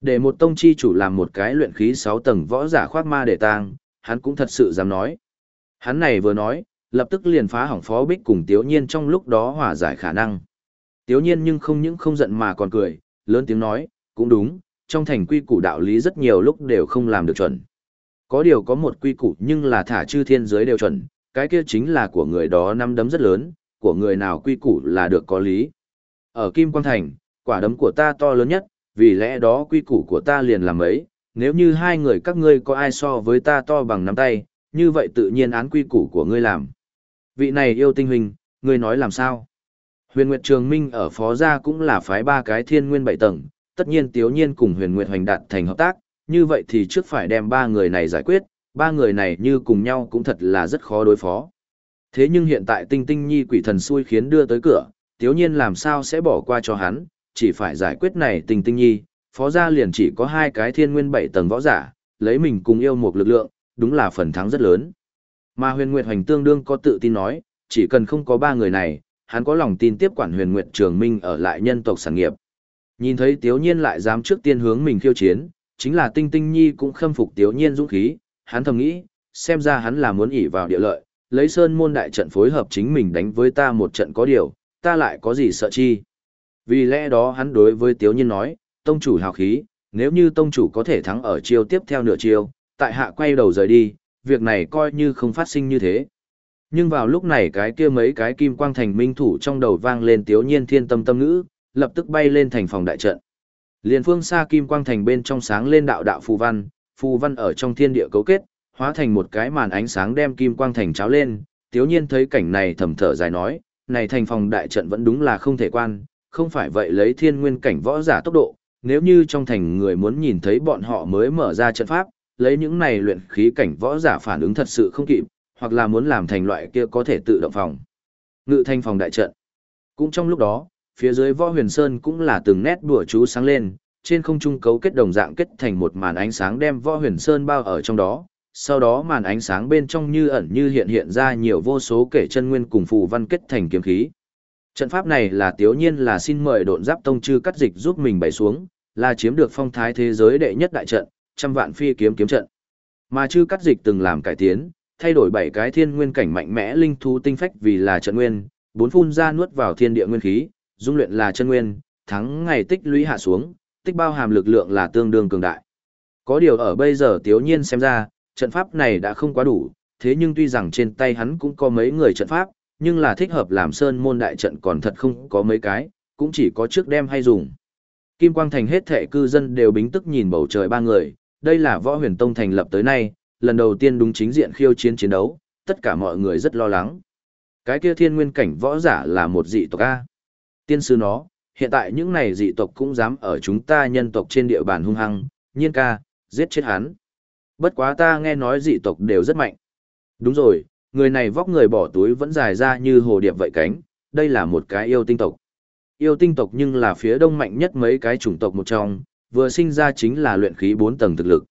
Để một tông chi chủ làm một cái luyện khí 6 tầng võ giả khoác ma để tang, hắn cũng thật sự dám nói. Hắn này vừa nói, lập tức liền phá hỏng phó bích cùng tiếu nhiên trong lúc đó hòa giải khả năng. Tiếu nhiên nhưng không những không giận mà còn cười, lớn tiếng nói, cũng đúng, trong thành quy củ đạo lý rất nhiều lúc đều không làm được chuẩn. Có điều có một quy củ nhưng là thả chư thiên giới đều chuẩn, cái kia chính là của người đó năm đấm rất lớn, của người nào quy củ là được có lý. Ở Kim Quang Thành, quả đấm của ta to lớn nhất, vì lẽ đó quy củ của ta liền làm ấy, nếu như hai người các ngươi có ai so với ta to bằng nắm tay, như vậy tự nhiên án quy củ của ngươi làm. Vị này yêu tinh huynh, ngươi nói làm sao? Huyền Nguyệt Trường Minh ở phó gia cũng là phái ba cái thiên nguyên bảy tầng, tất nhiên Tiếu Nhiên cùng Huyền Nguyệt Hoành đạt thành hợp tác, như vậy thì trước phải đem ba người này giải quyết, ba người này như cùng nhau cũng thật là rất khó đối phó. Thế nhưng hiện tại Tinh Tinh Nhi quỷ thần xui khiến đưa tới cửa, Tiếu Nhiên làm sao sẽ bỏ qua cho hắn, chỉ phải giải quyết này Tinh Tinh Nhi, phó gia liền chỉ có hai cái thiên nguyên bảy tầng võ giả, lấy mình cùng yêu một lực lượng, đúng là phần thắng rất lớn. Mà Huyền Nguyệt Hoành tương đương có tự tin nói, chỉ cần không có ba người này, hắn có lòng tin tiếp quản Huyền Nguyệt Trường Minh ở lại nhân tộc sản nghiệp. Nhìn thấy Tiếu Nhiên lại dám trước tiên hướng mình khiêu chiến, chính là Tinh Tinh Nhi cũng khâm phục Tiếu Nhiên dũng khí, hắn thầm nghĩ, xem ra hắn là muốn ỉ vào địa lợi, lấy sơn môn đại trận phối hợp chính mình đánh với ta một trận có điều, ta lại có gì sợ chi. Vì lẽ đó hắn đối với Tiếu Nhiên nói, tông chủ hào khí, nếu như tông chủ có thể thắng ở chiêu tiếp theo nửa chiêu, tại hạ quay đầu rời đi, việc này coi như không phát sinh như thế. Nhưng vào lúc này cái kia mấy cái kim quang thành minh thủ trong đầu vang lên tiếu nhiên thiên tâm tâm ngữ, lập tức bay lên thành phòng đại trận. Liên phương xa kim quang thành bên trong sáng lên đạo đạo phù văn, phù văn ở trong thiên địa cấu kết, hóa thành một cái màn ánh sáng đem kim quang thành cháo lên, tiếu nhiên thấy cảnh này thầm thở dài nói, này thành phòng đại trận vẫn đúng là không thể quan, không phải vậy lấy thiên nguyên cảnh võ giả tốc độ, nếu như trong thành người muốn nhìn thấy bọn họ mới mở ra trận pháp, lấy những này luyện khí cảnh võ giả phản ứng thật sự không kịp, hoặc là muốn làm thành loại kia có thể tự động phòng. Ngự thanh phòng đại trận. Cũng trong lúc đó, phía dưới võ huyền sơn cũng là từng nét đùa chú sáng lên, trên không trung cấu kết đồng dạng kết thành một màn ánh sáng đem võ huyền sơn bao ở trong đó. Sau đó màn ánh sáng bên trong như ẩn như hiện hiện ra nhiều vô số kể chân nguyên cùng phù văn kết thành kiếm khí. Trận pháp này là tiếu nhiên là xin mời độn giáp tông chư cắt dịch giúp mình bày xuống, là chiếm được phong thái thế giới đệ nhất đại trận, trăm vạn phi kiếm kiếm trận. Mà chư cắt dịch từng làm cải tiến, thay đổi bảy cái thiên nguyên cảnh mạnh mẽ linh thú tinh phách vì là trận nguyên, bốn phun ra nuốt vào thiên địa nguyên khí, dung luyện là chân nguyên, thắng ngày tích lũy hạ xuống, tích bao hàm lực lượng là tương đương cường đại. Có điều ở bây giờ Tiếu Nhiên xem ra, trận pháp này đã không quá đủ, thế nhưng tuy rằng trên tay hắn cũng có mấy người trận pháp, nhưng là thích hợp làm sơn môn đại trận còn thật không có mấy cái, cũng chỉ có trước đem hay dùng. Kim Quang Thành hết thệ cư dân đều bính tức nhìn bầu trời ba người, đây là võ huyền tông thành lập tới nay, lần đầu tiên đúng chính diện khiêu chiến chiến đấu, tất cả mọi người rất lo lắng. Cái kia thiên nguyên cảnh võ giả là một dị tộc A. Tiên sư nó, hiện tại những này dị tộc cũng dám ở chúng ta nhân tộc trên địa bàn hung hăng, nhiên ca, giết chết hắn. Bất quá ta nghe nói dị tộc đều rất mạnh. Đúng rồi, người này vóc người bỏ túi vẫn dài ra như hồ điệp vậy cánh, đây là một cái yêu tinh tộc. Yêu tinh tộc nhưng là phía đông mạnh nhất mấy cái chủng tộc một trong, vừa sinh ra chính là luyện khí 4 tầng thực lực.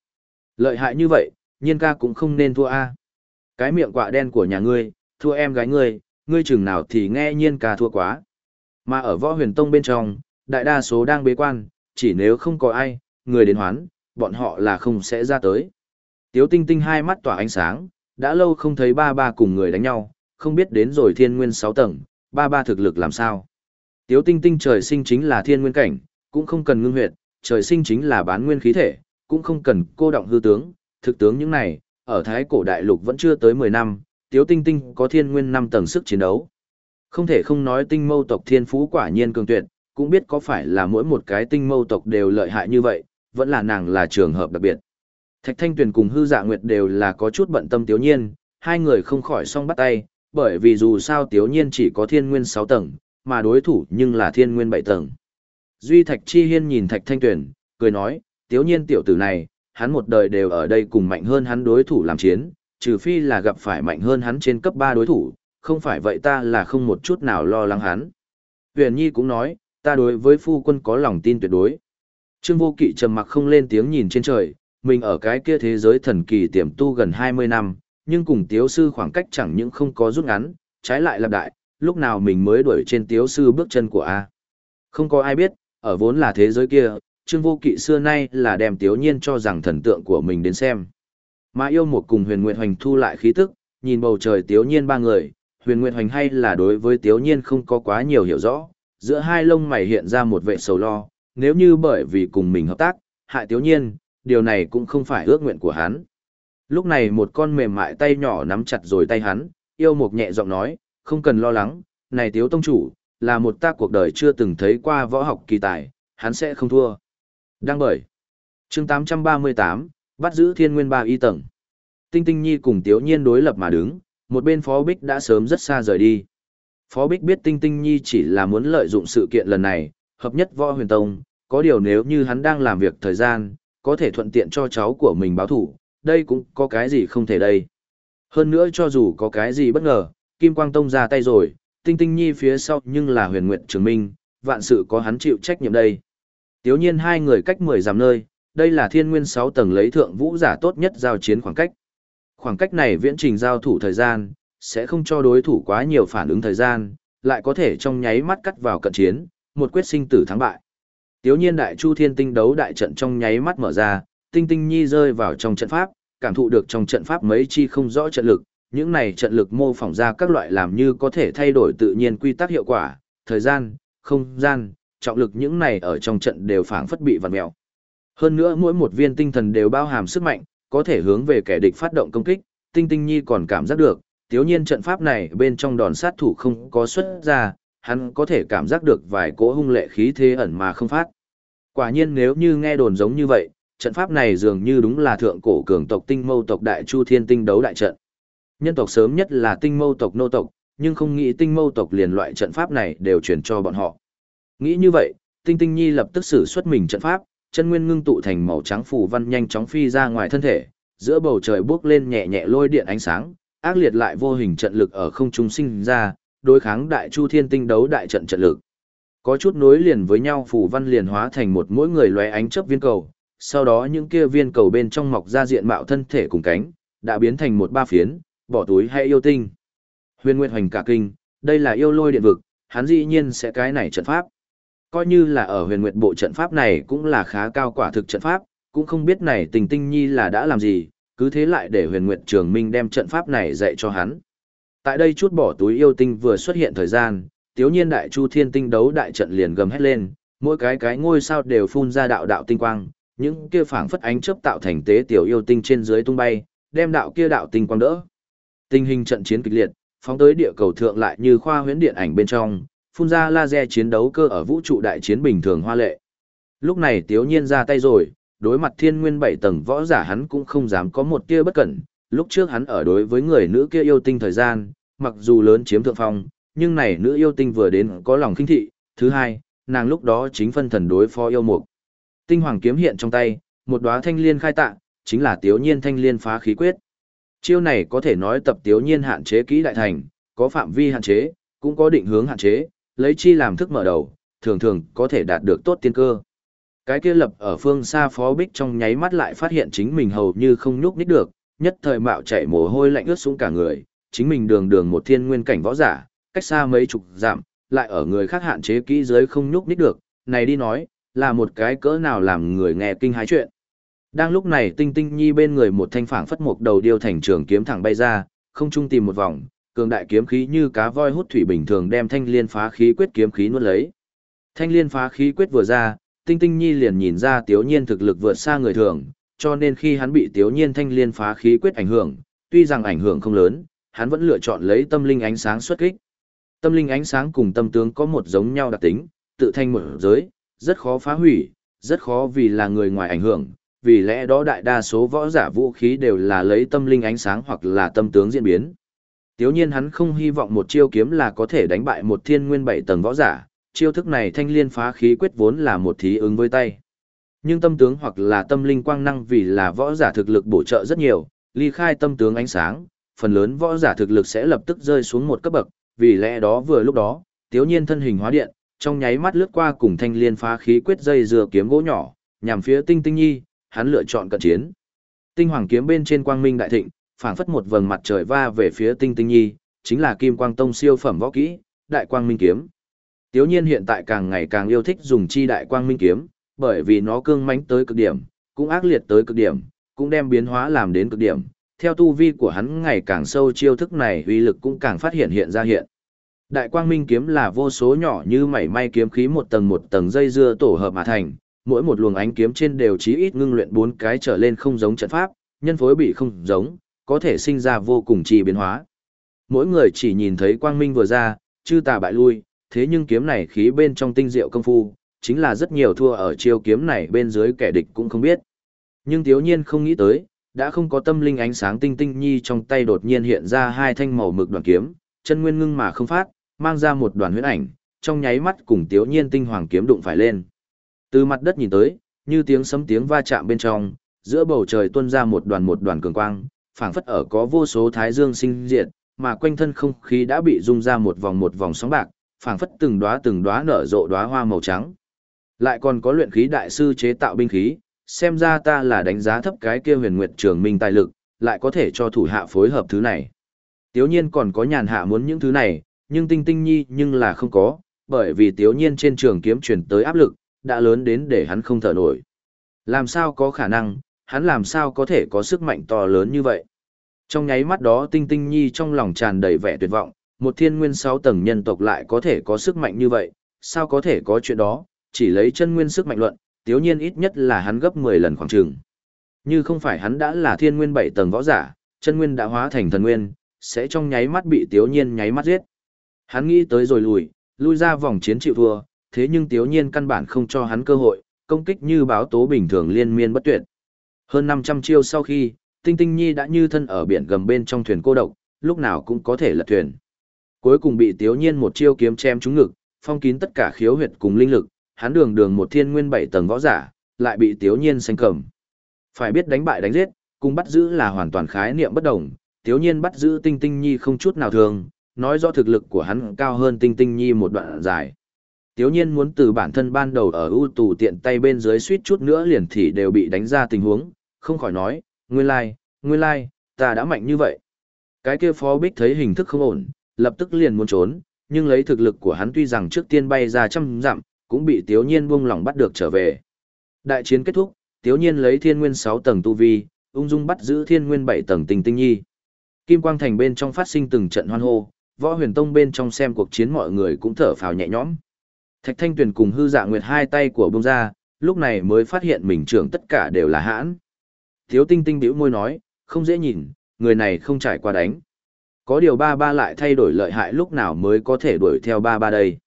Lợi hại như vậy, nhiên ca cũng không nên thua a. Cái miệng quạ đen của nhà ngươi, thua em gái ngươi, ngươi chừng nào thì nghe nhiên ca thua quá. Mà ở võ huyền tông bên trong, đại đa số đang bế quan, chỉ nếu không có ai, người đến hoán, bọn họ là không sẽ ra tới. Tiếu tinh tinh hai mắt tỏa ánh sáng, đã lâu không thấy ba ba cùng người đánh nhau, không biết đến rồi thiên nguyên 6 tầng, ba ba thực lực làm sao. Tiếu tinh tinh trời sinh chính là thiên nguyên cảnh, cũng không cần ngưng huyệt, trời sinh chính là bán nguyên khí thể, cũng không cần cô động hư tướng, thực tướng những này, ở Thái cổ đại lục vẫn chưa tới 10 năm, Tiếu Tinh Tinh có thiên nguyên 5 tầng sức chiến đấu. Không thể không nói tinh mâu tộc thiên phú quả nhiên cường tuyệt, cũng biết có phải là mỗi một cái tinh mâu tộc đều lợi hại như vậy, vẫn là nàng là trường hợp đặc biệt. Thạch Thanh Tuyền cùng Hư Dạ Nguyệt đều là có chút bận tâm Tiếu Nhiên, hai người không khỏi song bắt tay, bởi vì dù sao Tiếu Nhiên chỉ có thiên nguyên 6 tầng, mà đối thủ nhưng là thiên nguyên 7 tầng. Duy Thạch Chi Hiên nhìn Thạch Thanh Tuyền, cười nói, Tiếu Nhiên tiểu tử này, hắn một đời đều ở đây cùng mạnh hơn hắn đối thủ làm chiến, trừ phi là gặp phải mạnh hơn hắn trên cấp 3 đối thủ, không phải vậy ta là không một chút nào lo lắng hắn. Huyền Nhi cũng nói, ta đối với phu quân có lòng tin tuyệt đối. Trương Vô Kỵ trầm mặc không lên tiếng nhìn trên trời, mình ở cái kia thế giới thần kỳ tiềm tu gần 20 năm, nhưng cùng tiếu sư khoảng cách chẳng những không có rút ngắn, trái lại lặp đại, lúc nào mình mới đuổi trên tiếu sư bước chân của A. Không có ai biết, ở vốn là thế giới kia, Trương Vô Kỵ xưa nay là đem Tiếu Nhiên cho rằng thần tượng của mình đến xem. Mà yêu một cùng Huyền Nguyệt Hoành thu lại khí tức, nhìn bầu trời Tiếu Nhiên ba người, Huyền Nguyệt Hoành hay là đối với Tiếu Nhiên không có quá nhiều hiểu rõ, giữa hai lông mày hiện ra một vệ sầu lo, nếu như bởi vì cùng mình hợp tác, hại Tiếu Nhiên, điều này cũng không phải ước nguyện của hắn. Lúc này một con mềm mại tay nhỏ nắm chặt rồi tay hắn, yêu mục nhẹ giọng nói, không cần lo lắng, này Tiếu Tông Chủ, là một ta cuộc đời chưa từng thấy qua võ học kỳ tài, hắn sẽ không thua. Đăng bởi. chương 838, bắt giữ thiên nguyên ba y tầng. Tinh Tinh Nhi cùng Tiếu Nhiên đối lập mà đứng, một bên Phó Bích đã sớm rất xa rời đi. Phó Bích biết Tinh Tinh Nhi chỉ là muốn lợi dụng sự kiện lần này, hợp nhất võ huyền tông, có điều nếu như hắn đang làm việc thời gian, có thể thuận tiện cho cháu của mình báo thủ, đây cũng có cái gì không thể đây. Hơn nữa cho dù có cái gì bất ngờ, Kim Quang Tông ra tay rồi, Tinh Tinh Nhi phía sau nhưng là huyền nguyện trường minh, vạn sự có hắn chịu trách nhiệm đây. Tiếu nhiên hai người cách 10 dặm nơi, đây là thiên nguyên 6 tầng lấy thượng vũ giả tốt nhất giao chiến khoảng cách. Khoảng cách này viễn trình giao thủ thời gian, sẽ không cho đối thủ quá nhiều phản ứng thời gian, lại có thể trong nháy mắt cắt vào cận chiến, một quyết sinh tử thắng bại. Tiếu nhiên đại chu thiên tinh đấu đại trận trong nháy mắt mở ra, tinh tinh nhi rơi vào trong trận pháp, cảm thụ được trong trận pháp mấy chi không rõ trận lực, những này trận lực mô phỏng ra các loại làm như có thể thay đổi tự nhiên quy tắc hiệu quả, thời gian, không gian, trọng lực những này ở trong trận đều phảng phất bị vặn mèo. Hơn nữa mỗi một viên tinh thần đều bao hàm sức mạnh, có thể hướng về kẻ địch phát động công kích, Tinh Tinh Nhi còn cảm giác được, tiếu nhiên trận pháp này bên trong đòn sát thủ không có xuất ra, hắn có thể cảm giác được vài cỗ hung lệ khí thế ẩn mà không phát. Quả nhiên nếu như nghe đồn giống như vậy, trận pháp này dường như đúng là thượng cổ cường tộc tinh mâu tộc đại chu thiên tinh đấu đại trận. Nhân tộc sớm nhất là tinh mâu tộc nô tộc, nhưng không nghĩ tinh mâu tộc liền loại trận pháp này đều truyền cho bọn họ. Nghĩ như vậy, tinh tinh nhi lập tức sử xuất mình trận pháp, chân nguyên ngưng tụ thành màu trắng phù văn nhanh chóng phi ra ngoài thân thể, giữa bầu trời bước lên nhẹ nhẹ lôi điện ánh sáng, ác liệt lại vô hình trận lực ở không trung sinh ra, đối kháng đại chu thiên tinh đấu đại trận trận lực. Có chút nối liền với nhau phù văn liền hóa thành một mỗi người lóe ánh chớp viên cầu, sau đó những kia viên cầu bên trong mọc ra diện mạo thân thể cùng cánh, đã biến thành một ba phiến, bỏ túi hay yêu tinh. Huyền Nguyệt Hoành cả kinh, đây là yêu lôi điện vực, hắn dĩ nhiên sẽ cái này trận pháp. Coi như là ở huyền nguyệt bộ trận pháp này cũng là khá cao quả thực trận pháp, cũng không biết này tình tinh nhi là đã làm gì, cứ thế lại để huyền nguyệt trường minh đem trận pháp này dạy cho hắn. Tại đây chút bỏ túi yêu tinh vừa xuất hiện thời gian, tiếu nhiên đại chu thiên tinh đấu đại trận liền gầm hét lên, mỗi cái cái ngôi sao đều phun ra đạo đạo tinh quang, những kia phảng phất ánh chớp tạo thành tế tiểu yêu tinh trên dưới tung bay, đem đạo kia đạo tinh quang đỡ. Tình hình trận chiến kịch liệt, phóng tới địa cầu thượng lại như khoa huyễn điện ảnh bên trong, phun ra laser chiến đấu cơ ở vũ trụ đại chiến bình thường hoa lệ. Lúc này Tiếu Nhiên ra tay rồi, đối mặt thiên nguyên bảy tầng võ giả hắn cũng không dám có một tia bất cẩn, lúc trước hắn ở đối với người nữ kia yêu tinh thời gian, mặc dù lớn chiếm thượng phong, nhưng này nữ yêu tinh vừa đến có lòng khinh thị, thứ hai, nàng lúc đó chính phân thần đối phó yêu mục. Tinh hoàng kiếm hiện trong tay, một đóa thanh liên khai tạ, chính là tiểu Nhiên thanh liên phá khí quyết. Chiêu này có thể nói tập tiểu Nhiên hạn chế kỹ đại thành, có phạm vi hạn chế, cũng có định hướng hạn chế, lấy chi làm thức mở đầu, thường thường có thể đạt được tốt tiên cơ. Cái kia lập ở phương xa phó bích trong nháy mắt lại phát hiện chính mình hầu như không nhúc nít được, nhất thời mạo chạy mồ hôi lạnh ướt xuống cả người, chính mình đường đường một thiên nguyên cảnh võ giả, cách xa mấy chục giảm lại ở người khác hạn chế kỹ giới không nhúc nít được, này đi nói, là một cái cỡ nào làm người nghe kinh hái chuyện. Đang lúc này tinh tinh nhi bên người một thanh phảng phất một đầu điêu thành trường kiếm thẳng bay ra, không trung tìm một vòng, cường đại kiếm khí như cá voi hút thủy bình thường đem thanh liên phá khí quyết kiếm khí nuốt lấy. Thanh liên phá khí quyết vừa ra, Tinh Tinh Nhi liền nhìn ra Tiếu Nhiên thực lực vượt xa người thường, cho nên khi hắn bị Tiếu Nhiên thanh liên phá khí quyết ảnh hưởng, tuy rằng ảnh hưởng không lớn, hắn vẫn lựa chọn lấy tâm linh ánh sáng xuất kích. Tâm linh ánh sáng cùng tâm tướng có một giống nhau đặc tính, tự thanh một giới, rất khó phá hủy, rất khó vì là người ngoài ảnh hưởng, vì lẽ đó đại đa số võ giả vũ khí đều là lấy tâm linh ánh sáng hoặc là tâm tướng diễn biến. Tiếu nhiên hắn không hy vọng một chiêu kiếm là có thể đánh bại một thiên nguyên bảy tầng võ giả, chiêu thức này thanh liên phá khí quyết vốn là một thí ứng với tay. Nhưng tâm tướng hoặc là tâm linh quang năng vì là võ giả thực lực bổ trợ rất nhiều, ly khai tâm tướng ánh sáng, phần lớn võ giả thực lực sẽ lập tức rơi xuống một cấp bậc, vì lẽ đó vừa lúc đó, tiếu nhiên thân hình hóa điện, trong nháy mắt lướt qua cùng thanh liên phá khí quyết dây dừa kiếm gỗ nhỏ, nhằm phía tinh tinh nhi, hắn lựa chọn cận chiến. Tinh hoàng kiếm bên trên quang minh đại thịnh, phảng phất một vầng mặt trời va về phía tinh tinh nhi, chính là kim quang tông siêu phẩm võ kỹ, đại quang minh kiếm. Tiếu nhiên hiện tại càng ngày càng yêu thích dùng chi đại quang minh kiếm, bởi vì nó cương mãnh tới cực điểm, cũng ác liệt tới cực điểm, cũng đem biến hóa làm đến cực điểm. Theo tu vi của hắn ngày càng sâu chiêu thức này uy lực cũng càng phát hiện hiện ra hiện. Đại quang minh kiếm là vô số nhỏ như mảy may kiếm khí một tầng một tầng dây dưa tổ hợp mà thành, mỗi một luồng ánh kiếm trên đều chí ít ngưng luyện bốn cái trở lên không giống trận pháp, nhân phối bị không giống, có thể sinh ra vô cùng trì biến hóa. Mỗi người chỉ nhìn thấy quang minh vừa ra, chư tà bại lui, thế nhưng kiếm này khí bên trong tinh diệu công phu, chính là rất nhiều thua ở chiêu kiếm này bên dưới kẻ địch cũng không biết. Nhưng thiếu Nhiên không nghĩ tới, đã không có tâm linh ánh sáng tinh tinh nhi trong tay đột nhiên hiện ra hai thanh màu mực đoàn kiếm, chân nguyên ngưng mà không phát, mang ra một đoàn huyễn ảnh, trong nháy mắt cùng Tiếu Nhiên tinh hoàng kiếm đụng phải lên. Từ mặt đất nhìn tới, như tiếng sấm tiếng va chạm bên trong, giữa bầu trời tuôn ra một đoàn một đoàn cường quang, phảng phất ở có vô số thái dương sinh diệt, mà quanh thân không khí đã bị rung ra một vòng một vòng sóng bạc, phảng phất từng đóa từng đóa nở rộ đóa hoa màu trắng. Lại còn có luyện khí đại sư chế tạo binh khí, xem ra ta là đánh giá thấp cái kia huyền nguyệt trường minh tài lực, lại có thể cho thủ hạ phối hợp thứ này. Tiếu nhiên còn có nhàn hạ muốn những thứ này, nhưng tinh tinh nhi nhưng là không có, bởi vì tiếu nhiên trên trường kiếm truyền tới áp lực, đã lớn đến để hắn không thở nổi. Làm sao có khả năng, hắn làm sao có thể có sức mạnh to lớn như vậy? Trong nháy mắt đó tinh tinh nhi trong lòng tràn đầy vẻ tuyệt vọng, một thiên nguyên sáu tầng nhân tộc lại có thể có sức mạnh như vậy, sao có thể có chuyện đó, chỉ lấy chân nguyên sức mạnh luận, tiếu nhiên ít nhất là hắn gấp 10 lần khoảng trường. Như không phải hắn đã là thiên nguyên bảy tầng võ giả, chân nguyên đã hóa thành thần nguyên, sẽ trong nháy mắt bị tiếu nhiên nháy mắt giết. Hắn nghĩ tới rồi lùi, lui ra vòng chiến chịu thua, thế nhưng tiếu nhiên căn bản không cho hắn cơ hội, công kích như báo tố bình thường liên miên bất tuyệt. Hơn 500 chiêu sau khi, Tinh Tinh Nhi đã như thân ở biển gầm bên trong thuyền cô độc, lúc nào cũng có thể lật thuyền. Cuối cùng bị Tiếu Nhiên một chiêu kiếm chém trúng ngực, phong kín tất cả khiếu huyệt cùng linh lực, hắn đường đường một thiên nguyên bảy tầng võ giả, lại bị Tiếu Nhiên xanh cầm. Phải biết đánh bại đánh giết, cùng bắt giữ là hoàn toàn khái niệm bất đồng, Tiếu Nhiên bắt giữ Tinh Tinh Nhi không chút nào thường, nói rõ thực lực của hắn cao hơn Tinh Tinh Nhi một đoạn dài. Tiếu nhiên muốn từ bản thân ban đầu ở ưu tù tiện tay bên dưới suýt chút nữa liền thì đều bị đánh ra tình huống, không khỏi nói, nguyên lai, like, nguyên lai, like, ta đã mạnh như vậy. Cái kia phó bích thấy hình thức không ổn, lập tức liền muốn trốn, nhưng lấy thực lực của hắn tuy rằng trước tiên bay ra trăm dặm, cũng bị tiếu nhiên buông lỏng bắt được trở về. Đại chiến kết thúc, tiếu nhiên lấy thiên nguyên 6 tầng tu vi, ung dung bắt giữ thiên nguyên 7 tầng Tinh tinh nhi. Kim Quang Thành bên trong phát sinh từng trận hoan hô, võ huyền tông bên trong xem cuộc chiến mọi người cũng thở phào nhẹ nhõm. Thạch Thanh Tuyền cùng hư dạ nguyệt hai tay của bông ra, lúc này mới phát hiện mình trưởng tất cả đều là hãn. Thiếu tinh tinh bĩu môi nói, không dễ nhìn, người này không trải qua đánh. Có điều ba ba lại thay đổi lợi hại lúc nào mới có thể đuổi theo ba ba đây.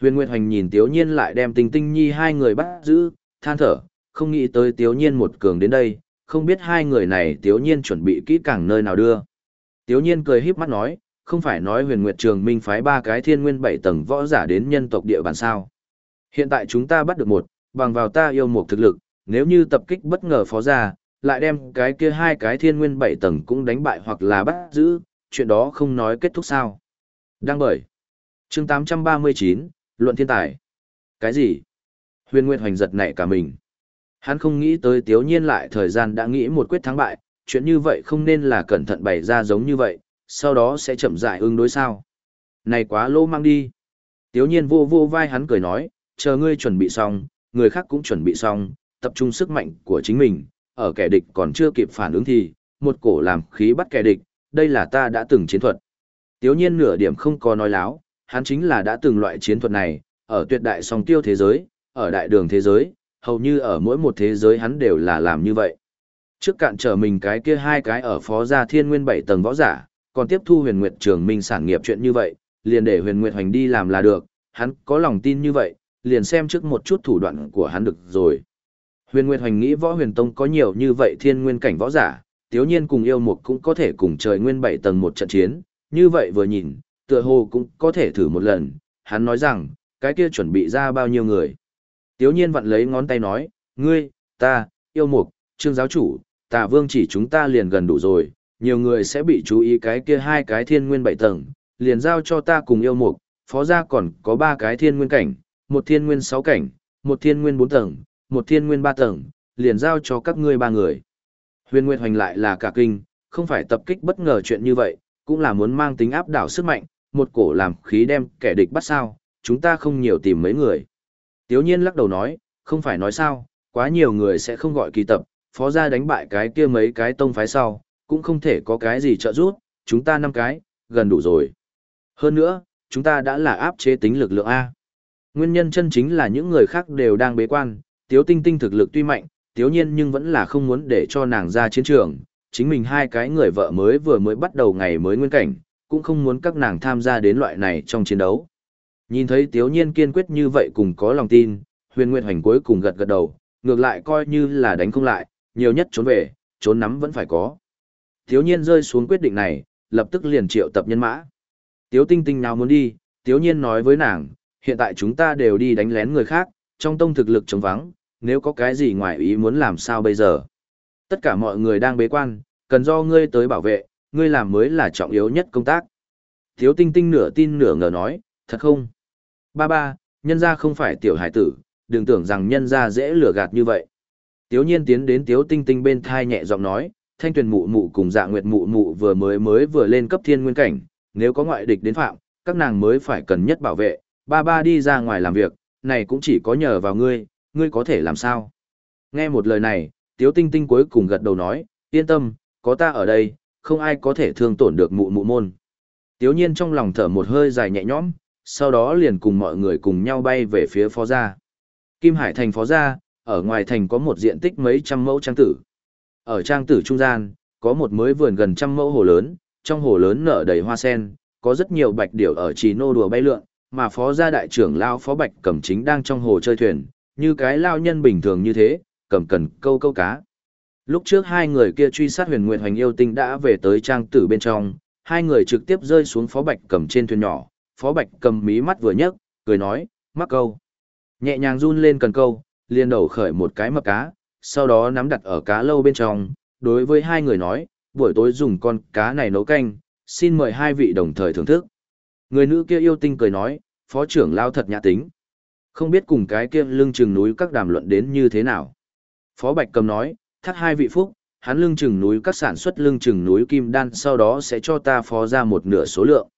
Huyền Nguyệt Hoành nhìn Tiếu Nhiên lại đem tinh tinh nhi hai người bắt giữ, than thở, không nghĩ tới Tiếu Nhiên một cường đến đây, không biết hai người này Tiếu Nhiên chuẩn bị kỹ càng nơi nào đưa. Tiếu Nhiên cười híp mắt nói, không phải nói huyền nguyệt trường minh phái ba cái thiên nguyên bảy tầng võ giả đến nhân tộc địa bàn sao. Hiện tại chúng ta bắt được một, bằng vào ta yêu một thực lực, nếu như tập kích bất ngờ phó ra, lại đem cái kia hai cái thiên nguyên bảy tầng cũng đánh bại hoặc là bắt giữ, chuyện đó không nói kết thúc sao. Đăng bởi. chương 839, Luận Thiên Tài. Cái gì? Huyền Nguyệt Hoành giật nảy cả mình. Hắn không nghĩ tới tiếu nhiên lại thời gian đã nghĩ một quyết thắng bại, chuyện như vậy không nên là cẩn thận bày ra giống như vậy, sau đó sẽ chậm dại ứng đối sao. Này quá lô mang đi. Tiếu nhiên vô vô vai hắn cười nói, chờ ngươi chuẩn bị xong, người khác cũng chuẩn bị xong, tập trung sức mạnh của chính mình, ở kẻ địch còn chưa kịp phản ứng thì, một cổ làm khí bắt kẻ địch, đây là ta đã từng chiến thuật. Tiếu nhiên nửa điểm không có nói láo, hắn chính là đã từng loại chiến thuật này, ở tuyệt đại song tiêu thế giới, ở đại đường thế giới, hầu như ở mỗi một thế giới hắn đều là làm như vậy. Trước cạn trở mình cái kia hai cái ở phó gia thiên nguyên bảy tầng võ giả, còn tiếp thu huyền nguyệt trường minh sản nghiệp chuyện như vậy, liền để huyền nguyệt hoành đi làm là được, hắn có lòng tin như vậy, liền xem trước một chút thủ đoạn của hắn được rồi. Huyền Nguyệt Hoành nghĩ võ huyền tông có nhiều như vậy thiên nguyên cảnh võ giả, tiếu nhiên cùng yêu mục cũng có thể cùng trời nguyên bảy tầng một trận chiến, như vậy vừa nhìn, tựa hồ cũng có thể thử một lần, hắn nói rằng, cái kia chuẩn bị ra bao nhiêu người. Tiếu nhiên vặn lấy ngón tay nói, ngươi, ta, yêu mục, trương giáo chủ, tà vương chỉ chúng ta liền gần đủ rồi, nhiều người sẽ bị chú ý cái kia hai cái thiên nguyên bảy tầng, liền giao cho ta cùng yêu mục, phó gia còn có ba cái thiên nguyên cảnh, một thiên nguyên sáu cảnh, một thiên nguyên bốn tầng, một thiên nguyên ba tầng, liền giao cho các ngươi ba người. Huyền Nguyệt Hoành lại là cả kinh, không phải tập kích bất ngờ chuyện như vậy, cũng là muốn mang tính áp đảo sức mạnh, một cổ làm khí đem kẻ địch bắt sao, chúng ta không nhiều tìm mấy người. Tiếu nhiên lắc đầu nói, Không phải nói sao, quá nhiều người sẽ không gọi kỳ tập, phó gia đánh bại cái kia mấy cái tông phái sau, cũng không thể có cái gì trợ giúp, chúng ta năm cái, gần đủ rồi. Hơn nữa, chúng ta đã là áp chế tính lực lượng A. Nguyên nhân chân chính là những người khác đều đang bế quan, tiếu tinh tinh thực lực tuy mạnh, tiếu nhiên nhưng vẫn là không muốn để cho nàng ra chiến trường, chính mình hai cái người vợ mới vừa mới bắt đầu ngày mới nguyên cảnh, cũng không muốn các nàng tham gia đến loại này trong chiến đấu. Nhìn thấy tiếu nhiên kiên quyết như vậy cùng có lòng tin, huyền nguyệt hoành cuối cùng gật gật đầu, ngược lại coi như là đánh không lại, nhiều nhất trốn về, trốn nắm vẫn phải có. Tiếu nhiên rơi xuống quyết định này, lập tức liền triệu tập nhân mã. Tiếu tinh tinh nào muốn đi, tiếu nhiên nói với nàng, hiện tại chúng ta đều đi đánh lén người khác, trong tông thực lực chống vắng, nếu có cái gì ngoài ý muốn làm sao bây giờ. Tất cả mọi người đang bế quan, cần do ngươi tới bảo vệ, ngươi làm mới là trọng yếu nhất công tác. Tiếu tinh tinh nửa tin nửa ngờ nói, thật không? Ba ba, nhân gia không phải tiểu hải tử, đừng tưởng rằng nhân gia dễ lừa gạt như vậy. Tiếu nhiên tiến đến tiếu tinh tinh bên thai nhẹ giọng nói, thanh tuyển mụ mụ cùng dạ nguyệt mụ mụ vừa mới mới vừa lên cấp thiên nguyên cảnh, nếu có ngoại địch đến phạm, các nàng mới phải cần nhất bảo vệ, ba ba đi ra ngoài làm việc, này cũng chỉ có nhờ vào ngươi, ngươi có thể làm sao. Nghe một lời này, tiếu tinh tinh cuối cùng gật đầu nói, yên tâm, có ta ở đây, không ai có thể thương tổn được mụ mụ môn. Tiếu nhiên trong lòng thở một hơi dài nhẹ nhõm, sau đó liền cùng mọi người cùng nhau bay về phía phó gia. Kim Hải thành phó gia, ở ngoài thành có một diện tích mấy trăm mẫu trang tử. Ở trang tử trung gian, có một mới vườn gần trăm mẫu hồ lớn, trong hồ lớn nở đầy hoa sen, có rất nhiều bạch điểu ở trì nô đùa bay lượn, mà phó gia đại trưởng lao phó bạch cầm chính đang trong hồ chơi thuyền, như cái lao nhân bình thường như thế, cầm cần câu câu cá. Lúc trước hai người kia truy sát huyền nguyệt hoành yêu tinh đã về tới trang tử bên trong, hai người trực tiếp rơi xuống phó bạch cầm trên thuyền nhỏ, phó bạch cầm mí mắt vừa nhấc, cười nói, mắc câu. Nhẹ nhàng run lên cần câu, liền đầu khởi một cái mập cá, sau đó nắm đặt ở cá lâu bên trong, đối với hai người nói, buổi tối dùng con cá này nấu canh, xin mời hai vị đồng thời thưởng thức. Người nữ kia yêu tinh cười nói, phó trưởng lao thật nhã tính. Không biết cùng cái kia lưng chừng núi các đàm luận đến như thế nào. Phó Bạch cầm nói, thác hai vị phúc, hắn lưng chừng núi các sản xuất lưng chừng núi kim đan sau đó sẽ cho ta phó ra một nửa số lượng.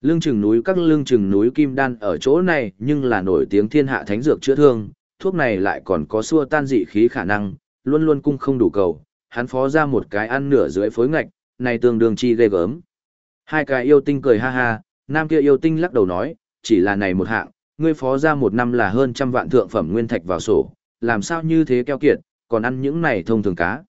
Lưng chừng núi các lưng chừng núi kim đan ở chỗ này nhưng là nổi tiếng thiên hạ thánh dược chữa thương, thuốc này lại còn có xua tan dị khí khả năng, luôn luôn cung không đủ cầu, hắn phó ra một cái ăn nửa dưới phối ngạch, này tương đương chi ghê gớm. Hai cái yêu tinh cười ha ha, nam kia yêu tinh lắc đầu nói, chỉ là này một hạng, ngươi phó ra một năm là hơn trăm vạn thượng phẩm nguyên thạch vào sổ, làm sao như thế keo kiệt, còn ăn những này thông thường cá.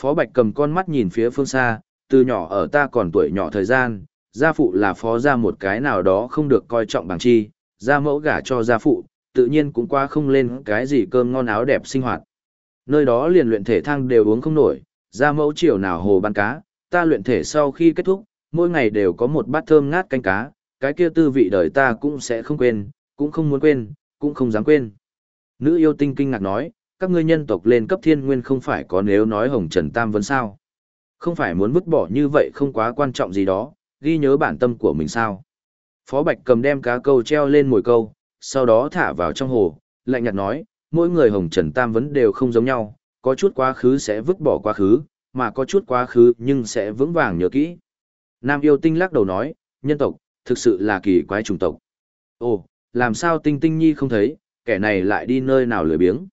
Phó Bạch cầm con mắt nhìn phía phương xa, từ nhỏ ở ta còn tuổi nhỏ thời gian, gia phụ là phó gia một cái nào đó không được coi trọng bằng chi, gia mẫu gả cho gia phụ, tự nhiên cũng qua không lên cái gì cơm ngon áo đẹp sinh hoạt. Nơi đó liền luyện thể thang đều uống không nổi, gia mẫu chiều nào hồ bán cá, ta luyện thể sau khi kết thúc, mỗi ngày đều có một bát thơm ngát canh cá, cái kia tư vị đời ta cũng sẽ không quên, cũng không muốn quên, cũng không dám quên. Nữ yêu tinh kinh ngạc nói, các ngươi nhân tộc lên cấp thiên nguyên không phải có nếu nói hồng trần tam vấn sao. Không phải muốn vứt bỏ như vậy không quá quan trọng gì đó, ghi nhớ bản tâm của mình sao. Phó Bạch cầm đem cá câu treo lên mồi câu, sau đó thả vào trong hồ, lạnh nhạt nói, mỗi người hồng trần tam vấn đều không giống nhau, có chút quá khứ sẽ vứt bỏ quá khứ, mà có chút quá khứ nhưng sẽ vững vàng nhớ kỹ. Nam yêu tinh lắc đầu nói, nhân tộc, thực sự là kỳ quái trùng tộc. Ồ, làm sao tinh tinh nhi không thấy, kẻ này lại đi nơi nào lười biếng.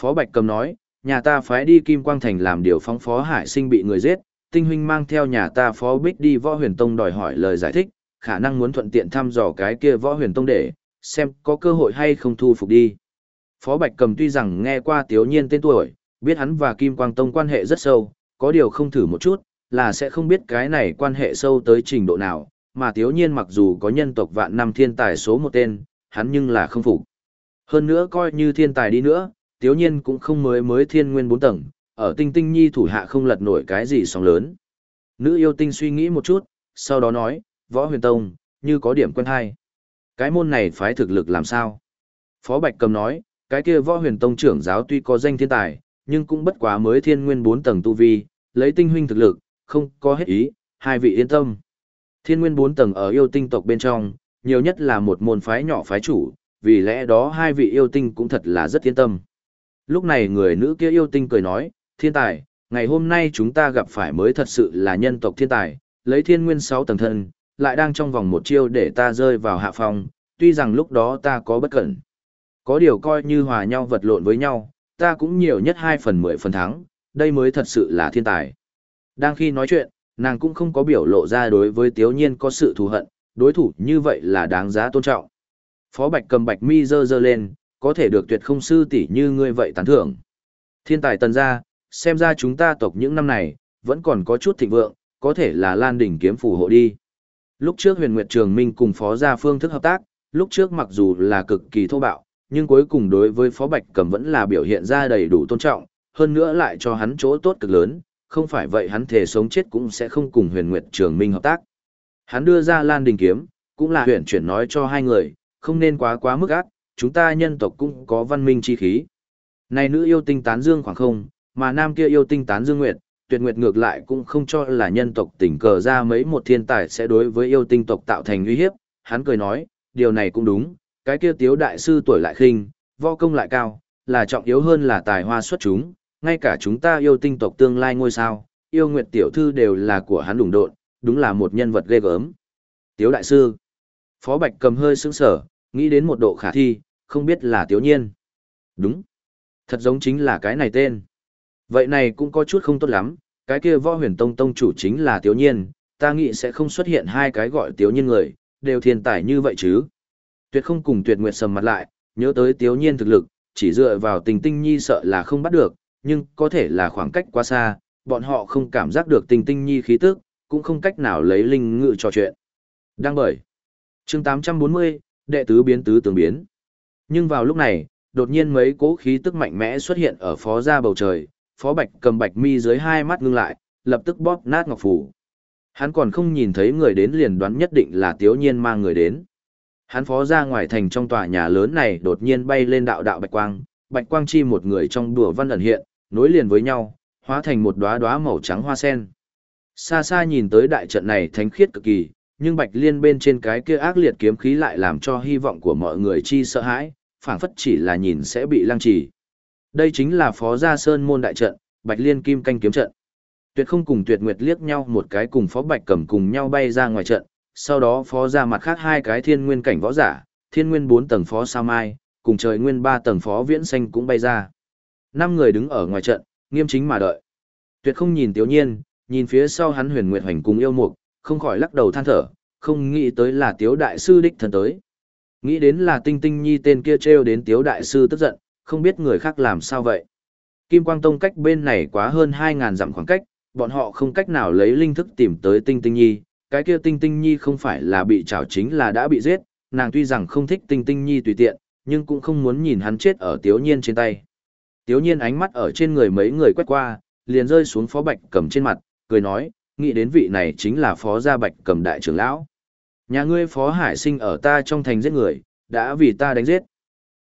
Phó Bạch cầm nói, nhà ta phái đi Kim Quang Thành làm điều phóng phó hải sinh bị người giết, tinh huynh mang theo nhà ta phó bích đi võ huyền tông đòi hỏi lời giải thích, khả năng muốn thuận tiện thăm dò cái kia võ huyền tông để, xem có cơ hội hay không thu phục đi. Phó Bạch cầm tuy rằng nghe qua tiếu nhiên tên tuổi, biết hắn và Kim Quang Tông quan hệ rất sâu, có điều không thử một chút, là sẽ không biết cái này quan hệ sâu tới trình độ nào, mà tiếu nhiên mặc dù có nhân tộc vạn năm thiên tài số một tên, hắn nhưng là không phục. Hơn nữa coi như thiên tài đi nữa, tiếu nhiên cũng không mới mới thiên nguyên bốn tầng, ở tinh tinh nhi thủ hạ không lật nổi cái gì sóng lớn. Nữ yêu tinh suy nghĩ một chút, sau đó nói, võ huyền tông, như có điểm quen hay. Cái môn này phái thực lực làm sao? Phó Bạch Cầm nói, cái kia võ huyền tông trưởng giáo tuy có danh thiên tài, nhưng cũng bất quá mới thiên nguyên bốn tầng tu vi, lấy tinh huynh thực lực, không có hết ý, hai vị yên tâm. Thiên nguyên bốn tầng ở yêu tinh tộc bên trong, nhiều nhất là một môn phái nhỏ phái chủ, vì lẽ đó hai vị yêu tinh cũng thật là rất yên tâm. Lúc này người nữ kia yêu tinh cười nói, thiên tài, ngày hôm nay chúng ta gặp phải mới thật sự là nhân tộc thiên tài, lấy thiên nguyên sáu tầng thân, lại đang trong vòng một chiêu để ta rơi vào hạ phòng, tuy rằng lúc đó ta có bất cẩn. Có điều coi như hòa nhau vật lộn với nhau, ta cũng nhiều nhất 2 phần 10 phần thắng, đây mới thật sự là thiên tài. Đang khi nói chuyện, nàng cũng không có biểu lộ ra đối với Tiếu Nhiên có sự thù hận, đối thủ như vậy là đáng giá tôn trọng. Phó Bạch cầm Bạch mi dơ dơ lên, có thể được tuyệt không sư tỷ như ngươi vậy tán thưởng. Thiên tài tần gia, xem ra chúng ta tộc những năm này, vẫn còn có chút thịnh vượng, có thể là Lan đỉnh kiếm phù hộ đi. Lúc trước huyền nguyệt trường minh cùng phó gia phương thức hợp tác, lúc trước mặc dù là cực kỳ thô bạo, nhưng cuối cùng đối với phó bạch cầm vẫn là biểu hiện ra đầy đủ tôn trọng, hơn nữa lại cho hắn chỗ tốt cực lớn, không phải vậy hắn thể sống chết cũng sẽ không cùng huyền nguyệt trường minh hợp tác. Hắn đưa ra Lan đỉnh Kiếm, cũng là huyền chuyển nói cho hai người, không nên quá quá mức ác, chúng ta nhân tộc cũng có văn minh chi khí. Này nữ yêu tinh tán dương khoảng không, mà nam kia yêu tinh tán dương nguyệt, tuyệt nguyệt ngược lại cũng không cho là nhân tộc tỉnh cờ ra mấy một thiên tài sẽ đối với yêu tinh tộc tạo thành uy hiếp. Hắn cười nói, điều này cũng đúng, cái kia tiếu đại sư tuổi lại khinh, võ công lại cao, là trọng yếu hơn là tài hoa xuất chúng, ngay cả chúng ta yêu tinh tộc tương lai ngôi sao, yêu nguyệt tiểu thư đều là của hắn đủng độn, đúng là một nhân vật ghê gớm. Tiếu đại sư, Phó Bạch cầm hơi sững sở, nghĩ đến một độ khả thi, không biết là Tiểu nhiên. Đúng, thật giống chính là cái này tên. Vậy này cũng có chút không tốt lắm, cái kia võ huyền tông tông chủ chính là Tiểu nhiên, ta nghĩ sẽ không xuất hiện hai cái gọi Tiểu nhiên người, đều thiên tài như vậy chứ. Tuyệt không cùng tuyệt nguyệt sầm mặt lại, nhớ tới Tiểu nhiên thực lực, chỉ dựa vào tình tinh nhi sợ là không bắt được, nhưng có thể là khoảng cách quá xa, bọn họ không cảm giác được tình tinh nhi khí tức, cũng không cách nào lấy linh ngự trò chuyện. Đang bởi. chương 840, đệ tứ biến tứ tường biến. Nhưng vào lúc này, đột nhiên mấy cố khí tức mạnh mẽ xuất hiện ở phó gia bầu trời, phó bạch cầm bạch mi dưới hai mắt ngưng lại, lập tức bóp nát ngọc phủ. Hắn còn không nhìn thấy người đến liền đoán nhất định là tiếu nhiên mang người đến. Hắn phó ra ngoài thành trong tòa nhà lớn này đột nhiên bay lên đạo đạo bạch quang, bạch quang chi một người trong đùa văn ẩn hiện, nối liền với nhau, hóa thành một đóa đóa màu trắng hoa sen. Xa xa nhìn tới đại trận này thánh khiết cực kỳ, nhưng bạch liên bên trên cái kia ác liệt kiếm khí lại làm cho hy vọng của mọi người chi sợ hãi, phảng phất chỉ là nhìn sẽ bị lăng trì. Đây chính là phó gia sơn môn đại trận, bạch liên kim canh kiếm trận. Tuyệt không cùng tuyệt nguyệt liếc nhau một cái cùng phó bạch cầm cùng nhau bay ra ngoài trận, sau đó phó ra mặt khác hai cái thiên nguyên cảnh võ giả, thiên nguyên bốn tầng phó sao mai, cùng trời nguyên ba tầng phó viễn xanh cũng bay ra. Năm người đứng ở ngoài trận, nghiêm chính mà đợi. Tuyệt không nhìn tiểu nhiên, nhìn phía sau hắn huyền nguyệt hoành cùng yêu mục, không khỏi lắc đầu than thở, không nghĩ tới là tiếu đại sư đích thân tới. Nghĩ đến là tinh tinh nhi tên kia treo đến tiếu đại sư tức giận, không biết người khác làm sao vậy. Kim Quang Tông cách bên này quá hơn 2.000 dặm khoảng cách, bọn họ không cách nào lấy linh thức tìm tới tinh tinh nhi, cái kia tinh tinh nhi không phải là bị trảo chính là đã bị giết, nàng tuy rằng không thích tinh tinh nhi tùy tiện, nhưng cũng không muốn nhìn hắn chết ở tiếu nhiên trên tay. Tiếu nhiên ánh mắt ở trên người mấy người quét qua, liền rơi xuống phó bạch cầm trên mặt, cười nói, nghĩ đến vị này chính là phó gia bạch cầm đại trưởng lão. Nhà ngươi phó hải sinh ở ta trong thành giết người, đã vì ta đánh giết.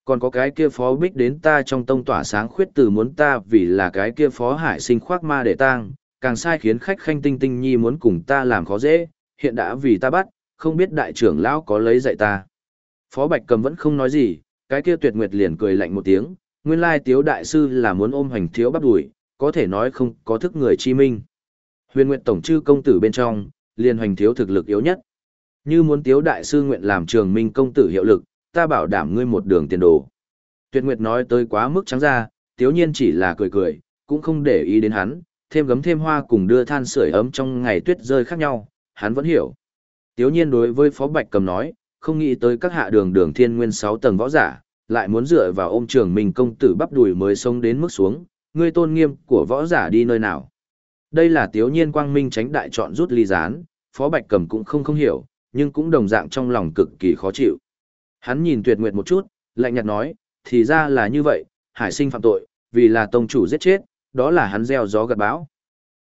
Còn có cái kia phó bích đến ta trong tông tỏa sáng khuyết từ muốn ta vì là cái kia phó hải sinh khoác ma để tang, càng sai khiến khách khanh tinh tinh nhi muốn cùng ta làm khó dễ, hiện đã vì ta bắt, không biết đại trưởng lão có lấy dạy ta. Phó Bạch Cầm vẫn không nói gì, cái kia tuyệt nguyệt liền cười lạnh một tiếng, nguyên lai tiếu đại sư là muốn ôm hành thiếu bắt đuổi, có thể nói không có thức người chi minh. Huyền Nguyệt Tổng chư công tử bên trong, liền hoành thiếu thực lực yếu nhất. Như muốn tiếu đại sư nguyện làm trường minh công tử hiệu lực, ta bảo đảm ngươi một đường tiền đồ. Tuyệt Nguyệt nói tới quá mức trắng ra, tiếu nhiên chỉ là cười cười, cũng không để ý đến hắn, thêm gấm thêm hoa cùng đưa than sưởi ấm trong ngày tuyết rơi khác nhau, hắn vẫn hiểu. Tiếu nhiên đối với Phó Bạch Cầm nói, không nghĩ tới các hạ đường đường thiên nguyên 6 tầng võ giả, lại muốn dựa vào ôm trường mình công tử bắp đùi mới sống đến mức xuống, ngươi tôn nghiêm của võ giả đi nơi nào. Đây là tiếu nhiên quang minh tránh đại chọn rút ly gián, Phó Bạch Cầm cũng không không hiểu, nhưng cũng đồng dạng trong lòng cực kỳ khó chịu. Hắn nhìn tuyệt nguyệt một chút, lạnh nhạt nói, thì ra là như vậy, hải sinh phạm tội, vì là tông chủ giết chết, đó là hắn gieo gió gặt bão.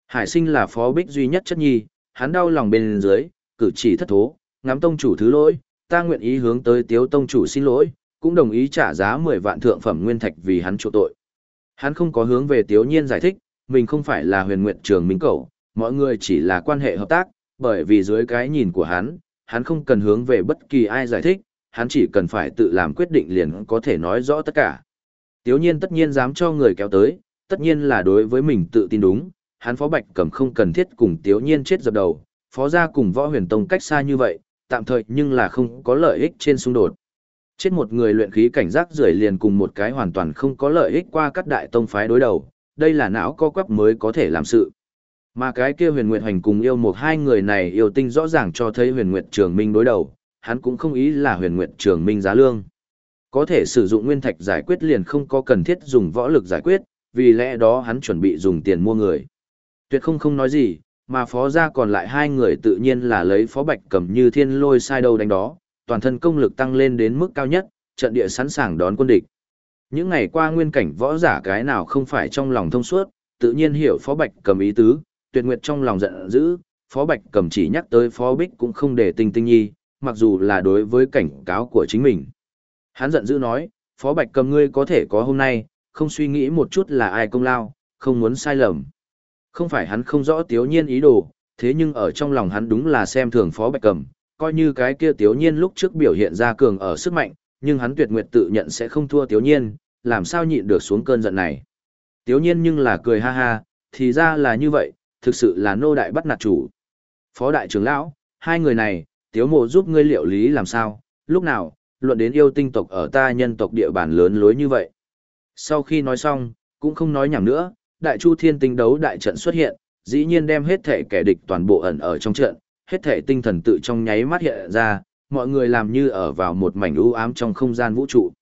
Hải sinh là phó bích duy nhất chất nhi, hắn đau lòng bên dưới, cử chỉ thất thố, ngắm tông chủ thứ lỗi, ta nguyện ý hướng tới tiếu tông chủ xin lỗi, cũng đồng ý trả giá 10 vạn thượng phẩm nguyên thạch vì hắn chỗ tội. Hắn không có hướng về tiếu nhiên giải thích, mình không phải là huyền nguyện trường minh cầu, mọi người chỉ là quan hệ hợp tác, bởi vì dưới cái nhìn của hắn, hắn không cần hướng về bất kỳ ai giải thích, hắn chỉ cần phải tự làm quyết định liền có thể nói rõ tất cả. Tiếu nhiên tất nhiên dám cho người kéo tới, tất nhiên là đối với mình tự tin đúng, hắn phó bạch cầm không cần thiết cùng tiếu nhiên chết dập đầu, phó gia cùng võ huyền tông cách xa như vậy, tạm thời nhưng là không có lợi ích trên xung đột. Chết một người luyện khí cảnh giác rưởi liền cùng một cái hoàn toàn không có lợi ích qua các đại tông phái đối đầu, đây là não co quắp mới có thể làm sự. Mà cái kia huyền nguyệt hành cùng yêu một hai người này yêu tinh rõ ràng cho thấy huyền nguyệt trường minh đối đầu, hắn cũng không ý là huyền nguyệt trường minh giá lương. Có thể sử dụng nguyên thạch giải quyết liền không có cần thiết dùng võ lực giải quyết, vì lẽ đó hắn chuẩn bị dùng tiền mua người. Tuyệt không không nói gì, mà phó gia còn lại hai người tự nhiên là lấy phó bạch cầm như thiên lôi sai đâu đánh đó, toàn thân công lực tăng lên đến mức cao nhất, trận địa sẵn sàng đón quân địch. Những ngày qua nguyên cảnh võ giả cái nào không phải trong lòng thông suốt, tự nhiên hiểu phó bạch cầm ý tứ, tuyệt nguyệt trong lòng giận dữ, phó bạch cầm chỉ nhắc tới phó bích cũng không để tinh tinh nhi, mặc dù là đối với cảnh cáo của chính mình. Hắn giận dữ nói, phó bạch cầm ngươi có thể có hôm nay, không suy nghĩ một chút là ai công lao, không muốn sai lầm. Không phải hắn không rõ tiếu nhiên ý đồ, thế nhưng ở trong lòng hắn đúng là xem thường phó bạch cầm, coi như cái kia tiếu nhiên lúc trước biểu hiện ra cường ở sức mạnh, nhưng hắn tuyệt nguyệt tự nhận sẽ không thua tiếu nhiên, làm sao nhịn được xuống cơn giận này. Tiếu nhiên nhưng là cười ha ha, thì ra là như vậy, thực sự là nô đại bắt nạt chủ. Phó đại trưởng lão, hai người này, tiếu mộ giúp ngươi liệu lý làm sao, lúc nào, luận đến yêu tinh tộc ở ta nhân tộc địa bàn lớn lối như vậy. Sau khi nói xong, cũng không nói nhảm nữa, đại chu thiên tinh đấu đại trận xuất hiện, dĩ nhiên đem hết thể kẻ địch toàn bộ ẩn ở trong trận, hết thể tinh thần tự trong nháy mắt hiện ra, mọi người làm như ở vào một mảnh u ám trong không gian vũ trụ.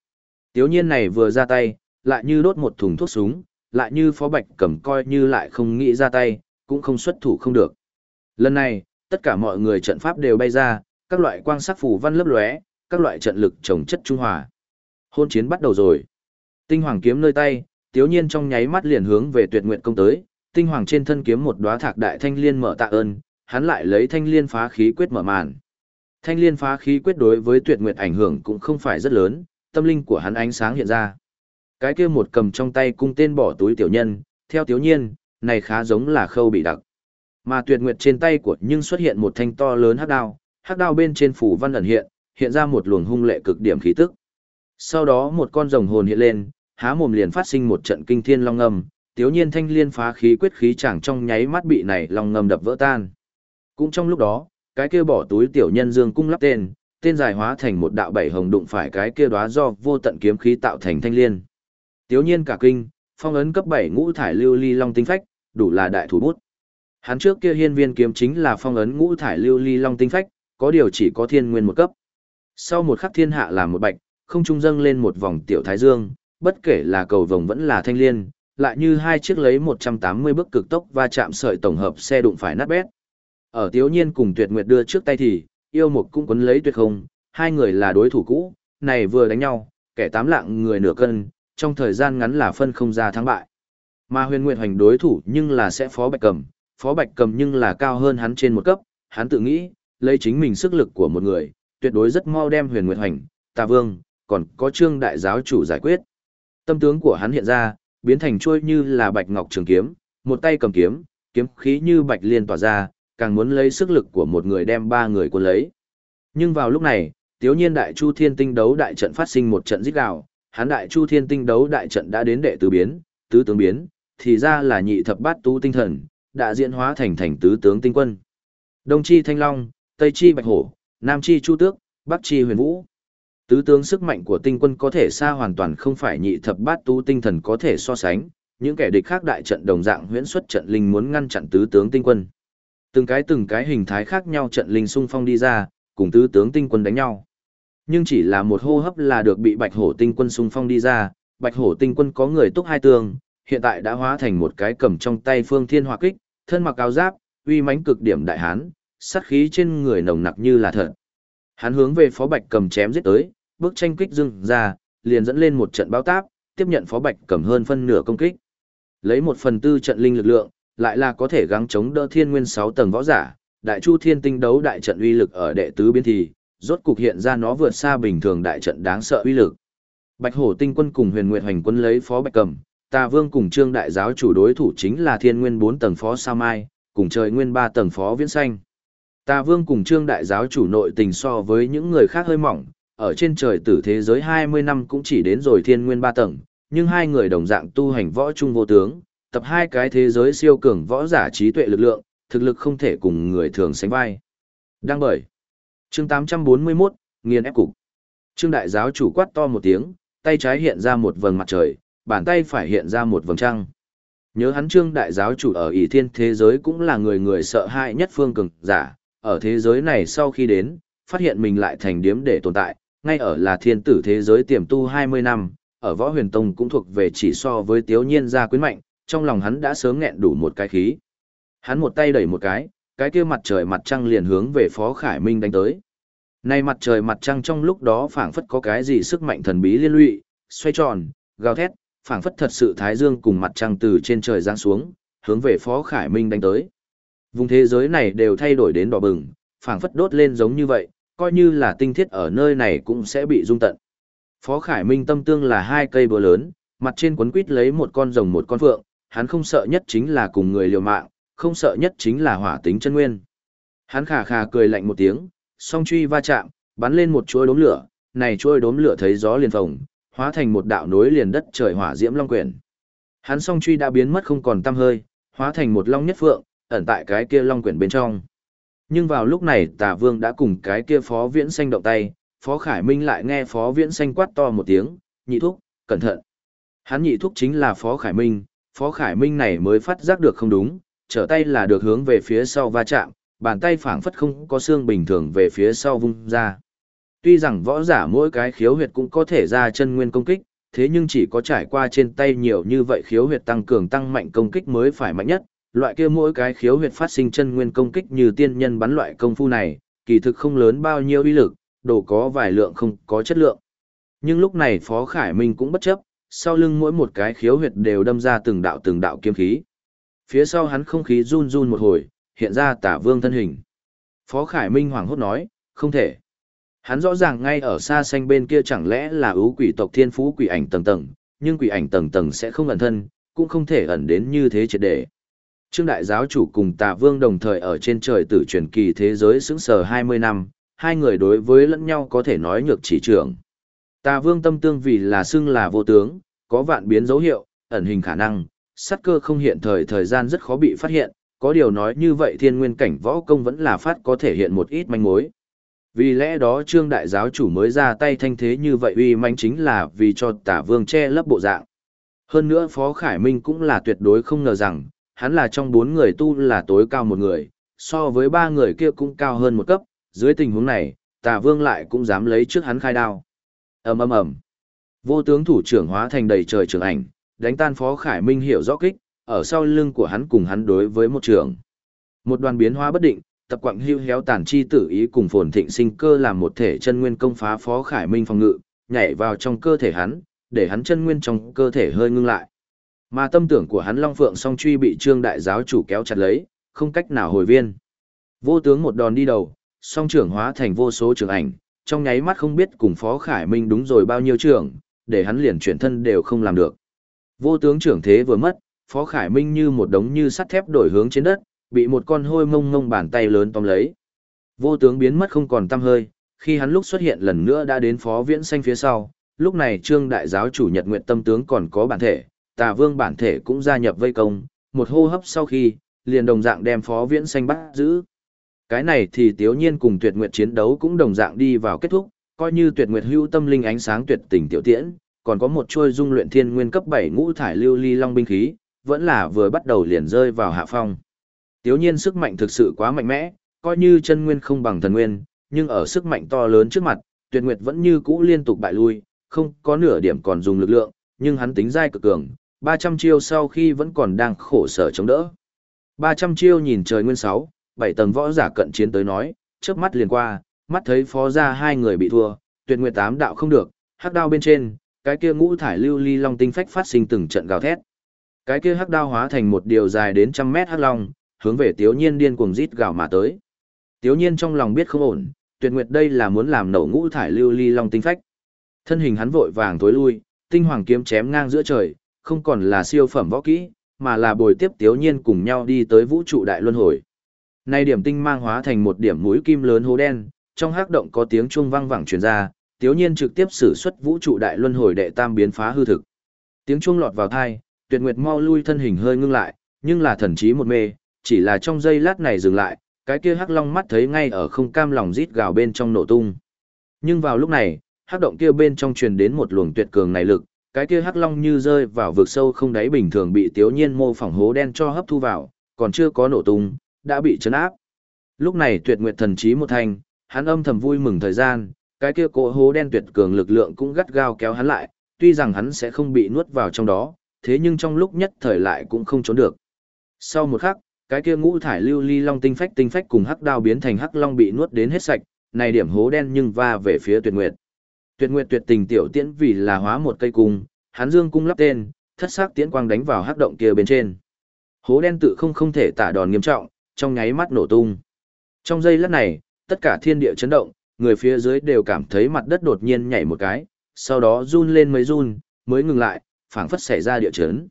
Tiếu nhiên này vừa ra tay, lại như đốt một thùng thuốc súng, lại như phó bạch cầm coi như lại không nghĩ ra tay, cũng không xuất thủ không được. Lần này, tất cả mọi người trận pháp đều bay ra, các loại quang sắc phù văn lấp lóe, các loại trận lực trồng chất trung hòa. Hôn chiến bắt đầu rồi. Tinh hoàng kiếm nơi tay, tiếu nhiên trong nháy mắt liền hướng về tuyệt nguyện công tới, tinh hoàng trên thân kiếm một đóa thạc đại thanh liên mở tạ ơn, hắn lại lấy thanh liên phá khí quyết mở màn. Thanh liên phá khí quyết đối với tuyệt nguyện ảnh hưởng cũng không phải rất lớn, tâm linh của hắn ánh sáng hiện ra. Cái kia một cầm trong tay cung tên bỏ túi tiểu nhân, theo tiểu nhiên, này khá giống là khâu bị đặc. Mà tuyệt nguyệt trên tay của nhưng xuất hiện một thanh to lớn hắc đao, hắc đao bên trên phủ văn ẩn hiện, hiện ra một luồng hung lệ cực điểm khí tức. Sau đó một con rồng hồn hiện lên, há mồm liền phát sinh một trận kinh thiên long ngâm, tiểu nhiên thanh liên phá khí quyết khí chẳng trong nháy mắt bị này long ngâm đập vỡ tan. Cũng trong lúc đó, cái kia bỏ túi tiểu nhân dương cung lắp tên, tên dài hóa thành một đạo bảy hồng đụng phải cái kia đóa do vô tận kiếm khí tạo thành thanh liên. Tiếu nhiên cả kinh, phong ấn cấp 7 ngũ thải lưu ly long tinh phách, đủ là đại thủ bút. Hắn trước kia hiên viên kiếm chính là phong ấn ngũ thải lưu ly long tinh phách, có điều chỉ có thiên nguyên một cấp. Sau một khắc thiên hạ làm một bạch, không trung dâng lên một vòng tiểu thái dương, bất kể là cầu vồng vẫn là thanh liên, lại như hai chiếc lấy 180 bước cực tốc va chạm sợi tổng hợp xe đụng phải nát bét. Ở Tiếu Nhiên cùng Tuyệt Nguyệt đưa trước tay thì, yêu mục cũng quấn lấy Tuyệt Không, hai người là đối thủ cũ, này vừa đánh nhau, kẻ tám lạng người nửa cân, trong thời gian ngắn là phân không ra thắng bại. Mà huyền nguyệt hoành đối thủ nhưng là sẽ phó bạch cầm, phó bạch cầm nhưng là cao hơn hắn trên một cấp, hắn tự nghĩ, lấy chính mình sức lực của một người, tuyệt đối rất mau đem huyền nguyệt hoành, tà vương, còn có trương đại giáo chủ giải quyết. Tâm tướng của hắn hiện ra, biến thành trôi như là bạch ngọc trường kiếm, một tay cầm kiếm, kiếm khí như bạch liên tỏa ra, càng muốn lấy sức lực của một người đem ba người quân lấy. Nhưng vào lúc này, tiếu nhiên đại chu thiên tinh đấu đại trận phát sinh một trận giết gào, hắn đại chu thiên tinh đấu đại trận đã đến đệ tứ biến, tứ tướng biến, thì ra là nhị thập bát tu tinh thần, đã diễn hóa thành thành tứ tướng tinh quân. Đông chi thanh long, tây chi bạch hổ, nam chi chu tước, bắc chi huyền vũ. Tứ tướng sức mạnh của tinh quân có thể xa hoàn toàn không phải nhị thập bát tu tinh thần có thể so sánh, những kẻ địch khác đại trận đồng dạng huyễn xuất trận linh muốn ngăn chặn tứ tướng tinh quân. Từng cái từng cái hình thái khác nhau trận linh xung phong đi ra, cùng tứ tướng tinh quân đánh nhau. Nhưng chỉ là một hô hấp là được bị bạch hổ tinh quân xung phong đi ra, bạch hổ tinh quân có người túc hai tường, hiện tại đã hóa thành một cái cầm trong tay phương thiên hỏa kích, thân mặc áo giáp, uy mãnh cực điểm đại hán, sát khí trên người nồng nặc như là thật. Hắn hướng về Phó Bạch cầm chém giết tới, bước tranh kích dưng ra, liền dẫn lên một trận báo táp, tiếp nhận Phó Bạch cầm hơn phân nửa công kích. Lấy một phần tư trận linh lực lượng, lại là có thể gắng chống đỡ thiên nguyên 6 tầng võ giả, đại chu thiên tinh đấu đại trận uy lực ở đệ tứ biến thì, rốt cục hiện ra nó vượt xa bình thường đại trận đáng sợ uy lực. Bạch Hổ Tinh Quân cùng Huyền Nguyệt hành Quân lấy Phó Bạch Cầm, Tà Vương cùng Trương Đại Giáo chủ đối thủ chính là Thiên Nguyên 4 tầng Phó Sa Mai, cùng Trời Nguyên 3 tầng Phó Viễn Xanh. Tà Vương cùng Trương Đại Giáo chủ nội tình so với những người khác hơi mỏng, ở trên trời tử thế giới 20 năm cũng chỉ đến rồi Thiên Nguyên 3 tầng, nhưng hai người đồng dạng tu hành võ trung vô tướng, tập hai cái thế giới siêu cường võ giả trí tuệ lực lượng, thực lực không thể cùng người thường sánh vai. Đang bởi chương 841, nghiền ép cục. Trương đại giáo chủ quát to một tiếng, tay trái hiện ra một vầng mặt trời, bàn tay phải hiện ra một vầng trăng. Nhớ hắn trương đại giáo chủ ở ỷ thiên thế giới cũng là người người sợ hãi nhất phương cường giả, ở thế giới này sau khi đến, phát hiện mình lại thành điếm để tồn tại, ngay ở là thiên tử thế giới tiềm tu 20 năm, ở võ huyền tông cũng thuộc về chỉ so với tiếu nhiên gia quyến mạnh, trong lòng hắn đã sớm nghẹn đủ một cái khí. Hắn một tay đẩy một cái, cái kia mặt trời mặt trăng liền hướng về Phó Khải Minh đánh tới. Nay mặt trời mặt trăng trong lúc đó phảng phất có cái gì sức mạnh thần bí liên lụy, xoay tròn, gào thét, phảng phất thật sự thái dương cùng mặt trăng từ trên trời giáng xuống, hướng về Phó Khải Minh đánh tới. Vùng thế giới này đều thay đổi đến đỏ bừng, phảng phất đốt lên giống như vậy, coi như là tinh thiết ở nơi này cũng sẽ bị rung tận. Phó Khải Minh tâm tương là hai cây búa lớn, mặt trên quấn quít lấy một con rồng một con phượng, hắn không sợ nhất chính là cùng người liều mạng, không sợ nhất chính là hỏa tính chân nguyên. Hắn khà khà cười lạnh một tiếng, song truy va chạm, bắn lên một chuôi đốm lửa, này chuôi đốm lửa thấy gió liền phồng, hóa thành một đạo nối liền đất trời hỏa diễm long quyển. Hắn song truy đã biến mất không còn tăm hơi, hóa thành một long nhất phượng, ẩn tại cái kia long quyển bên trong. Nhưng vào lúc này Tả Vương đã cùng cái kia Phó Viễn Xanh động tay, Phó Khải Minh lại nghe Phó Viễn Xanh quát to một tiếng, nhị thúc, cẩn thận. Hắn nhị thúc chính là Phó Khải Minh, Phó Khải Minh này mới phát giác được không đúng, trở tay là được hướng về phía sau va chạm, bàn tay phảng phất không có xương bình thường về phía sau vung ra. Tuy rằng võ giả mỗi cái khiếu huyệt cũng có thể ra chân nguyên công kích, thế nhưng chỉ có trải qua trên tay nhiều như vậy khiếu huyệt tăng cường tăng mạnh công kích mới phải mạnh nhất, loại kia mỗi cái khiếu huyệt phát sinh chân nguyên công kích như tiên nhân bắn loại công phu này, kỳ thực không lớn bao nhiêu uy lực, đồ có vài lượng không có chất lượng. Nhưng lúc này Phó Khải Minh cũng bất chấp, sau lưng mỗi một cái khiếu huyệt đều đâm ra từng đạo từng đạo kiếm khí. Phía sau hắn không khí run run một hồi, hiện ra tả vương thân hình. Phó Khải Minh hoảng hốt nói, không thể. Hắn rõ ràng ngay ở xa xanh bên kia chẳng lẽ là ưu quỷ tộc thiên phú quỷ ảnh tầng tầng, nhưng quỷ ảnh tầng tầng sẽ không ẩn thân, cũng không thể ẩn đến như thế triệt để. Trương đại giáo chủ cùng Tà Vương đồng thời ở trên trời tử truyền kỳ thế giới sững sờ 20 năm, hai người đối với lẫn nhau có thể nói nhược chỉ trưởng. Tà Vương tâm tương vì là xưng là vô tướng, có vạn biến dấu hiệu, ẩn hình khả năng, sát cơ không hiện thời thời gian rất khó bị phát hiện, có điều nói như vậy thiên nguyên cảnh võ công vẫn là phát có thể hiện một ít manh mối. Vì lẽ đó trương đại giáo chủ mới ra tay thanh thế như vậy uy manh chính là vì cho tả vương che lấp bộ dạng. Hơn nữa Phó Khải Minh cũng là tuyệt đối không ngờ rằng, hắn là trong bốn người tu là tối cao một người, so với ba người kia cũng cao hơn một cấp, dưới tình huống này, tả vương lại cũng dám lấy trước hắn khai đao ầm ầm ầm Vô tướng thủ trưởng hóa thành đầy trời trường ảnh, đánh tan Phó Khải Minh hiểu rõ kích, ở sau lưng của hắn cùng hắn đối với một trường. Một đoàn biến hóa bất định, tập quặng hưu héo tàn chi tử ý cùng phồn thịnh sinh cơ làm một thể chân nguyên công phá Phó Khải Minh phòng ngự, nhảy vào trong cơ thể hắn, để hắn chân nguyên trong cơ thể hơi ngưng lại. Mà tâm tưởng của hắn Long Phượng song truy bị Trương đại giáo chủ kéo chặt lấy, không cách nào hồi viên. Vô tướng một đòn đi đầu, song trưởng hóa thành vô số trường ảnh, trong nháy mắt không biết cùng Phó Khải Minh đúng rồi bao nhiêu trưởng để hắn liền chuyển thân đều không làm được. Vô tướng trưởng thế vừa mất, Phó Khải Minh như một đống như sắt thép đổi hướng trên đất, bị một con hôi mông mông bàn tay lớn tóm lấy. Vô tướng biến mất không còn tăm hơi, khi hắn lúc xuất hiện lần nữa đã đến Phó Viễn Xanh phía sau, lúc này Trương Đại giáo chủ Nhật nguyện Tâm tướng còn có bản thể, Tà Vương bản thể cũng gia nhập vây công, một hô hấp sau khi, liền đồng dạng đem Phó Viễn Xanh bắt giữ. Cái này thì Tiếu Nhiên cùng Tuyệt Nguyệt chiến đấu cũng đồng dạng đi vào kết thúc, coi như Tuyệt Nguyệt hưu tâm linh ánh sáng tuyệt tình tiểu tiễn, còn có một chuôi dung luyện thiên nguyên cấp 7 ngũ thải lưu ly long binh khí, vẫn là vừa bắt đầu liền rơi vào hạ phong. Tiếu nhiên sức mạnh thực sự quá mạnh mẽ, coi như chân nguyên không bằng thần nguyên, nhưng ở sức mạnh to lớn trước mặt, tuyệt nguyệt vẫn như cũ liên tục bại lui, không có nửa điểm còn dùng lực lượng, nhưng hắn tính dai cực cường, 300 chiêu sau khi vẫn còn đang khổ sở chống đỡ. 300 chiêu nhìn trời nguyên 6, bảy tầng võ giả cận chiến tới nói, chớp mắt liền qua, mắt thấy phó ra hai người bị thua, tuyệt nguyệt tám đạo không được, hắc đao bên trên, cái kia ngũ thải lưu ly long tinh phách phát sinh từng trận gào thét. Cái kia hắc đao hóa thành một điều dài đến trăm mét hắc long, hướng về Tiếu Nhiên điên cuồng rít gào mà tới. Tiếu Nhiên trong lòng biết không ổn, Tuyệt Nguyệt đây là muốn làm nổ ngũ thải lưu ly long tinh phách. Thân hình hắn vội vàng tối lui, tinh hoàng kiếm chém ngang giữa trời, không còn là siêu phẩm võ kỹ, mà là bồi tiếp Tiếu Nhiên cùng nhau đi tới vũ trụ đại luân hồi. Nay điểm tinh mang hóa thành một điểm mũi kim lớn hố đen, trong hắc động có tiếng chuông vang vẳng truyền ra, Tiếu Nhiên trực tiếp sử xuất vũ trụ đại luân hồi đệ tam biến phá hư thực. Tiếng chuông lọt vào tai, Tuyệt Nguyệt mau lui thân hình hơi ngưng lại, nhưng là thần trí một mê, chỉ là trong giây lát này dừng lại, cái kia hắc long mắt thấy ngay ở không cam lòng rít gào bên trong nổ tung. Nhưng vào lúc này, hắc động kia bên trong truyền đến một luồng tuyệt cường này lực, cái kia hắc long như rơi vào vực sâu không đáy bình thường bị Tiếu Nhiên mô phỏng hố đen cho hấp thu vào, còn chưa có nổ tung, đã bị chấn áp. Lúc này Tuyệt Nguyệt thần trí một thành, hắn âm thầm vui mừng thời gian, cái kia cỗ hố đen tuyệt cường lực lượng cũng gắt gao kéo hắn lại, tuy rằng hắn sẽ không bị nuốt vào trong đó, thế nhưng trong lúc nhất thời lại cũng không trốn được. Sau một khắc, cái kia ngũ thải lưu ly long tinh phách tinh phách cùng hắc đao biến thành hắc long bị nuốt đến hết sạch, này điểm hố đen nhưng va về phía Tuyệt Nguyệt. Tuyệt Nguyệt tuyệt tình tiểu tiễn vì là hóa một cây cung, hắn dương cung lắp tên, thất sắc tiễn quang đánh vào hắc động kia bên trên. Hố đen tự không không thể tả đòn nghiêm trọng, trong nháy mắt nổ tung. Trong giây lát này, tất cả thiên địa chấn động, người phía dưới đều cảm thấy mặt đất đột nhiên nhảy một cái, sau đó run lên mấy run, mới ngừng lại, phảng phất xảy ra địa chấn.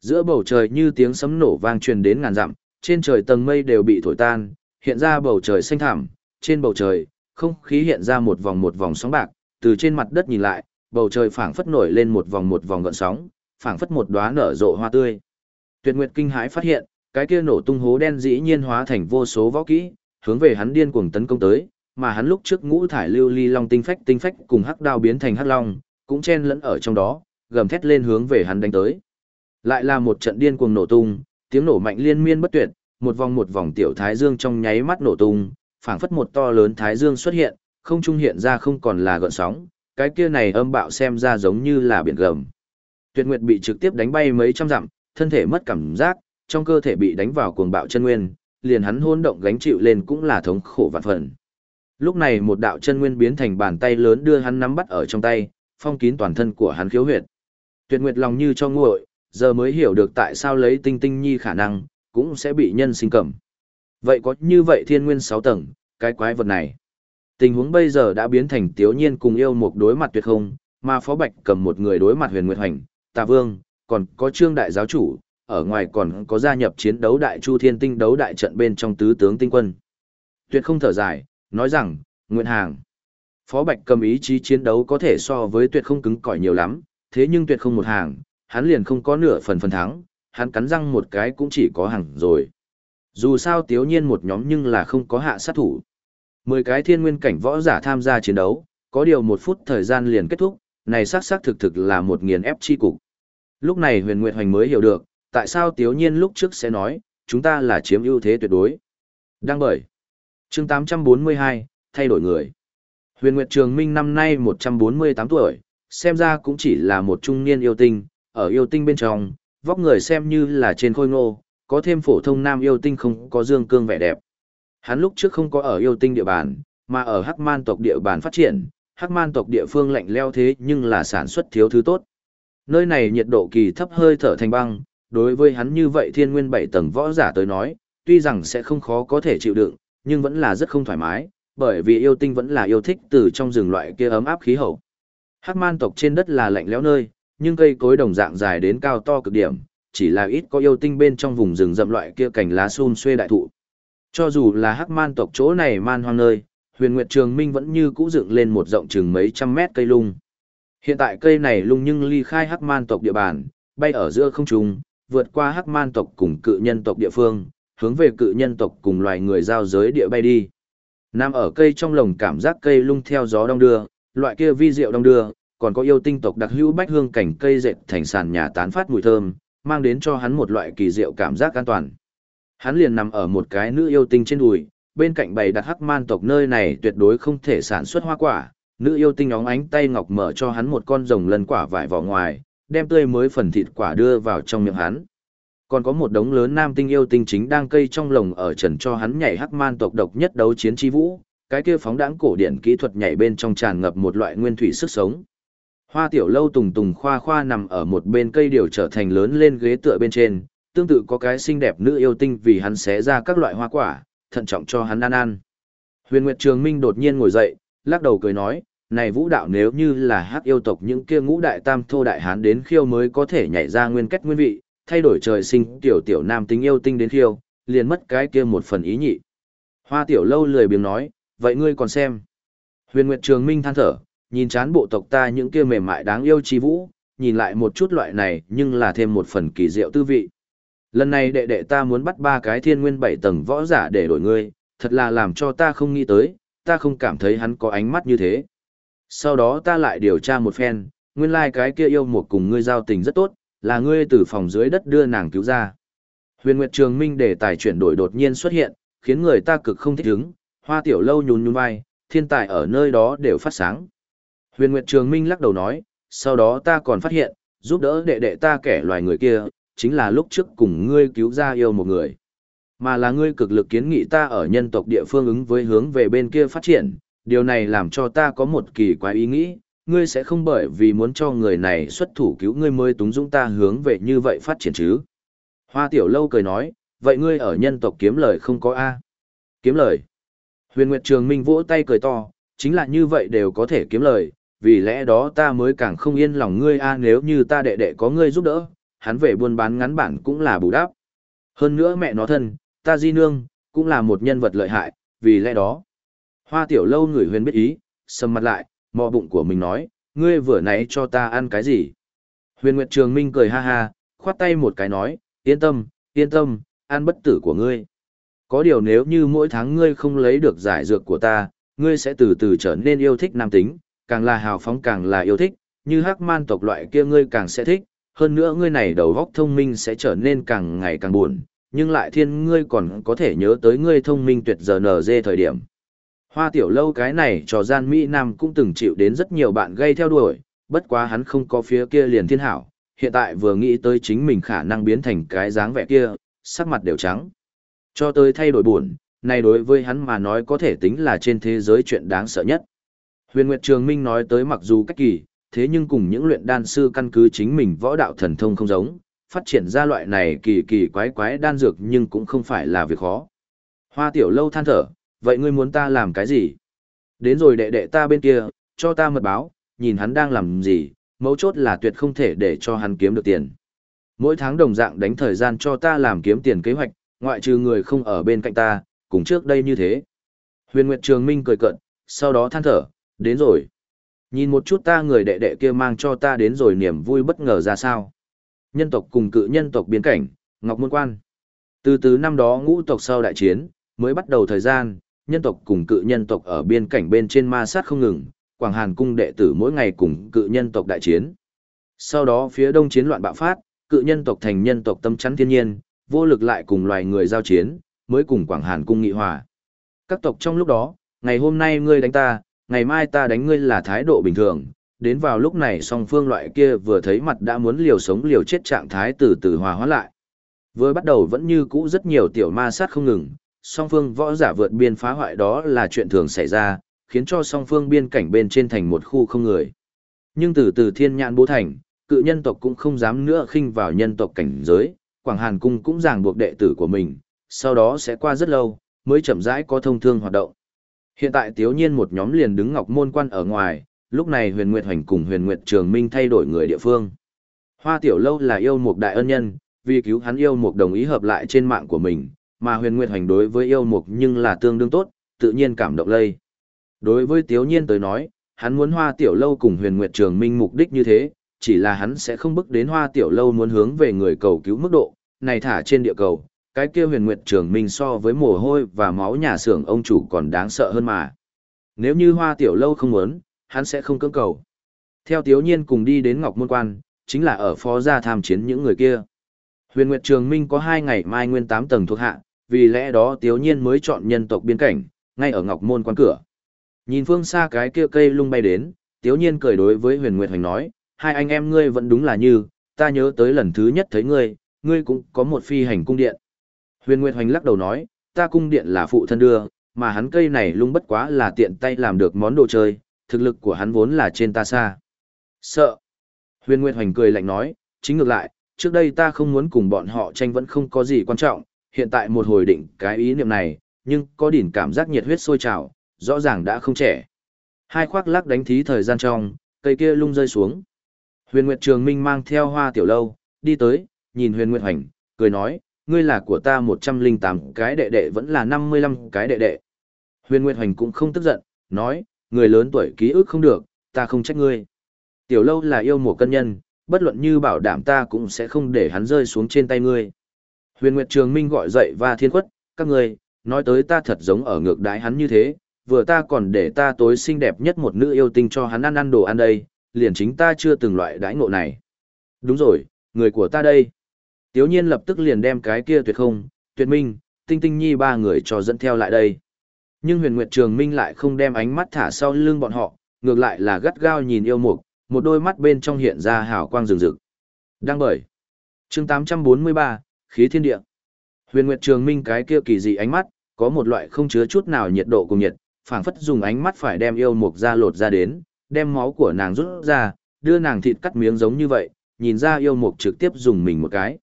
Giữa bầu trời như tiếng sấm nổ vang truyền đến ngàn dặm, trên trời tầng mây đều bị thổi tan, hiện ra bầu trời xanh thẳm, trên bầu trời, không khí hiện ra một vòng một vòng sóng bạc, từ trên mặt đất nhìn lại, bầu trời phảng phất nổi lên một vòng một vòng gợn sóng, phảng phất một đóa nở rộ hoa tươi. Tuyệt Nguyệt kinh hãi phát hiện, cái kia nổ tung hố đen dĩ nhiên hóa thành vô số võ kỹ, hướng về hắn điên cuồng tấn công tới, mà hắn lúc trước ngũ thải lưu ly long tinh phách tinh phách cùng hắc đao biến thành hắc long, cũng chen lẫn ở trong đó, gầm thét lên hướng về hắn đánh tới. Lại là một trận điên cuồng nổ tung, tiếng nổ mạnh liên miên bất tuyệt, một vòng một vòng tiểu thái dương trong nháy mắt nổ tung, phảng phất một to lớn thái dương xuất hiện, không trung hiện ra không còn là gợn sóng, cái kia này âm bạo xem ra giống như là biển gầm. Tuyệt Nguyệt bị trực tiếp đánh bay mấy trăm dặm, thân thể mất cảm giác, trong cơ thể bị đánh vào cuồng bạo chân nguyên, liền hắn hôn động gánh chịu lên cũng là thống khổ vạn phần. Lúc này một đạo chân nguyên biến thành bàn tay lớn đưa hắn nắm bắt ở trong tay, phong kín toàn thân của hắn khiếu huyệt. Tuyệt Nguyệt lòng như cho nguội, giờ mới hiểu được tại sao lấy tinh tinh nhi khả năng, cũng sẽ bị nhân sinh cầm. Vậy có như vậy thiên nguyên 6 tầng, cái quái vật này. Tình huống bây giờ đã biến thành tiếu nhiên cùng yêu một đối mặt tuyệt không, mà Phó Bạch cầm một người đối mặt huyền nguyệt hoành, tà vương, còn có trương đại giáo chủ, ở ngoài còn có gia nhập chiến đấu đại chu thiên tinh đấu đại trận bên trong tứ tướng tinh quân. Tuyệt không thở dài, nói rằng, nguyện hàng. Phó Bạch cầm ý chí chiến đấu có thể so với tuyệt không cứng cỏi nhiều lắm, thế nhưng tuyệt không một hàng, hắn liền không có nửa phần phần thắng, hắn cắn răng một cái cũng chỉ có hàng rồi. Dù sao tiếu nhiên một nhóm nhưng là không có hạ sát thủ. Mười cái thiên nguyên cảnh võ giả tham gia chiến đấu, có điều một phút thời gian liền kết thúc, này xác xác thực thực là một nghiền ép chi cục. Lúc này huyền nguyệt hoành mới hiểu được, tại sao tiếu nhiên lúc trước sẽ nói, chúng ta là chiếm ưu thế tuyệt đối. Đăng bởi. chương 842, thay đổi người. Huyền Nguyệt Trường Minh năm nay 148 tuổi, xem ra cũng chỉ là một trung niên yêu tinh, ở yêu tinh bên trong, vóc người xem như là trên khôi ngô, có thêm phổ thông nam yêu tinh không có dương cương vẻ đẹp. Hắn lúc trước không có ở yêu tinh địa bàn, mà ở Hắc Man tộc địa bàn phát triển, Hắc Man tộc địa phương lạnh leo thế nhưng là sản xuất thiếu thứ tốt. Nơi này nhiệt độ kỳ thấp hơi thở thành băng, đối với hắn như vậy thiên nguyên bảy tầng võ giả tới nói, tuy rằng sẽ không khó có thể chịu đựng, nhưng vẫn là rất không thoải mái, bởi vì yêu tinh vẫn là yêu thích từ trong rừng loại kia ấm áp khí hậu. Hắc man tộc trên đất là lạnh lẽo nơi, nhưng cây cối đồng dạng dài đến cao to cực điểm, chỉ là ít có yêu tinh bên trong vùng rừng rậm loại kia cành lá xun xuê đại thụ. Cho dù là hắc man tộc chỗ này man hoang nơi, huyền nguyệt trường minh vẫn như cũ dựng lên một rộng chừng mấy trăm mét cây lung. Hiện tại cây này lung nhưng ly khai hắc man tộc địa bàn, bay ở giữa không trung, vượt qua hắc man tộc cùng cự nhân tộc địa phương, hướng về cự nhân tộc cùng loài người giao giới địa bay đi. Nam ở cây trong lồng cảm giác cây lung theo gió đông đưa, loại kia vi diệu đông đưa, còn có yêu tinh tộc đặc hữu bách hương cảnh cây dệt thành sàn nhà tán phát mùi thơm, mang đến cho hắn một loại kỳ diệu cảm giác an toàn. Hắn liền nằm ở một cái nữ yêu tinh trên đùi, bên cạnh bày đặt hắc man tộc nơi này tuyệt đối không thể sản xuất hoa quả, nữ yêu tinh óng ánh tay ngọc mở cho hắn một con rồng lần quả vải vỏ ngoài, đem tươi mới phần thịt quả đưa vào trong miệng hắn. Còn có một đống lớn nam tinh yêu tinh chính đang cây trong lồng ở trần cho hắn nhảy hắc man tộc độc nhất đấu chiến chi vũ, cái kia phóng đãng cổ điển kỹ thuật nhảy bên trong tràn ngập một loại nguyên thủy sức sống. Hoa tiểu lâu tùng tùng khoa khoa nằm ở một bên cây điều trở thành lớn lên ghế tựa bên trên, tương tự có cái xinh đẹp nữ yêu tinh vì hắn xé ra các loại hoa quả, thận trọng cho hắn ăn ăn. Huyền Nguyệt Trường Minh đột nhiên ngồi dậy, lắc đầu cười nói, này vũ đạo nếu như là hát yêu tộc những kia ngũ đại tam thô đại hán đến khiêu mới có thể nhảy ra nguyên cách nguyên vị, thay đổi trời sinh tiểu tiểu nam tính yêu tinh đến khiêu, liền mất cái kia một phần ý nhị. Hoa tiểu lâu lười biếng nói, vậy ngươi còn xem. Huyền Nguyệt Trường Minh than thở, nhìn chán bộ tộc ta những kia mềm mại đáng yêu chi vũ, nhìn lại một chút loại này nhưng là thêm một phần kỳ diệu tư vị. Lần này đệ đệ ta muốn bắt ba cái thiên nguyên bảy tầng võ giả để đổi ngươi, thật là làm cho ta không nghĩ tới, ta không cảm thấy hắn có ánh mắt như thế. Sau đó ta lại điều tra một phen, nguyên lai like cái kia yêu một cùng ngươi giao tình rất tốt, là ngươi từ phòng dưới đất đưa nàng cứu ra. Huyền Nguyệt Trường Minh để tài chuyển đổi đột nhiên xuất hiện, khiến người ta cực không thích ứng, hoa tiểu lâu nhún nhún vai, thiên tài ở nơi đó đều phát sáng. Huyền Nguyệt Trường Minh lắc đầu nói, sau đó ta còn phát hiện, giúp đỡ đệ đệ ta kẻ loài người kia, chính là lúc trước cùng ngươi cứu ra yêu một người. Mà là ngươi cực lực kiến nghị ta ở nhân tộc địa phương ứng với hướng về bên kia phát triển, điều này làm cho ta có một kỳ quái ý nghĩ, ngươi sẽ không bởi vì muốn cho người này xuất thủ cứu ngươi mới túng dũng ta hướng về như vậy phát triển chứ. Hoa tiểu lâu cười nói, vậy ngươi ở nhân tộc kiếm lời không có A. Kiếm lời. Huyền Nguyệt Trường Minh vỗ tay cười to, chính là như vậy đều có thể kiếm lời, vì lẽ đó ta mới càng không yên lòng ngươi A nếu như ta đệ đệ có ngươi giúp đỡ, hắn về buôn bán ngắn bản cũng là bù đắp. Hơn nữa mẹ nó thân, ta di nương, cũng là một nhân vật lợi hại, vì lẽ đó. Hoa tiểu lâu người huyền biết ý, sầm mặt lại, mò bụng của mình nói, ngươi vừa nãy cho ta ăn cái gì? Huyền Nguyệt Trường Minh cười ha ha, khoát tay một cái nói, yên tâm, yên tâm, ăn bất tử của ngươi. Có điều nếu như mỗi tháng ngươi không lấy được giải dược của ta, ngươi sẽ từ từ trở nên yêu thích nam tính, càng là hào phóng càng là yêu thích, như hắc man tộc loại kia ngươi càng sẽ thích, hơn nữa ngươi này đầu góc thông minh sẽ trở nên càng ngày càng buồn, nhưng lại thiên ngươi còn có thể nhớ tới ngươi thông minh tuyệt giờ nở dê thời điểm. Hoa tiểu lâu cái này cho gian Mỹ Nam cũng từng chịu đến rất nhiều bạn gây theo đuổi, bất quá hắn không có phía kia liền thiên hảo, hiện tại vừa nghĩ tới chính mình khả năng biến thành cái dáng vẻ kia, sắc mặt đều trắng. Cho tới thay đổi buồn, này đối với hắn mà nói có thể tính là trên thế giới chuyện đáng sợ nhất. Huyền Nguyệt Trường Minh nói tới mặc dù cách kỳ, thế nhưng cùng những luyện đan sư căn cứ chính mình võ đạo thần thông không giống, phát triển ra loại này kỳ kỳ quái quái đan dược nhưng cũng không phải là việc khó. Hoa tiểu lâu than thở, vậy ngươi muốn ta làm cái gì? Đến rồi đệ đệ ta bên kia, cho ta mật báo, nhìn hắn đang làm gì, mấu chốt là tuyệt không thể để cho hắn kiếm được tiền. Mỗi tháng đồng dạng đánh thời gian cho ta làm kiếm tiền kế hoạch, ngoại trừ người không ở bên cạnh ta, cùng trước đây như thế. Huyền Nguyệt Trường Minh cười cận, sau đó than thở, đến rồi. Nhìn một chút ta người đệ đệ kia mang cho ta đến rồi niềm vui bất ngờ ra sao. Nhân tộc cùng cự nhân tộc biến cảnh, Ngọc Môn Quan. Từ từ năm đó ngũ tộc sau đại chiến, mới bắt đầu thời gian, nhân tộc cùng cự nhân tộc ở biên cảnh bên trên ma sát không ngừng, Quảng Hàn cung đệ tử mỗi ngày cùng cự nhân tộc đại chiến. Sau đó phía đông chiến loạn bạo phát, cự nhân tộc thành nhân tộc tâm chắn thiên nhiên, vô lực lại cùng loài người giao chiến, mới cùng Quảng Hàn cung nghị hòa. Các tộc trong lúc đó, ngày hôm nay ngươi đánh ta, ngày mai ta đánh ngươi là thái độ bình thường, đến vào lúc này song phương loại kia vừa thấy mặt đã muốn liều sống liều chết trạng thái từ từ hòa hóa lại. Vừa bắt đầu vẫn như cũ rất nhiều tiểu ma sát không ngừng, song phương võ giả vượt biên phá hoại đó là chuyện thường xảy ra, khiến cho song phương biên cảnh bên trên thành một khu không người. Nhưng từ từ thiên nhãn bố thành, cự nhân tộc cũng không dám nữa khinh vào nhân tộc cảnh giới, Quảng Hàn Cung cũng ràng buộc đệ tử của mình, sau đó sẽ qua rất lâu, mới chậm rãi có thông thương hoạt động. Hiện tại Tiếu Nhiên một nhóm liền đứng ngọc môn quan ở ngoài, lúc này Huyền Nguyệt Hoành cùng Huyền Nguyệt Trường Minh thay đổi người địa phương. Hoa Tiểu Lâu là yêu một đại ân nhân, vì cứu hắn yêu một đồng ý hợp lại trên mạng của mình, mà Huyền Nguyệt Hoành đối với yêu mục nhưng là tương đương tốt, tự nhiên cảm động lây. Đối với Tiếu Nhiên tới nói, hắn muốn Hoa Tiểu Lâu cùng Huyền Nguyệt Trường Minh mục đích như thế, chỉ là hắn sẽ không bước đến Hoa Tiểu Lâu muốn hướng về người cầu cứu mức độ, này thả trên địa cầu, cái kia huyền nguyệt trường minh so với mồ hôi và máu nhà xưởng ông chủ còn đáng sợ hơn mà. Nếu như hoa tiểu lâu không muốn, hắn sẽ không cưỡng cầu. Theo tiếu nhiên cùng đi đến Ngọc Môn Quan, chính là ở phó gia tham chiến những người kia. Huyền Nguyệt Trường Minh có hai ngày mai nguyên tám tầng thuộc hạ, vì lẽ đó tiếu nhiên mới chọn nhân tộc biên cảnh, ngay ở Ngọc Môn Quan cửa. Nhìn phương xa cái kia cây lung bay đến, tiếu nhiên cười đối với Huyền Nguyệt Hoành nói, hai anh em ngươi vẫn đúng là như, ta nhớ tới lần thứ nhất thấy ngươi, ngươi cũng có một phi hành cung điện. Huyền Nguyệt Hoành lắc đầu nói, ta cung điện là phụ thân đưa, mà hắn cây này lung bất quá là tiện tay làm được món đồ chơi, thực lực của hắn vốn là trên ta xa. Sợ. Huyền Nguyệt Hoành cười lạnh nói, chính ngược lại, trước đây ta không muốn cùng bọn họ tranh vẫn không có gì quan trọng, hiện tại một hồi định cái ý niệm này, nhưng có đỉnh cảm giác nhiệt huyết sôi trào, rõ ràng đã không trẻ. Hai khoác lắc đánh thí thời gian trong, cây kia lung rơi xuống. Huyền Nguyệt Trường Minh mang theo hoa tiểu lâu, đi tới, nhìn Huyền Nguyệt Hoành, cười nói, ngươi là của ta 108 cái đệ đệ vẫn là 55 cái đệ đệ. Huyền Nguyệt Hoành cũng không tức giận, nói, người lớn tuổi ký ức không được, ta không trách ngươi. Tiểu lâu là yêu mùa cân nhân, bất luận như bảo đảm ta cũng sẽ không để hắn rơi xuống trên tay ngươi. Huyền Nguyệt Trường Minh gọi dậy và thiên quất, các ngươi, nói tới ta thật giống ở ngược đái hắn như thế, vừa ta còn để ta tối xinh đẹp nhất một nữ yêu tinh cho hắn ăn ăn đồ ăn đây, liền chính ta chưa từng loại đãi ngộ này. Đúng rồi, người của ta đây. Tiếu nhiên lập tức liền đem cái kia tuyệt không, tuyệt minh, tinh tinh nhi ba người cho dẫn theo lại đây. Nhưng huyền nguyệt trường minh lại không đem ánh mắt thả sau lưng bọn họ, ngược lại là gắt gao nhìn yêu mục, một đôi mắt bên trong hiện ra hào quang rừng rực. Đang bởi. chương 843, khí thiên địa. Huyền nguyệt trường minh cái kia kỳ dị ánh mắt, có một loại không chứa chút nào nhiệt độ cùng nhiệt, phảng phất dùng ánh mắt phải đem yêu mục ra lột ra đến, đem máu của nàng rút ra, đưa nàng thịt cắt miếng giống như vậy, nhìn ra yêu mục trực tiếp dùng mình một cái.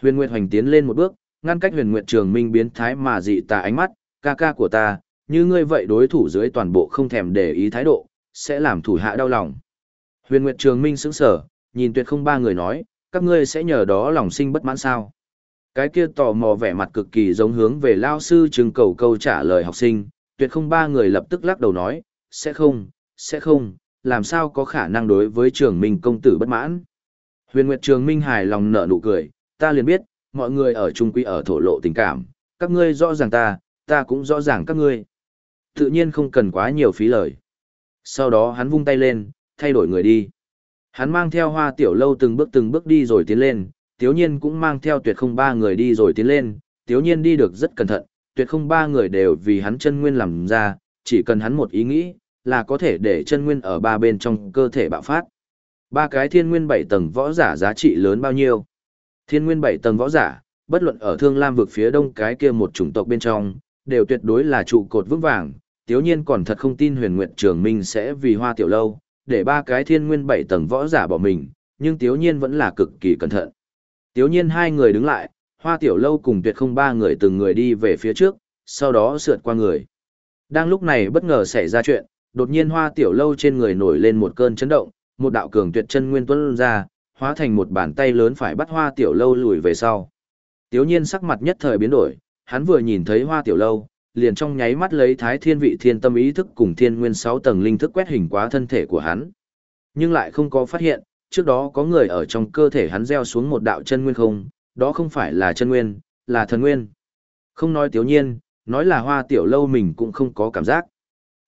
Huyền Nguyệt Hoành tiến lên một bước, ngăn cách Huyền Nguyệt Trường Minh biến thái mà dị tà ánh mắt, ca ca của ta, như ngươi vậy đối thủ dưới toàn bộ không thèm để ý thái độ, sẽ làm thủ hạ đau lòng. Huyền Nguyệt Trường Minh sững sờ, nhìn tuyệt không ba người nói, các ngươi sẽ nhờ đó lòng sinh bất mãn sao. Cái kia tò mò vẻ mặt cực kỳ giống hướng về lao sư trừng cầu câu trả lời học sinh, tuyệt không ba người lập tức lắc đầu nói, sẽ không, sẽ không, làm sao có khả năng đối với trường minh công tử bất mãn. Huyền Nguyệt Trường Minh hài lòng nở nụ cười, ta liền biết, mọi người ở trung quy ở thổ lộ tình cảm, các ngươi rõ ràng ta, ta cũng rõ ràng các ngươi. Tự nhiên không cần quá nhiều phí lời. Sau đó hắn vung tay lên, thay đổi người đi. Hắn mang theo hoa tiểu lâu từng bước từng bước đi rồi tiến lên, tiếu nhiên cũng mang theo tuyệt không ba người đi rồi tiến lên, tiếu nhiên đi được rất cẩn thận, tuyệt không ba người đều vì hắn chân nguyên làm ra, chỉ cần hắn một ý nghĩ, là có thể để chân nguyên ở ba bên trong cơ thể bạo phát. Ba cái thiên nguyên bảy tầng võ giả giá trị lớn bao nhiêu? Thiên nguyên bảy tầng võ giả, bất luận ở thương lam vực phía đông cái kia một chủng tộc bên trong, đều tuyệt đối là trụ cột vững vàng. Tiếu nhiên còn thật không tin huyền nguyện trường minh sẽ vì hoa tiểu lâu, để ba cái thiên nguyên bảy tầng võ giả bỏ mình, nhưng tiếu nhiên vẫn là cực kỳ cẩn thận. Tiếu nhiên hai người đứng lại, hoa tiểu lâu cùng tuyệt không ba người từng người đi về phía trước, sau đó sượt qua người. Đang lúc này bất ngờ xảy ra chuyện, đột nhiên hoa tiểu lâu trên người nổi lên một cơn chấn động, một đạo cường tuyệt chân nguyên tuân ra, hóa thành một bàn tay lớn phải bắt hoa tiểu lâu lùi về sau. Tiếu nhiên sắc mặt nhất thời biến đổi, hắn vừa nhìn thấy hoa tiểu lâu, liền trong nháy mắt lấy thái thiên vị thiên tâm ý thức cùng thiên nguyên Sáu tầng linh thức quét hình quá thân thể của hắn. Nhưng lại không có phát hiện, trước đó có người ở trong cơ thể hắn gieo xuống một đạo chân nguyên không, đó không phải là chân nguyên, là thần nguyên. Không nói tiểu nhiên, nói là hoa tiểu lâu mình cũng không có cảm giác.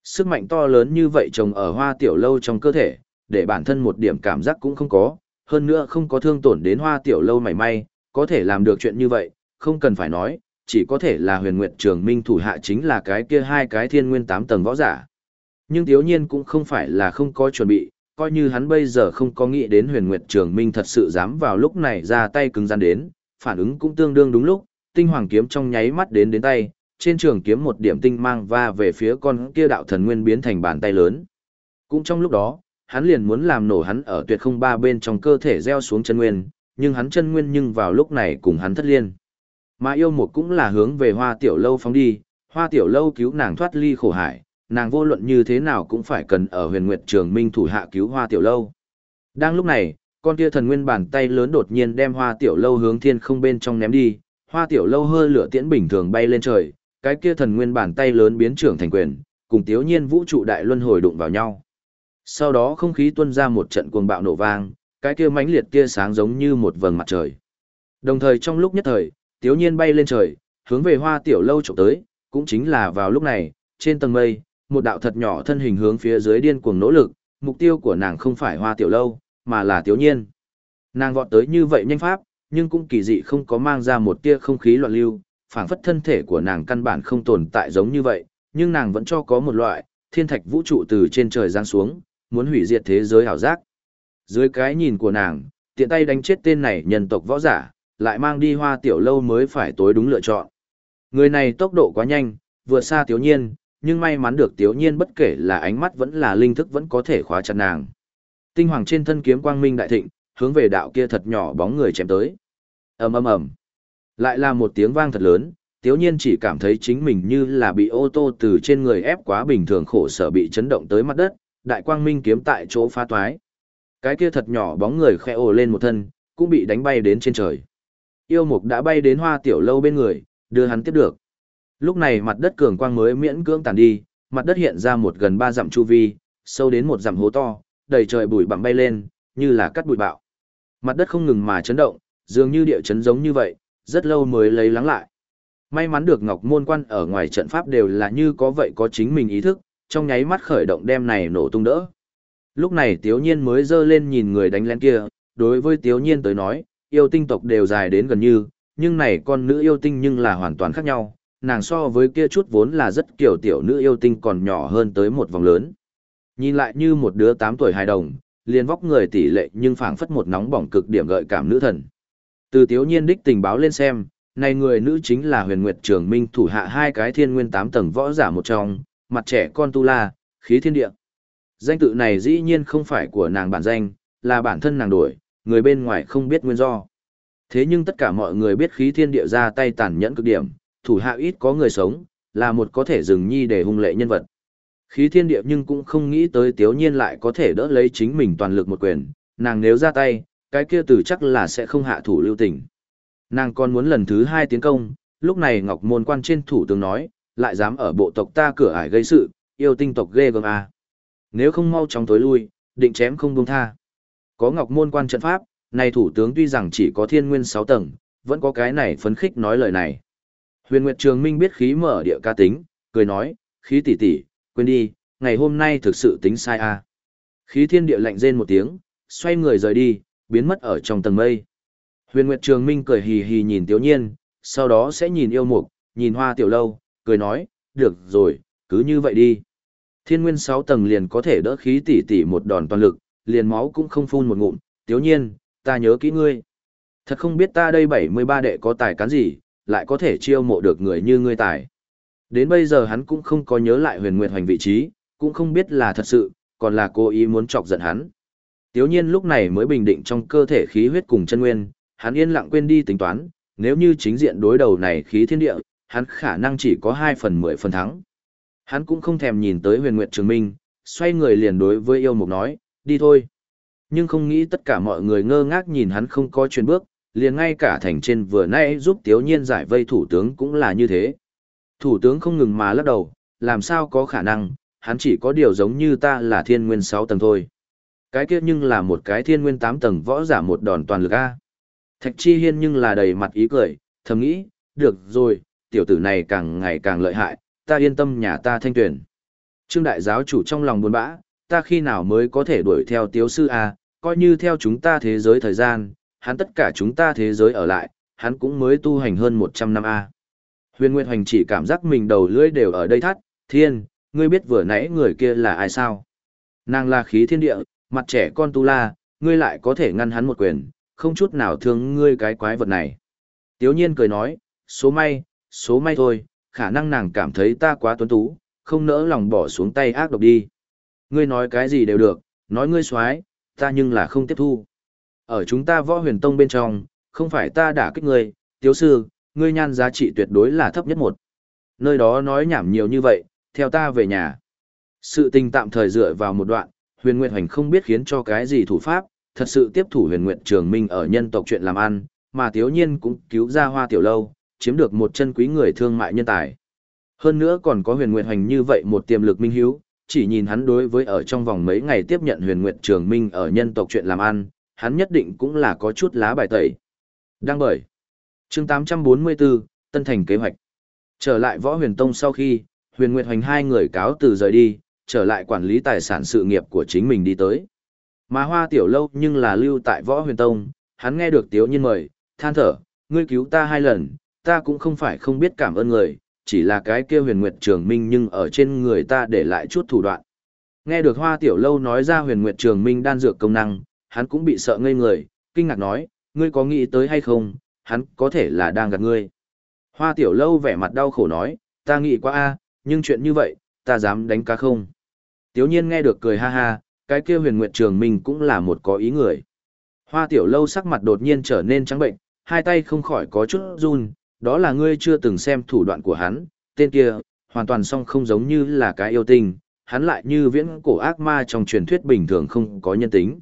Sức mạnh to lớn như vậy trồng ở hoa tiểu lâu trong cơ thể, để bản thân một điểm cảm giác cũng không có, hơn nữa không có thương tổn đến hoa tiểu lâu mảy may, có thể làm được chuyện như vậy, không cần phải nói, chỉ có thể là huyền nguyệt trường minh thủ hạ chính là cái kia hai cái thiên nguyên tám tầng võ giả. Nhưng thiếu nhiên cũng không phải là không có chuẩn bị, coi như hắn bây giờ không có nghĩ đến huyền nguyệt trường minh thật sự dám vào lúc này ra tay cứng rắn đến, phản ứng cũng tương đương đúng lúc, tinh hoàng kiếm trong nháy mắt đến đến tay, trên trường kiếm một điểm tinh mang va về phía con kia đạo thần nguyên biến thành bàn tay lớn. Cũng trong lúc đó, hắn liền muốn làm nổ hắn ở tuyệt không ba bên trong cơ thể gieo xuống chân nguyên, nhưng hắn chân nguyên nhưng vào lúc này cùng hắn thất liên. Mà yêu một cũng là hướng về hoa tiểu lâu phóng đi, hoa tiểu lâu cứu nàng thoát ly khổ hải, nàng vô luận như thế nào cũng phải cần ở huyền nguyệt trường minh thủ hạ cứu hoa tiểu lâu. Đang lúc này, con kia thần nguyên bàn tay lớn đột nhiên đem hoa tiểu lâu hướng thiên không bên trong ném đi, hoa tiểu lâu hơi lửa tiễn bình thường bay lên trời, cái kia thần nguyên bàn tay lớn biến trưởng thành quyền, cùng tiếu nhiên vũ trụ đại luân hồi đụng vào nhau. Sau đó không khí tuôn ra một trận cuồng bạo nổ vang, cái kia mãnh liệt tia sáng giống như một vầng mặt trời. Đồng thời trong lúc nhất thời, tiếu nhiên bay lên trời, hướng về hoa tiểu lâu trộm tới, cũng chính là vào lúc này, trên tầng mây, một đạo thật nhỏ thân hình hướng phía dưới điên cuồng nỗ lực, mục tiêu của nàng không phải hoa tiểu lâu, mà là tiếu nhiên. Nàng vọt tới như vậy nhanh pháp, nhưng cũng kỳ dị không có mang ra một tia không khí loạn lưu, phảng phất thân thể của nàng căn bản không tồn tại giống như vậy, nhưng nàng vẫn cho có một loại, thiên thạch vũ trụ từ trên trời giáng xuống, muốn hủy diệt thế giới hảo giác. Dưới cái nhìn của nàng, tiện tay đánh chết tên này nhân tộc võ giả, lại mang đi hoa tiểu lâu mới phải tối đúng lựa chọn. Người này tốc độ quá nhanh, vượt xa tiểu nhiên, nhưng may mắn được tiểu nhiên bất kể là ánh mắt vẫn là linh thức vẫn có thể khóa chặt nàng. Tinh hoàng trên thân kiếm quang minh đại thịnh, hướng về đạo kia thật nhỏ bóng người chém tới. ầm ầm ầm, lại là một tiếng vang thật lớn. Tiếu nhiên chỉ cảm thấy chính mình như là bị ô tô từ trên người ép quá bình thường khổ sở bị chấn động tới mặt đất, đại quang minh kiếm tại chỗ phá toái. Cái kia thật nhỏ bóng người khẽ ồ lên một thân, cũng bị đánh bay đến trên trời. Yêu mục đã bay đến hoa tiểu lâu bên người, đưa hắn tiếp được. Lúc này mặt đất cường quang mới miễn cưỡng tàn đi, mặt đất hiện ra một gần ba dặm chu vi, sâu đến một dặm hố to, đầy trời bụi bặm bay lên, như là cắt bụi bạo. Mặt đất không ngừng mà chấn động, dường như địa chấn giống như vậy, rất lâu mới lấy lắng lại. May mắn được Ngọc Môn Quan ở ngoài trận pháp đều là như có vậy có chính mình ý thức, trong nháy mắt khởi động đem này nổ tung đỡ. Lúc này Tiếu Nhiên mới dơ lên nhìn người đánh lén kia, đối với Tiếu Nhiên tới nói, yêu tinh tộc đều dài đến gần như, nhưng này con nữ yêu tinh nhưng là hoàn toàn khác nhau, nàng so với kia chút vốn là rất kiểu tiểu nữ yêu tinh còn nhỏ hơn tới một vòng lớn. Nhìn lại như một đứa 8 tuổi hài đồng, liền vóc người tỷ lệ nhưng phảng phất một nóng bỏng cực điểm gợi cảm nữ thần. Từ Tiếu Nhiên đích tình báo lên xem, này người nữ chính là huyền nguyệt trường minh thủ hạ hai cái thiên nguyên tám tầng võ giả một trong, mặt trẻ con tu la, khí thiên địa. Danh tự này dĩ nhiên không phải của nàng bản danh, là bản thân nàng đổi, người bên ngoài không biết nguyên do. Thế nhưng tất cả mọi người biết khí thiên địa ra tay tàn nhẫn cực điểm, thủ hạ ít có người sống, là một có thể dừng nhi để hung lệ nhân vật. Khí thiên địa nhưng cũng không nghĩ tới tiếu nhiên lại có thể đỡ lấy chính mình toàn lực một quyền, nàng nếu ra tay, cái kia từ chắc là sẽ không hạ thủ lưu tình. Nàng còn muốn lần thứ hai tiến công, lúc này Ngọc Môn quan trên thủ tướng nói, lại dám ở bộ tộc ta cửa ải gây sự, yêu tinh tộc ghê gớm à. Nếu không mau chóng tối lui, định chém không buông tha. Có Ngọc Môn quan trận pháp, này thủ tướng tuy rằng chỉ có thiên nguyên 6 tầng, vẫn có cái này phấn khích nói lời này. Huyền Nguyệt Trường Minh biết khí mở địa ca tính, cười nói, khí tỷ tỷ, quên đi, ngày hôm nay thực sự tính sai à. Khí thiên địa lạnh rên một tiếng, xoay người rời đi, biến mất ở trong tầng mây. Huyền Nguyệt Trường Minh cười hì hì nhìn Tiểu Nhiên, sau đó sẽ nhìn yêu mục, nhìn hoa tiểu lâu, cười nói, được rồi, cứ như vậy đi. Thiên nguyên 6 tầng liền có thể đỡ khí tỷ tỷ một đòn toàn lực, liền máu cũng không phun một ngụm, Tiểu Nhiên, ta nhớ kỹ ngươi. Thật không biết ta đây 73 đệ có tài cán gì, lại có thể chiêu mộ được người như ngươi tài. Đến bây giờ hắn cũng không có nhớ lại huyền nguyệt hoành vị trí, cũng không biết là thật sự, còn là cố ý muốn chọc giận hắn. Tiếu nhiên lúc này mới bình định trong cơ thể khí huyết cùng chân nguyên, hắn yên lặng quên đi tính toán, nếu như chính diện đối đầu này khí thiên địa, hắn khả năng chỉ có 2 phần 10 phần thắng. Hắn cũng không thèm nhìn tới huyền nguyệt trường minh, xoay người liền đối với yêu mục nói, đi thôi. Nhưng không nghĩ tất cả mọi người ngơ ngác nhìn hắn không có chuyển bước, liền ngay cả thành trên vừa nay giúp tiếu nhiên giải vây thủ tướng cũng là như thế. Thủ tướng không ngừng mà lắc đầu, làm sao có khả năng, hắn chỉ có điều giống như ta là thiên nguyên 6 tầng thôi. Cái kia nhưng là một cái thiên nguyên 8 tầng võ giả một đòn toàn lực A. Thạch Chi Hiên nhưng là đầy mặt ý cười, thầm nghĩ, được rồi, tiểu tử này càng ngày càng lợi hại, ta yên tâm nhà ta thanh tuyển. Trương đại giáo chủ trong lòng buồn bã, ta khi nào mới có thể đuổi theo tiếu sư A, coi như theo chúng ta thế giới thời gian, hắn tất cả chúng ta thế giới ở lại, hắn cũng mới tu hành hơn 100 năm A. Huyền Nguyệt Hoành chỉ cảm giác mình đầu lưỡi đều ở đây thắt, thiên, ngươi biết vừa nãy người kia là ai sao? Nàng là khí thiên địa, mặt trẻ con tu la, ngươi lại có thể ngăn hắn một quyền, không chút nào thương ngươi cái quái vật này. Tiếu nhiên cười nói, số may, số may thôi, khả năng nàng cảm thấy ta quá tuấn tú, không nỡ lòng bỏ xuống tay ác độc đi. Ngươi nói cái gì đều được, nói ngươi xoái, ta nhưng là không tiếp thu. Ở chúng ta võ huyền tông bên trong, không phải ta đả kích ngươi, tiếu sư, ngươi nhan giá trị tuyệt đối là thấp nhất một. Nơi đó nói nhảm nhiều như vậy, theo ta về nhà. Sự tình tạm thời dựa vào một đoạn, huyền nguyệt hoành không biết khiến cho cái gì thủ pháp, thật sự tiếp thủ huyền nguyệt trường minh ở nhân tộc chuyện làm ăn, mà tiếu nhiên cũng cứu ra hoa tiểu lâu, chiếm được một chân quý người thương mại nhân tài. Hơn nữa còn có huyền nguyệt hoành như vậy một tiềm lực minh hiếu, chỉ nhìn hắn đối với ở trong vòng mấy ngày tiếp nhận huyền nguyệt trường minh ở nhân tộc chuyện làm ăn, hắn nhất định cũng là có chút lá bài tẩy. Đăng bởi chương 844, Tân Thành kế hoạch. Trở lại võ huyền tông sau khi, huyền nguyệt hoành hai người cáo từ rời đi, trở lại quản lý tài sản sự nghiệp của chính mình đi tới. Mà hoa tiểu lâu nhưng là lưu tại võ huyền tông, hắn nghe được tiếu nhiên mời, than thở, ngươi cứu ta hai lần, ta cũng không phải không biết cảm ơn người, chỉ là cái kia huyền nguyệt trường minh nhưng ở trên người ta để lại chút thủ đoạn. Nghe được hoa tiểu lâu nói ra huyền nguyệt trường minh đan dược công năng, hắn cũng bị sợ ngây người, kinh ngạc nói, ngươi có nghĩ tới hay không, hắn có thể là đang gạt ngươi. Hoa tiểu lâu vẻ mặt đau khổ nói, ta nghĩ quá a, nhưng chuyện như vậy, ta dám đánh cá không. Tiếu nhiên nghe được cười ha ha, cái kia huyền nguyệt trường minh cũng là một có ý người. Hoa tiểu lâu sắc mặt đột nhiên trở nên trắng bệnh, hai tay không khỏi có chút run, đó là ngươi chưa từng xem thủ đoạn của hắn, tên kia, hoàn toàn song không giống như là cái yêu tinh, hắn lại như viễn cổ ác ma trong truyền thuyết bình thường không có nhân tính.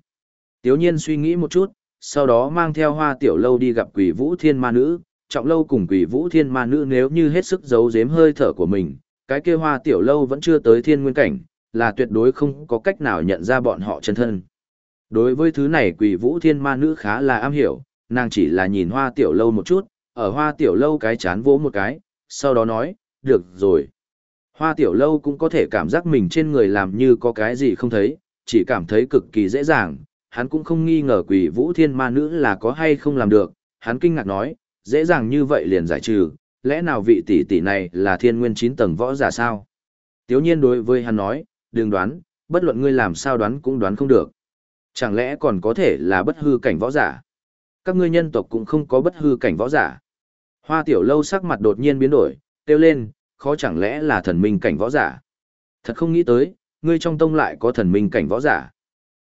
Tiếu nhiên suy nghĩ một chút, sau đó mang theo hoa tiểu lâu đi gặp quỷ vũ thiên ma nữ, trọng lâu cùng quỷ vũ thiên ma nữ nếu như hết sức giấu giếm hơi thở của mình, cái kia hoa tiểu lâu vẫn chưa tới thiên nguyên cảnh, là tuyệt đối không có cách nào nhận ra bọn họ chân thân. Đối với thứ này quỷ vũ thiên ma nữ khá là am hiểu, nàng chỉ là nhìn hoa tiểu lâu một chút, ở hoa tiểu lâu cái chán vỗ một cái, sau đó nói, được rồi. Hoa tiểu lâu cũng có thể cảm giác mình trên người làm như có cái gì không thấy, chỉ cảm thấy cực kỳ dễ dàng, hắn cũng không nghi ngờ quỷ vũ thiên ma nữ là có hay không làm được, hắn kinh ngạc nói, dễ dàng như vậy liền giải trừ, lẽ nào vị tỷ tỷ này là thiên nguyên 9 tầng võ giả sao? Tiếu nhiên đối với hắn nói, đừng đoán, bất luận ngươi làm sao đoán cũng đoán không được. Chẳng lẽ còn có thể là bất hư cảnh võ giả? Các ngươi nhân tộc cũng không có bất hư cảnh võ giả. Hoa tiểu lâu sắc mặt đột nhiên biến đổi, kêu lên, khó chẳng lẽ là thần minh cảnh võ giả? Thật không nghĩ tới, ngươi trong tông lại có thần minh cảnh võ giả.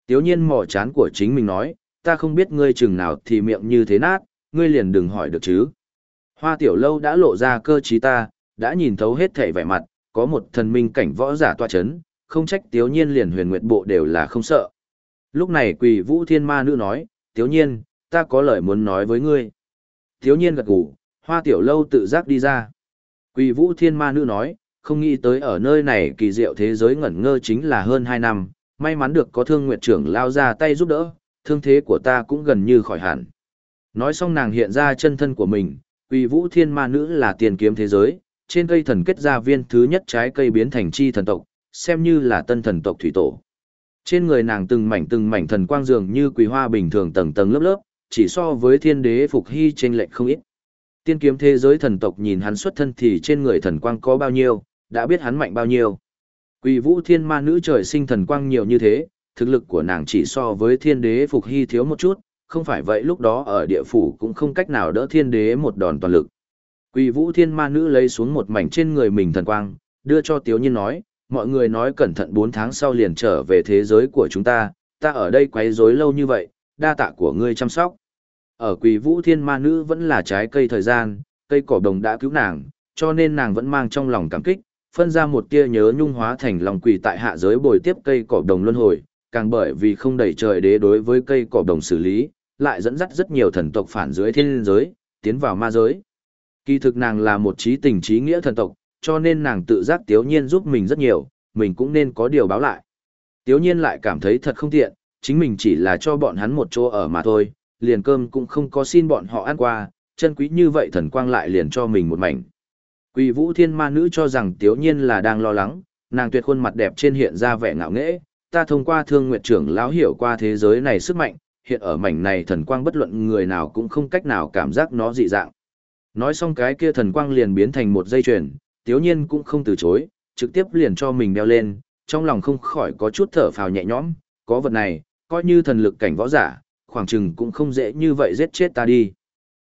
Tiếu nhiên mỏ chán của chính mình nói, ta không biết ngươi chừng nào thì miệng như thế nát, ngươi liền đừng hỏi được chứ. Hoa tiểu lâu đã lộ ra cơ trí ta, đã nhìn thấu hết thể vẻ mặt, có một thần minh cảnh võ giả toa chấn, không trách tiếu nhiên liền huyền nguyệt bộ đều là không sợ. Lúc này quỳ vũ thiên ma nữ nói, tiếu nhiên, ta có lời muốn nói với ngươi. Tiếu nhiên gật gù, hoa tiểu lâu tự giác đi ra. Quỳ vũ thiên ma nữ nói, không nghĩ tới ở nơi này kỳ diệu thế giới ngẩn ngơ chính là hơn 2 năm, may mắn được có thương nguyệt trưởng lao ra tay giúp đỡ, thương thế của ta cũng gần như khỏi hẳn. Nói xong nàng hiện ra chân thân của mình, quỳ vũ thiên ma nữ là tiền kiếm thế giới, trên cây thần kết ra viên thứ nhất trái cây biến thành chi thần tộc, xem như là tân thần tộc thủy tổ. Trên người nàng từng mảnh từng mảnh thần quang dường như quỳ hoa bình thường tầng tầng lớp lớp, chỉ so với thiên đế phục hy trên lệnh không ít. Tiên kiếm thế giới thần tộc nhìn hắn xuất thân thì trên người thần quang có bao nhiêu, đã biết hắn mạnh bao nhiêu. Quỷ vũ thiên ma nữ trời sinh thần quang nhiều như thế, thực lực của nàng chỉ so với thiên đế phục hy thiếu một chút, không phải vậy lúc đó ở địa phủ cũng không cách nào đỡ thiên đế một đòn toàn lực. Quỷ vũ thiên ma nữ lấy xuống một mảnh trên người mình thần quang, đưa cho tiếu nhiên nói, mọi người nói cẩn thận 4 tháng sau liền trở về thế giới của chúng ta, ta ở đây quấy rối lâu như vậy, đa tạ của ngươi chăm sóc. Ở quỳ vũ thiên ma nữ vẫn là trái cây thời gian, cây cỏ đồng đã cứu nàng, cho nên nàng vẫn mang trong lòng cảm kích, phân ra một tia nhớ nhung hóa thành lòng quỳ tại hạ giới bồi tiếp cây cỏ đồng luân hồi, càng bởi vì không đẩy trời đế đối với cây cỏ đồng xử lý, lại dẫn dắt rất nhiều thần tộc phản dưới thiên giới, tiến vào ma giới. Kỳ thực nàng là một trí tình trí nghĩa thần tộc, cho nên nàng tự giác tiếu nhiên giúp mình rất nhiều, mình cũng nên có điều báo lại. Tiếu nhiên lại cảm thấy thật không tiện, chính mình chỉ là cho bọn hắn một chỗ ở mà thôi, liền cơm cũng không có xin bọn họ ăn qua, chân quý như vậy thần quang lại liền cho mình một mảnh. quỷ vũ thiên ma nữ cho rằng tiếu nhiên là đang lo lắng, nàng tuyệt khuôn mặt đẹp trên hiện ra vẻ ngạo nghễ, ta thông qua thương nguyệt trưởng lão hiểu qua thế giới này sức mạnh, hiện ở mảnh này thần quang bất luận người nào cũng không cách nào cảm giác nó dị dạng. Nói xong cái kia thần quang liền biến thành một dây chuyền, tiếu nhiên cũng không từ chối, trực tiếp liền cho mình đeo lên, trong lòng không khỏi có chút thở phào nhẹ nhõm, có vật này, coi như thần lực cảnh võ giả, khoảng chừng cũng không dễ như vậy giết chết ta đi.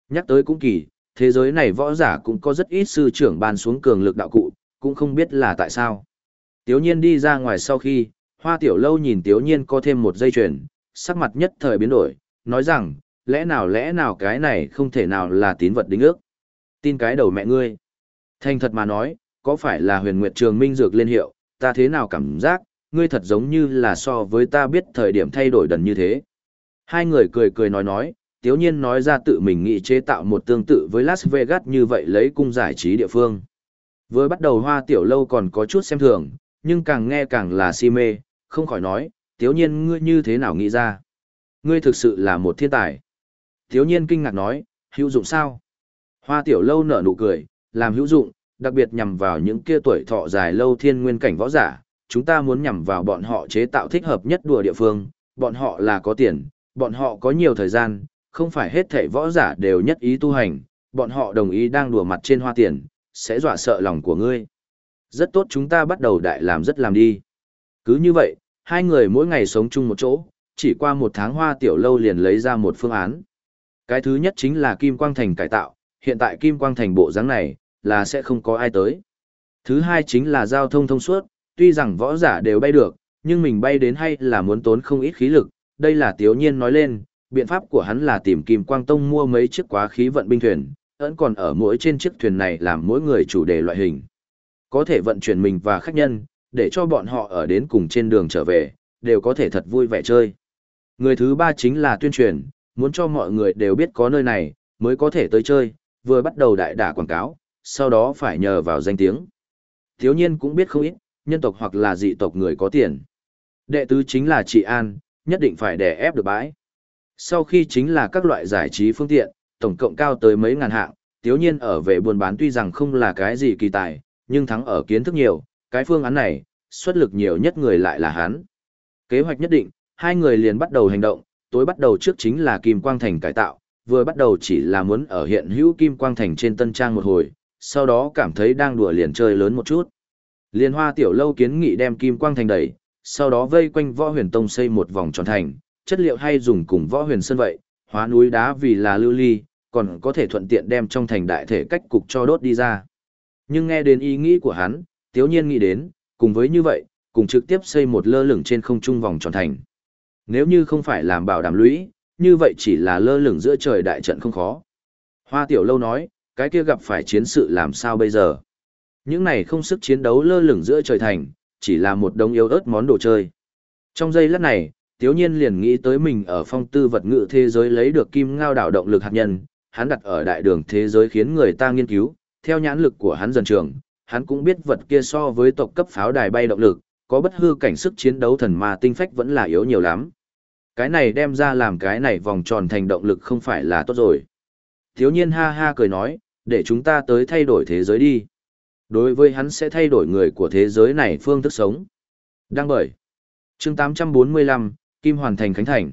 Nhắc tới cũng kỳ, thế giới này võ giả cũng có rất ít sư trưởng ban xuống cường lực đạo cụ, cũng không biết là tại sao. Tiếu nhiên đi ra ngoài sau khi, hoa tiểu lâu nhìn tiếu nhiên có thêm một dây chuyền, sắc mặt nhất thời biến đổi, nói rằng, lẽ nào lẽ nào cái này không thể nào là tín vật đính ước. Tin cái đầu mẹ ngươi. Thành thật mà nói, có phải là huyền nguyệt trường minh dược lên hiệu, ta thế nào cảm giác, ngươi thật giống như là so với ta biết thời điểm thay đổi đần như thế. Hai người cười cười nói nói, tiếu nhiên nói ra tự mình nghĩ chế tạo một tương tự với Las Vegas như vậy lấy cung giải trí địa phương. Vừa bắt đầu hoa tiểu lâu còn có chút xem thường, nhưng càng nghe càng là si mê, không khỏi nói, tiếu nhiên ngươi như thế nào nghĩ ra. Ngươi thực sự là một thiên tài. Tiếu nhiên kinh ngạc nói, hữu dụng sao? Hoa tiểu lâu nở nụ cười, làm hữu dụng, đặc biệt nhằm vào những kia tuổi thọ dài lâu thiên nguyên cảnh võ giả, chúng ta muốn nhằm vào bọn họ chế tạo thích hợp nhất đùa địa phương, bọn họ là có tiền, bọn họ có nhiều thời gian, không phải hết thảy võ giả đều nhất ý tu hành, bọn họ đồng ý đang đùa mặt trên hoa tiền, sẽ dọa sợ lòng của ngươi. Rất tốt chúng ta bắt đầu đại làm rất làm đi. Cứ như vậy, hai người mỗi ngày sống chung một chỗ, chỉ qua một tháng hoa tiểu lâu liền lấy ra một phương án. Cái thứ nhất chính là Kim Quang Thành cải tạo, hiện tại Kim Quang Thành bộ dáng này, là sẽ không có ai tới. Thứ hai chính là giao thông thông suốt, tuy rằng võ giả đều bay được, nhưng mình bay đến hay là muốn tốn không ít khí lực, đây là Tiếu Nhiên nói lên, biện pháp của hắn là tìm Kim Quang Tông mua mấy chiếc quá khí vận binh thuyền, vẫn còn ở mỗi trên chiếc thuyền này làm mỗi người chủ đề loại hình. Có thể vận chuyển mình và khách nhân, để cho bọn họ ở đến cùng trên đường trở về, đều có thể thật vui vẻ chơi. Người thứ ba chính là tuyên truyền, muốn cho mọi người đều biết có nơi này, mới có thể tới chơi, vừa bắt đầu đại đả quảng cáo, sau đó phải nhờ vào danh tiếng. Thiếu nhiên cũng biết không ít, nhân tộc hoặc là dị tộc người có tiền. Đệ tứ chính là chị an, nhất định phải đè ép được bãi. Sau khi chính là các loại giải trí phương tiện, tổng cộng cao tới mấy ngàn hạng, tiếu nhiên ở về buôn bán tuy rằng không là cái gì kỳ tài, nhưng thắng ở kiến thức nhiều, cái phương án này, xuất lực nhiều nhất người lại là hắn. Kế hoạch nhất định, hai người liền bắt đầu hành động, tối bắt đầu trước chính là Kim Quang Thành cải tạo, vừa bắt đầu chỉ là muốn ở hiện hữu Kim Quang Thành trên tân trang một hồi, sau đó cảm thấy đang đùa liền chơi lớn một chút. Liên hoa tiểu lâu kiến nghị đem Kim Quang Thành đẩy, sau đó vây quanh võ huyền tông xây một vòng tròn thành, chất liệu hay dùng cùng võ huyền sơn vậy, hóa núi đá vì là lưu ly, còn có thể thuận tiện đem trong thành đại thể cách cục cho đốt đi ra. Nhưng nghe đến ý nghĩ của hắn, tiếu nhiên nghĩ đến, cùng với như vậy, cùng trực tiếp xây một lơ lửng trên không trung vòng tròn thành. Nếu như không phải làm bảo đảm lũy, như vậy chỉ là lơ lửng giữa trời đại trận không khó. Hoa tiểu lâu nói, cái kia gặp phải chiến sự làm sao bây giờ? Những này không sức chiến đấu lơ lửng giữa trời thành, chỉ là một đống yếu ớt món đồ chơi. Trong giây lát này, Tiếu Nhiên liền nghĩ tới mình ở phong tư vật ngự thế giới lấy được kim ngao đảo động lực hạt nhân, hắn đặt ở đại đường thế giới khiến người ta nghiên cứu, theo nhãn lực của hắn dần trường, hắn cũng biết vật kia so với tộc cấp pháo đài bay động lực, có bất hư cảnh sức chiến đấu thần ma tinh phách vẫn là yếu nhiều lắm. Cái này đem ra làm cái này vòng tròn thành động lực không phải là tốt rồi. Thiếu nhiên ha ha cười nói, để chúng ta tới thay đổi thế giới đi. Đối với hắn sẽ thay đổi người của thế giới này phương thức sống. Đăng bởi. chương 845, Kim Hoàn Thành Khánh Thành.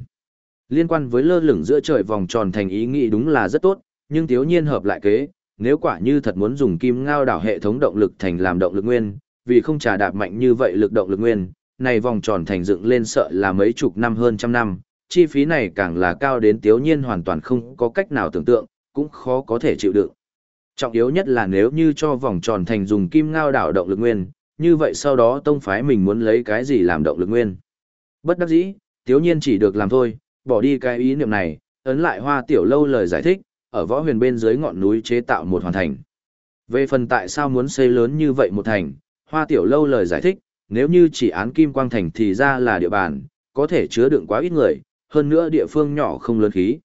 Liên quan với lơ lửng giữa trời vòng tròn thành ý nghĩ đúng là rất tốt, nhưng thiếu nhiên hợp lại kế, nếu quả như thật muốn dùng kim ngao đảo hệ thống động lực thành làm động lực nguyên, vì không trà đạp mạnh như vậy lực động lực nguyên, này vòng tròn thành dựng lên sợ là mấy chục năm hơn trăm năm, chi phí này càng là cao đến tiếu nhiên hoàn toàn không có cách nào tưởng tượng, cũng khó có thể chịu đựng. Trọng yếu nhất là nếu như cho vòng tròn thành dùng kim ngao đảo động lực nguyên, như vậy sau đó tông phái mình muốn lấy cái gì làm động lực nguyên. Bất đắc dĩ, tiếu nhiên chỉ được làm thôi, bỏ đi cái ý niệm này, ấn lại hoa tiểu lâu lời giải thích, ở võ huyền bên dưới ngọn núi chế tạo một hoàn thành. Về phần tại sao muốn xây lớn như vậy một thành, hoa tiểu lâu lời giải thích, nếu như chỉ án kim quang thành thì ra là địa bàn, có thể chứa đựng quá ít người, hơn nữa địa phương nhỏ không lớn khí.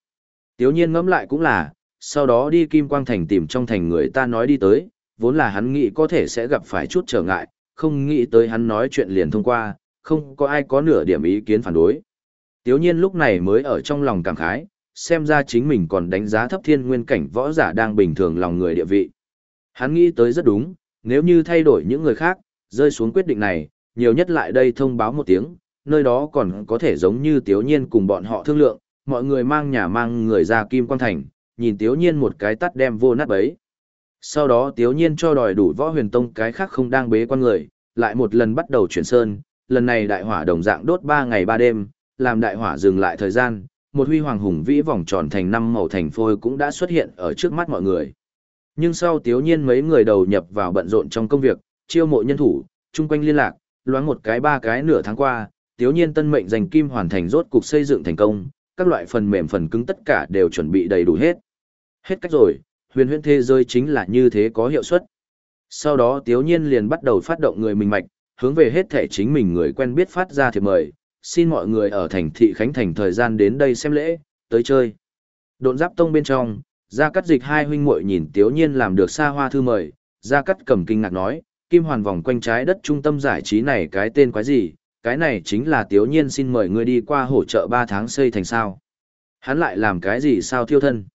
Tiếu nhiên ngẫm lại cũng là, sau đó đi kim quang thành tìm trong thành người ta nói đi tới, vốn là hắn nghĩ có thể sẽ gặp phải chút trở ngại, không nghĩ tới hắn nói chuyện liền thông qua, không có ai có nửa điểm ý kiến phản đối. Tiếu nhiên lúc này mới ở trong lòng cảm khái, xem ra chính mình còn đánh giá thấp thiên nguyên cảnh võ giả đang bình thường lòng người địa vị. Hắn nghĩ tới rất đúng, nếu như thay đổi những người khác, rơi xuống quyết định này, nhiều nhất lại đây thông báo một tiếng, nơi đó còn có thể giống như Tiếu Nhiên cùng bọn họ thương lượng, mọi người mang nhà mang người ra Kim Quang Thành, nhìn Tiếu Nhiên một cái tắt đem vô nát bấy. Sau đó Tiếu Nhiên cho đòi đủ võ huyền tông cái khác không đang bế quan người, lại một lần bắt đầu chuyển sơn, lần này đại hỏa đồng dạng đốt 3 ngày 3 đêm, làm đại hỏa dừng lại thời gian, một huy hoàng hùng vĩ vòng tròn thành năm màu thành phôi cũng đã xuất hiện ở trước mắt mọi người. Nhưng sau tiếu nhiên mấy người đầu nhập vào bận rộn trong công việc, chiêu mộ nhân thủ, chung quanh liên lạc, loáng một cái ba cái nửa tháng qua, tiếu nhiên tân mệnh giành kim hoàn thành rốt cục xây dựng thành công, các loại phần mềm phần cứng tất cả đều chuẩn bị đầy đủ hết. Hết cách rồi, huyền huyền thế giới chính là như thế có hiệu suất. Sau đó tiếu nhiên liền bắt đầu phát động người mình mạch, hướng về hết thể chính mình người quen biết phát ra thiệp mời, xin mọi người ở thành thị Khánh Thành thời gian đến đây xem lễ, tới chơi. Độn giáp tông bên trong, Gia Cát Dịch hai huynh muội nhìn Tiếu Nhiên làm được xa hoa thư mời, Gia Cát cầm kinh ngạc nói, Kim Hoàn vòng quanh trái đất trung tâm giải trí này cái tên quái gì, cái này chính là Tiếu Nhiên xin mời ngươi đi qua hỗ trợ 3 tháng xây thành sao. Hắn lại làm cái gì sao thiêu thân?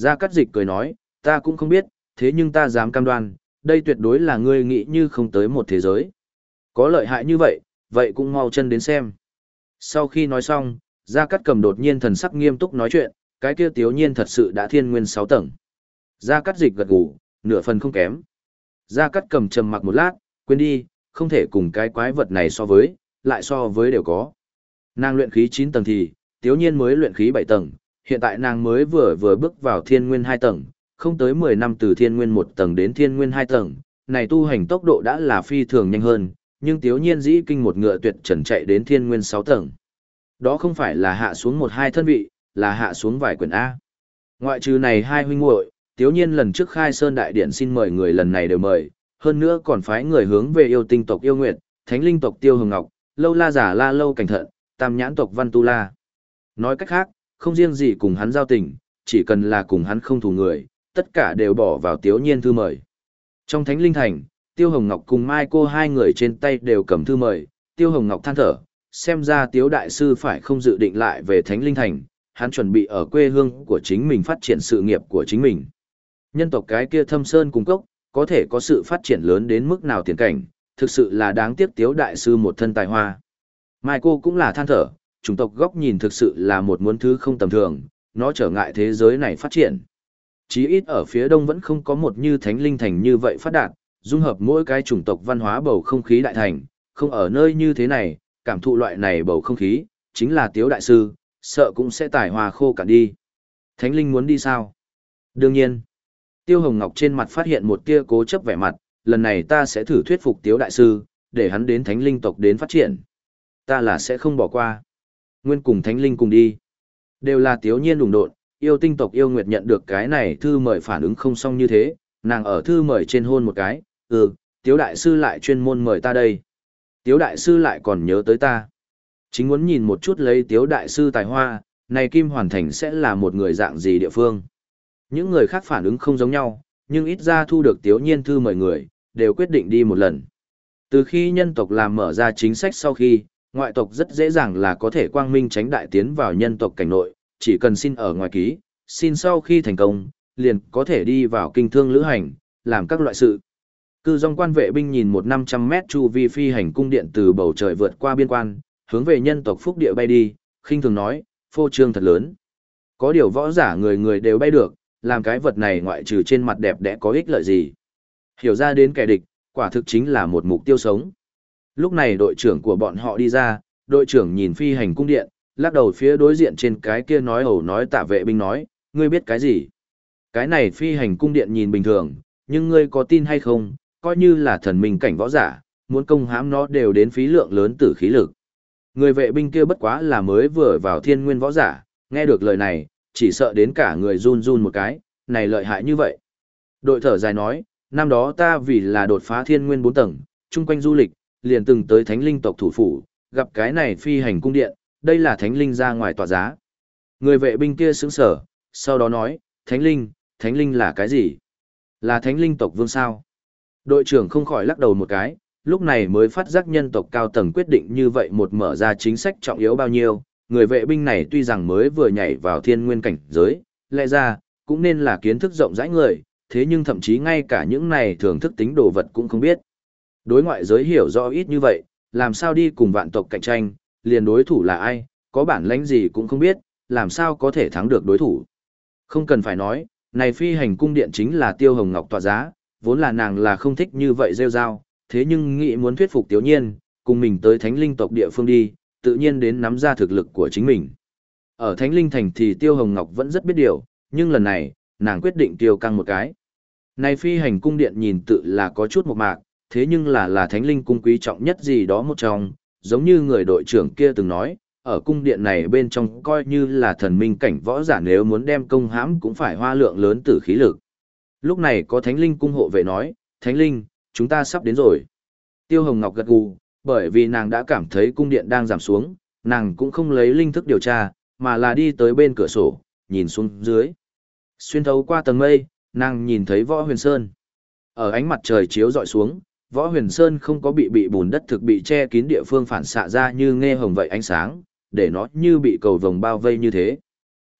Gia Cát Dịch cười nói, ta cũng không biết, thế nhưng ta dám cam đoan, đây tuyệt đối là ngươi nghĩ như không tới một thế giới. Có lợi hại như vậy, vậy cũng mau chân đến xem. Sau khi nói xong, Gia Cát cầm đột nhiên thần sắc nghiêm túc nói chuyện, cái kia tiếu nhiên thật sự đã thiên nguyên 6 tầng. Gia Cát dịch gật gù, nửa phần không kém. Gia Cát cầm trầm mặc một lát, quên đi, không thể cùng cái quái vật này so với, lại so với đều có. Nàng luyện khí 9 tầng thì, tiếu nhiên mới luyện khí 7 tầng, hiện tại nàng mới vừa vừa bước vào thiên nguyên 2 tầng, không tới 10 năm từ thiên nguyên 1 tầng đến thiên nguyên 2 tầng, này tu hành tốc độ đã là phi thường nhanh hơn, nhưng tiếu nhiên dĩ kinh một ngựa tuyệt trần chạy đến thiên nguyên 6 tầng. Đó không phải là hạ xuống một hai thân vị, là hạ xuống vài quyển A. Ngoại trừ này hai huynh muội, tiếu nhiên lần trước khai sơn đại điện xin mời người lần này đều mời, hơn nữa còn phái người hướng về yêu tinh tộc yêu nguyệt, thánh linh tộc tiêu hồng ngọc, lâu la giả la lâu cảnh thận, tam nhãn tộc văn tu la. Nói cách khác, không riêng gì cùng hắn giao tình, chỉ cần là cùng hắn không thù người, tất cả đều bỏ vào tiếu nhiên thư mời. Trong thánh linh thành, Tiêu Hồng Ngọc cùng Mai cô hai người trên tay đều cầm thư mời, Tiêu Hồng Ngọc than thở, xem ra Tiếu Đại Sư phải không dự định lại về Thánh Linh Thành, hắn chuẩn bị ở quê hương của chính mình phát triển sự nghiệp của chính mình. Nhân tộc cái kia thâm sơn cung cốc, có thể có sự phát triển lớn đến mức nào tiền cảnh, thực sự là đáng tiếc tiếu đại sư một thân tài hoa. Mai cô cũng là than thở, chủng tộc góc nhìn thực sự là một muốn thứ không tầm thường, nó trở ngại thế giới này phát triển. Chí ít ở phía đông vẫn không có một như thánh linh thành như vậy phát đạt, dung hợp mỗi cái chủng tộc văn hóa bầu không khí đại thành, không ở nơi như thế này, cảm thụ loại này bầu không khí, chính là tiếu đại sư, sợ cũng sẽ tải hòa khô cả đi. Thánh linh muốn đi sao? Đương nhiên. Tiêu Hồng Ngọc trên mặt phát hiện một tia cố chấp vẻ mặt, lần này ta sẽ thử thuyết phục tiếu đại sư, để hắn đến thánh linh tộc đến phát triển. Ta là sẽ không bỏ qua. Nguyên cùng thánh linh cùng đi. Đều là tiếu nhiên đùng độn, yêu tinh tộc yêu nguyệt nhận được cái này thư mời phản ứng không xong như thế, nàng ở thư mời trên hôn một cái, ừ, tiếu đại sư lại chuyên môn mời ta đây. Tiếu đại sư lại còn nhớ tới ta. Chính muốn nhìn một chút lấy tiếu đại sư tài hoa, này Kim Hoàn Thành sẽ là một người dạng gì địa phương. Những người khác phản ứng không giống nhau, nhưng ít ra thu được tiếu nhiên thư mời người, đều quyết định đi một lần. Từ khi nhân tộc làm mở ra chính sách sau khi, ngoại tộc rất dễ dàng là có thể quang minh tránh đại tiến vào nhân tộc cảnh nội, chỉ cần xin ở ngoài ký, xin sau khi thành công, liền có thể đi vào kinh thương lữ hành, làm các loại sự. Cư dòng quan vệ binh nhìn một 500 mét chu vi phi hành cung điện từ bầu trời vượt qua biên quan, hướng về nhân tộc phúc địa bay đi, khinh thường nói, phô trương thật lớn. Có điều võ giả người người đều bay được, làm cái vật này ngoại trừ trên mặt đẹp đẽ có ích lợi gì. Hiểu ra đến kẻ địch, quả thực chính là một mục tiêu sống. Lúc này đội trưởng của bọn họ đi ra, đội trưởng nhìn phi hành cung điện, lắc đầu phía đối diện trên cái kia nói ẩu nói tạ vệ binh nói, ngươi biết cái gì? Cái này phi hành cung điện nhìn bình thường, nhưng ngươi có tin hay không, coi như là thần minh cảnh võ giả, muốn công hãm nó đều đến phí lượng lớn tử khí lực. Người vệ binh kia bất quá là mới vừa vào thiên nguyên võ giả, nghe được lời này, chỉ sợ đến cả người run run một cái, này lợi hại như vậy. Đội thở dài nói, năm đó ta vì là đột phá thiên nguyên 4 tầng, chung quanh du lịch, liền từng tới thánh linh tộc thủ phủ, gặp cái này phi hành cung điện, đây là thánh linh ra ngoài tòa giá. Người vệ binh kia sững sở, sau đó nói, thánh linh, thánh linh là cái gì? Là thánh linh tộc vương sao? Đội trưởng không khỏi lắc đầu một cái, lúc này mới phát giác nhân tộc cao tầng quyết định như vậy một mở ra chính sách trọng yếu bao nhiêu, người vệ binh này tuy rằng mới vừa nhảy vào thiên nguyên cảnh giới, lẽ ra, cũng nên là kiến thức rộng rãi người, thế nhưng thậm chí ngay cả những này thường thức tính đồ vật cũng không biết. Đối ngoại giới hiểu rõ ít như vậy, làm sao đi cùng vạn tộc cạnh tranh, liền đối thủ là ai, có bản lãnh gì cũng không biết, làm sao có thể thắng được đối thủ. Không cần phải nói, này phi hành cung điện chính là tiêu hồng ngọc tọa giá, vốn là nàng là không thích như vậy rêu rao, thế nhưng nghĩ muốn thuyết phục tiểu nhiên, cùng mình tới thánh linh tộc địa phương đi, tự nhiên đến nắm ra thực lực của chính mình. Ở thánh linh thành thì tiêu hồng ngọc vẫn rất biết điều, nhưng lần này, nàng quyết định tiêu căng một cái. Này phi hành cung điện nhìn tự là có chút một mạc, thế nhưng là là thánh linh cung quý trọng nhất gì đó một trong, giống như người đội trưởng kia từng nói, ở cung điện này bên trong coi như là thần minh cảnh võ giả nếu muốn đem công hãm cũng phải hoa lượng lớn tử khí lực. Lúc này có thánh linh cung hộ vệ nói, thánh linh, chúng ta sắp đến rồi. Tiêu Hồng Ngọc gật gù, bởi vì nàng đã cảm thấy cung điện đang giảm xuống, nàng cũng không lấy linh thức điều tra, mà là đi tới bên cửa sổ, nhìn xuống dưới. Xuyên thấu qua tầng mây, nàng nhìn thấy võ huyền sơn. Ở ánh mặt trời chiếu dọi xuống, võ huyền sơn không có bị bị bùn đất thực bị che kín địa phương phản xạ ra như nghe hồng vậy ánh sáng, để nó như bị cầu vồng bao vây như thế.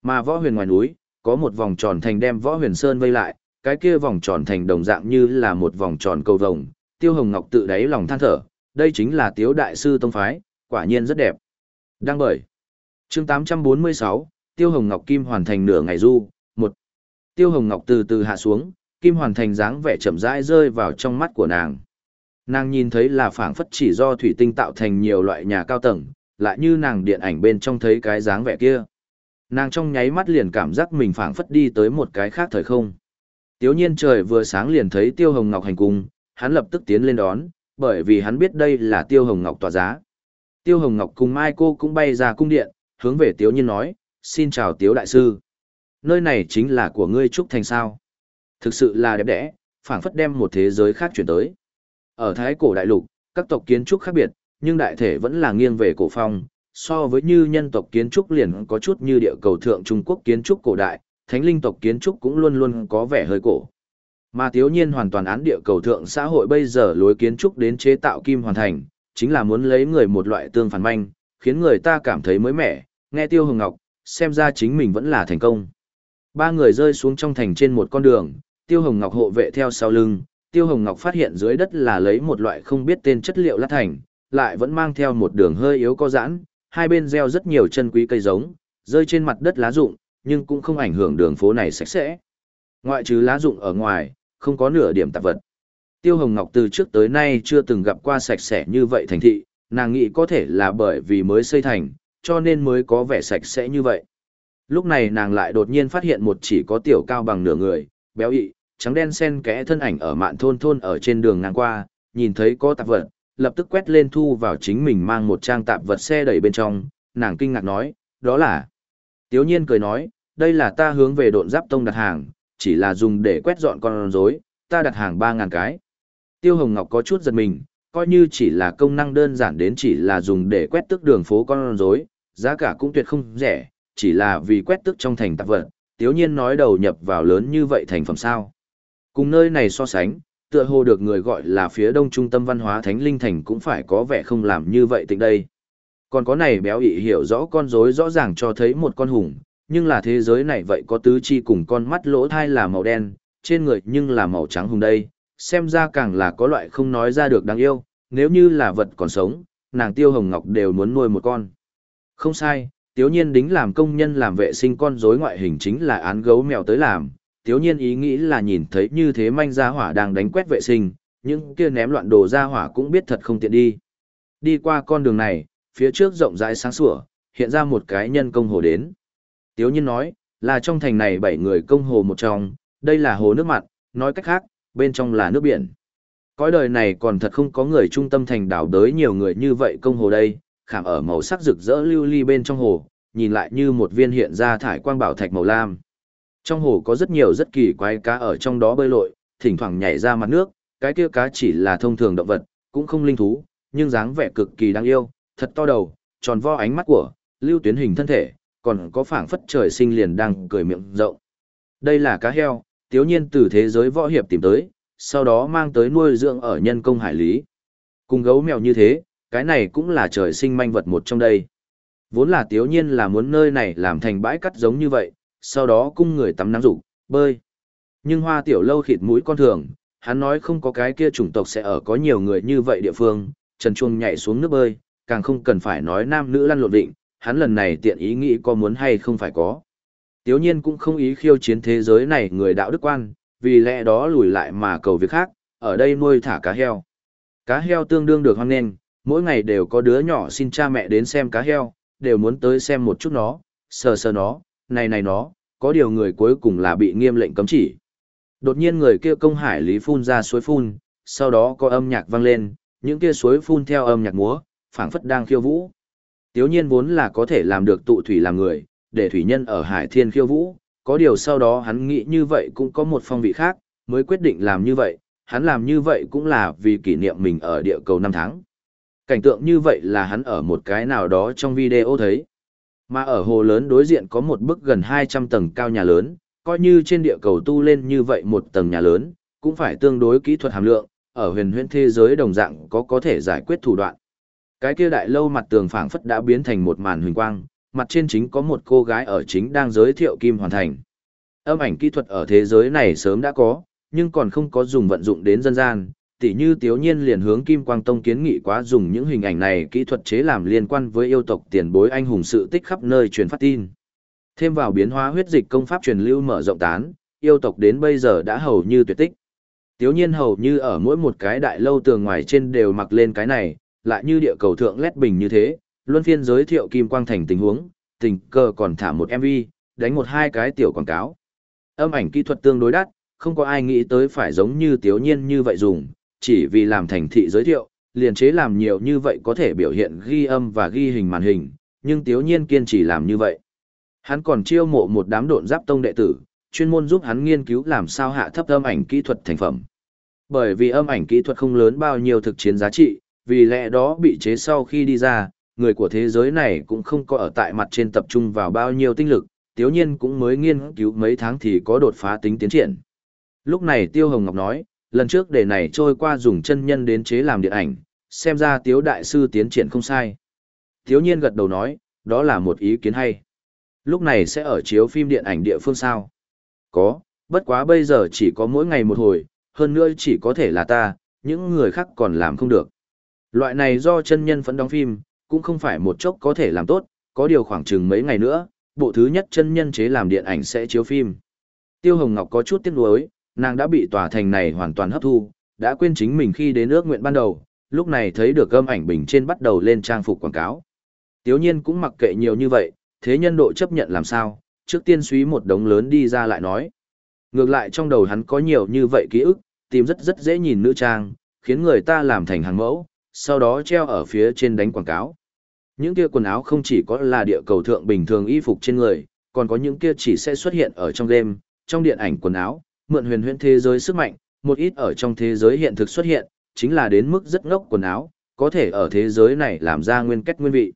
Mà võ huyền ngoài núi, có một vòng tròn thành đem võ huyền sơn vây lại, cái kia vòng tròn thành đồng dạng như là một vòng tròn cầu vồng, tiêu hồng ngọc tự đáy lòng than thở, đây chính là tiếu đại sư tông phái, quả nhiên rất đẹp. Đăng bởi. chương 846, tiêu hồng ngọc kim hoàn thành nửa ngày du, một Tiêu hồng ngọc từ từ hạ xuống, kim hoàn thành dáng vẻ chậm rãi rơi vào trong mắt của nàng. Nàng nhìn thấy là phảng phất chỉ do thủy tinh tạo thành nhiều loại nhà cao tầng, lại như nàng điện ảnh bên trong thấy cái dáng vẻ kia. Nàng trong nháy mắt liền cảm giác mình phảng phất đi tới một cái khác thời không. Tiếu nhiên trời vừa sáng liền thấy Tiêu Hồng Ngọc hành cung, hắn lập tức tiến lên đón, bởi vì hắn biết đây là Tiêu Hồng Ngọc tòa giá. Tiêu Hồng Ngọc cùng Mai cô cũng bay ra cung điện, hướng về Tiếu nhiên nói, xin chào Tiếu Đại Sư. Nơi này chính là của ngươi Trúc Thành sao. Thực sự là đẹp đẽ, phảng phất đem một thế giới khác chuyển tới. Ở Thái Cổ Đại Lục, các tộc kiến trúc khác biệt, nhưng đại thể vẫn là nghiêng về cổ phong, so với như nhân tộc kiến trúc liền có chút như địa cầu thượng Trung Quốc kiến trúc cổ đại, thánh linh tộc kiến trúc cũng luôn luôn có vẻ hơi cổ. Mà thiếu nhiên hoàn toàn án địa cầu thượng xã hội bây giờ lối kiến trúc đến chế tạo kim hoàn thành, chính là muốn lấy người một loại tương phản manh, khiến người ta cảm thấy mới mẻ, nghe tiêu hồng ngọc, xem ra chính mình vẫn là thành công. Ba người rơi xuống trong thành trên một con đường, Tiêu Hồng Ngọc hộ vệ theo sau lưng, Tiêu Hồng Ngọc phát hiện dưới đất là lấy một loại không biết tên chất liệu lát thành, lại vẫn mang theo một đường hơi yếu có giãn, hai bên gieo rất nhiều chân quý cây giống, rơi trên mặt đất lá rụng, nhưng cũng không ảnh hưởng đường phố này sạch sẽ. Ngoại trừ lá rụng ở ngoài, không có nửa điểm tạp vật. Tiêu Hồng Ngọc từ trước tới nay chưa từng gặp qua sạch sẽ như vậy thành thị, nàng nghĩ có thể là bởi vì mới xây thành, cho nên mới có vẻ sạch sẽ như vậy. Lúc này nàng lại đột nhiên phát hiện một chỉ có tiểu cao bằng nửa người, béo ị, trắng đen sen kẽ thân ảnh ở mạn thôn thôn ở trên đường ngang qua, nhìn thấy có tạp vật, lập tức quét lên thu vào chính mình mang một trang tạp vật xe đẩy bên trong, nàng kinh ngạc nói, đó là. Tiếu nhiên cười nói, đây là ta hướng về độn giáp tông đặt hàng, chỉ là dùng để quét dọn con rối, ta đặt hàng 3.000 cái. Tiêu Hồng Ngọc có chút giật mình, coi như chỉ là công năng đơn giản đến chỉ là dùng để quét tước đường phố con rối, giá cả cũng tuyệt không rẻ, chỉ là vì quét tước trong thành tạp vật, tiếu nhiên nói đầu nhập vào lớn như vậy thành phẩm sao. Cùng nơi này so sánh, tựa hồ được người gọi là phía đông trung tâm văn hóa Thánh Linh Thành cũng phải có vẻ không làm như vậy tịnh đây. Còn có này béo ị hiểu rõ con rối rõ ràng cho thấy một con hùng, nhưng là thế giới này vậy có tứ chi cùng con mắt lỗ thai là màu đen, trên người nhưng là màu trắng hùng đây, xem ra càng là có loại không nói ra được đáng yêu, nếu như là vật còn sống, nàng tiêu hồng ngọc đều muốn nuôi một con. Không sai, tiếu nhiên đính làm công nhân làm vệ sinh con rối ngoại hình chính là án gấu mèo tới làm, thiếu nhiên ý nghĩ là nhìn thấy như thế manh gia hỏa đang đánh quét vệ sinh, những kia ném loạn đồ gia hỏa cũng biết thật không tiện đi. Đi qua con đường này, phía trước rộng rãi sáng sủa, hiện ra một cái nhân công hồ đến. Tiếu nhiên nói, là trong thành này bảy người công hồ một trong, đây là hồ nước mặn, nói cách khác, bên trong là nước biển. Cõi đời này còn thật không có người trung tâm thành đảo đới nhiều người như vậy công hồ đây, khảm ở màu sắc rực rỡ lưu ly bên trong hồ, nhìn lại như một viên hiện ra thải quang bảo thạch màu lam. Trong hồ có rất nhiều rất kỳ quái cá ở trong đó bơi lội, thỉnh thoảng nhảy ra mặt nước, cái kia cá chỉ là thông thường động vật, cũng không linh thú, nhưng dáng vẻ cực kỳ đáng yêu, thật to đầu, tròn vo ánh mắt của, lưu tuyến hình thân thể, còn có phảng phất trời sinh liền đang cười miệng rộng. Đây là cá heo, tiếu nhiên từ thế giới võ hiệp tìm tới, sau đó mang tới nuôi dưỡng ở nhân công hải lý. Cùng gấu mèo như thế, cái này cũng là trời sinh manh vật một trong đây. Vốn là tiếu nhiên là muốn nơi này làm thành bãi cắt giống như vậy, sau đó cung người tắm nắng rủ, bơi. Nhưng hoa tiểu lâu khịt mũi con thường, hắn nói không có cái kia chủng tộc sẽ ở có nhiều người như vậy địa phương, trần chuông nhảy xuống nước bơi, càng không cần phải nói nam nữ lăn lộn định, hắn lần này tiện ý nghĩ có muốn hay không phải có. Tiếu nhiên cũng không ý khiêu chiến thế giới này người đạo đức quan, vì lẽ đó lùi lại mà cầu việc khác, ở đây nuôi thả cá heo. Cá heo tương đương được hoang nghênh, mỗi ngày đều có đứa nhỏ xin cha mẹ đến xem cá heo, đều muốn tới xem một chút nó, sờ sờ nó, này này nó, có điều người cuối cùng là bị nghiêm lệnh cấm chỉ. Đột nhiên người kia công hải lý phun ra suối phun, sau đó có âm nhạc vang lên, những kia suối phun theo âm nhạc múa, phảng phất đang khiêu vũ. Tiếu nhiên vốn là có thể làm được tụ thủy làm người, để thủy nhân ở hải thiên khiêu vũ, có điều sau đó hắn nghĩ như vậy cũng có một phong vị khác, mới quyết định làm như vậy, hắn làm như vậy cũng là vì kỷ niệm mình ở địa cầu năm tháng. Cảnh tượng như vậy là hắn ở một cái nào đó trong video thấy. Mà ở hồ lớn đối diện có một bức gần 200 tầng cao nhà lớn, coi như trên địa cầu tu lên như vậy một tầng nhà lớn, cũng phải tương đối kỹ thuật hàm lượng, ở huyền huyễn thế giới đồng dạng có có thể giải quyết thủ đoạn. Cái kia đại lâu mặt tường phảng phất đã biến thành một màn huỳnh quang, mặt trên chính có một cô gái ở chính đang giới thiệu kim hoàn thành. Âm ảnh kỹ thuật ở thế giới này sớm đã có, nhưng còn không có dùng vận dụng đến dân gian, tỉ như Tiếu Nhiên liền hướng Kim Quang Tông kiến nghị quá dùng những hình ảnh này kỹ thuật chế làm liên quan với yêu tộc tiền bối anh hùng sự tích khắp nơi truyền phát tin. Thêm vào biến hóa huyết dịch công pháp truyền lưu mở rộng tán, yêu tộc đến bây giờ đã hầu như tuyệt tích. Tiếu Nhiên hầu như ở mỗi một cái đại lâu tường ngoài trên đều mặc lên cái này, lại như địa cầu thượng lét bình như thế, luân phiên giới thiệu Kim Quang Thành tình huống, tình cờ còn thả một MV, đánh một hai cái tiểu quảng cáo. Âm ảnh kỹ thuật tương đối đắt, không có ai nghĩ tới phải giống như Tiếu Nhiên như vậy dùng, chỉ vì làm thành thị giới thiệu, liền chế làm nhiều như vậy có thể biểu hiện ghi âm và ghi hình màn hình, nhưng Tiếu Nhiên kiên trì làm như vậy. Hắn còn chiêu mộ một đám độn giáp tông đệ tử, chuyên môn giúp hắn nghiên cứu làm sao hạ thấp âm ảnh kỹ thuật thành phẩm. Bởi vì âm ảnh kỹ thuật không lớn bao nhiêu thực chiến giá trị, vì lẽ đó bị chế sau khi đi ra, người của thế giới này cũng không có ở tại mặt trên tập trung vào bao nhiêu tinh lực, tiếu nhiên cũng mới nghiên cứu mấy tháng thì có đột phá tính tiến triển. Lúc này Tiêu Hồng Ngọc nói, lần trước đề này trôi qua dùng chân nhân đến chế làm điện ảnh, xem ra tiếu đại sư tiến triển không sai. Tiếu nhiên gật đầu nói, đó là một ý kiến hay. Lúc này sẽ ở chiếu phim điện ảnh địa phương sao? Có, Bất quá bây giờ chỉ có mỗi ngày một hồi, hơn nữa chỉ có thể là ta, những người khác còn làm không được. Loại này do chân nhân phấn đóng phim, cũng không phải một chốc có thể làm tốt, có điều khoảng chừng mấy ngày nữa, bộ thứ nhất chân nhân chế làm điện ảnh sẽ chiếu phim. Tiêu Hồng Ngọc có chút tiếc nuối, nàng đã bị tòa thành này hoàn toàn hấp thu, đã quên chính mình khi đến ước nguyện ban đầu, lúc này thấy được âm ảnh bình trên bắt đầu lên trang phục quảng cáo. Tiếu nhiên cũng mặc kệ nhiều như vậy, thế nhân độ chấp nhận làm sao, trước tiên suý một đống lớn đi ra lại nói. Ngược lại trong đầu hắn có nhiều như vậy ký ức, tìm rất rất dễ nhìn nữ trang, khiến người ta làm thành hàng mẫu, sau đó treo ở phía trên đánh quảng cáo. Những kia quần áo không chỉ có là địa cầu thượng bình thường y phục trên người, còn có những kia chỉ sẽ xuất hiện ở trong game, trong điện ảnh quần áo, mượn huyền huyễn thế giới sức mạnh, một ít ở trong thế giới hiện thực xuất hiện, chính là đến mức rất ngốc quần áo, có thể ở thế giới này làm ra nguyên cách nguyên vị.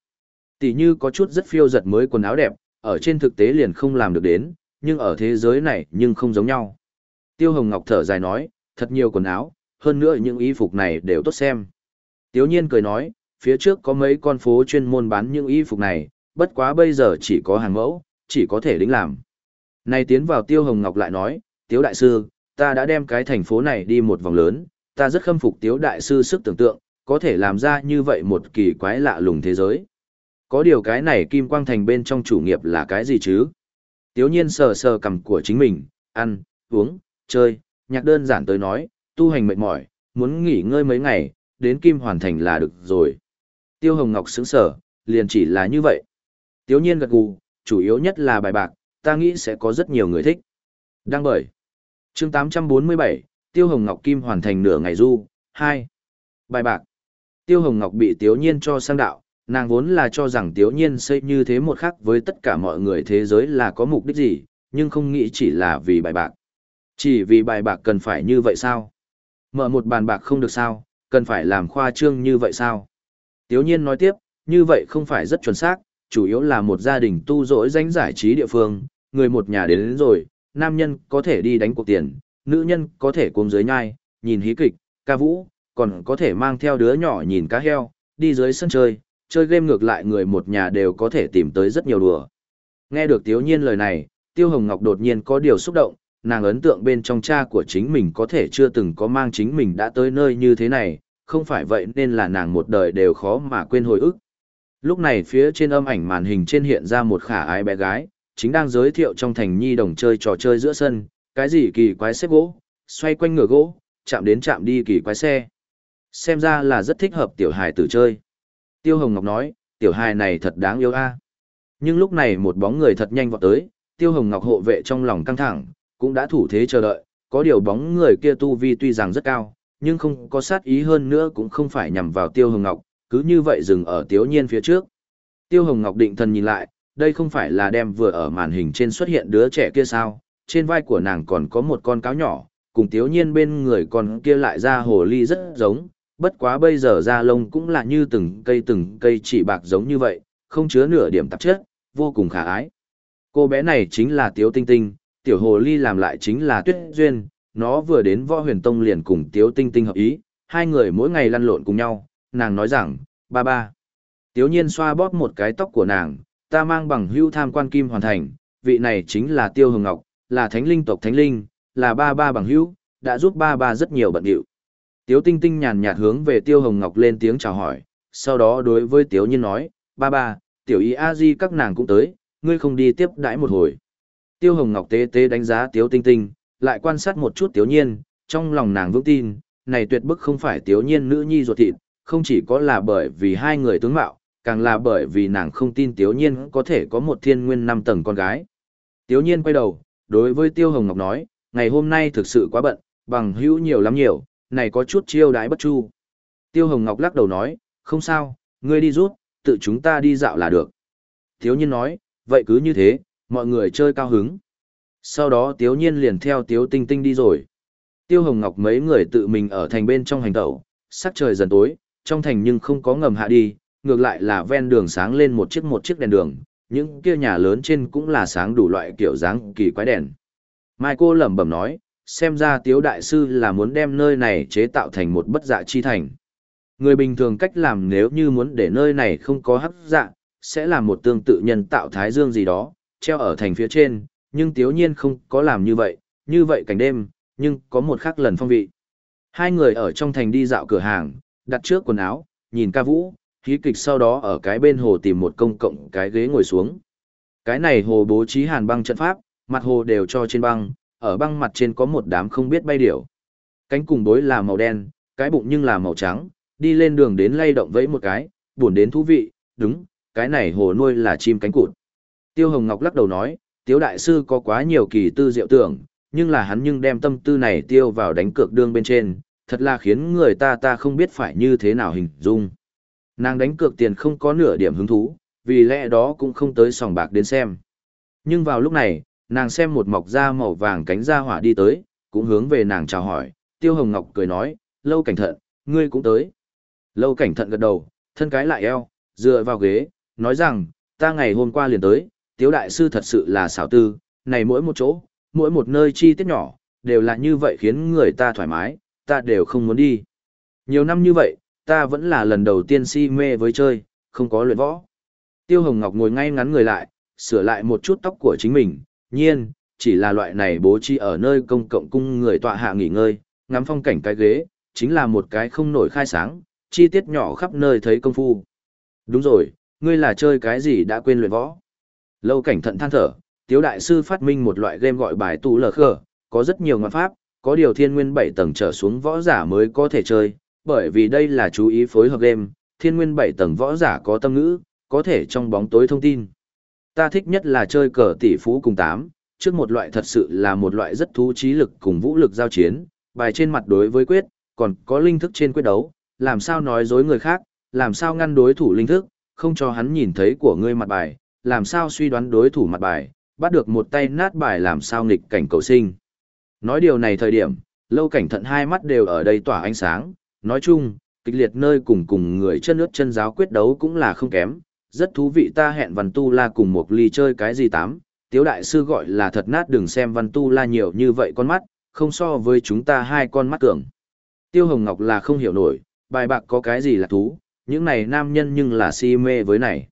Tỷ như có chút rất phiêu giật mới quần áo đẹp, ở trên thực tế liền không làm được đến, nhưng ở thế giới này nhưng không giống nhau. Tiêu Hồng Ngọc thở dài nói, thật nhiều quần áo, hơn nữa những y phục này đều tốt xem. Tiếu nhiên cười nói, phía trước có mấy con phố chuyên môn bán những y phục này, bất quá bây giờ chỉ có hàng mẫu, chỉ có thể đính làm. Này tiến vào Tiêu Hồng Ngọc lại nói, Tiếu Đại Sư, ta đã đem cái thành phố này đi một vòng lớn, ta rất khâm phục Tiếu Đại Sư sức tưởng tượng, có thể làm ra như vậy một kỳ quái lạ lùng thế giới. Có điều cái này Kim Quang Thành bên trong chủ nghiệp là cái gì chứ? Tiếu nhiên sờ sờ cầm của chính mình, ăn, uống, chơi, nhạc đơn giản tới nói, tu hành mệt mỏi, muốn nghỉ ngơi mấy ngày, đến Kim Hoàn Thành là được rồi. Tiêu Hồng Ngọc sững sờ, liền chỉ là như vậy. Tiếu nhiên gật gù, chủ yếu nhất là bài bạc, ta nghĩ sẽ có rất nhiều người thích. Đăng bởi. chương 847, Tiêu Hồng Ngọc Kim hoàn thành nửa ngày du, 2. Bài bạc. Tiêu Hồng Ngọc bị Tiếu Nhiên cho sang đạo, nàng vốn là cho rằng Tiếu Nhiên xây như thế một khắc với tất cả mọi người thế giới là có mục đích gì, nhưng không nghĩ chỉ là vì bài bạc. Chỉ vì bài bạc cần phải như vậy sao? Mở một bàn bạc không được sao, cần phải làm khoa trương như vậy sao? Tiếu Nhiên nói tiếp, như vậy không phải rất chuẩn xác, chủ yếu là một gia đình tu dỗi danh giải trí địa phương, người một nhà đến, đến rồi, nam nhân có thể đi đánh cuộc tiền, nữ nhân có thể cuồng dưới nhai, nhìn hí kịch, ca vũ, còn có thể mang theo đứa nhỏ nhìn cá heo, đi dưới sân chơi, chơi game ngược lại người một nhà đều có thể tìm tới rất nhiều đùa. Nghe được Tiếu Nhiên lời này, Tiêu Hồng Ngọc đột nhiên có điều xúc động, nàng ấn tượng bên trong cha của chính mình có thể chưa từng có mang chính mình đã tới nơi như thế này, không phải vậy nên là nàng một đời đều khó mà quên hồi ức. Lúc này phía trên âm ảnh màn hình trên hiện ra một khả ái bé gái, chính đang giới thiệu trong thành nhi đồng chơi trò chơi giữa sân, cái gì kỳ quái xếp gỗ, xoay quanh ngựa gỗ, chạm đến chạm đi kỳ quái xe. Xem ra là rất thích hợp tiểu hài tử chơi. Tiêu Hồng Ngọc nói, tiểu hài này thật đáng yêu a. Nhưng lúc này một bóng người thật nhanh vọt tới, Tiêu Hồng Ngọc hộ vệ trong lòng căng thẳng, cũng đã thủ thế chờ đợi, có điều bóng người kia tu vi tuy rằng rất cao, nhưng không có sát ý hơn nữa cũng không phải nhằm vào Tiêu Hồng Ngọc, cứ như vậy dừng ở Tiếu Nhiên phía trước. Tiêu Hồng Ngọc định thần nhìn lại, đây không phải là đem vừa ở màn hình trên xuất hiện đứa trẻ kia sao, trên vai của nàng còn có một con cáo nhỏ, cùng Tiếu Nhiên bên người con kia lại ra hồ ly rất giống, bất quá bây giờ da lông cũng là như từng cây từng cây chỉ bạc giống như vậy, không chứa nửa điểm tạp chất, vô cùng khả ái. Cô bé này chính là Tiếu Tinh Tinh, tiểu hồ ly làm lại chính là Tuyết Duyên, nó vừa đến võ huyền tông liền cùng Tiếu Tinh Tinh hợp ý, hai người mỗi ngày lăn lộn cùng nhau, nàng nói rằng, ba ba. Tiếu nhiên xoa bóp một cái tóc của nàng, ta mang bằng hưu tham quan kim hoàn thành, vị này chính là Tiêu Hồng Ngọc, là thánh linh tộc thánh linh, là ba ba bằng hưu, đã giúp ba ba rất nhiều bận điệu. Tiếu Tinh Tinh nhàn nhạt hướng về Tiêu Hồng Ngọc lên tiếng chào hỏi, sau đó đối với Tiếu Nhiên nói, ba ba, tiểu y a di các nàng cũng tới, ngươi không đi tiếp đãi một hồi. Tiêu Hồng Ngọc tế tế đánh giá Tiếu Tinh Tinh, lại quan sát một chút Tiếu Nhiên, trong lòng nàng vững tin, này tuyệt bức không phải Tiếu Nhiên nữ nhi ruột thịt, không chỉ có là bởi vì hai người tướng mạo, càng là bởi vì nàng không tin Tiếu Nhiên có thể có một thiên nguyên năm tầng con gái. Tiếu Nhiên quay đầu, đối với Tiêu Hồng Ngọc nói, ngày hôm nay thực sự quá bận, bằng hữu nhiều lắm nhiều, này có chút chiêu đãi bất chu. Tiêu Hồng Ngọc lắc đầu nói, không sao, ngươi đi rút, tự chúng ta đi dạo là được. Tiếu Nhiên nói, vậy cứ như thế, mọi người chơi cao hứng. Sau đó Tiếu Nhiên liền theo Tiếu Tinh Tinh đi rồi. Tiêu Hồng Ngọc mấy người tự mình ở thành bên trong hành tẩu, sắc trời dần tối, trong thành nhưng không có ngầm hạ đi, ngược lại là ven đường sáng lên một chiếc một chiếc đèn đường, những kia nhà lớn trên cũng là sáng đủ loại kiểu dáng kỳ quái đèn. Mai cô lẩm bẩm nói, xem ra tiếu đại sư là muốn đem nơi này chế tạo thành một bất dạ chi thành. Người bình thường cách làm nếu như muốn để nơi này không có hấp dạ, sẽ làm một tương tự nhân tạo thái dương gì đó, treo ở thành phía trên, nhưng tiếu nhiên không có làm như vậy, như vậy cảnh đêm, nhưng có một khác lần phong vị. Hai người ở trong thành đi dạo cửa hàng, đặt trước quần áo, nhìn ca vũ, hí kịch sau đó ở cái bên hồ tìm một công cộng cái ghế ngồi xuống. Cái này hồ bố trí hàn băng trận pháp, mặt hồ đều cho trên băng, ở băng mặt trên có một đám không biết bay điểu. Cánh cùng bối là màu đen, cái bụng nhưng là màu trắng, đi lên đường đến lay động vẫy một cái, buồn đến thú vị, đúng, cái này hồ nuôi là chim cánh cụt. Tiêu Hồng Ngọc lắc đầu nói, Tiếu Đại Sư có quá nhiều kỳ tư diệu tưởng, nhưng là hắn nhưng đem tâm tư này tiêu vào đánh cược đương bên trên, thật là khiến người ta ta không biết phải như thế nào hình dung. Nàng đánh cược tiền không có nửa điểm hứng thú, vì lẽ đó cũng không tới sòng bạc đến xem. Nhưng vào lúc này, nàng xem một mọc da màu vàng cánh da hỏa đi tới, cũng hướng về nàng chào hỏi, Tiêu Hồng Ngọc cười nói, lâu cảnh thận, ngươi cũng tới. Lâu cảnh thận gật đầu, thân cái lại eo, dựa vào ghế, nói rằng, ta ngày hôm qua liền tới, Tiếu Đại Sư thật sự là xảo tư, này mỗi một chỗ, mỗi một nơi chi tiết nhỏ, đều là như vậy khiến người ta thoải mái, ta đều không muốn đi. Nhiều năm như vậy, ta vẫn là lần đầu tiên si mê với chơi, không có luyện võ. Tiêu Hồng Ngọc ngồi ngay ngắn người lại, sửa lại một chút tóc của chính mình, nhiên, chỉ là loại này bố trí ở nơi công cộng cung người tọa hạ nghỉ ngơi, ngắm phong cảnh cái ghế, chính là một cái không nổi khai sáng, chi tiết nhỏ khắp nơi thấy công phu. Đúng rồi, ngươi là chơi cái gì đã quên luyện võ. Lâu cảnh thận than thở, tiếu đại sư phát minh một loại game gọi bài tù lờ khờ, có rất nhiều ngoạn pháp, có điều thiên nguyên 7 tầng trở xuống võ giả mới có thể chơi, bởi vì đây là chú ý phối hợp game, thiên nguyên Bảy tầng võ giả có tâm ngữ, có thể trong bóng tối thông tin. Ta thích nhất là chơi cờ tỷ phú cùng tám trước một loại thật sự là một loại rất thú trí lực cùng vũ lực giao chiến, bài trên mặt đối với quyết, còn có linh thức trên quyết đấu, làm sao nói dối người khác, làm sao ngăn đối thủ linh thức, không cho hắn nhìn thấy của ngươi mặt bài, làm sao suy đoán đối thủ mặt bài, bắt được một tay nát bài làm sao nghịch cảnh cầu sinh. Nói điều này thời điểm, lâu cảnh thận hai mắt đều ở đây tỏa ánh sáng, nói chung, kịch liệt nơi cùng cùng người chân ướt chân giáo quyết đấu cũng là không kém, rất thú vị ta hẹn Văn Tu La cùng một ly chơi cái gì tám, tiếu đại sư gọi là thật nát đừng xem Văn Tu La nhiều như vậy con mắt, không so với chúng ta hai con mắt cường. Tiêu Hồng Ngọc là không hiểu nổi, bài bạc có cái gì là thú, những này nam nhân nhưng là si mê với này.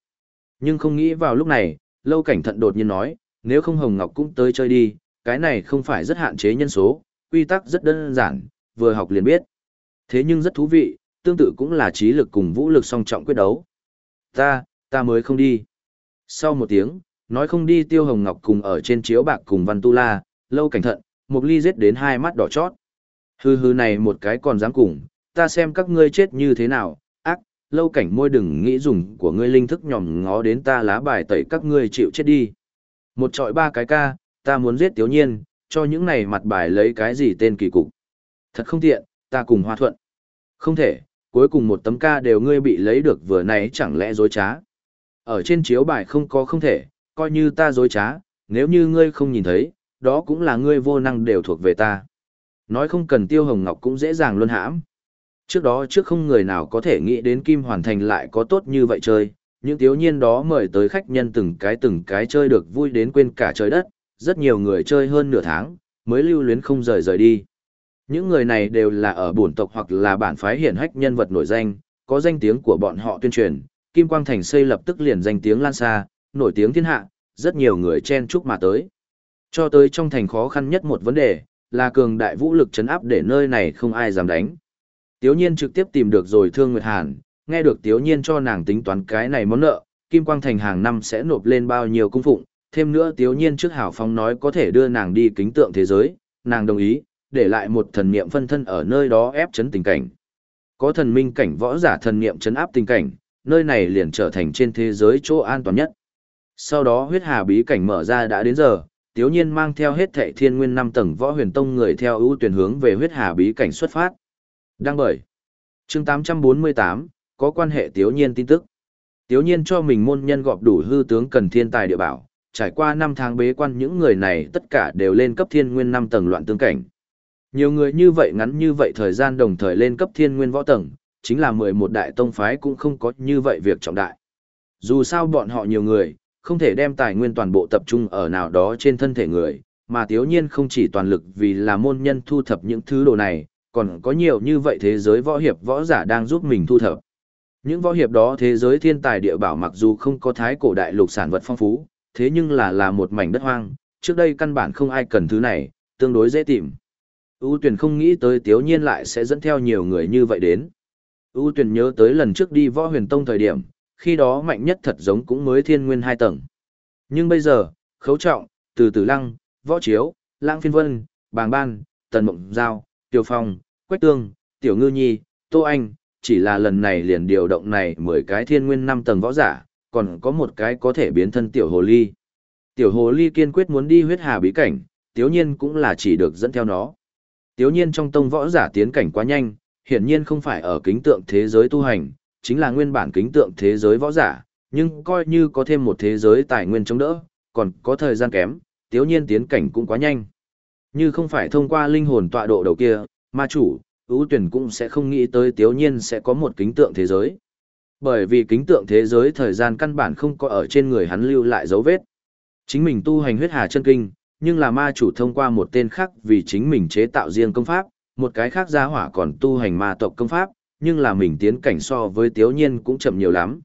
Nhưng không nghĩ vào lúc này, lâu cảnh thận đột nhiên nói, nếu không Hồng Ngọc cũng tới chơi đi, cái này không phải rất hạn chế nhân số, quy tắc rất đơn giản, vừa học liền biết. Thế nhưng rất thú vị, tương tự cũng là trí lực cùng vũ lực song trọng quyết đấu. Ta, ta mới không đi. Sau một tiếng, nói không đi Tiêu Hồng Ngọc cùng ở trên chiếu bạc cùng Văn Tu La, lâu cảnh thận, một ly giết đến hai mắt đỏ chót. Hư hư này một cái còn dám cùng, ta xem các ngươi chết như thế nào, ác, lâu cảnh môi đừng nghĩ dùng của ngươi linh thức nhòm ngó đến ta lá bài tẩy các ngươi chịu chết đi. Một trọi ba cái ca, ta muốn giết tiếu nhiên, cho những này mặt bài lấy cái gì tên kỳ cục. Thật không tiện, ta cùng hòa thuận. Không thể, cuối cùng một tấm ca đều ngươi bị lấy được vừa nãy chẳng lẽ dối trá. Ở trên chiếu bài không có không thể, coi như ta dối trá, nếu như ngươi không nhìn thấy, đó cũng là ngươi vô năng đều thuộc về ta. Nói không cần tiêu hồng ngọc cũng dễ dàng luôn hãm. Trước đó trước không người nào có thể nghĩ đến Kim Hoàn Thành lại có tốt như vậy chơi, những thiếu nhiên đó mời tới khách nhân từng cái từng cái chơi được vui đến quên cả trời đất, rất nhiều người chơi hơn nửa tháng, mới lưu luyến không rời rời đi. Những người này đều là ở bổn tộc hoặc là bản phái hiển hách nhân vật nổi danh, có danh tiếng của bọn họ tuyên truyền, Kim Quang Thành xây lập tức liền danh tiếng lan xa, nổi tiếng thiên hạ, rất nhiều người chen chúc mà tới. Cho tới trong thành khó khăn nhất một vấn đề, là cường đại vũ lực chấn áp để nơi này không ai dám đánh. Tiếu nhiên trực tiếp tìm được rồi Thương Nguyệt Hàn, nghe được Tiếu nhiên cho nàng tính toán cái này món nợ, Kim Quang Thành hàng năm sẽ nộp lên bao nhiêu cung phụng, thêm nữa Tiếu nhiên trước hảo phong nói có thể đưa nàng đi kính tượng thế giới, nàng đồng ý, để lại một thần niệm phân thân ở nơi đó ép chấn tình cảnh. Có thần minh cảnh võ giả thần niệm chấn áp tình cảnh, nơi này liền trở thành trên thế giới chỗ an toàn nhất. Sau đó huyết hà bí cảnh mở ra đã đến giờ, Tiếu Nhiên mang theo hết thệ thiên nguyên năm tầng võ huyền tông người theo ưu tuyển hướng về huyết hà bí cảnh xuất phát. Đăng bởi. chương 848, có quan hệ Tiếu Nhiên tin tức. Tiếu Nhiên cho mình môn nhân gọp đủ hư tướng cần thiên tài địa bảo, trải qua 5 tháng bế quan những người này tất cả đều lên cấp thiên nguyên 5 tầng loạn tương cảnh. Nhiều người như vậy ngắn như vậy thời gian đồng thời lên cấp thiên nguyên võ tầng, chính là 11 đại tông phái cũng không có như vậy việc trọng đại. Dù sao bọn họ nhiều người, không thể đem tài nguyên toàn bộ tập trung ở nào đó trên thân thể người, mà thiếu nhiên không chỉ toàn lực vì là môn nhân thu thập những thứ đồ này, còn có nhiều như vậy thế giới võ hiệp võ giả đang giúp mình thu thập. Những võ hiệp đó thế giới thiên tài địa bảo mặc dù không có thái cổ đại lục sản vật phong phú, thế nhưng là là một mảnh đất hoang, trước đây căn bản không ai cần thứ này, tương đối dễ tìm. U tuyển không nghĩ tới tiếu nhiên lại sẽ dẫn theo nhiều người như vậy đến. U tuyển nhớ tới lần trước đi võ huyền tông thời điểm, khi đó mạnh nhất thật giống cũng mới thiên nguyên hai tầng. Nhưng bây giờ, khấu trọng, từ từ lăng, võ chiếu, lãng phiên vân, bàng ban, tần mộng giao, Tiểu phong, quách tương, tiểu ngư nhi, tô anh, chỉ là lần này liền điều động này mười cái thiên nguyên năm tầng võ giả, còn có một cái có thể biến thân tiểu hồ ly. Tiểu hồ ly kiên quyết muốn đi huyết hà bí cảnh, tiếu nhiên cũng là chỉ được dẫn theo nó. Tiếu nhiên trong tông võ giả tiến cảnh quá nhanh, hiển nhiên không phải ở kính tượng thế giới tu hành, chính là nguyên bản kính tượng thế giới võ giả, nhưng coi như có thêm một thế giới tài nguyên chống đỡ, còn có thời gian kém, tiếu nhiên tiến cảnh cũng quá nhanh. Như không phải thông qua linh hồn tọa độ đầu kia, ma chủ, ưu tuyển cũng sẽ không nghĩ tới tiếu nhiên sẽ có một kính tượng thế giới. Bởi vì kính tượng thế giới thời gian căn bản không có ở trên người hắn lưu lại dấu vết. Chính mình tu hành huyết hà chân kinh, nhưng là ma chủ thông qua một tên khác vì chính mình chế tạo riêng công pháp, một cái khác gia hỏa còn tu hành ma tộc công pháp, nhưng là mình tiến cảnh so với tiếu nhiên cũng chậm nhiều lắm.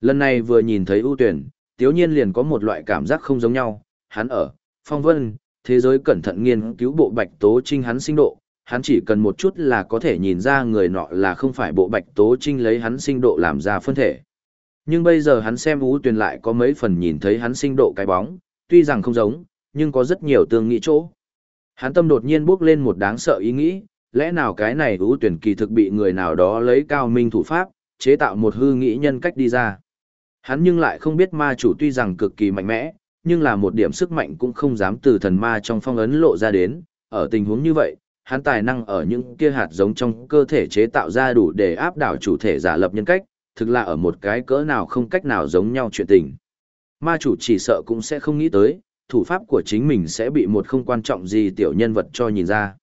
Lần này vừa nhìn thấy ưu tuyển, tiếu nhiên liền có một loại cảm giác không giống nhau, hắn ở, phong vân, thế giới cẩn thận nghiên cứu bộ bạch tố trinh hắn sinh độ, hắn chỉ cần một chút là có thể nhìn ra người nọ là không phải bộ bạch tố trinh lấy hắn sinh độ làm ra phân thể. Nhưng bây giờ hắn xem ưu tuyển lại có mấy phần nhìn thấy hắn sinh độ cái bóng, tuy rằng không giống, nhưng có rất nhiều tương nghĩ chỗ. Hắn tâm đột nhiên bước lên một đáng sợ ý nghĩ, lẽ nào cái này ưu tuyển kỳ thực bị người nào đó lấy cao minh thủ pháp, chế tạo một hư nghĩ nhân cách đi ra. Hắn nhưng lại không biết ma chủ tuy rằng cực kỳ mạnh mẽ, nhưng là một điểm sức mạnh cũng không dám từ thần ma trong phong ấn lộ ra đến. Ở tình huống như vậy, hắn tài năng ở những kia hạt giống trong cơ thể chế tạo ra đủ để áp đảo chủ thể giả lập nhân cách, thực là ở một cái cỡ nào không cách nào giống nhau chuyện tình. Ma chủ chỉ sợ cũng sẽ không nghĩ tới, thủ pháp của chính mình sẽ bị một không quan trọng gì tiểu nhân vật cho nhìn ra.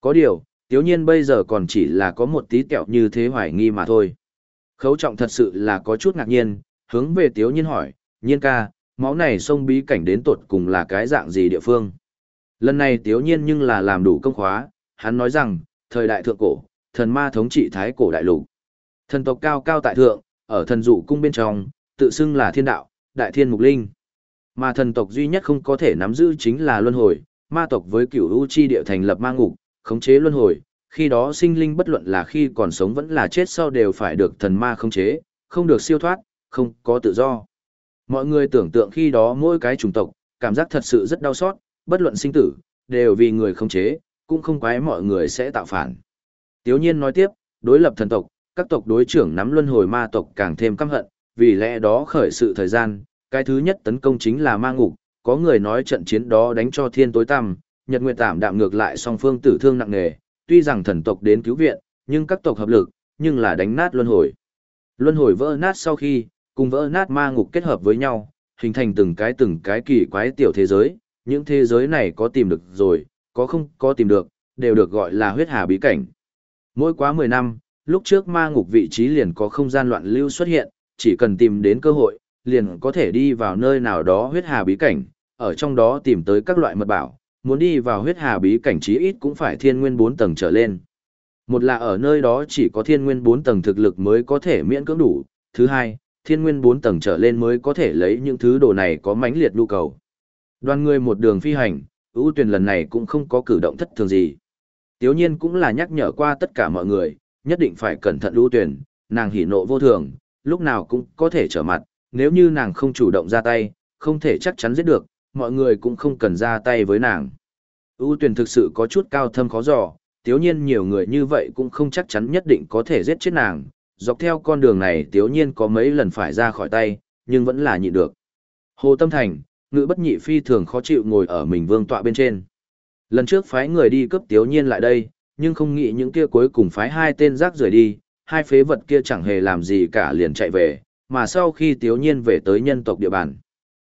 Có điều, tiếu nhiên bây giờ còn chỉ là có một tí kẹo như thế hoài nghi mà thôi. Khấu trọng thật sự là có chút ngạc nhiên, hướng về tiếu nhiên hỏi, nhiên ca, máu này sông bí cảnh đến tột cùng là cái dạng gì địa phương. Lần này tiếu nhiên nhưng là làm đủ công khóa, hắn nói rằng, thời đại thượng cổ, thần ma thống trị thái cổ đại lục. Thần tộc cao cao tại thượng, ở thần dụ cung bên trong, tự xưng là thiên đạo, đại thiên mục linh. Mà thần tộc duy nhất không có thể nắm giữ chính là luân hồi, ma tộc với cửu u chi địa thành lập ma ngục, khống chế luân hồi, khi đó sinh linh bất luận là khi còn sống vẫn là chết sau đều phải được thần ma khống chế, không được siêu thoát, không có tự do. Mọi người tưởng tượng khi đó mỗi cái chủng tộc, cảm giác thật sự rất đau xót, bất luận sinh tử, đều vì người khống chế, cũng không quái mọi người sẽ tạo phản. Tiếu nhiên nói tiếp, đối lập thần tộc, các tộc đối trưởng nắm luân hồi ma tộc càng thêm căm hận, vì lẽ đó khởi sự thời gian, cái thứ nhất tấn công chính là ma ngục, có người nói trận chiến đó đánh cho thiên tối tăm, nhật nguyệt tạm đạm ngược lại song phương tử thương nặng nề, tuy rằng thần tộc đến cứu viện, nhưng các tộc hợp lực, nhưng là đánh nát luân hồi. Luân hồi vỡ nát sau khi, cùng vỡ nát ma ngục kết hợp với nhau, hình thành từng cái từng cái kỳ quái tiểu thế giới, những thế giới này có tìm được rồi, có không có tìm được, đều được gọi là huyết hà bí cảnh. Mỗi quá 10 năm, lúc trước ma ngục vị trí liền có không gian loạn lưu xuất hiện, chỉ cần tìm đến cơ hội, liền có thể đi vào nơi nào đó huyết hà bí cảnh, ở trong đó tìm tới các loại mật bảo, muốn đi vào huyết hà bí cảnh chí ít cũng phải thiên nguyên 4 tầng trở lên. Một là ở nơi đó chỉ có thiên nguyên 4 tầng thực lực mới có thể miễn cưỡng đủ, thứ hai, thiên nguyên 4 tầng trở lên mới có thể lấy những thứ đồ này có mãnh liệt nhu cầu. Đoàn người một đường phi hành, ưu tuyển lần này cũng không có cử động thất thường gì. Tiếu nhiên cũng là nhắc nhở qua tất cả mọi người, nhất định phải cẩn thận ưu tuyển, nàng hỉ nộ vô thường, lúc nào cũng có thể trở mặt, nếu như nàng không chủ động ra tay, không thể chắc chắn giết được, mọi người cũng không cần ra tay với nàng. U tuyển thực sự có chút cao thâm khó dò, tiếu nhiên nhiều người như vậy cũng không chắc chắn nhất định có thể giết chết nàng, dọc theo con đường này tiếu nhiên có mấy lần phải ra khỏi tay, nhưng vẫn là nhịn được. Hồ Tâm Thành, ngự bất nhị phi thường khó chịu ngồi ở mình vương tọa bên trên. Lần trước phái người đi cướp tiếu nhiên lại đây, nhưng không nghĩ những kia cuối cùng phái hai tên rác rời đi, hai phế vật kia chẳng hề làm gì cả liền chạy về, mà sau khi tiếu nhiên về tới nhân tộc địa bàn.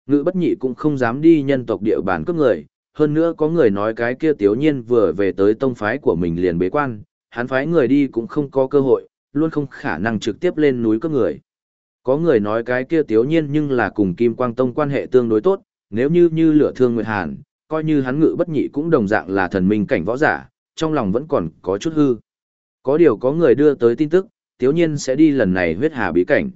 Ngự bất nhị cũng không dám đi nhân tộc địa bàn cướp người, hơn nữa có người nói cái kia tiếu nhiên vừa về tới tông phái của mình liền bế quan, hắn phái người đi cũng không có cơ hội, luôn không khả năng trực tiếp lên núi cướp người. Có người nói cái kia tiếu nhiên nhưng là cùng Kim Quang Tông quan hệ tương đối tốt, nếu như như lửa thương Nguyệt Hàn, coi như hắn ngự bất nhị cũng đồng dạng là thần minh cảnh võ giả, trong lòng vẫn còn có chút hư. Có điều có người đưa tới tin tức, tiếu nhiên sẽ đi lần này huyết hà bí cảnh.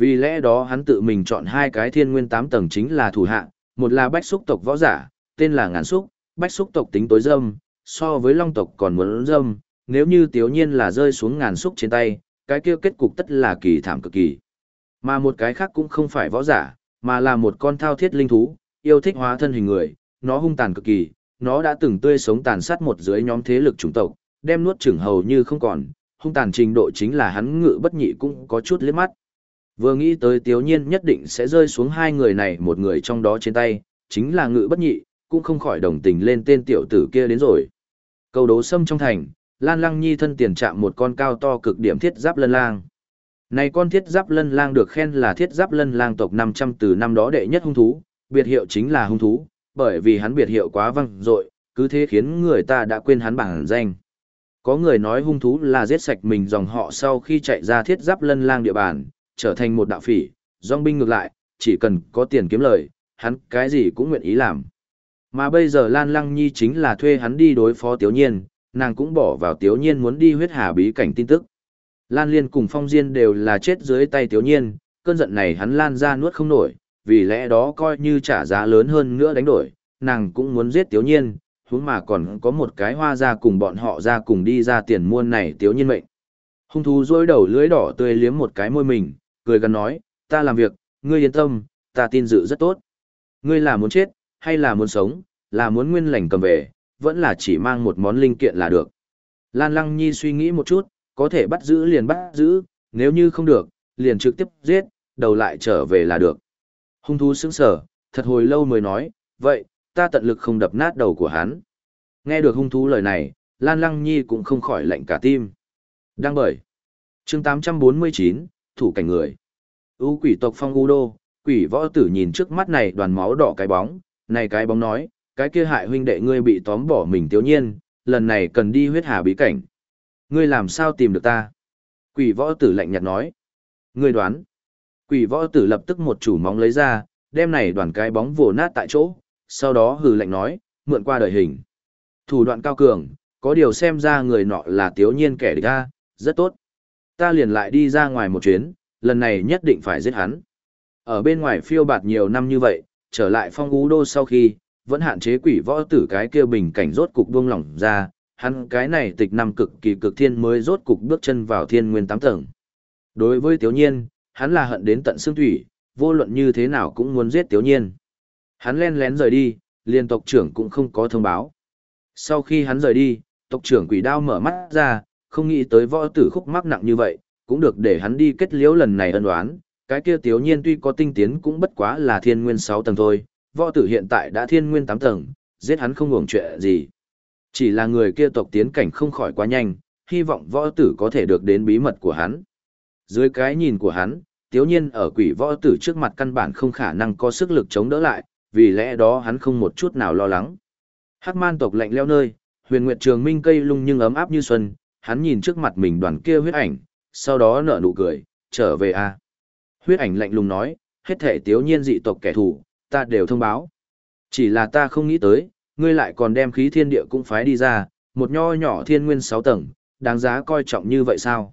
Vì lẽ đó hắn tự mình chọn hai cái thiên nguyên tám tầng chính là thủ hạ, một là bách xúc tộc võ giả, tên là ngàn xúc, bách xúc tộc tính tối dâm, so với long tộc còn muốn dâm, nếu như tiểu nhiên là rơi xuống ngàn xúc trên tay, cái kia kết cục tất là kỳ thảm cực kỳ. Mà một cái khác cũng không phải võ giả, mà là một con thao thiết linh thú, yêu thích hóa thân hình người, nó hung tàn cực kỳ, nó đã từng tươi sống tàn sát một dưới nhóm thế lực chủng tộc, đem nuốt chửng hầu như không còn, hung tàn trình độ chính là hắn ngự bất nhị cũng có chút liếc mắt. Vừa nghĩ tới tiếu nhiên nhất định sẽ rơi xuống hai người này một người trong đó trên tay, chính là ngự bất nhị, cũng không khỏi đồng tình lên tên tiểu tử kia đến rồi. Câu đố sâm trong thành, Lan Lăng Nhi thân tiền chạm một con cao to cực điểm thiết giáp lân lang. Này con thiết giáp lân lang được khen là thiết giáp lân lang tộc 500 từ năm đó đệ nhất hung thú, biệt hiệu chính là hung thú, bởi vì hắn biệt hiệu quá văng dội, cứ thế khiến người ta đã quên hắn bản danh. Có người nói hung thú là giết sạch mình dòng họ sau khi chạy ra thiết giáp lân lang địa bàn, trở thành một đạo phỉ, dòng binh ngược lại, chỉ cần có tiền kiếm lời, hắn cái gì cũng nguyện ý làm. Mà bây giờ Lan Lăng Nhi chính là thuê hắn đi đối phó Tiếu Nhiên, nàng cũng bỏ vào Tiếu Nhiên muốn đi huyết hà bí cảnh tin tức. Lan Liên cùng Phong Diên đều là chết dưới tay Tiếu Nhiên, cơn giận này hắn lan ra nuốt không nổi, vì lẽ đó coi như trả giá lớn hơn nữa đánh đổi, nàng cũng muốn giết Tiếu Nhiên, huống mà còn có một cái hoa ra cùng bọn họ ra cùng đi ra tiền muôn này Tiếu Nhiên mệnh. Hung thú rối đầu lưới đỏ tươi liếm một cái môi mình, cười gần nói, ta làm việc, ngươi yên tâm, ta tin dự rất tốt. Ngươi là muốn chết, hay là muốn sống, là muốn nguyên lành cầm về, vẫn là chỉ mang một món linh kiện là được. Lan Lăng Nhi suy nghĩ một chút, có thể bắt giữ liền bắt giữ, nếu như không được, liền trực tiếp giết, đầu lại trở về là được. Hung thú sững sở, thật hồi lâu mới nói, vậy, ta tận lực không đập nát đầu của hắn. Nghe được hung thú lời này, Lan Lăng Nhi cũng không khỏi lạnh cả tim. Đang bởi. chương 849, thủ cảnh người. U quỷ tộc phong U Đô, quỷ võ tử nhìn trước mắt này đoàn máu đỏ cái bóng, này cái bóng nói, cái kia hại huynh đệ ngươi bị tóm bỏ mình thiếu nhiên, lần này cần đi huyết hà bí cảnh. Ngươi làm sao tìm được ta? Quỷ võ tử lạnh nhạt nói. Ngươi đoán. Quỷ võ tử lập tức một chủ móng lấy ra, đem này đoàn cái bóng vồ nát tại chỗ, sau đó hừ lạnh nói, mượn qua đời hình. Thủ đoạn cao cường, có điều xem ra người nọ là tiếu nhiên kẻ địch ta, rất tốt. Ta liền lại đi ra ngoài một chuyến, lần này nhất định phải giết hắn. Ở bên ngoài phiêu bạt nhiều năm như vậy, trở lại phong ú đô sau khi, vẫn hạn chế quỷ võ tử cái kia bình cảnh rốt cục buông lỏng ra, hắn cái này tịch năm cực kỳ cực thiên mới rốt cục bước chân vào thiên nguyên tám tầng. Đối với Tiếu Nhiên, hắn là hận đến tận xương thủy, vô luận như thế nào cũng muốn giết Tiếu Nhiên. Hắn len lén rời đi, liên tộc trưởng cũng không có thông báo. Sau khi hắn rời đi, tộc trưởng quỷ đao mở mắt ra, không nghĩ tới võ tử khúc mắc nặng như vậy, cũng được để hắn đi kết liễu lần này ân đoán. Cái kia Tiếu Nhiên tuy có tinh tiến cũng bất quá là thiên nguyên 6 tầng thôi, võ tử hiện tại đã thiên nguyên 8 tầng, giết hắn không hưởng chuyện gì. Chỉ là người kia tộc tiến cảnh không khỏi quá nhanh, hy vọng võ tử có thể được đến bí mật của hắn. Dưới cái nhìn của hắn, tiếu nhiên ở quỷ võ tử trước mặt căn bản không khả năng có sức lực chống đỡ lại, vì lẽ đó hắn không một chút nào lo lắng. Hắc man tộc lạnh leo nơi, huyền nguyệt trường minh cây lung nhưng ấm áp như xuân, hắn nhìn trước mặt mình đoàn kia huyết ảnh, sau đó nở nụ cười, trở về a Huyết ảnh lạnh lùng nói, hết thể tiếu nhiên dị tộc kẻ thù, ta đều thông báo. Chỉ là ta không nghĩ tới, ngươi lại còn đem khí thiên địa cũng phái đi ra, một nho nhỏ thiên nguyên 6 tầng, đáng giá coi trọng như vậy sao?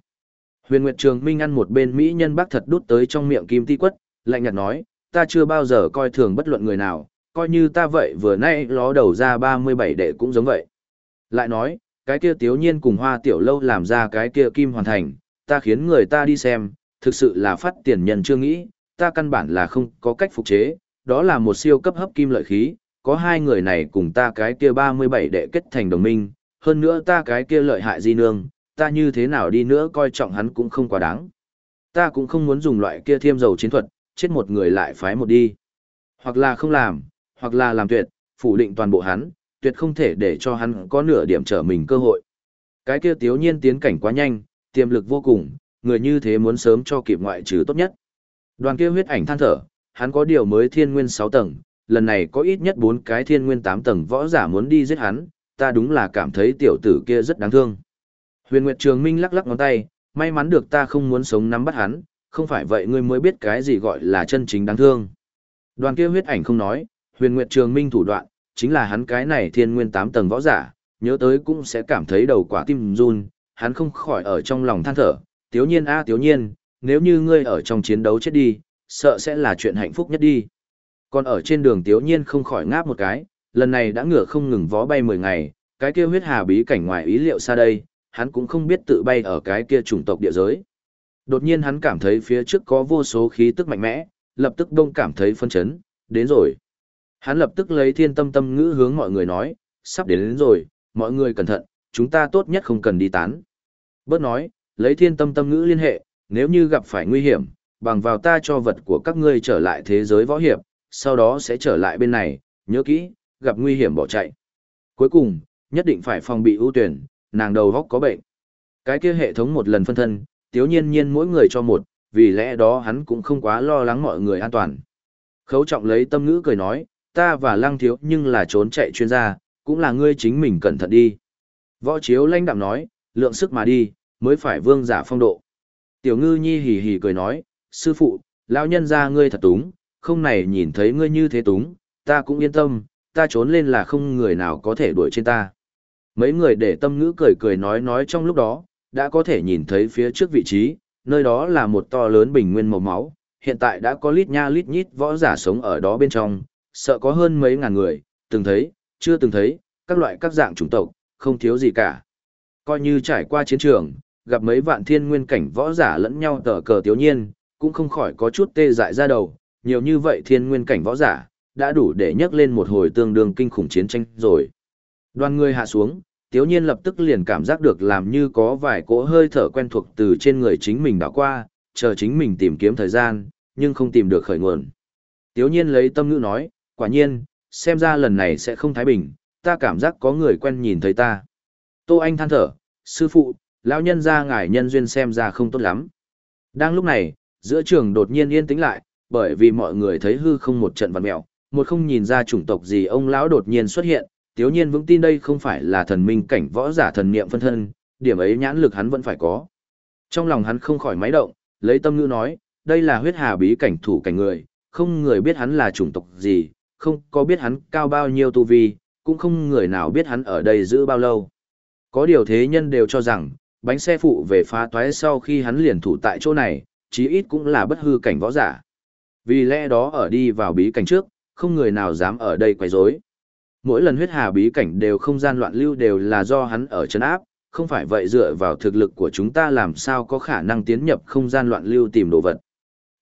Huyền Nguyệt Trường Minh ăn một bên Mỹ nhân bác thật đút tới trong miệng kim ti quất, lạnh nhạt nói, ta chưa bao giờ coi thường bất luận người nào, coi như ta vậy vừa nay ló đầu ra 37 đệ cũng giống vậy. Lại nói, cái kia tiếu nhiên cùng hoa tiểu lâu làm ra cái kia kim hoàn thành, ta khiến người ta đi xem, thực sự là phát tiền nhân chưa nghĩ, ta căn bản là không có cách phục chế, đó là một siêu cấp hấp kim lợi khí, có hai người này cùng ta cái kia 37 đệ kết thành đồng minh, hơn nữa ta cái kia lợi hại di nương, ta như thế nào đi nữa coi trọng hắn cũng không quá đáng. Ta cũng không muốn dùng loại kia thiêm dầu chiến thuật, chết một người lại phái một đi. Hoặc là không làm, hoặc là làm tuyệt, phủ định toàn bộ hắn, tuyệt không thể để cho hắn có nửa điểm trở mình cơ hội. Cái kia tiếu nhiên tiến cảnh quá nhanh, tiềm lực vô cùng, người như thế muốn sớm cho kịp ngoại trừ tốt nhất. Đoàn kia huyết ảnh than thở, hắn có điều mới thiên nguyên 6 tầng, lần này có ít nhất 4 cái thiên nguyên 8 tầng võ giả muốn đi giết hắn, ta đúng là cảm thấy tiểu tử kia rất đáng thương. Huyền Nguyệt Trường Minh lắc lắc ngón tay, may mắn được ta không muốn sống nắm bắt hắn, không phải vậy ngươi mới biết cái gì gọi là chân chính đáng thương. Đoàn kia huyết ảnh không nói, Huyền Nguyệt Trường Minh thủ đoạn, chính là hắn cái này thiên nguyên tám tầng võ giả, nhớ tới cũng sẽ cảm thấy đầu quả tim run, hắn không khỏi ở trong lòng than thở, tiếu nhiên a à, tiếu nhiên, nếu như ngươi ở trong chiến đấu chết đi, sợ sẽ là chuyện hạnh phúc nhất đi. Còn ở trên đường tiếu nhiên không khỏi ngáp một cái, lần này đã ngửa không ngừng vó bay 10 ngày, cái kia huyết hà bí cảnh ngoài ý liệu xa đây, hắn cũng không biết tự bay ở cái kia chủng tộc địa giới. Đột nhiên hắn cảm thấy phía trước có vô số khí tức mạnh mẽ, lập tức đông cảm thấy phân chấn, đến rồi. Hắn lập tức lấy thiên tâm tâm ngữ hướng mọi người nói, sắp đến, đến rồi, mọi người cẩn thận, chúng ta tốt nhất không cần đi tán. Bớt nói, lấy thiên tâm tâm ngữ liên hệ, nếu như gặp phải nguy hiểm, bằng vào ta cho vật của các ngươi trở lại thế giới võ hiệp, sau đó sẽ trở lại bên này, nhớ kỹ, gặp nguy hiểm bỏ chạy. Cuối cùng, nhất định phải phòng bị ưu tuyển, nàng đầu góc có bệnh. Cái kia hệ thống một lần phân thân, tiếu nhiên nhiên mỗi người cho một, vì lẽ đó hắn cũng không quá lo lắng mọi người an toàn. Khấu trọng lấy tâm ngữ cười nói, ta và lăng thiếu nhưng là trốn chạy chuyên gia, cũng là ngươi chính mình cẩn thận đi. Võ chiếu lãnh đạm nói, lượng sức mà đi, mới phải vương giả phong độ. Tiểu ngư nhi hì hì cười nói, sư phụ, lão nhân ra ngươi thật túng, không này nhìn thấy ngươi như thế túng, ta cũng yên tâm, ta trốn lên là không người nào có thể đuổi trên ta. Mấy người để tâm ngữ cười cười nói nói trong lúc đó, đã có thể nhìn thấy phía trước vị trí, nơi đó là một to lớn bình nguyên màu máu, hiện tại đã có lít nha lít nhít võ giả sống ở đó bên trong, sợ có hơn mấy ngàn người, từng thấy, chưa từng thấy, các loại các dạng chủng tộc, không thiếu gì cả. Coi như trải qua chiến trường, gặp mấy vạn thiên nguyên cảnh võ giả lẫn nhau tờ cờ tiếu nhiên, cũng không khỏi có chút tê dại ra đầu, nhiều như vậy thiên nguyên cảnh võ giả, đã đủ để nhấc lên một hồi tương đương kinh khủng chiến tranh rồi. Đoàn người hạ xuống, tiếu nhiên lập tức liền cảm giác được làm như có vài cỗ hơi thở quen thuộc từ trên người chính mình đảo qua, chờ chính mình tìm kiếm thời gian, nhưng không tìm được khởi nguồn. Tiếu nhiên lấy tâm ngữ nói, quả nhiên, xem ra lần này sẽ không thái bình, ta cảm giác có người quen nhìn thấy ta. Tô Anh than thở, sư phụ, lão nhân ra ngài nhân duyên xem ra không tốt lắm. Đang lúc này, giữa trường đột nhiên yên tĩnh lại, bởi vì mọi người thấy hư không một trận vặn mẹo, một không nhìn ra chủng tộc gì ông lão đột nhiên xuất hiện, tiếu nhiên vững tin đây không phải là thần minh cảnh võ giả thần niệm phân thân, điểm ấy nhãn lực hắn vẫn phải có. Trong lòng hắn không khỏi máy động, lấy tâm ngữ nói, đây là huyết hà bí cảnh thủ cảnh người, không người biết hắn là chủng tộc gì, không có biết hắn cao bao nhiêu tu vi, cũng không người nào biết hắn ở đây giữ bao lâu. Có điều thế nhân đều cho rằng, bánh xe phụ về phá toái sau khi hắn liền thủ tại chỗ này, chí ít cũng là bất hư cảnh võ giả. Vì lẽ đó ở đi vào bí cảnh trước, không người nào dám ở đây quấy rối. Mỗi lần huyết hà bí cảnh đều không gian loạn lưu đều là do hắn ở chân áp, không phải vậy dựa vào thực lực của chúng ta làm sao có khả năng tiến nhập không gian loạn lưu tìm đồ vật.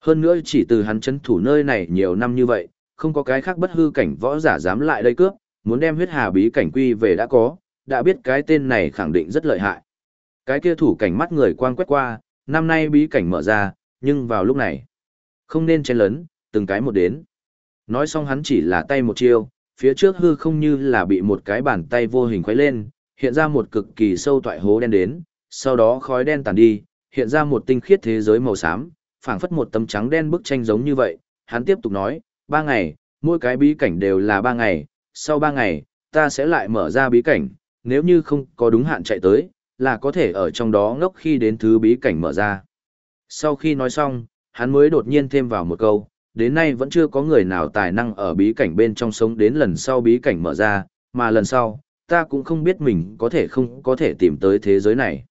Hơn nữa chỉ từ hắn chấn thủ nơi này nhiều năm như vậy, không có cái khác bất hư cảnh võ giả dám lại đây cướp, muốn đem huyết hà bí cảnh quy về đã có, đã biết cái tên này khẳng định rất lợi hại. Cái kia thủ cảnh mắt người quang quét qua, năm nay bí cảnh mở ra, nhưng vào lúc này, không nên chen lấn, từng cái một đến. Nói xong hắn chỉ là tay một chiêu, phía trước hư không như là bị một cái bàn tay vô hình khuấy lên, hiện ra một cực kỳ sâu toại hố đen đến, sau đó khói đen tàn đi, hiện ra một tinh khiết thế giới màu xám, phảng phất một tấm trắng đen bức tranh giống như vậy. Hắn tiếp tục nói, ba ngày, mỗi cái bí cảnh đều là ba ngày, sau ba ngày, ta sẽ lại mở ra bí cảnh, nếu như không có đúng hạn chạy tới, là có thể ở trong đó ngốc khi đến thứ bí cảnh mở ra. Sau khi nói xong, hắn mới đột nhiên thêm vào một câu, đến nay vẫn chưa có người nào tài năng ở bí cảnh bên trong sống đến lần sau bí cảnh mở ra, mà lần sau, ta cũng không biết mình có thể không có thể tìm tới thế giới này.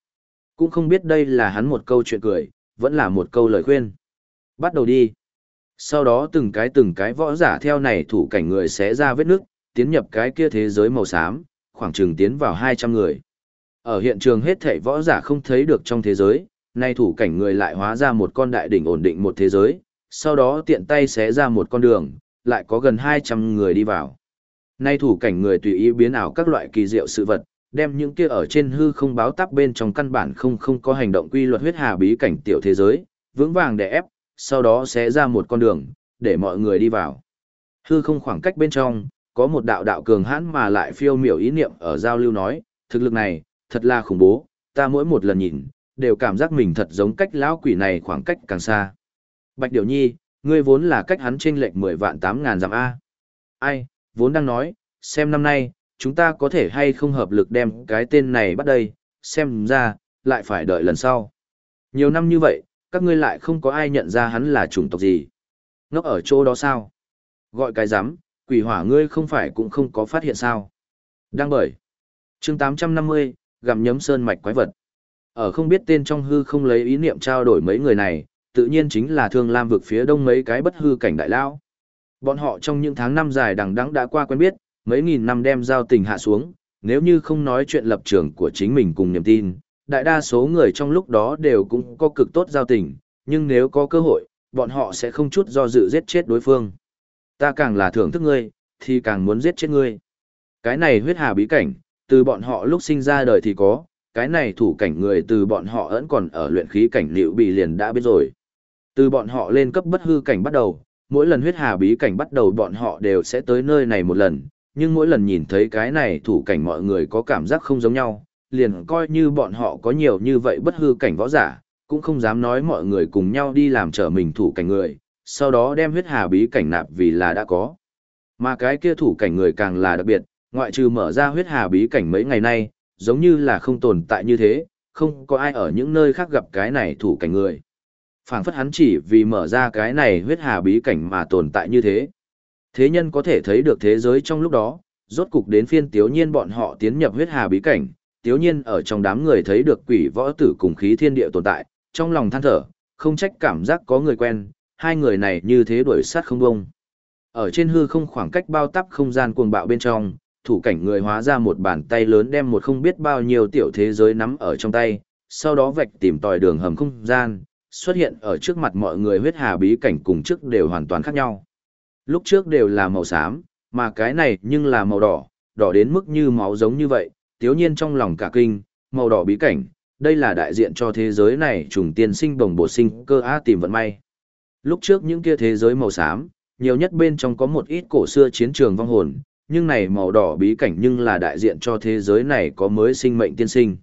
Cũng không biết đây là hắn một câu chuyện cười, vẫn là một câu lời khuyên. Bắt đầu đi. Sau đó từng cái từng cái võ giả theo này thủ cảnh người sẽ ra vết nước, tiến nhập cái kia thế giới màu xám, khoảng chừng tiến vào 200 người. Ở hiện trường hết thảy võ giả không thấy được trong thế giới, nay thủ cảnh người lại hóa ra một con đại đỉnh ổn định một thế giới, sau đó tiện tay xé ra một con đường, lại có gần 200 người đi vào. Nay thủ cảnh người tùy ý biến ảo các loại kỳ diệu sự vật, đem những kia ở trên hư không báo tắp bên trong căn bản không không có hành động quy luật huyết hà bí cảnh tiểu thế giới, vững vàng để ép, sau đó sẽ ra một con đường, để mọi người đi vào. Hư không khoảng cách bên trong, có một đạo đạo cường hãn mà lại phiêu miểu ý niệm ở giao lưu nói, thực lực này, thật là khủng bố, ta mỗi một lần nhìn, đều cảm giác mình thật giống cách lão quỷ này khoảng cách càng xa. Bạch Điểu Nhi, ngươi vốn là cách hắn chênh lệch 10 vạn 8 ngàn dặm A. Ai, vốn đang nói, xem năm nay, chúng ta có thể hay không hợp lực đem cái tên này bắt đây, xem ra, lại phải đợi lần sau. Nhiều năm như vậy, các ngươi lại không có ai nhận ra hắn là chủng tộc gì. nó ở chỗ đó sao? Gọi cái giám, quỷ hỏa ngươi không phải cũng không có phát hiện sao? Đang bởi. chương 850, gặm nhấm sơn mạch quái vật. Ở không biết tên trong hư không lấy ý niệm trao đổi mấy người này, tự nhiên chính là thương lam vực phía đông mấy cái bất hư cảnh đại lao. Bọn họ trong những tháng năm dài đằng đẵng đã qua quen biết, mấy nghìn năm đem giao tình hạ xuống, nếu như không nói chuyện lập trường của chính mình cùng niềm tin, đại đa số người trong lúc đó đều cũng có cực tốt giao tình, nhưng nếu có cơ hội, bọn họ sẽ không chút do dự giết chết đối phương. Ta càng là thưởng thức ngươi, thì càng muốn giết chết ngươi. Cái này huyết hà bí cảnh, từ bọn họ lúc sinh ra đời thì có, cái này thủ cảnh người từ bọn họ vẫn còn ở luyện khí cảnh liệu bị liền đã biết rồi. Từ bọn họ lên cấp bất hư cảnh bắt đầu, mỗi lần huyết hà bí cảnh bắt đầu bọn họ đều sẽ tới nơi này một lần, nhưng mỗi lần nhìn thấy cái này thủ cảnh mọi người có cảm giác không giống nhau, liền coi như bọn họ có nhiều như vậy bất hư cảnh võ giả, cũng không dám nói mọi người cùng nhau đi làm trở mình thủ cảnh người, sau đó đem huyết hà bí cảnh nạp vì là đã có. Mà cái kia thủ cảnh người càng là đặc biệt, ngoại trừ mở ra huyết hà bí cảnh mấy ngày nay, giống như là không tồn tại như thế, không có ai ở những nơi khác gặp cái này thủ cảnh người. phảng phất hắn chỉ vì mở ra cái này huyết hà bí cảnh mà tồn tại như thế. Thế nhân có thể thấy được thế giới trong lúc đó, rốt cục đến phiên tiếu nhiên bọn họ tiến nhập huyết hà bí cảnh, tiếu nhiên ở trong đám người thấy được quỷ võ tử cùng khí thiên địa tồn tại, trong lòng than thở, không trách cảm giác có người quen, hai người này như thế đuổi sát không bông. Ở trên hư không khoảng cách bao tắp không gian cuồng bạo bên trong, thủ cảnh người hóa ra một bàn tay lớn đem một không biết bao nhiêu tiểu thế giới nắm ở trong tay, sau đó vạch tìm tòi đường hầm không gian, xuất hiện ở trước mặt mọi người huyết hà bí cảnh cùng trước đều hoàn toàn khác nhau. Lúc trước đều là màu xám, mà cái này nhưng là màu đỏ, đỏ đến mức như máu giống như vậy, tiếu nhiên trong lòng cả kinh, màu đỏ bí cảnh, đây là đại diện cho thế giới này trùng tiên sinh đồng bổ sinh cơ á tìm vận may. Lúc trước những kia thế giới màu xám, nhiều nhất bên trong có một ít cổ xưa chiến trường vong hồn, nhưng này màu đỏ bí cảnh nhưng là đại diện cho thế giới này có mới sinh mệnh tiên sinh.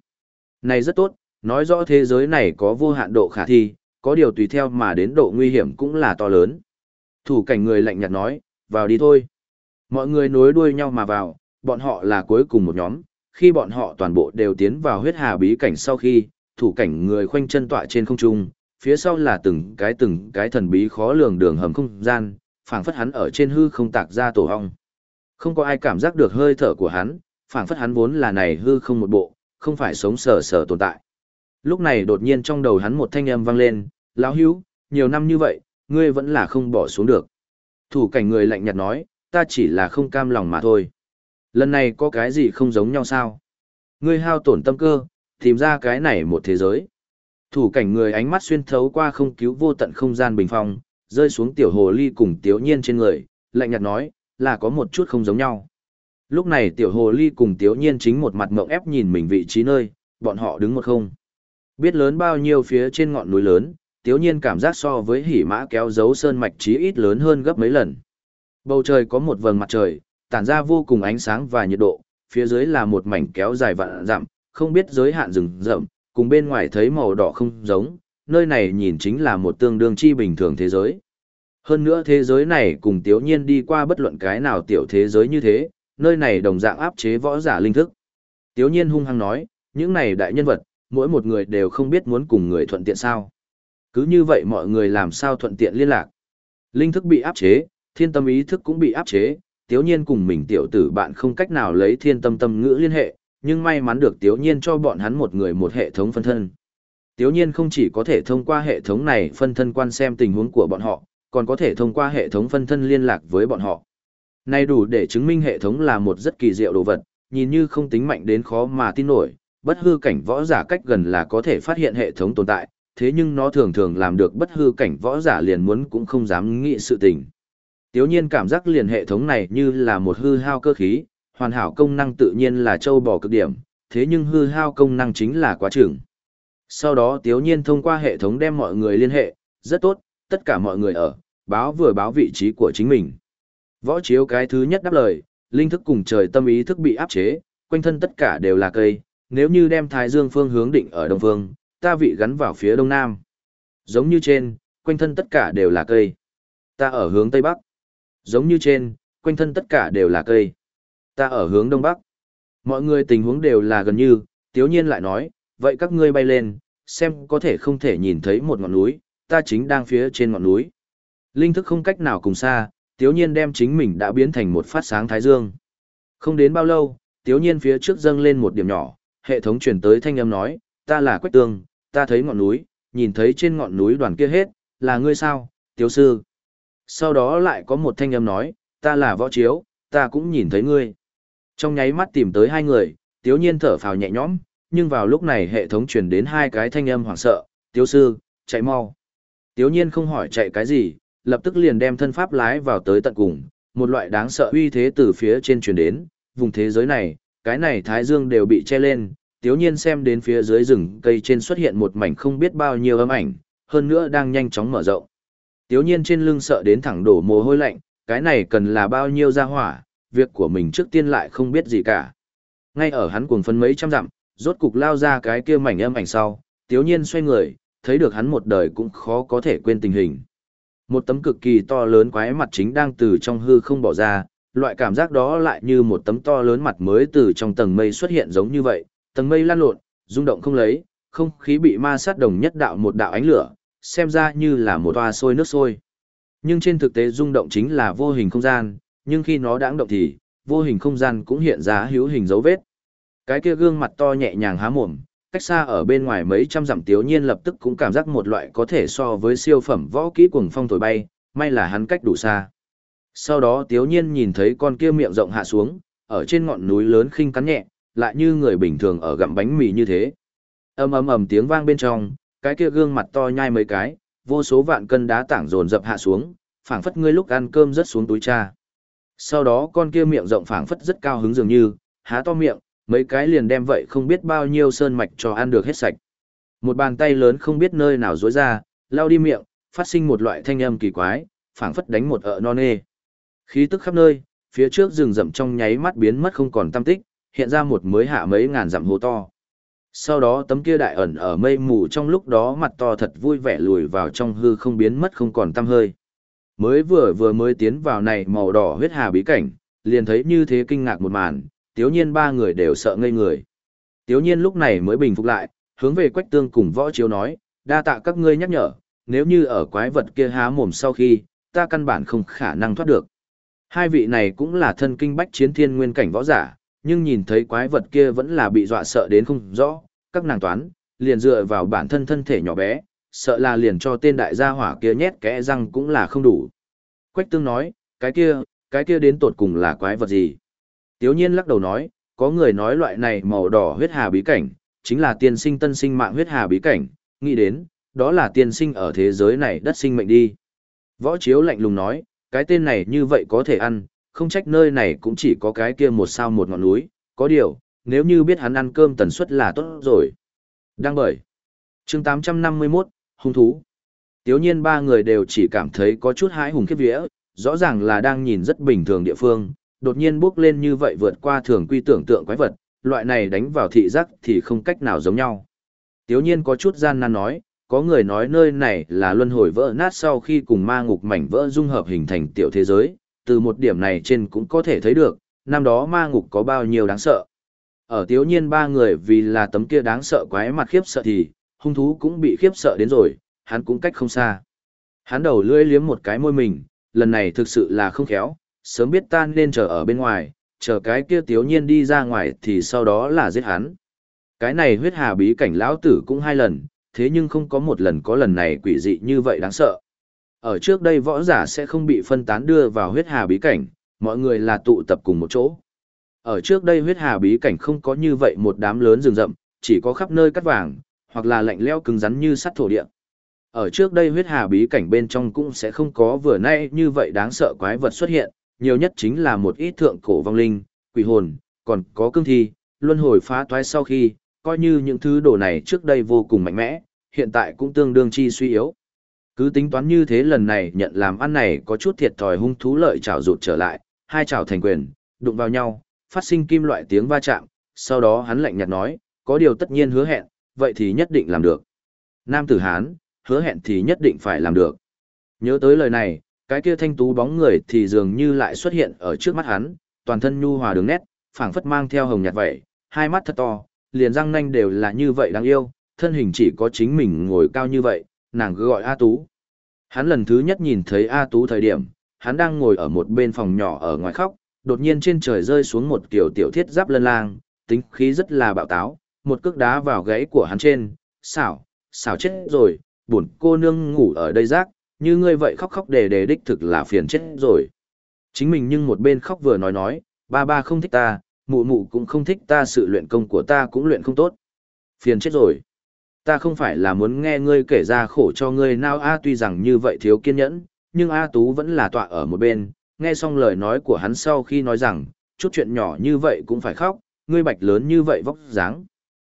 Này rất tốt, nói rõ thế giới này có vô hạn độ khả thi, có điều tùy theo mà đến độ nguy hiểm cũng là to lớn. Thủ cảnh người lạnh nhạt nói, vào đi thôi. Mọi người nối đuôi nhau mà vào, bọn họ là cuối cùng một nhóm, khi bọn họ toàn bộ đều tiến vào huyết hà bí cảnh sau khi, thủ cảnh người khoanh chân tọa trên không trung, phía sau là từng cái từng cái thần bí khó lường đường hầm không gian, phảng phất hắn ở trên hư không tạc ra tổ hong. Không có ai cảm giác được hơi thở của hắn, phảng phất hắn vốn là này hư không một bộ, không phải sống sờ sờ tồn tại. Lúc này đột nhiên trong đầu hắn một thanh âm vang lên, lão hữu, nhiều năm như vậy, ngươi vẫn là không bỏ xuống được. Thủ cảnh người lạnh nhạt nói, ta chỉ là không cam lòng mà thôi. Lần này có cái gì không giống nhau sao? Ngươi hao tổn tâm cơ, tìm ra cái này một thế giới. Thủ cảnh người ánh mắt xuyên thấu qua không cứu vô tận không gian bình phong, rơi xuống tiểu hồ ly cùng tiểu nhiên trên người, lạnh nhạt nói, là có một chút không giống nhau. Lúc này tiểu hồ ly cùng tiểu nhiên chính một mặt mộng ép nhìn mình vị trí nơi, bọn họ đứng một không. Biết lớn bao nhiêu phía trên ngọn núi lớn, tiểu nhiên cảm giác so với hỉ mã kéo dấu sơn mạch trí ít lớn hơn gấp mấy lần. Bầu trời có một vầng mặt trời, tản ra vô cùng ánh sáng và nhiệt độ, phía dưới là một mảnh kéo dài vạn dặm, không biết giới hạn rừng rậm, cùng bên ngoài thấy màu đỏ không giống, nơi này nhìn chính là một tương đương chi bình thường thế giới. Hơn nữa thế giới này cùng tiểu nhiên đi qua bất luận cái nào tiểu thế giới như thế, nơi này đồng dạng áp chế võ giả linh thức. tiểu nhiên hung hăng nói, những này đại nhân vật, mỗi một người đều không biết muốn cùng người thuận tiện sao. Cứ như vậy mọi người làm sao thuận tiện liên lạc. Linh thức bị áp chế, thiên tâm ý thức cũng bị áp chế, tiếu nhiên cùng mình tiểu tử bạn không cách nào lấy thiên tâm tâm ngữ liên hệ, nhưng may mắn được tiếu nhiên cho bọn hắn một người một hệ thống phân thân. Tiếu nhiên không chỉ có thể thông qua hệ thống này phân thân quan xem tình huống của bọn họ, còn có thể thông qua hệ thống phân thân liên lạc với bọn họ. Này đủ để chứng minh hệ thống là một rất kỳ diệu đồ vật, nhìn như không tính mạnh đến khó mà tin nổi, bất hư cảnh võ giả cách gần là có thể phát hiện hệ thống tồn tại, thế nhưng nó thường thường làm được bất hư cảnh võ giả liền muốn cũng không dám nghĩ sự tình. Tiếu nhiên cảm giác liền hệ thống này như là một hư hao cơ khí, hoàn hảo công năng tự nhiên là châu bò cực điểm, thế nhưng hư hao công năng chính là quá trưởng. Sau đó tiếu nhiên thông qua hệ thống đem mọi người liên hệ, rất tốt, tất cả mọi người ở, báo vừa báo vị trí của chính mình. Võ chiếu cái thứ nhất đáp lời, linh thức cùng trời tâm ý thức bị áp chế, quanh thân tất cả đều là cây, nếu như đem thái dương phương hướng định ở đông phương, ta vị gắn vào phía đông nam. Giống như trên, quanh thân tất cả đều là cây. Ta ở hướng tây bắc. Giống như trên, quanh thân tất cả đều là cây. Ta ở hướng đông bắc. Mọi người tình huống đều là gần như, tiếu nhiên lại nói, vậy các ngươi bay lên, xem có thể không thể nhìn thấy một ngọn núi, ta chính đang phía trên ngọn núi. Linh thức không cách nào cùng xa, tiếu nhiên đem chính mình đã biến thành một phát sáng thái dương. Không đến bao lâu, tiếu nhiên phía trước dâng lên một điểm nhỏ, hệ thống truyền tới thanh âm nói, ta là Quách Tương, ta thấy ngọn núi, nhìn thấy trên ngọn núi đoàn kia hết, là ngươi sao, tiếu sư. Sau đó lại có một thanh âm nói, ta là võ chiếu, ta cũng nhìn thấy ngươi. Trong nháy mắt tìm tới hai người, tiếu nhiên thở phào nhẹ nhõm, nhưng vào lúc này hệ thống truyền đến hai cái thanh âm hoảng sợ, tiếu sư, chạy mau. Tiếu nhiên không hỏi chạy cái gì, lập tức liền đem thân pháp lái vào tới tận cùng, một loại đáng sợ uy thế từ phía trên truyền đến, vùng thế giới này, cái này thái dương đều bị che lên, tiếu nhiên xem đến phía dưới rừng cây trên xuất hiện một mảnh không biết bao nhiêu âm ảnh, hơn nữa đang nhanh chóng mở rộng. Tiếu nhiên trên lưng sợ đến thẳng đổ mồ hôi lạnh, cái này cần là bao nhiêu gia hỏa, việc của mình trước tiên lại không biết gì cả. Ngay ở hắn cuồng phân mấy trăm dặm, rốt cục lao ra cái kia mảnh âm ảnh sau, tiếu nhiên xoay người, thấy được hắn một đời cũng khó có thể quên tình hình. Một tấm cực kỳ to lớn quái mặt chính đang từ trong hư không bỏ ra, loại cảm giác đó lại như một tấm to lớn mặt mới từ trong tầng mây xuất hiện giống như vậy, tầng mây lan lộn, rung động không lấy, không khí bị ma sát đồng nhất đạo một đạo ánh lửa, xem ra như là một toa sôi nước sôi. Nhưng trên thực tế rung động chính là vô hình không gian, nhưng khi nó đãng động thì, vô hình không gian cũng hiện ra hữu hình dấu vết. Cái kia gương mặt to nhẹ nhàng há mồm, cách xa ở bên ngoài mấy trăm dặm tiếu nhiên lập tức cũng cảm giác một loại có thể so với siêu phẩm võ kỹ cuồng phong thổi bay, may là hắn cách đủ xa. Sau đó tiếu nhiên nhìn thấy con kia miệng rộng hạ xuống, ở trên ngọn núi lớn khinh cắn nhẹ, lại như người bình thường ở gặm bánh mì như thế. ầm ầm ầm tiếng vang bên trong, cái kia gương mặt to nhai mấy cái, vô số vạn cân đá tảng dồn dập hạ xuống, phảng phất ngươi lúc ăn cơm rất xuống túi cha. Sau đó con kia miệng rộng phảng phất rất cao hứng dường như, há to miệng, mấy cái liền đem vậy không biết bao nhiêu sơn mạch cho ăn được hết sạch. Một bàn tay lớn không biết nơi nào rối ra, lao đi miệng, phát sinh một loại thanh âm kỳ quái, phảng phất đánh một ợ non nê. Khí tức khắp nơi, phía trước rừng rậm trong nháy mắt biến mất không còn tâm tích, hiện ra một mới hạ mấy ngàn dặm hồ to. Sau đó tấm kia đại ẩn ở mây mù trong lúc đó mặt to thật vui vẻ lùi vào trong hư không biến mất không còn tăm hơi. Mới vừa vừa mới tiến vào này màu đỏ huyết hà bí cảnh, liền thấy như thế kinh ngạc một màn, tiếu nhiên ba người đều sợ ngây người. Tiếu nhiên lúc này mới bình phục lại, hướng về quách tương cùng võ chiếu nói, đa tạ các ngươi nhắc nhở, nếu như ở quái vật kia há mồm sau khi, ta căn bản không khả năng thoát được. Hai vị này cũng là thân kinh bách chiến thiên nguyên cảnh võ giả, nhưng nhìn thấy quái vật kia vẫn là bị dọa sợ đến không rõ, các nàng toán, liền dựa vào bản thân thân thể nhỏ bé, sợ là liền cho tên đại gia hỏa kia nhét kẽ răng cũng là không đủ. Quách tương nói, cái kia, cái kia đến tột cùng là quái vật gì? Tiếu nhiên lắc đầu nói, có người nói loại này màu đỏ huyết hà bí cảnh, chính là tiên sinh tân sinh mạng huyết hà bí cảnh, nghĩ đến, đó là tiên sinh ở thế giới này đất sinh mệnh đi. Võ chiếu lạnh lùng nói, cái tên này như vậy có thể ăn, không trách nơi này cũng chỉ có cái kia một sao một ngọn núi, có điều, nếu như biết hắn ăn cơm tần suất là tốt rồi. Đang bởi. chương 851, hung thú. Tiếu nhiên ba người đều chỉ cảm thấy có chút hãi hùng khiếp vía, rõ ràng là đang nhìn rất bình thường địa phương, đột nhiên bước lên như vậy vượt qua thường quy tưởng tượng quái vật, loại này đánh vào thị giác thì không cách nào giống nhau. Tiếu nhiên có chút gian nan nói, có người nói nơi này là luân hồi vỡ nát sau khi cùng ma ngục mảnh vỡ dung hợp hình thành tiểu thế giới, từ một điểm này trên cũng có thể thấy được, năm đó ma ngục có bao nhiêu đáng sợ. Ở tiếu nhiên ba người vì là tấm kia đáng sợ quái mặt khiếp sợ thì, hung thú cũng bị khiếp sợ đến rồi, hắn cũng cách không xa. Hắn đầu lưỡi liếm một cái môi mình, lần này thực sự là không khéo, sớm biết ta nên chờ ở bên ngoài, chờ cái kia tiếu nhiên đi ra ngoài thì sau đó là giết hắn. Cái này huyết hà bí cảnh lão tử cũng hai lần, thế nhưng không có một lần có lần này quỷ dị như vậy đáng sợ. Ở trước đây võ giả sẽ không bị phân tán đưa vào huyết hà bí cảnh, mọi người là tụ tập cùng một chỗ. Ở trước đây huyết hà bí cảnh không có như vậy một đám lớn rừng rậm, chỉ có khắp nơi cắt vàng, hoặc là lạnh leo cứng rắn như sắt thổ địa. Ở trước đây huyết hà bí cảnh bên trong cũng sẽ không có vừa nay như vậy đáng sợ quái vật xuất hiện, nhiều nhất chính là một ít thượng cổ vong linh, quỷ hồn, còn có cương thi, luân hồi phá toái sau khi, coi như những thứ đồ này trước đây vô cùng mạnh mẽ, hiện tại cũng tương đương chi suy yếu. Cứ tính toán như thế lần này nhận làm ăn này có chút thiệt thòi hung thú lợi chảo rụt trở lại, hai chảo thành quyền, đụng vào nhau, phát sinh kim loại tiếng va chạm, sau đó hắn lạnh nhạt nói, có điều tất nhiên hứa hẹn, vậy thì nhất định làm được. Nam tử Hán, hứa hẹn thì nhất định phải làm được. Nhớ tới lời này, cái kia thanh tú bóng người thì dường như lại xuất hiện ở trước mắt hắn, toàn thân nhu hòa đường nét, phảng phất mang theo hồng nhạt vậy, hai mắt thật to, liền răng nanh đều là như vậy đáng yêu, thân hình chỉ có chính mình ngồi cao như vậy, nàng cứ gọi A Tú. Hắn lần thứ nhất nhìn thấy A Tú thời điểm, hắn đang ngồi ở một bên phòng nhỏ ở ngoài khóc, đột nhiên trên trời rơi xuống một kiểu tiểu thiết giáp lân lang, tính khí rất là bạo táo, một cước đá vào gáy của hắn trên, xảo, xảo chết rồi, buồn cô nương ngủ ở đây rác, như ngươi vậy khóc khóc đề đề đích thực là phiền chết rồi. Chính mình nhưng một bên khóc vừa nói nói, ba ba không thích ta, mụ mụ cũng không thích ta sự luyện công của ta cũng luyện không tốt. Phiền chết rồi. Ta không phải là muốn nghe ngươi kể ra khổ cho ngươi nào a tuy rằng như vậy thiếu kiên nhẫn, nhưng A Tú vẫn là tọa ở một bên, nghe xong lời nói của hắn sau khi nói rằng, chút chuyện nhỏ như vậy cũng phải khóc, ngươi bạch lớn như vậy vóc dáng.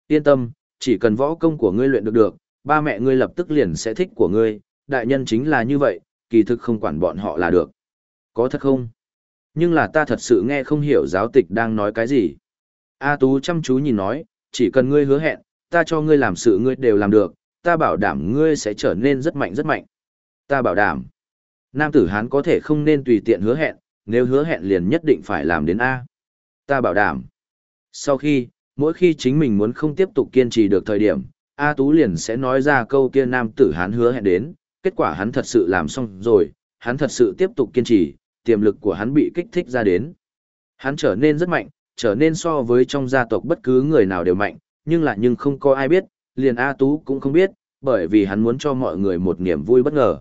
Yên tâm, chỉ cần võ công của ngươi luyện được được, ba mẹ ngươi lập tức liền sẽ thích của ngươi, đại nhân chính là như vậy, kỳ thực không quản bọn họ là được. Có thật không? Nhưng là ta thật sự nghe không hiểu giáo tịch đang nói cái gì. A Tú chăm chú nhìn nói, chỉ cần ngươi hứa hẹn, ta cho ngươi làm sự ngươi đều làm được, ta bảo đảm ngươi sẽ trở nên rất mạnh rất mạnh. Ta bảo đảm. Nam tử Hán có thể không nên tùy tiện hứa hẹn, nếu hứa hẹn liền nhất định phải làm đến A. Ta bảo đảm. Sau khi, mỗi khi chính mình muốn không tiếp tục kiên trì được thời điểm, A Tú liền sẽ nói ra câu kia nam tử Hán hứa hẹn đến, kết quả hắn thật sự làm xong rồi, hắn thật sự tiếp tục kiên trì, tiềm lực của hắn bị kích thích ra đến. Hắn trở nên rất mạnh, trở nên so với trong gia tộc bất cứ người nào đều mạnh, nhưng lại nhưng không có ai biết, liền A Tú cũng không biết, bởi vì hắn muốn cho mọi người một niềm vui bất ngờ.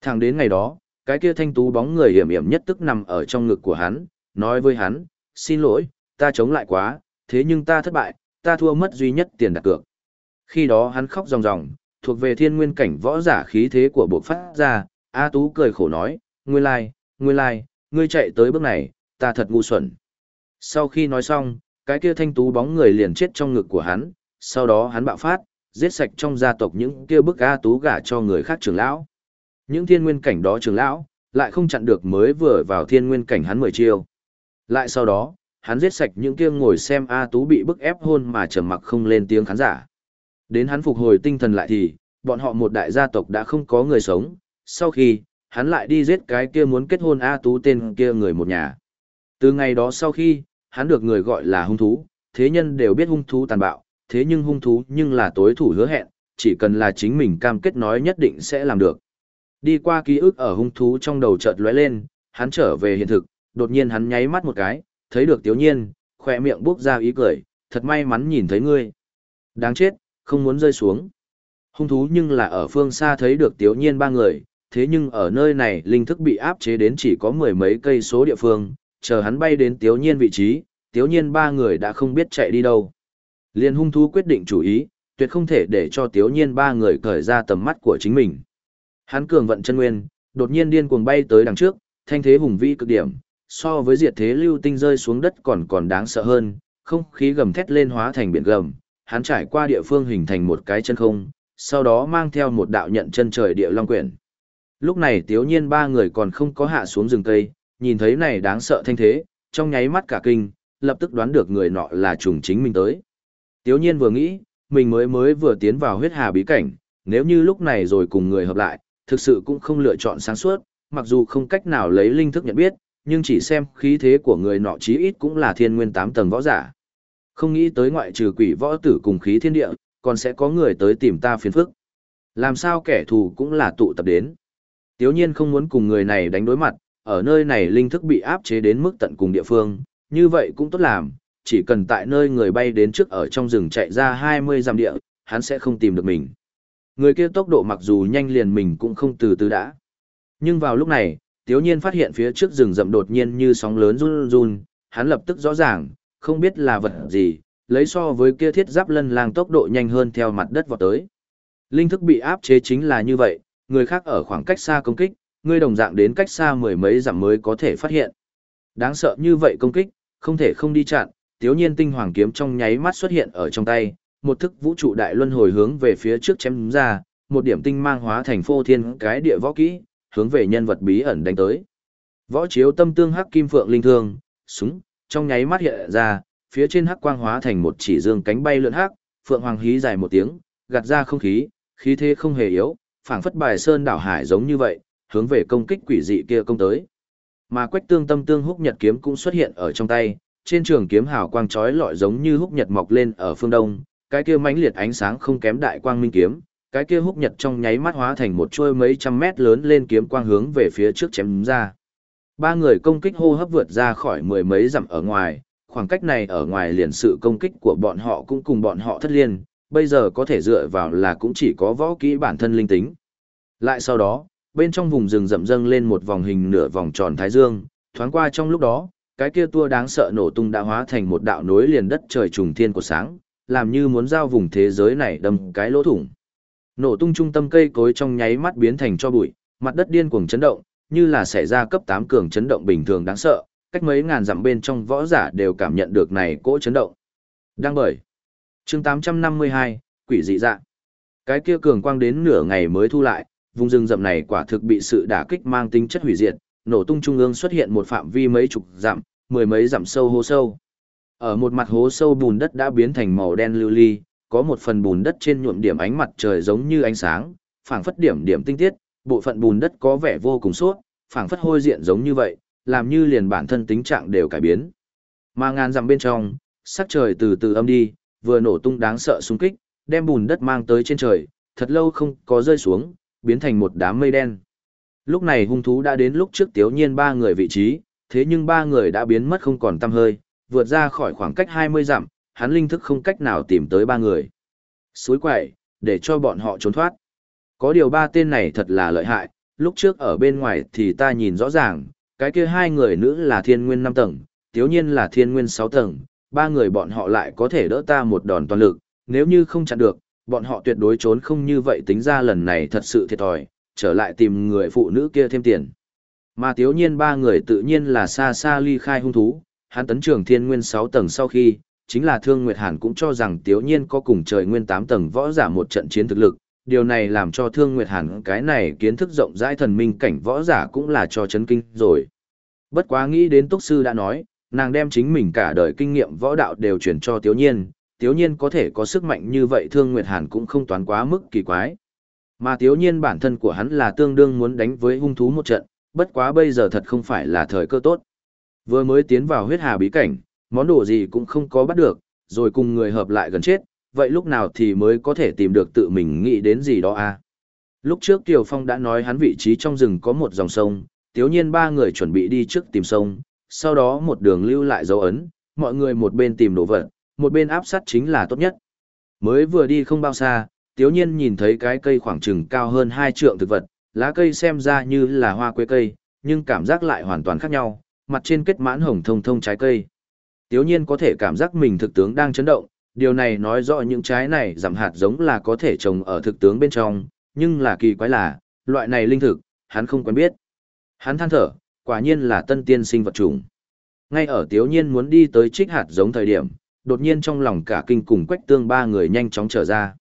Thẳng đến ngày đó, cái kia thanh tú bóng người hiểm hiểm nhất tức nằm ở trong ngực của hắn, nói với hắn, xin lỗi, ta chống lại quá, thế nhưng ta thất bại, ta thua mất duy nhất tiền đặt cược. Khi đó hắn khóc ròng ròng, thuộc về thiên nguyên cảnh võ giả khí thế của buộc phát ra, A Tú cười khổ nói, nguyên lai, nguyên lai, ngươi chạy tới bước này, ta thật ngu xuẩn. Sau khi nói xong, cái kia thanh tú bóng người liền chết trong ngực của hắn, sau đó hắn bạo phát, giết sạch trong gia tộc những kia bức A Tú gả cho người khác trưởng lão. Những thiên nguyên cảnh đó trưởng lão, lại không chặn được mới vừa vào thiên nguyên cảnh hắn mười chiêu. Lại sau đó, hắn giết sạch những kia ngồi xem A Tú bị bức ép hôn mà trầm mặc không lên tiếng khán giả. Đến hắn phục hồi tinh thần lại thì, bọn họ một đại gia tộc đã không có người sống, sau khi, hắn lại đi giết cái kia muốn kết hôn A Tú tên kia người một nhà. Từ ngày đó sau khi, hắn được người gọi là hung thú, thế nhân đều biết hung thú tàn bạo, thế nhưng hung thú nhưng là tối thủ hứa hẹn, chỉ cần là chính mình cam kết nói nhất định sẽ làm được. Đi qua ký ức ở hung thú trong đầu chợt lóe lên, hắn trở về hiện thực, đột nhiên hắn nháy mắt một cái, thấy được Tiếu Nhiên, khỏe miệng bốc ra ý cười, thật may mắn nhìn thấy ngươi. Đáng chết, không muốn rơi xuống. Hung thú nhưng là ở phương xa thấy được Tiếu Nhiên ba người, thế nhưng ở nơi này linh thức bị áp chế đến chỉ có mười mấy cây số địa phương, chờ hắn bay đến Tiếu Nhiên vị trí, Tiếu Nhiên ba người đã không biết chạy đi đâu. Liên hung thú quyết định chủ ý, tuyệt không thể để cho Tiếu Nhiên ba người cởi ra tầm mắt của chính mình. Hắn cường vận chân nguyên, đột nhiên điên cuồng bay tới đằng trước, thanh thế hùng vĩ cực điểm, so với diệt thế lưu tinh rơi xuống đất còn còn đáng sợ hơn, không khí gầm thét lên hóa thành biển gầm, hắn trải qua địa phương hình thành một cái chân không, sau đó mang theo một đạo nhận chân trời địa long quyển. Lúc này tiếu nhiên ba người còn không có hạ xuống rừng cây, nhìn thấy này đáng sợ thanh thế, trong nháy mắt cả kinh, lập tức đoán được người nọ là trùng chính mình tới. Tiếu nhiên vừa nghĩ, mình mới mới vừa tiến vào huyết hà bí cảnh, nếu như lúc này rồi cùng người hợp lại, thực sự cũng không lựa chọn sáng suốt, mặc dù không cách nào lấy linh thức nhận biết, nhưng chỉ xem khí thế của người nọ chí ít cũng là thiên nguyên 8 tầng võ giả. Không nghĩ tới ngoại trừ quỷ võ tử cùng khí thiên địa, còn sẽ có người tới tìm ta phiền phức. Làm sao kẻ thù cũng là tụ tập đến. Tiếu nhiên không muốn cùng người này đánh đối mặt, ở nơi này linh thức bị áp chế đến mức tận cùng địa phương, như vậy cũng tốt làm, chỉ cần tại nơi người bay đến trước ở trong rừng chạy ra 20 dặm địa, hắn sẽ không tìm được mình. Người kia tốc độ mặc dù nhanh liền mình cũng không từ từ đã. Nhưng vào lúc này, Tiếu Nhiên phát hiện phía trước rừng rậm đột nhiên như sóng lớn run run, hắn lập tức rõ ràng, không biết là vật gì, lấy so với kia thiết giáp lân lang tốc độ nhanh hơn theo mặt đất vọt tới. Linh thức bị áp chế chính là như vậy, người khác ở khoảng cách xa công kích, Ngươi đồng dạng đến cách xa mười mấy dặm mới có thể phát hiện. Đáng sợ như vậy công kích, không thể không đi chặn, Tiếu Nhiên tinh hoàng kiếm trong nháy mắt xuất hiện ở trong tay, một thức vũ trụ đại luân hồi hướng về phía trước chém ra, một điểm tinh mang hóa thành phô thiên cái địa võ kỹ, hướng về nhân vật bí ẩn đánh tới. Võ chiếu tâm tương hắc kim phượng linh thương, súng, trong nháy mắt hiện ra, phía trên hắc quang hóa thành một chỉ dương cánh bay lượn hắc, phượng hoàng hí dài một tiếng, gạt ra không khí, khí thế không hề yếu, phảng phất bài sơn đảo hải giống như vậy, hướng về công kích quỷ dị kia công tới. Mà quách tương tâm tương húc nhật kiếm cũng xuất hiện ở trong tay, trên trường kiếm hào quang chói lọi giống như húc nhật mọc lên ở phương đông, cái kia mãnh liệt ánh sáng không kém đại quang minh kiếm, cái kia húc nhật trong nháy mắt hóa thành một chuôi mấy trăm mét lớn lên kiếm quang hướng về phía trước chém ra. Ba người công kích hô hấp vượt ra khỏi mười mấy dặm ở ngoài, khoảng cách này ở ngoài liền sự công kích của bọn họ cũng cùng bọn họ thất liên, bây giờ có thể dựa vào là cũng chỉ có võ kỹ bản thân linh tính. Lại sau đó, bên trong vùng rừng rậm dâng lên một vòng hình nửa vòng tròn thái dương, thoáng qua trong lúc đó, cái kia tua đáng sợ nổ tung đã hóa thành một đạo nối liền đất trời trùng thiên của sáng, làm như muốn giao vùng thế giới này đâm cái lỗ thủng. Nổ tung trung tâm cây cối trong nháy mắt biến thành cho bụi, mặt đất điên cuồng chấn động, như là xảy ra cấp 8 cường chấn động bình thường đáng sợ, cách mấy ngàn dặm bên trong võ giả đều cảm nhận được này cỗ chấn động. Đang bởi. chương 852, quỷ dị dạng. Cái kia cường quang đến nửa ngày mới thu lại, vùng rừng rậm này quả thực bị sự đả kích mang tính chất hủy diệt, nổ tung trung ương xuất hiện một phạm vi mấy chục dặm, mười mấy dặm sâu hố sâu. Ở một mặt hố sâu bùn đất đã biến thành màu đen lưu ly, có một phần bùn đất trên nhuộm điểm ánh mặt trời giống như ánh sáng, phảng phất điểm điểm tinh tiết, bộ phận bùn đất có vẻ vô cùng suốt, phảng phất hôi diện giống như vậy, làm như liền bản thân tính trạng đều cải biến. Mà ngàn dặm bên trong, sắc trời từ từ âm đi, vừa nổ tung đáng sợ xung kích, đem bùn đất mang tới trên trời, thật lâu không có rơi xuống, biến thành một đám mây đen. Lúc này hung thú đã đến lúc trước tiếu nhiên ba người vị trí, thế nhưng ba người đã biến mất không còn tăm hơi, vượt ra khỏi khoảng cách 20 dặm, hắn linh thức không cách nào tìm tới ba người. Suối quậy, để cho bọn họ trốn thoát. Có điều ba tên này thật là lợi hại, lúc trước ở bên ngoài thì ta nhìn rõ ràng, cái kia hai người nữ là thiên nguyên 5 tầng, tiếu nhiên là thiên nguyên 6 tầng, ba người bọn họ lại có thể đỡ ta một đòn toàn lực, nếu như không chặn được, bọn họ tuyệt đối trốn không như vậy tính ra lần này thật sự thiệt thòi, trở lại tìm người phụ nữ kia thêm tiền. Mà tiếu nhiên ba người tự nhiên là xa xa ly khai hung thú, hắn tấn trưởng thiên nguyên 6 tầng sau khi, chính là Thương Nguyệt Hàn cũng cho rằng tiếu nhiên có cùng trời nguyên 8 tầng võ giả một trận chiến thực lực, điều này làm cho Thương Nguyệt Hàn cái này kiến thức rộng rãi thần minh cảnh võ giả cũng là cho chấn kinh rồi. Bất quá nghĩ đến Túc Sư đã nói, nàng đem chính mình cả đời kinh nghiệm võ đạo đều chuyển cho tiếu nhiên, tiếu nhiên có thể có sức mạnh như vậy Thương Nguyệt Hàn cũng không toán quá mức kỳ quái. Mà tiếu nhiên bản thân của hắn là tương đương muốn đánh với hung thú một trận, bất quá bây giờ thật không phải là thời cơ tốt. Vừa mới tiến vào huyết hà bí cảnh, món đồ gì cũng không có bắt được, rồi cùng người hợp lại gần chết, vậy lúc nào thì mới có thể tìm được tự mình nghĩ đến gì đó à? Lúc trước Tiều Phong đã nói hắn vị trí trong rừng có một dòng sông, tiếu nhiên ba người chuẩn bị đi trước tìm sông, sau đó một đường lưu lại dấu ấn, mọi người một bên tìm đồ vật, một bên áp sát chính là tốt nhất. Mới vừa đi không bao xa, tiếu nhiên nhìn thấy cái cây khoảng chừng cao hơn hai trượng thực vật, lá cây xem ra như là hoa quế cây, nhưng cảm giác lại hoàn toàn khác nhau, mặt trên kết mãn hồng thông thông trái cây. Tiếu nhiên có thể cảm giác mình thực tướng đang chấn động, điều này nói rõ những trái này giảm hạt giống là có thể trồng ở thực tướng bên trong, nhưng là kỳ quái là, loại này linh thực, hắn không quen biết. Hắn than thở, quả nhiên là tân tiên sinh vật chủng. Ngay ở tiếu nhiên muốn đi tới trích hạt giống thời điểm, đột nhiên trong lòng cả kinh cùng quách tương ba người nhanh chóng trở ra.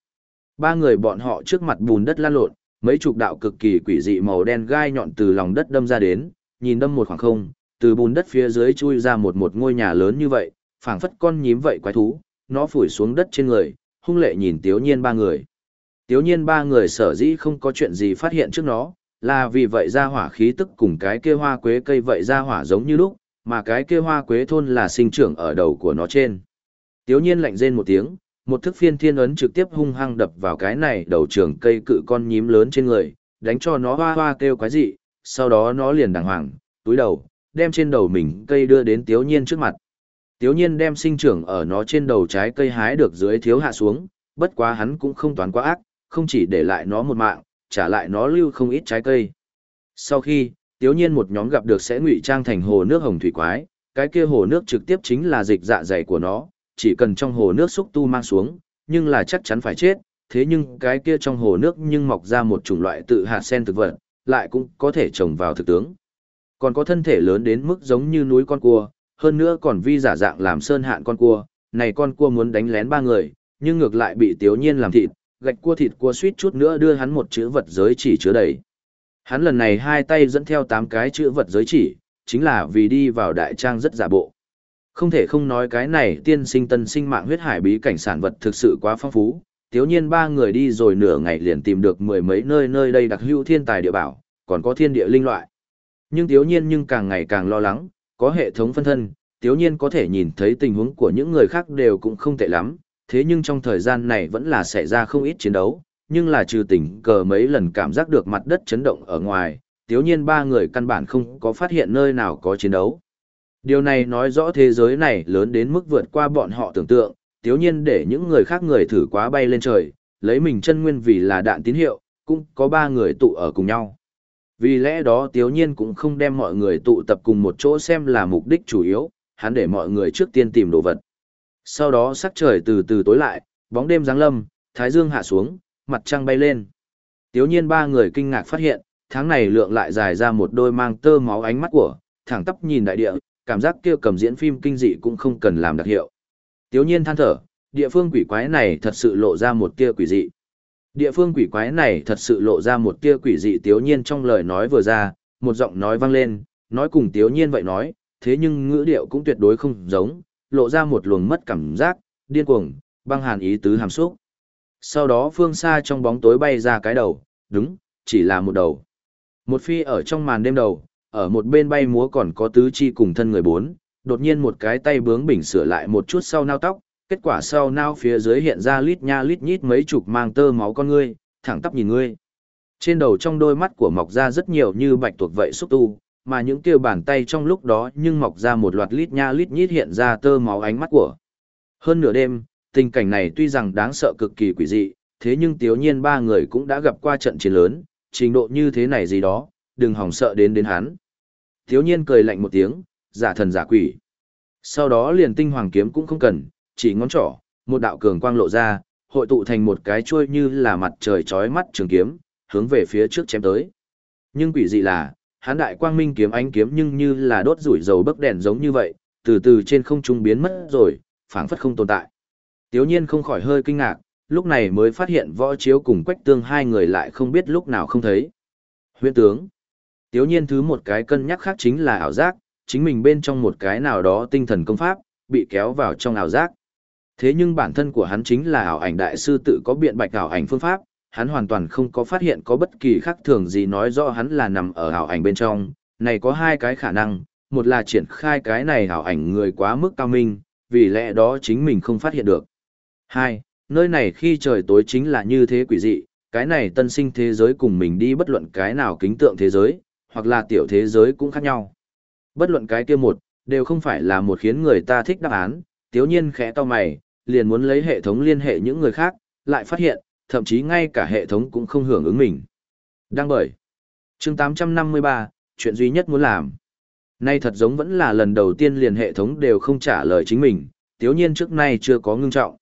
Ba người bọn họ trước mặt bùn đất lan lộn, mấy chục đạo cực kỳ quỷ dị màu đen gai nhọn từ lòng đất đâm ra đến, nhìn đâm một khoảng không, từ bùn đất phía dưới chui ra một một ngôi nhà lớn như vậy, phảng phất con nhím vậy quái thú, nó phủi xuống đất trên người, hung lệ nhìn Tiếu Nhiên ba người. Tiếu Nhiên ba người sở dĩ không có chuyện gì phát hiện trước nó, là vì vậy ra hỏa khí tức cùng cái kia hoa quế cây vậy ra hỏa giống như lúc, mà cái kia hoa quế thôn là sinh trưởng ở đầu của nó trên. Tiếu Nhiên lạnh rên một tiếng, một thức phiên thiên ấn trực tiếp hung hăng đập vào cái này đầu trường cây cự con nhím lớn trên người, đánh cho nó hoa hoa kêu quái dị, sau đó nó liền đàng hoàng, túi đầu, đem trên đầu mình cây đưa đến Tiếu Nhiên trước mặt. Tiếu Nhiên đem sinh trưởng ở nó trên đầu trái cây hái được dưới thiếu hạ xuống, bất quá hắn cũng không toán quá ác, không chỉ để lại nó một mạng, trả lại nó lưu không ít trái cây. Sau khi, Tiếu Nhiên một nhóm gặp được sẽ ngụy trang thành hồ nước hồng thủy quái, cái kia hồ nước trực tiếp chính là dịch dạ dày của nó, chỉ cần trong hồ nước xúc tu mang xuống, nhưng là chắc chắn phải chết, thế nhưng cái kia trong hồ nước nhưng mọc ra một chủng loại tự hạt sen thực vật, lại cũng có thể trồng vào thực tướng. Còn có thân thể lớn đến mức giống như núi con cua, hơn nữa còn vi giả dạng làm sơn hạn con cua, này con cua muốn đánh lén ba người, nhưng ngược lại bị tiếu nhiên làm thịt, gạch cua thịt cua suýt chút nữa đưa hắn một chữ vật giới chỉ chứa đầy. Hắn lần này hai tay dẫn theo tám cái chữ vật giới chỉ, chính là vì đi vào đại trang rất giả bộ. Không thể không nói cái này tiên sinh tân sinh mạng huyết hải bí cảnh sản vật thực sự quá phong phú, tiếu nhiên ba người đi rồi nửa ngày liền tìm được mười mấy nơi nơi đây đặc hữu thiên tài địa bảo, còn có thiên địa linh loại. Nhưng tiếu nhiên nhưng càng ngày càng lo lắng, có hệ thống phân thân, tiếu nhiên có thể nhìn thấy tình huống của những người khác đều cũng không tệ lắm, thế nhưng trong thời gian này vẫn là xảy ra không ít chiến đấu, nhưng là trừ tình cờ mấy lần cảm giác được mặt đất chấn động ở ngoài, tiếu nhiên ba người căn bản không có phát hiện nơi nào có chiến đấu. Điều này nói rõ thế giới này lớn đến mức vượt qua bọn họ tưởng tượng, tiếu nhiên để những người khác người thử quá bay lên trời, lấy mình chân nguyên vì là đạn tín hiệu, cũng có ba người tụ ở cùng nhau. Vì lẽ đó Tiếu Nhiên cũng không đem mọi người tụ tập cùng một chỗ xem là mục đích chủ yếu, hắn để mọi người trước tiên tìm đồ vật. Sau đó sắc trời từ từ tối lại, bóng đêm giáng lâm, thái dương hạ xuống, mặt trăng bay lên. Tiếu nhiên ba người kinh ngạc phát hiện, tháng này lượng lại dài ra một đôi mang tơ máu ánh mắt của, thẳng tắp nhìn đại địa, cảm giác kia cầm diễn phim kinh dị cũng không cần làm đặc hiệu. Tiếu nhiên than thở, địa phương quỷ quái này thật sự lộ ra một tia quỷ dị. Địa phương quỷ quái này thật sự lộ ra một tia quỷ dị tiếu nhiên trong lời nói vừa ra, một giọng nói vang lên, nói cùng tiếu nhiên vậy nói, thế nhưng ngữ điệu cũng tuyệt đối không giống, lộ ra một luồng mất cảm giác, điên cuồng, băng hàn ý tứ hàm xúc. Sau đó phương xa trong bóng tối bay ra cái đầu, đúng, chỉ là một đầu. Một phi ở trong màn đêm đầu, ở một bên bay múa còn có tứ chi cùng thân người bốn, đột nhiên một cái tay bướng bỉnh sửa lại một chút sau nao tóc, kết quả sau nao phía dưới hiện ra lít nha lít nhít mấy chục mang tơ máu con ngươi, thẳng tắp nhìn ngươi. Trên đầu trong đôi mắt của mọc ra rất nhiều như bạch tuộc vậy xúc tu, mà những kia bàn tay trong lúc đó nhưng mọc ra một loạt lít nha lít nhít hiện ra tơ máu ánh mắt của. Hơn nửa đêm, tình cảnh này tuy rằng đáng sợ cực kỳ quỷ dị, thế nhưng tiếu nhiên ba người cũng đã gặp qua trận chiến lớn, trình độ như thế này gì đó, đừng hỏng sợ đến đến hắn thiếu nhiên cười lạnh một tiếng, giả thần giả quỷ. Sau đó liền tinh hoàng kiếm cũng không cần, chỉ ngón trỏ, một đạo cường quang lộ ra, hội tụ thành một cái chuôi như là mặt trời chói mắt trường kiếm, hướng về phía trước chém tới. Nhưng quỷ dị là, hán đại quang minh kiếm ánh kiếm nhưng như là đốt rủi dầu bấc đèn giống như vậy, từ từ trên không trung biến mất rồi, phảng phất không tồn tại. Tiếu nhiên không khỏi hơi kinh ngạc, lúc này mới phát hiện võ chiếu cùng quách tương hai người lại không biết lúc nào không thấy. Huyện tướng. Tiếu nhiên thứ một cái cân nhắc khác chính là ảo giác, chính mình bên trong một cái nào đó tinh thần công pháp, bị kéo vào trong ảo giác. Thế nhưng bản thân của hắn chính là ảo ảnh đại sư tự có biện bạch ảo ảnh phương pháp, hắn hoàn toàn không có phát hiện có bất kỳ khác thường gì nói rõ hắn là nằm ở ảo ảnh bên trong. Này có hai cái khả năng, một là triển khai cái này ảo ảnh người quá mức cao minh, vì lẽ đó chính mình không phát hiện được. Hai, nơi này khi trời tối chính là như thế quỷ dị, cái này tân sinh thế giới cùng mình đi bất luận cái nào kính tượng thế giới, hoặc là tiểu thế giới cũng khác nhau. Bất luận cái kia một, đều không phải là một khiến người ta thích đáp án, tiếu nhiên khẽ to mày, liền muốn lấy hệ thống liên hệ những người khác, lại phát hiện, thậm chí ngay cả hệ thống cũng không hưởng ứng mình. Đang bởi. chương 853, chuyện duy nhất muốn làm. Nay thật giống vẫn là lần đầu tiên liền hệ thống đều không trả lời chính mình, tiếu nhiên trước nay chưa có ngưng trọng.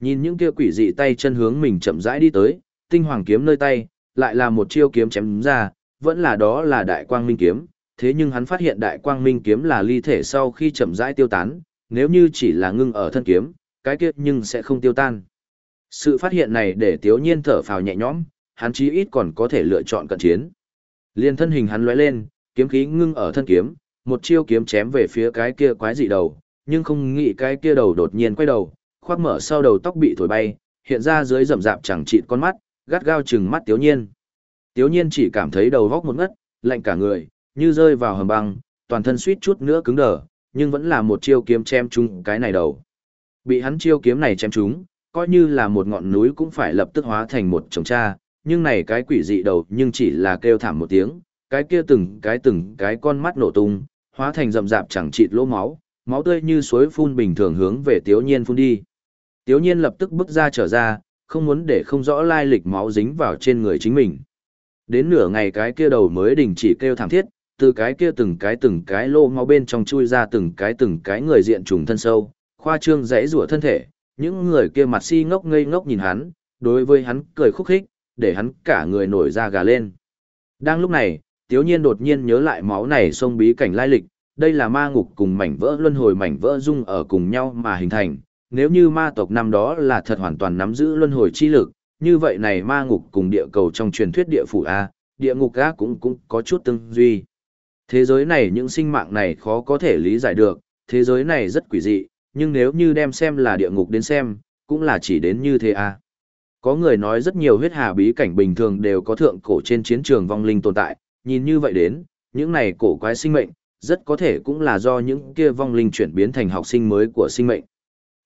Nhìn những kia quỷ dị tay chân hướng mình chậm rãi đi tới, tinh hoàng kiếm nơi tay, lại là một chiêu kiếm chém ra, vẫn là đó là đại quang minh kiếm, thế nhưng hắn phát hiện đại quang minh kiếm là ly thể sau khi chậm rãi tiêu tán, nếu như chỉ là ngưng ở thân kiếm, cái kiếp nhưng sẽ không tiêu tan. Sự phát hiện này để Tiếu Nhiên thở phào nhẹ nhõm, hắn chí ít còn có thể lựa chọn cận chiến. Liên thân hình hắn lóe lên, kiếm khí ngưng ở thân kiếm, một chiêu kiếm chém về phía cái kia quái dị đầu, nhưng không nghĩ cái kia đầu đột nhiên quay đầu, khoác mở sau đầu tóc bị thổi bay, hiện ra dưới rậm rạp chẳng chịt con mắt, gắt gao chừng mắt Tiếu Nhiên. Tiếu Nhiên chỉ cảm thấy đầu góc một ngất, lạnh cả người, như rơi vào hầm băng, toàn thân suýt chút nữa cứng đờ, nhưng vẫn là một chiêu kiếm chém trúng cái này đầu. Bị hắn chiêu kiếm này chém trúng, coi như là một ngọn núi cũng phải lập tức hóa thành một chồng cha, nhưng này cái quỷ dị đầu nhưng chỉ là kêu thảm một tiếng, cái kia từng cái từng cái con mắt nổ tung, hóa thành rậm rạp chẳng chịt lỗ máu, máu tươi như suối phun bình thường hướng về Tiếu Nhiên phun đi. Tiếu Nhiên lập tức bước ra trở ra, không muốn để không rõ lai lịch máu dính vào trên người chính mình. Đến nửa ngày cái kia đầu mới đình chỉ kêu thảm thiết, từ cái kia từng cái từng cái lô máu bên trong chui ra từng cái từng cái người diện trùng thân sâu, khoa trương rẽ rủa thân thể, những người kia mặt si ngốc ngây ngốc nhìn hắn, đối với hắn cười khúc khích, để hắn cả người nổi da gà lên. Đang lúc này, Tiếu Nhiên đột nhiên nhớ lại máu này sông bí cảnh lai lịch, đây là ma ngục cùng mảnh vỡ luân hồi mảnh vỡ dung ở cùng nhau mà hình thành, nếu như ma tộc năm đó là thật hoàn toàn nắm giữ luân hồi chi lực, như vậy này ma ngục cùng địa cầu trong truyền thuyết địa phủ A, địa ngục A cũng cũng có chút tương duy. Thế giới này những sinh mạng này khó có thể lý giải được, thế giới này rất quỷ dị, nhưng nếu như đem xem là địa ngục đến xem, cũng là chỉ đến như thế à. Có người nói rất nhiều huyết hà bí cảnh bình thường đều có thượng cổ trên chiến trường vong linh tồn tại, nhìn như vậy đến, những này cổ quái sinh mệnh, rất có thể cũng là do những kia vong linh chuyển biến thành học sinh mới của sinh mệnh.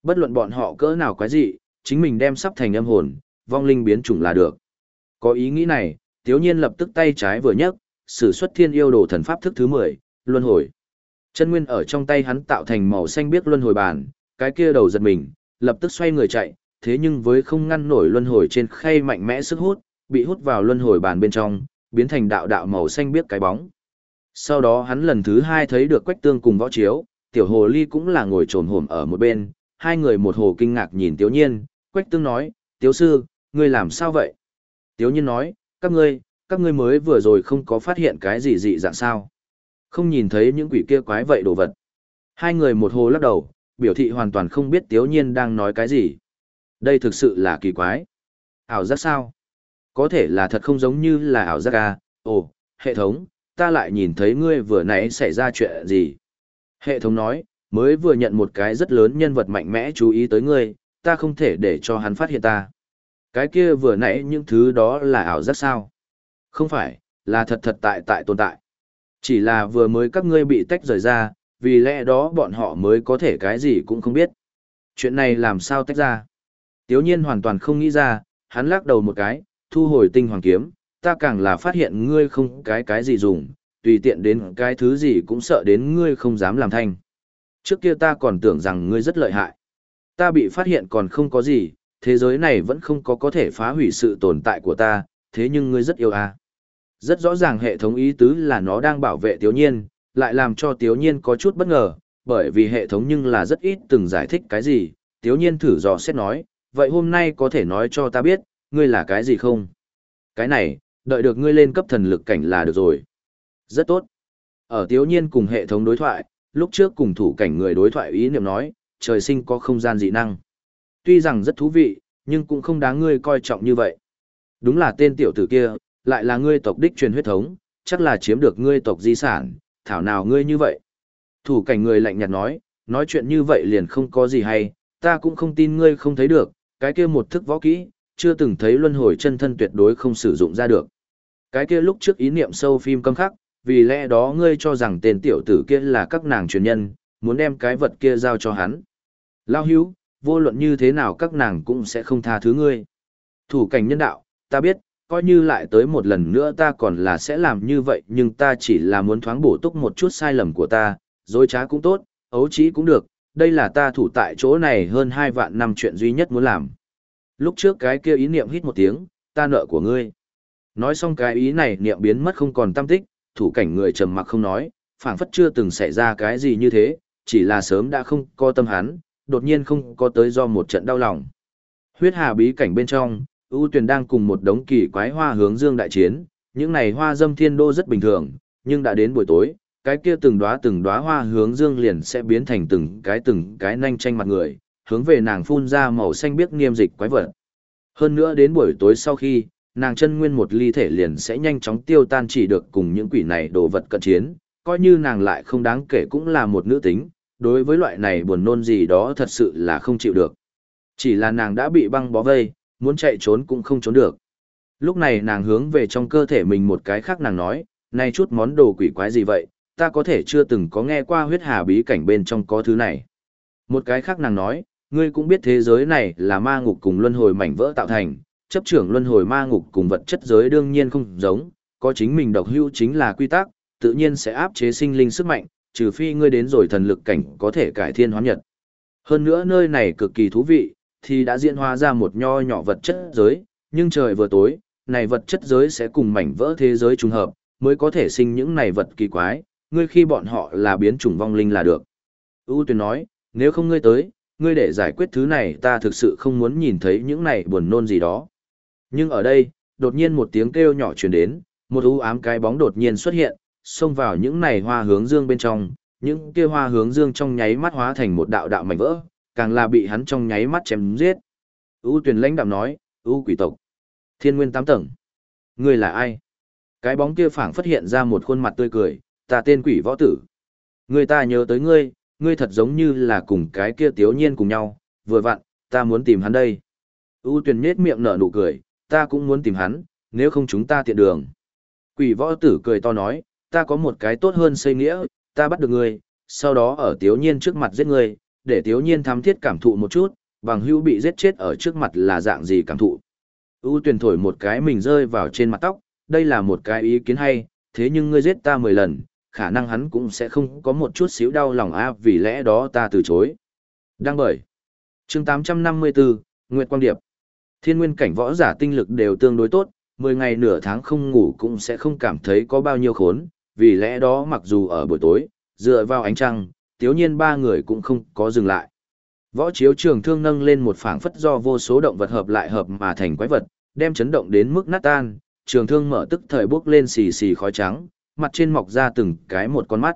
Bất luận bọn họ cỡ nào quái dị, chính mình đem sắp thành âm hồn, vong linh biến chủng là được. Có ý nghĩ này, Tiếu Nhiên lập tức tay trái vừa nhấc, sử xuất thiên yêu đồ thần pháp thức thứ 10, luân hồi. Chân nguyên ở trong tay hắn tạo thành màu xanh biếc luân hồi bàn, cái kia đầu giật mình, lập tức xoay người chạy, thế nhưng với không ngăn nổi luân hồi trên khay mạnh mẽ sức hút, bị hút vào luân hồi bàn bên trong, biến thành đạo đạo màu xanh biếc cái bóng. Sau đó hắn lần thứ hai thấy được Quách Tương cùng võ chiếu, tiểu hồ ly cũng là ngồi trồn hổm ở một bên, hai người một hồ kinh ngạc nhìn Tiếu Nhiên, Quách Tương nói, Tiếu Sư, ngươi làm sao vậy? Tiếu Nhiên nói, các ngươi, các ngươi mới vừa rồi không có phát hiện cái gì dị dạng sao? Không nhìn thấy những quỷ kia quái vậy đồ vật. Hai người một hồ lắc đầu, biểu thị hoàn toàn không biết Tiếu Nhiên đang nói cái gì. Đây thực sự là kỳ quái. Ảo giác sao? Có thể là thật không giống như là ảo giác à? Ồ, hệ thống, ta lại nhìn thấy ngươi vừa nãy xảy ra chuyện gì? Hệ thống nói, mới vừa nhận một cái rất lớn nhân vật mạnh mẽ chú ý tới ngươi, ta không thể để cho hắn phát hiện ta. Cái kia vừa nãy những thứ đó là ảo giác sao? Không phải, là thật thật tại tại tồn tại. Chỉ là vừa mới các ngươi bị tách rời ra, vì lẽ đó bọn họ mới có thể cái gì cũng không biết. Chuyện này làm sao tách ra? Tiếu nhiên hoàn toàn không nghĩ ra, hắn lắc đầu một cái, thu hồi tinh hoàng kiếm, ta càng là phát hiện ngươi không cái cái gì dùng, tùy tiện đến cái thứ gì cũng sợ đến ngươi không dám làm thanh. Trước kia ta còn tưởng rằng ngươi rất lợi hại. Ta bị phát hiện còn không có gì, thế giới này vẫn không có có thể phá hủy sự tồn tại của ta, thế nhưng ngươi rất yêu à. Rất rõ ràng hệ thống ý tứ là nó đang bảo vệ Tiếu Nhiên, lại làm cho Tiếu Nhiên có chút bất ngờ, bởi vì hệ thống nhưng là rất ít từng giải thích cái gì, Tiếu Nhiên thử dò xét nói, vậy hôm nay có thể nói cho ta biết, ngươi là cái gì không? Cái này, đợi được ngươi lên cấp thần lực cảnh là được rồi. Rất tốt. Ở Tiếu Nhiên cùng hệ thống đối thoại, lúc trước cùng thủ cảnh người đối thoại ý niệm nói, trời sinh có không gian dị năng. Tuy rằng rất thú vị, nhưng cũng không đáng ngươi coi trọng như vậy. Đúng là tên tiểu tử kia, lại là ngươi tộc đích truyền huyết thống, chắc là chiếm được ngươi tộc di sản, thảo nào ngươi như vậy. Thủ cảnh người lạnh nhạt nói, nói chuyện như vậy liền không có gì hay, ta cũng không tin ngươi không thấy được, cái kia một thức võ kỹ, chưa từng thấy luân hồi chân thân tuyệt đối không sử dụng ra được. Cái kia lúc trước ý niệm sâu phim câm khắc, vì lẽ đó ngươi cho rằng tên tiểu tử kia là các nàng truyền nhân, muốn đem cái vật kia giao cho hắn. Lao hữu, vô luận như thế nào các nàng cũng sẽ không tha thứ ngươi. Thủ cảnh nhân đạo, ta biết, coi như lại tới một lần nữa ta còn là sẽ làm như vậy nhưng ta chỉ là muốn thoáng bổ túc một chút sai lầm của ta, dối trá cũng tốt, ấu trí cũng được, đây là ta thủ tại chỗ này hơn hai vạn năm chuyện duy nhất muốn làm. Lúc trước cái kia ý niệm hít một tiếng, ta nợ của ngươi. Nói xong cái ý này niệm biến mất không còn tâm tích, thủ cảnh người trầm mặc không nói, phảng phất chưa từng xảy ra cái gì như thế, chỉ là sớm đã không có tâm hắn, đột nhiên không có tới do một trận đau lòng. Huyết hà bí cảnh bên trong, ưu tuyền đang cùng một đống kỳ quái hoa hướng dương đại chiến, những này hoa dâm thiên đô rất bình thường, nhưng đã đến buổi tối, cái kia từng đóa từng đóa hoa hướng dương liền sẽ biến thành từng cái từng cái nanh tranh mặt người, hướng về nàng phun ra màu xanh biếc nghiêm dịch quái vật. Hơn nữa đến buổi tối sau khi, nàng chân nguyên một ly thể liền sẽ nhanh chóng tiêu tan chỉ được cùng những quỷ này đồ vật cận chiến, coi như nàng lại không đáng kể cũng là một nữ tính, đối với loại này buồn nôn gì đó thật sự là không chịu được. Chỉ là nàng đã bị băng bó vây, muốn chạy trốn cũng không trốn được. Lúc này nàng hướng về trong cơ thể mình một cái khác nàng nói, này chút món đồ quỷ quái gì vậy, ta có thể chưa từng có nghe qua huyết hà bí cảnh bên trong có thứ này. Một cái khác nàng nói, ngươi cũng biết thế giới này là ma ngục cùng luân hồi mảnh vỡ tạo thành, chấp trưởng luân hồi ma ngục cùng vật chất giới đương nhiên không giống, có chính mình độc hữu chính là quy tắc, tự nhiên sẽ áp chế sinh linh sức mạnh, trừ phi ngươi đến rồi thần lực cảnh có thể cải thiên hóa nhật. Hơn nữa nơi này cực kỳ thú vị, thì đã diễn hóa ra một nho nhỏ vật chất giới, nhưng trời vừa tối, này vật chất giới sẽ cùng mảnh vỡ thế giới trùng hợp, mới có thể sinh những này vật kỳ quái, ngươi khi bọn họ là biến chủng vong linh là được. U Tuyền nói, nếu không ngươi tới, ngươi để giải quyết thứ này ta thực sự không muốn nhìn thấy những này buồn nôn gì đó. Nhưng ở đây, đột nhiên một tiếng kêu nhỏ truyền đến, một u ám cái bóng đột nhiên xuất hiện, xông vào những này hoa hướng dương bên trong, những kia hoa hướng dương trong nháy mắt hóa thành một đạo đạo mảnh vỡ, càng là bị hắn trong nháy mắt chém giết. U Tuyền lãnh đạm nói, "U quỷ tộc, Thiên Nguyên tám tầng, ngươi là ai?" Cái bóng kia phảng phát hiện ra một khuôn mặt tươi cười, "Ta tên Quỷ Võ Tử." Người ta nhớ tới ngươi, ngươi thật giống như là cùng cái kia Tiếu Nhiên cùng nhau, vừa vặn, ta muốn tìm hắn đây. U Tuyền nhếch miệng nở nụ cười, ta cũng muốn tìm hắn, nếu không chúng ta tiện đường. Quỷ võ tử cười to nói, ta có một cái tốt hơn xây nghĩa, ta bắt được ngươi, sau đó ở tiếu nhiên trước mặt giết ngươi, để tiếu nhiên thám thiết cảm thụ một chút, bằng hữu bị giết chết ở trước mặt là dạng gì cảm thụ. U tuyển thổi một cái mình rơi vào trên mặt tóc, đây là một cái ý kiến hay, thế nhưng ngươi giết ta 10 lần, khả năng hắn cũng sẽ không có một chút xíu đau lòng a vì lẽ đó ta từ chối. Đăng bởi. chương 854, Nguyệt Quang Điệp. Thiên nguyên cảnh võ giả tinh lực đều tương đối tốt, 10 ngày nửa tháng không ngủ cũng sẽ không cảm thấy có bao nhiêu khốn, vì lẽ đó mặc dù ở buổi tối, dựa vào ánh trăng, tiếu nhiên ba người cũng không có dừng lại. Võ chiếu trường thương nâng lên một phảng phất do vô số động vật hợp lại hợp mà thành quái vật, đem chấn động đến mức nát tan, trường thương mở tức thời bước lên xì xì khói trắng, mặt trên mọc ra từng cái một con mắt.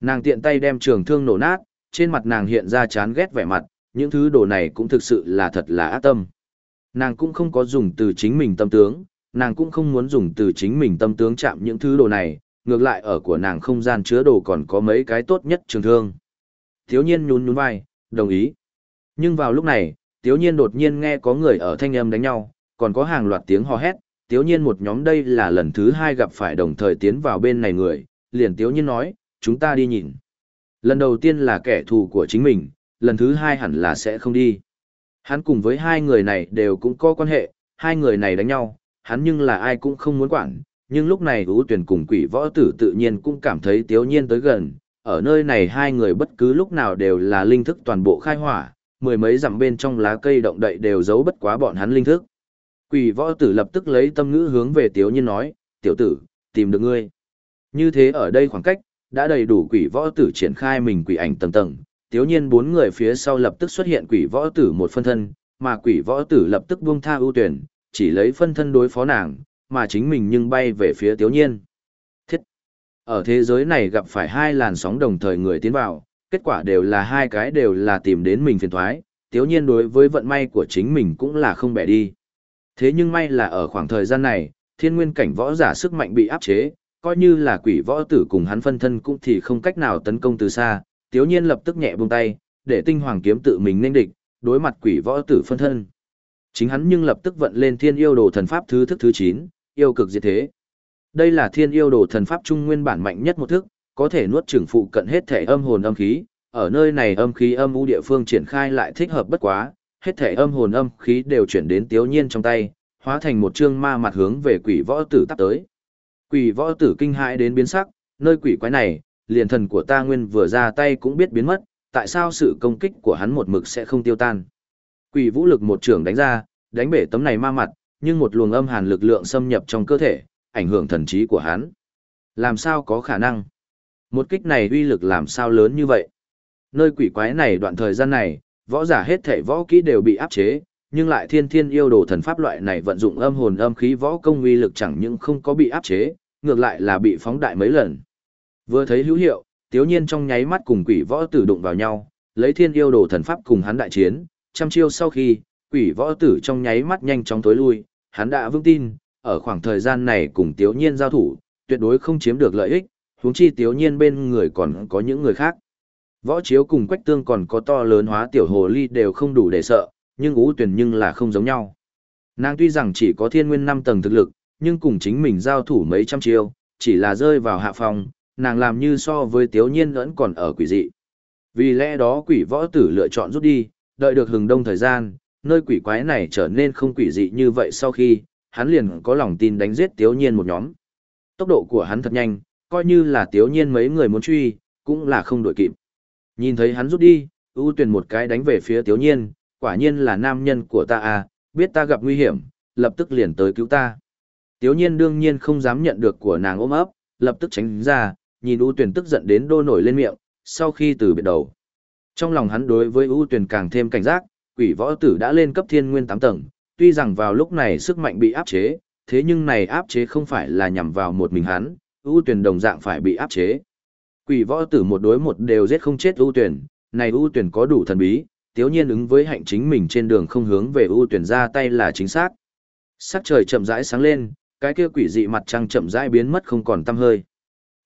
Nàng tiện tay đem trường thương nổ nát, trên mặt nàng hiện ra chán ghét vẻ mặt, những thứ đồ này cũng thực sự là thật là ác tâm. Nàng cũng không có dùng từ chính mình tâm tướng, nàng cũng không muốn dùng từ chính mình tâm tướng chạm những thứ đồ này, ngược lại ở của nàng không gian chứa đồ còn có mấy cái tốt nhất trường thương. Thiếu nhiên nhún nhún vai, đồng ý. Nhưng vào lúc này, thiếu nhiên đột nhiên nghe có người ở thanh âm đánh nhau, còn có hàng loạt tiếng hò hét, Tiếu nhiên một nhóm đây là lần thứ hai gặp phải đồng thời tiến vào bên này người, liền tiếu nhiên nói, chúng ta đi nhìn. Lần đầu tiên là kẻ thù của chính mình, lần thứ hai hẳn là sẽ không đi. Hắn cùng với hai người này đều cũng có quan hệ, hai người này đánh nhau, hắn nhưng là ai cũng không muốn quản, nhưng lúc này ưu tuyển cùng quỷ võ tử tự nhiên cũng cảm thấy tiếu nhiên tới gần, ở nơi này hai người bất cứ lúc nào đều là linh thức toàn bộ khai hỏa, mười mấy dặm bên trong lá cây động đậy đều giấu bất quá bọn hắn linh thức. Quỷ võ tử lập tức lấy tâm ngữ hướng về tiếu nhiên nói, tiểu tử, tìm được ngươi. Như thế ở đây khoảng cách, đã đầy đủ quỷ võ tử triển khai mình quỷ ảnh tầng tầng, tiếu nhiên bốn người phía sau lập tức xuất hiện quỷ võ tử một phân thân, mà quỷ võ tử lập tức buông tha ưu tuyển, chỉ lấy phân thân đối phó nàng, mà chính mình nhưng bay về phía tiếu nhiên. Thiết! Ở thế giới này gặp phải hai làn sóng đồng thời người tiến vào, kết quả đều là hai cái đều là tìm đến mình phiền thoái, tiếu nhiên đối với vận may của chính mình cũng là không bẻ đi. Thế nhưng may là ở khoảng thời gian này, thiên nguyên cảnh võ giả sức mạnh bị áp chế, coi như là quỷ võ tử cùng hắn phân thân cũng thì không cách nào tấn công từ xa, tiếu nhiên lập tức nhẹ buông tay, để tinh hoàng kiếm tự mình nên địch, đối mặt quỷ võ tử phân thân. Chính hắn nhưng lập tức vận lên thiên yêu đồ thần pháp thứ thức thứ 9, yêu cực diệt thế. Đây là thiên yêu đồ thần pháp trung nguyên bản mạnh nhất một thức, có thể nuốt chửng phụ cận hết thể âm hồn âm khí, ở nơi này âm khí âm u địa phương triển khai lại thích hợp bất quá, hết thể âm hồn âm khí đều chuyển đến tiếu nhiên trong tay, hóa thành một trương ma mặt hướng về quỷ võ tử tắt tới. Quỷ võ tử kinh hãi đến biến sắc, nơi quỷ quái này, liền thần của ta nguyên vừa ra tay cũng biết biến mất, tại sao sự công kích của hắn một mực sẽ không tiêu tan. Quỷ vũ lực một trường đánh ra, đánh bể tấm này ma mặt, nhưng một luồng âm hàn lực lượng xâm nhập trong cơ thể, ảnh hưởng thần trí của hắn. Làm sao có khả năng? Một kích này uy lực làm sao lớn như vậy? Nơi quỷ quái này đoạn thời gian này, võ giả hết thảy võ kỹ đều bị áp chế, nhưng lại thiên thiên yêu đồ thần pháp loại này vận dụng âm hồn âm khí võ công uy lực chẳng những không có bị áp chế, ngược lại là bị phóng đại mấy lần. Vừa thấy hữu hiệu, tiếu nhiên trong nháy mắt cùng quỷ võ tử đụng vào nhau, lấy thiên yêu đồ thần pháp cùng hắn đại chiến, trăm chiêu sau khi, quỷ võ tử trong nháy mắt nhanh chóng tối lui, hắn đã vững tin, ở khoảng thời gian này cùng tiếu nhiên giao thủ, tuyệt đối không chiếm được lợi ích, huống chi tiếu nhiên bên người còn có những người khác. Võ chiếu cùng quách tương còn có to lớn hóa tiểu hồ ly đều không đủ để sợ, nhưng ú tuyển nhưng là không giống nhau. Nàng tuy rằng chỉ có thiên nguyên 5 tầng thực lực, nhưng cùng chính mình giao thủ mấy trăm chiêu, chỉ là rơi vào hạ phòng, nàng làm như so với tiếu nhiên vẫn còn ở quỷ dị. Vì lẽ đó quỷ võ tử lựa chọn rút đi, đợi được hừng đông thời gian, nơi quỷ quái này trở nên không quỷ dị như vậy sau khi, hắn liền có lòng tin đánh giết tiếu nhiên một nhóm. Tốc độ của hắn thật nhanh, coi như là tiếu nhiên mấy người muốn truy, cũng là không đuổi kịp. Nhìn thấy hắn rút đi, ưu tuyển một cái đánh về phía tiếu nhiên, quả nhiên là nam nhân của ta à, biết ta gặp nguy hiểm, lập tức liền tới cứu ta. Tiếu nhiên đương nhiên không dám nhận được của nàng ôm ấp, lập tức tránh ra, nhìn ưu tuyển tức giận đến đô nổi lên miệng, sau khi từ biệt đầu. Trong lòng hắn đối với ưu tuyển càng thêm cảnh giác, quỷ võ tử đã lên cấp thiên nguyên 8 tầng, tuy rằng vào lúc này sức mạnh bị áp chế, thế nhưng này áp chế không phải là nhằm vào một mình hắn, ưu tuyển đồng dạng phải bị áp chế. Quỷ võ tử một đối một đều giết không chết ưu tuyển, này ưu tuyển có đủ thần bí, tiếu nhiên ứng với hạnh chính mình trên đường không hướng về ưu tuyển ra tay là chính xác. Sắc trời chậm rãi sáng lên, cái kia quỷ dị mặt trăng chậm rãi biến mất không còn tăm hơi.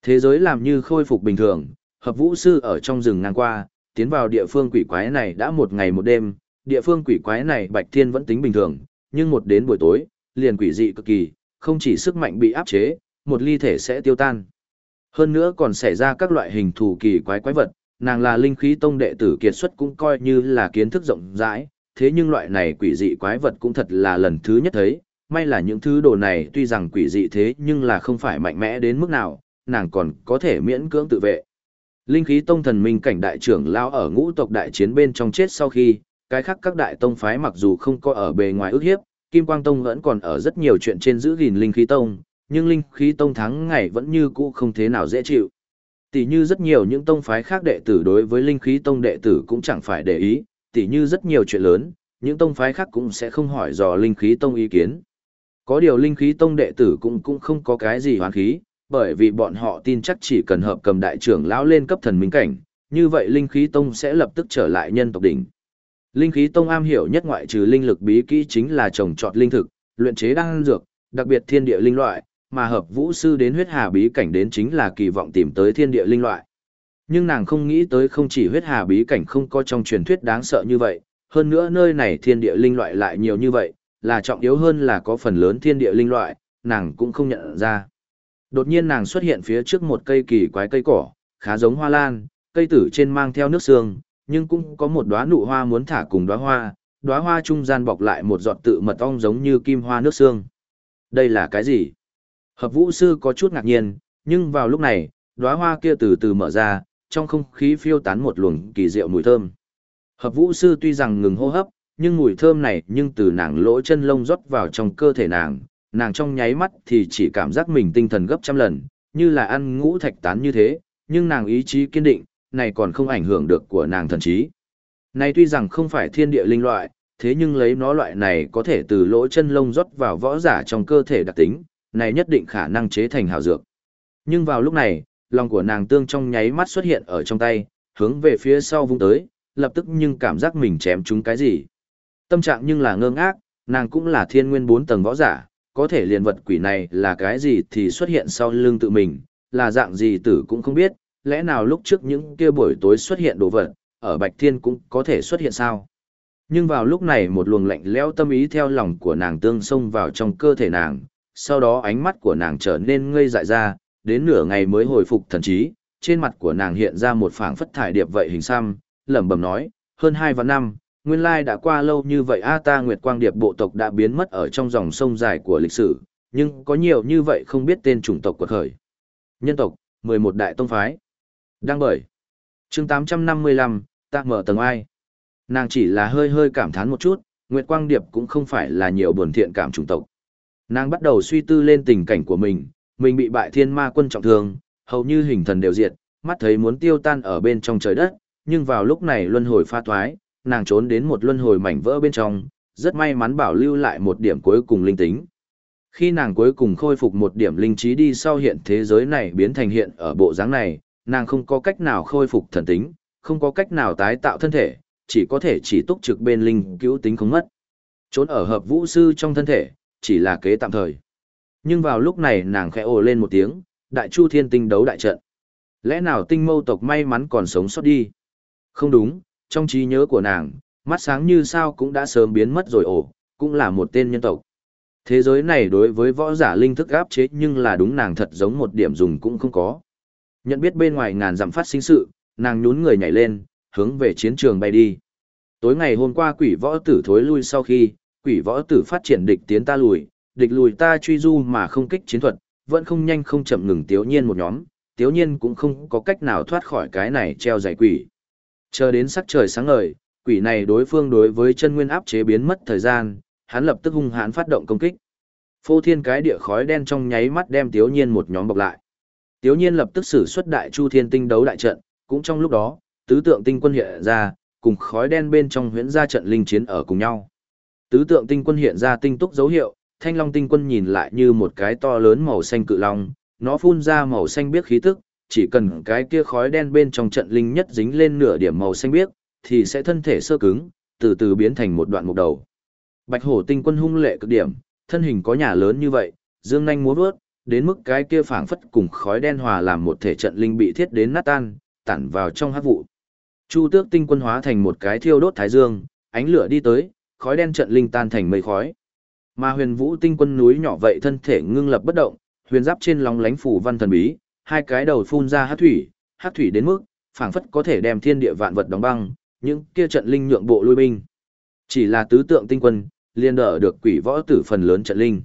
Thế giới làm như khôi phục bình thường, hợp vũ sư ở trong rừng ngang qua, tiến vào địa phương quỷ quái này đã một ngày một đêm, địa phương quỷ quái này bạch thiên vẫn tính bình thường, nhưng một đến buổi tối, liền quỷ dị cực kỳ, không chỉ sức mạnh bị áp chế, một ly thể sẽ tiêu tan. Hơn nữa còn xảy ra các loại hình thù kỳ quái quái vật, nàng là linh khí tông đệ tử kiệt xuất cũng coi như là kiến thức rộng rãi, thế nhưng loại này quỷ dị quái vật cũng thật là lần thứ nhất thấy, may là những thứ đồ này tuy rằng quỷ dị thế nhưng là không phải mạnh mẽ đến mức nào, nàng còn có thể miễn cưỡng tự vệ. Linh khí tông thần minh cảnh đại trưởng lao ở ngũ tộc đại chiến bên trong chết sau khi, cái khác các đại tông phái mặc dù không có ở bề ngoài ước hiếp, Kim Quang Tông vẫn còn ở rất nhiều chuyện trên giữ gìn linh khí tông, nhưng linh khí tông thắng ngày vẫn như cũ không thế nào dễ chịu. Tỷ như rất nhiều những tông phái khác đệ tử đối với linh khí tông đệ tử cũng chẳng phải để ý, tỷ như rất nhiều chuyện lớn, những tông phái khác cũng sẽ không hỏi dò linh khí tông ý kiến. Có điều linh khí tông đệ tử cũng cũng không có cái gì hoàn khí, bởi vì bọn họ tin chắc chỉ cần hợp cầm đại trưởng lão lên cấp thần minh cảnh, như vậy linh khí tông sẽ lập tức trở lại nhân tộc đỉnh. Linh khí tông am hiểu nhất ngoại trừ linh lực bí kỹ chính là trồng trọt linh thực, luyện chế đan dược, đặc biệt thiên địa linh loại, mà hợp vũ sư đến huyết hà bí cảnh đến chính là kỳ vọng tìm tới thiên địa linh loại. Nhưng nàng không nghĩ tới không chỉ huyết hà bí cảnh không có trong truyền thuyết đáng sợ như vậy, hơn nữa nơi này thiên địa linh loại lại nhiều như vậy, là trọng yếu hơn là có phần lớn thiên địa linh loại, nàng cũng không nhận ra. Đột nhiên nàng xuất hiện phía trước một cây kỳ quái cây cỏ, khá giống hoa lan, cây tử trên mang theo nước sương, nhưng cũng có một đóa nụ hoa muốn thả cùng đóa hoa, đóa hoa trung gian bọc lại một giọt tự mật ong giống như kim hoa nước sương. Đây là cái gì? Hợp vũ sư có chút ngạc nhiên, nhưng vào lúc này, đóa hoa kia từ từ mở ra, trong không khí phiêu tán một luồng kỳ diệu mùi thơm. Hợp vũ sư tuy rằng ngừng hô hấp, nhưng mùi thơm này nhưng từ nàng lỗ chân lông rót vào trong cơ thể nàng, nàng trong nháy mắt thì chỉ cảm giác mình tinh thần gấp trăm lần, như là ăn ngũ thạch tán như thế, nhưng nàng ý chí kiên định, này còn không ảnh hưởng được của nàng thần trí. Này tuy rằng không phải thiên địa linh loại, thế nhưng lấy nó loại này có thể từ lỗ chân lông rót vào võ giả trong cơ thể đặc tính, này nhất định khả năng chế thành hào dược. Nhưng vào lúc này, lòng của nàng tương trong nháy mắt xuất hiện ở trong tay, hướng về phía sau vung tới, lập tức nhưng cảm giác mình chém chúng cái gì. Tâm trạng nhưng là ngơ ngác, nàng cũng là thiên nguyên bốn tầng võ giả, có thể liền vật quỷ này là cái gì thì xuất hiện sau lưng tự mình, là dạng gì tử cũng không biết, lẽ nào lúc trước những kia buổi tối xuất hiện đồ vật, ở Bạch Thiên cũng có thể xuất hiện sao? Nhưng vào lúc này một luồng lạnh lẽo tâm ý theo lòng của nàng tương xông vào trong cơ thể nàng, sau đó ánh mắt của nàng trở nên ngây dại ra, đến nửa ngày mới hồi phục thần trí, trên mặt của nàng hiện ra một phảng phất thải điệp vậy hình xăm, lẩm bẩm nói, hơn hai và năm, nguyên lai đã qua lâu như vậy a ta Nguyệt Quang Điệp bộ tộc đã biến mất ở trong dòng sông dài của lịch sử, nhưng có nhiều như vậy không biết tên chủng tộc của khởi. Nhân tộc, 11 đại tông phái. Đăng bởi. chương 855, ta mở tầng ai. Nàng chỉ là hơi hơi cảm thán một chút, Nguyệt Quang Điệp cũng không phải là nhiều buồn thiện cảm chủng tộc. Nàng bắt đầu suy tư lên tình cảnh của mình, mình bị bại thiên ma quân trọng thương, hầu như hình thần đều diệt, mắt thấy muốn tiêu tan ở bên trong trời đất, nhưng vào lúc này luân hồi pha thoái, nàng trốn đến một luân hồi mảnh vỡ bên trong, rất may mắn bảo lưu lại một điểm cuối cùng linh tính. Khi nàng cuối cùng khôi phục một điểm linh trí đi sau hiện thế giới này biến thành hiện ở bộ dáng này, nàng không có cách nào khôi phục thần tính, không có cách nào tái tạo thân thể, chỉ có thể chỉ túc trực bên linh cứu tính không mất. Trốn ở hợp vũ sư trong thân thể, chỉ là kế tạm thời. Nhưng vào lúc này nàng khẽ ồ lên một tiếng, đại chu thiên tinh đấu đại trận. Lẽ nào tinh mâu tộc may mắn còn sống sót đi? Không đúng, trong trí nhớ của nàng, mắt sáng như sao cũng đã sớm biến mất rồi ồ, cũng là một tên nhân tộc. Thế giới này đối với võ giả linh thức áp chế nhưng là đúng nàng thật giống một điểm dùng cũng không có. Nhận biết bên ngoài ngàn dặm phát sinh sự, nàng nhún người nhảy lên, hướng về chiến trường bay đi. Tối ngày hôm qua quỷ võ tử thối lui sau khi, quỷ võ tử phát triển địch tiến ta lùi, địch lùi ta truy du mà không kích chiến thuật, vẫn không nhanh không chậm ngừng tiếu nhiên một nhóm, tiếu nhiên cũng không có cách nào thoát khỏi cái này treo giải quỷ. Chờ đến sắc trời sáng ngời, quỷ này đối phương đối với chân nguyên áp chế biến mất thời gian, hắn lập tức hung hãn phát động công kích. Phô thiên cái địa khói đen trong nháy mắt đem tiếu nhiên một nhóm bọc lại. Tiếu nhiên lập tức sử xuất đại chu thiên tinh đấu đại trận, cũng trong lúc đó, tứ tượng tinh quân hiện ra, cùng khói đen bên trong huyễn ra trận linh chiến ở cùng nhau. Tứ tượng tinh quân hiện ra tinh túc dấu hiệu, thanh long tinh quân nhìn lại như một cái to lớn màu xanh cự long, nó phun ra màu xanh biếc khí tức, chỉ cần cái kia khói đen bên trong trận linh nhất dính lên nửa điểm màu xanh biếc, thì sẽ thân thể sơ cứng, từ từ biến thành một đoạn mục đầu. Bạch hổ tinh quân hung lệ cực điểm, thân hình có nhà lớn như vậy, dương nhanh múa vớt, đến mức cái kia phảng phất cùng khói đen hòa làm một thể trận linh bị thiết đến nát tan, tản vào trong hắc vụ. Chu Tước tinh quân hóa thành một cái thiêu đốt thái dương, ánh lửa đi tới, khói đen trận linh tan thành mây khói. Mà Huyền Vũ tinh quân núi nhỏ vậy thân thể ngưng lập bất động, huyền giáp trên lóng lánh phủ văn thần bí, hai cái đầu phun ra hắc thủy, hắc thủy đến mức phảng phất có thể đem thiên địa vạn vật đóng băng, những kia trận linh nhượng bộ lui binh. Chỉ là tứ tượng tinh quân, liên đỡ được quỷ võ tử phần lớn trận linh.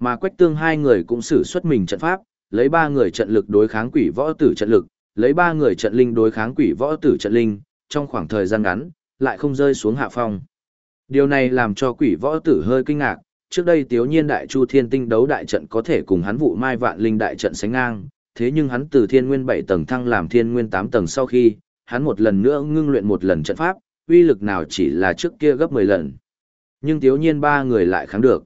Mà Quách Tương hai người cũng sử xuất mình trận pháp, lấy ba người trận lực đối kháng quỷ võ tử trận lực, lấy ba người trận linh đối kháng quỷ võ tử trận linh, trong khoảng thời gian ngắn, lại không rơi xuống hạ phong. Điều này làm cho quỷ võ tử hơi kinh ngạc, trước đây Tiếu Nhiên Đại Chu Thiên Tinh đấu đại trận có thể cùng hắn vụ Mai Vạn Linh đại trận sánh ngang, thế nhưng hắn từ Thiên Nguyên 7 tầng thăng làm Thiên Nguyên 8 tầng sau khi, hắn một lần nữa ngưng luyện một lần trận pháp, uy lực nào chỉ là trước kia gấp 10 lần. Nhưng Tiếu Nhiên ba người lại kháng được.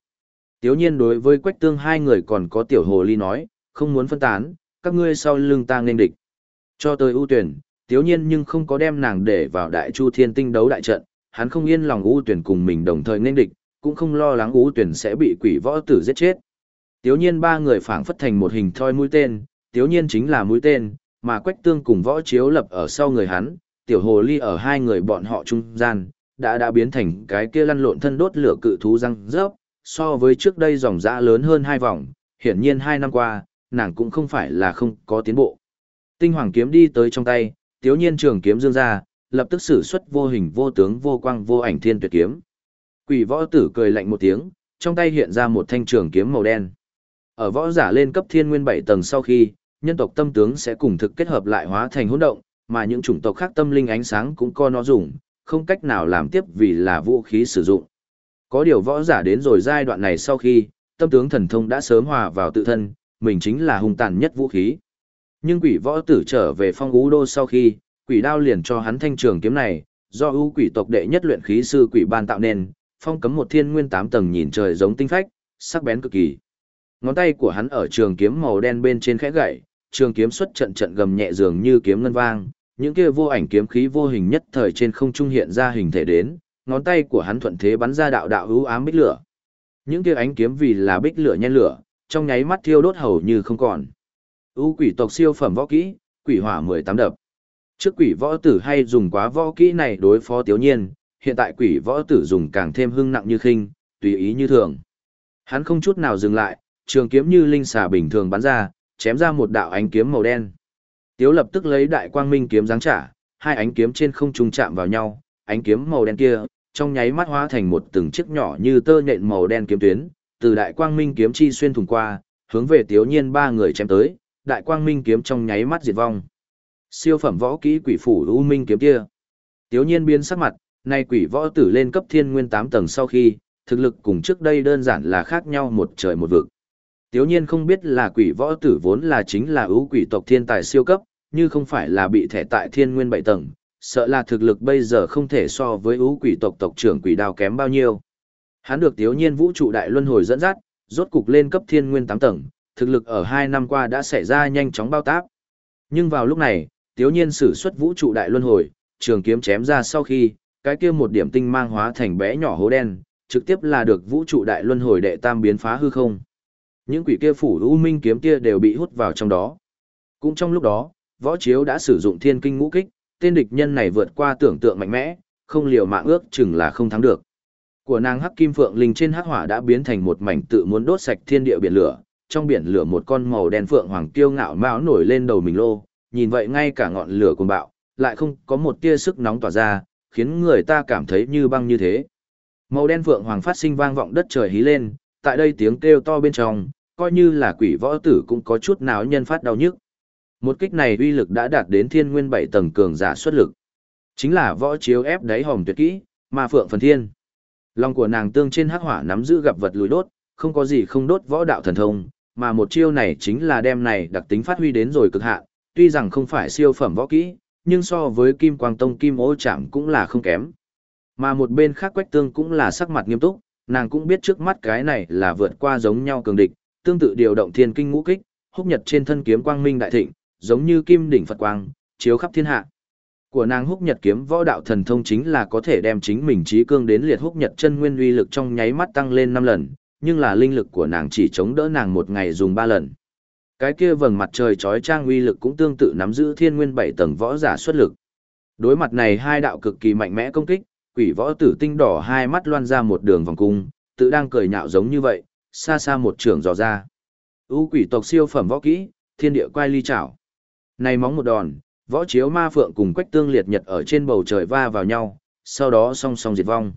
Tiếu Nhiên đối với Quách Tương hai người còn có tiểu hồ ly nói, không muốn phân tán, các ngươi sau lưng ta nên địch. Cho tới ưu tuyển, Tiếu Nhiên nhưng không có đem nàng để vào Đại Chu Thiên Tinh đấu đại trận, hắn không yên lòng ưu tuyển cùng mình đồng thời nên địch, cũng không lo lắng ưu tuyển sẽ bị quỷ võ tử giết chết. Tiếu Nhiên ba người phảng phất thành một hình thoi mũi tên, Tiếu Nhiên chính là mũi tên, mà Quách Tương cùng võ chiếu lập ở sau người hắn, tiểu hồ ly ở hai người bọn họ trung gian, đã đã biến thành cái kia lăn lộn thân đốt lửa cự thú răng rớp, so với trước đây dòng dã lớn hơn hai vòng, hiển nhiên hai năm qua, nàng cũng không phải là không có tiến bộ. Tinh hoàng kiếm đi tới trong tay, tiếu nhiên trường kiếm dương ra, lập tức sử xuất vô hình vô tướng vô quang vô ảnh thiên tuyệt kiếm. Quỷ võ tử cười lạnh một tiếng, trong tay hiện ra một thanh trường kiếm màu đen. Ở võ giả lên cấp thiên nguyên bảy tầng sau khi, nhân tộc tâm tướng sẽ cùng thực kết hợp lại hóa thành hỗn động, mà những chủng tộc khác tâm linh ánh sáng cũng co nó dùng, không cách nào làm tiếp vì là vũ khí sử dụng. Có điều võ giả đến rồi giai đoạn này sau khi, tâm tướng thần thông đã sớm hòa vào tự thân, mình chính là hung tàn nhất vũ khí. Nhưng quỷ võ tử trở về phong ú đô sau khi, quỷ đao liền cho hắn thanh trường kiếm này, do ưu quỷ tộc đệ nhất luyện khí sư quỷ ban tạo nên, phong cấm một thiên nguyên tám tầng nhìn trời giống tinh phách, sắc bén cực kỳ. Ngón tay của hắn ở trường kiếm màu đen bên trên khẽ gậy, trường kiếm xuất trận trận gầm nhẹ dường như kiếm ngân vang, những kia vô ảnh kiếm khí vô hình nhất thời trên không trung hiện ra hình thể đến, ngón tay của hắn thuận thế bắn ra đạo đạo hữu ám bích lửa. Những tia ánh kiếm vì là bích lửa nhen lửa, trong nháy mắt thiêu đốt hầu như không còn. U quỷ tộc siêu phẩm võ kỹ, quỷ hỏa 18 đập. Trước quỷ võ tử hay dùng quá võ kỹ này đối phó tiểu nhiên, hiện tại quỷ võ tử dùng càng thêm hưng nặng như khinh, tùy ý như thường. Hắn không chút nào dừng lại, trường kiếm như linh xà bình thường bắn ra, chém ra một đạo ánh kiếm màu đen. Tiếu lập tức lấy đại quang minh kiếm giáng trả, hai ánh kiếm trên không trung chạm vào nhau, ánh kiếm màu đen kia, trong nháy mắt hóa thành một từng chiếc nhỏ như tơ nhện màu đen kiếm tuyến, từ đại quang minh kiếm chi xuyên thủng qua, hướng về Tiếu Nhiên ba người chém tới, đại quang minh kiếm trong nháy mắt diệt vong. Siêu phẩm võ kỹ quỷ phủ u minh kiếm kia. Tiếu Nhiên biến sắc mặt, nay quỷ võ tử lên cấp thiên nguyên 8 tầng sau khi, thực lực cùng trước đây đơn giản là khác nhau một trời một vực. Tiếu nhiên không biết là quỷ võ tử vốn là chính là ưu quỷ tộc thiên tài siêu cấp, như không phải là bị thẻ tại thiên nguyên bảy tầng, sợ là thực lực bây giờ không thể so với ưu quỷ tộc tộc trưởng quỷ đao kém bao nhiêu. Hắn được tiếu nhiên vũ trụ đại luân hồi dẫn dắt, rốt cục lên cấp thiên nguyên tám tầng, thực lực ở hai năm qua đã xảy ra nhanh chóng bao táp. Nhưng vào lúc này, tiếu nhiên sử xuất vũ trụ đại luân hồi, trường kiếm chém ra sau khi, cái kia một điểm tinh mang hóa thành bé nhỏ hố đen, trực tiếp là được vũ trụ đại luân hồi đệ tam biến phá hư không. Những quỷ kia phủ u minh kiếm kia đều bị hút vào trong đó. Cũng trong lúc đó, võ chiếu đã sử dụng thiên kinh ngũ kích, tên địch nhân này vượt qua tưởng tượng mạnh mẽ, không liều mạng ước chừng là không thắng được. Của nàng hắc kim phượng linh trên hắc hỏa đã biến thành một mảnh tự muốn đốt sạch thiên địa biển lửa, trong biển lửa một con màu đen phượng hoàng kiêu ngạo mão nổi lên đầu mình lô, nhìn vậy ngay cả ngọn lửa cuồng bạo, lại không có một tia sức nóng tỏa ra, khiến người ta cảm thấy như băng như thế. Màu đen phượng hoàng phát sinh vang vọng đất trời hí lên, tại đây tiếng kêu to bên trong, coi như là quỷ võ tử cũng có chút náo nhân phát đau nhức. Một kích này uy lực đã đạt đến thiên nguyên bảy tầng cường giả xuất lực. Chính là võ chiếu ép đáy hòm tuyệt kỹ, ma phượng phần thiên. Lòng của nàng tương trên hắc hỏa nắm giữ gặp vật lùi đốt, không có gì không đốt võ đạo thần thông, mà một chiêu này chính là đem này đặc tính phát huy đến rồi cực hạn, tuy rằng không phải siêu phẩm võ kỹ, nhưng so với Kim Quang Tông Kim Ô Trảm cũng là không kém. Mà một bên khác Quách Tương cũng là sắc mặt nghiêm túc, nàng cũng biết trước mắt cái này là vượt qua giống nhau cường địch, tương tự điều động thiên kinh ngũ kích, húc nhật trên thân kiếm quang minh đại thịnh, giống như kim đỉnh Phật quang, chiếu khắp thiên hạ. Của nàng húc nhật kiếm võ đạo thần thông chính là có thể đem chính mình trí cương đến liệt húc nhật chân nguyên uy lực trong nháy mắt tăng lên 5 lần, nhưng là linh lực của nàng chỉ chống đỡ nàng một ngày dùng 3 lần. Cái kia vầng mặt trời chói trang uy lực cũng tương tự nắm giữ thiên nguyên 7 tầng võ giả xuất lực. Đối mặt này hai đạo cực kỳ mạnh mẽ công kích, quỷ võ tử tinh đỏ hai mắt loan ra một đường vòng cung, tự đang cười nhạo giống như vậy, xa xa một trường dò ra. U quỷ tộc siêu phẩm võ kỹ, thiên địa quay ly chảo. Này móng một đòn, võ chiếu ma phượng cùng quách tương liệt nhật ở trên bầu trời va vào nhau, sau đó song song diệt vong.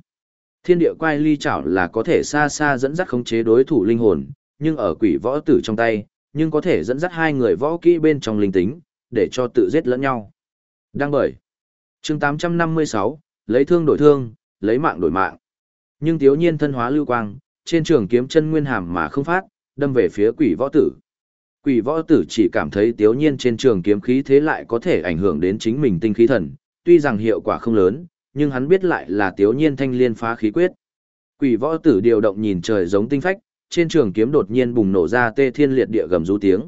Thiên địa quay ly chảo là có thể xa xa dẫn dắt khống chế đối thủ linh hồn, nhưng ở quỷ võ tử trong tay, nhưng có thể dẫn dắt hai người võ kỹ bên trong linh tính, để cho tự giết lẫn nhau. Đăng bởi. chương 856, lấy thương đổi thương, lấy mạng đổi mạng. Nhưng thiếu nhiên thân hóa lưu quang, trên trường kiếm chân nguyên hàm mà không phát, đâm về phía quỷ võ tử. Quỷ võ tử chỉ cảm thấy tiếu nhiên trên trường kiếm khí thế lại có thể ảnh hưởng đến chính mình tinh khí thần, tuy rằng hiệu quả không lớn, nhưng hắn biết lại là tiếu nhiên thanh liên phá khí quyết. Quỷ võ tử điều động nhìn trời giống tinh phách, trên trường kiếm đột nhiên bùng nổ ra tê thiên liệt địa gầm rú tiếng.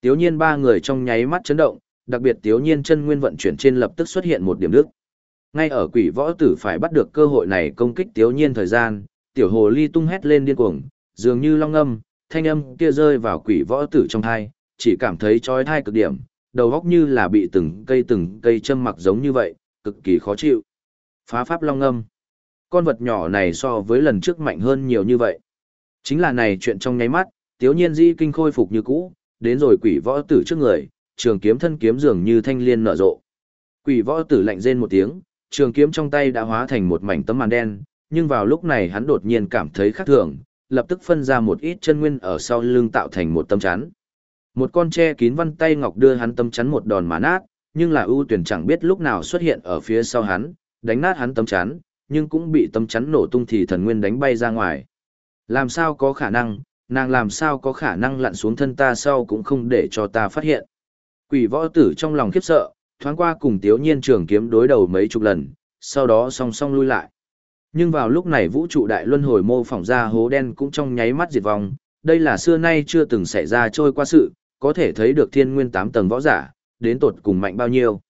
Tiếu nhiên ba người trong nháy mắt chấn động, đặc biệt tiếu nhiên chân nguyên vận chuyển trên lập tức xuất hiện một điểm nước. Ngay ở quỷ võ tử phải bắt được cơ hội này công kích tiếu nhiên thời gian, tiểu hồ ly tung hét lên điên cuồng, dường như long âm, thanh âm kia rơi vào quỷ võ tử trong thai, chỉ cảm thấy trói thai cực điểm, đầu góc như là bị từng cây từng cây châm mặc giống như vậy, cực kỳ khó chịu. Phá pháp long âm. Con vật nhỏ này so với lần trước mạnh hơn nhiều như vậy. Chính là này chuyện trong nháy mắt, tiếu nhiên di kinh khôi phục như cũ, đến rồi quỷ võ tử trước người, trường kiếm thân kiếm dường như thanh liên nở rộ. Quỷ võ tử lạnh rên một tiếng, trường kiếm trong tay đã hóa thành một mảnh tấm màn đen, nhưng vào lúc này hắn đột nhiên cảm thấy khác thường, lập tức phân ra một ít chân nguyên ở sau lưng tạo thành một tâm chắn. Một con tre kín văn tay ngọc đưa hắn tâm chắn một đòn mà nát, nhưng là ưu tuyển chẳng biết lúc nào xuất hiện ở phía sau hắn, đánh nát hắn tâm chắn, nhưng cũng bị tâm chắn nổ tung thì thần nguyên đánh bay ra ngoài. Làm sao có khả năng, nàng làm sao có khả năng lặn xuống thân ta sau cũng không để cho ta phát hiện. Quỷ võ tử trong lòng khiếp sợ, thoáng qua cùng tiếu nhiên trường kiếm đối đầu mấy chục lần, sau đó song song lui lại. Nhưng vào lúc này vũ trụ đại luân hồi mô phỏng ra hố đen cũng trong nháy mắt diệt vong, đây là xưa nay chưa từng xảy ra trôi qua sự, có thể thấy được thiên nguyên tám tầng võ giả, đến tột cùng mạnh bao nhiêu.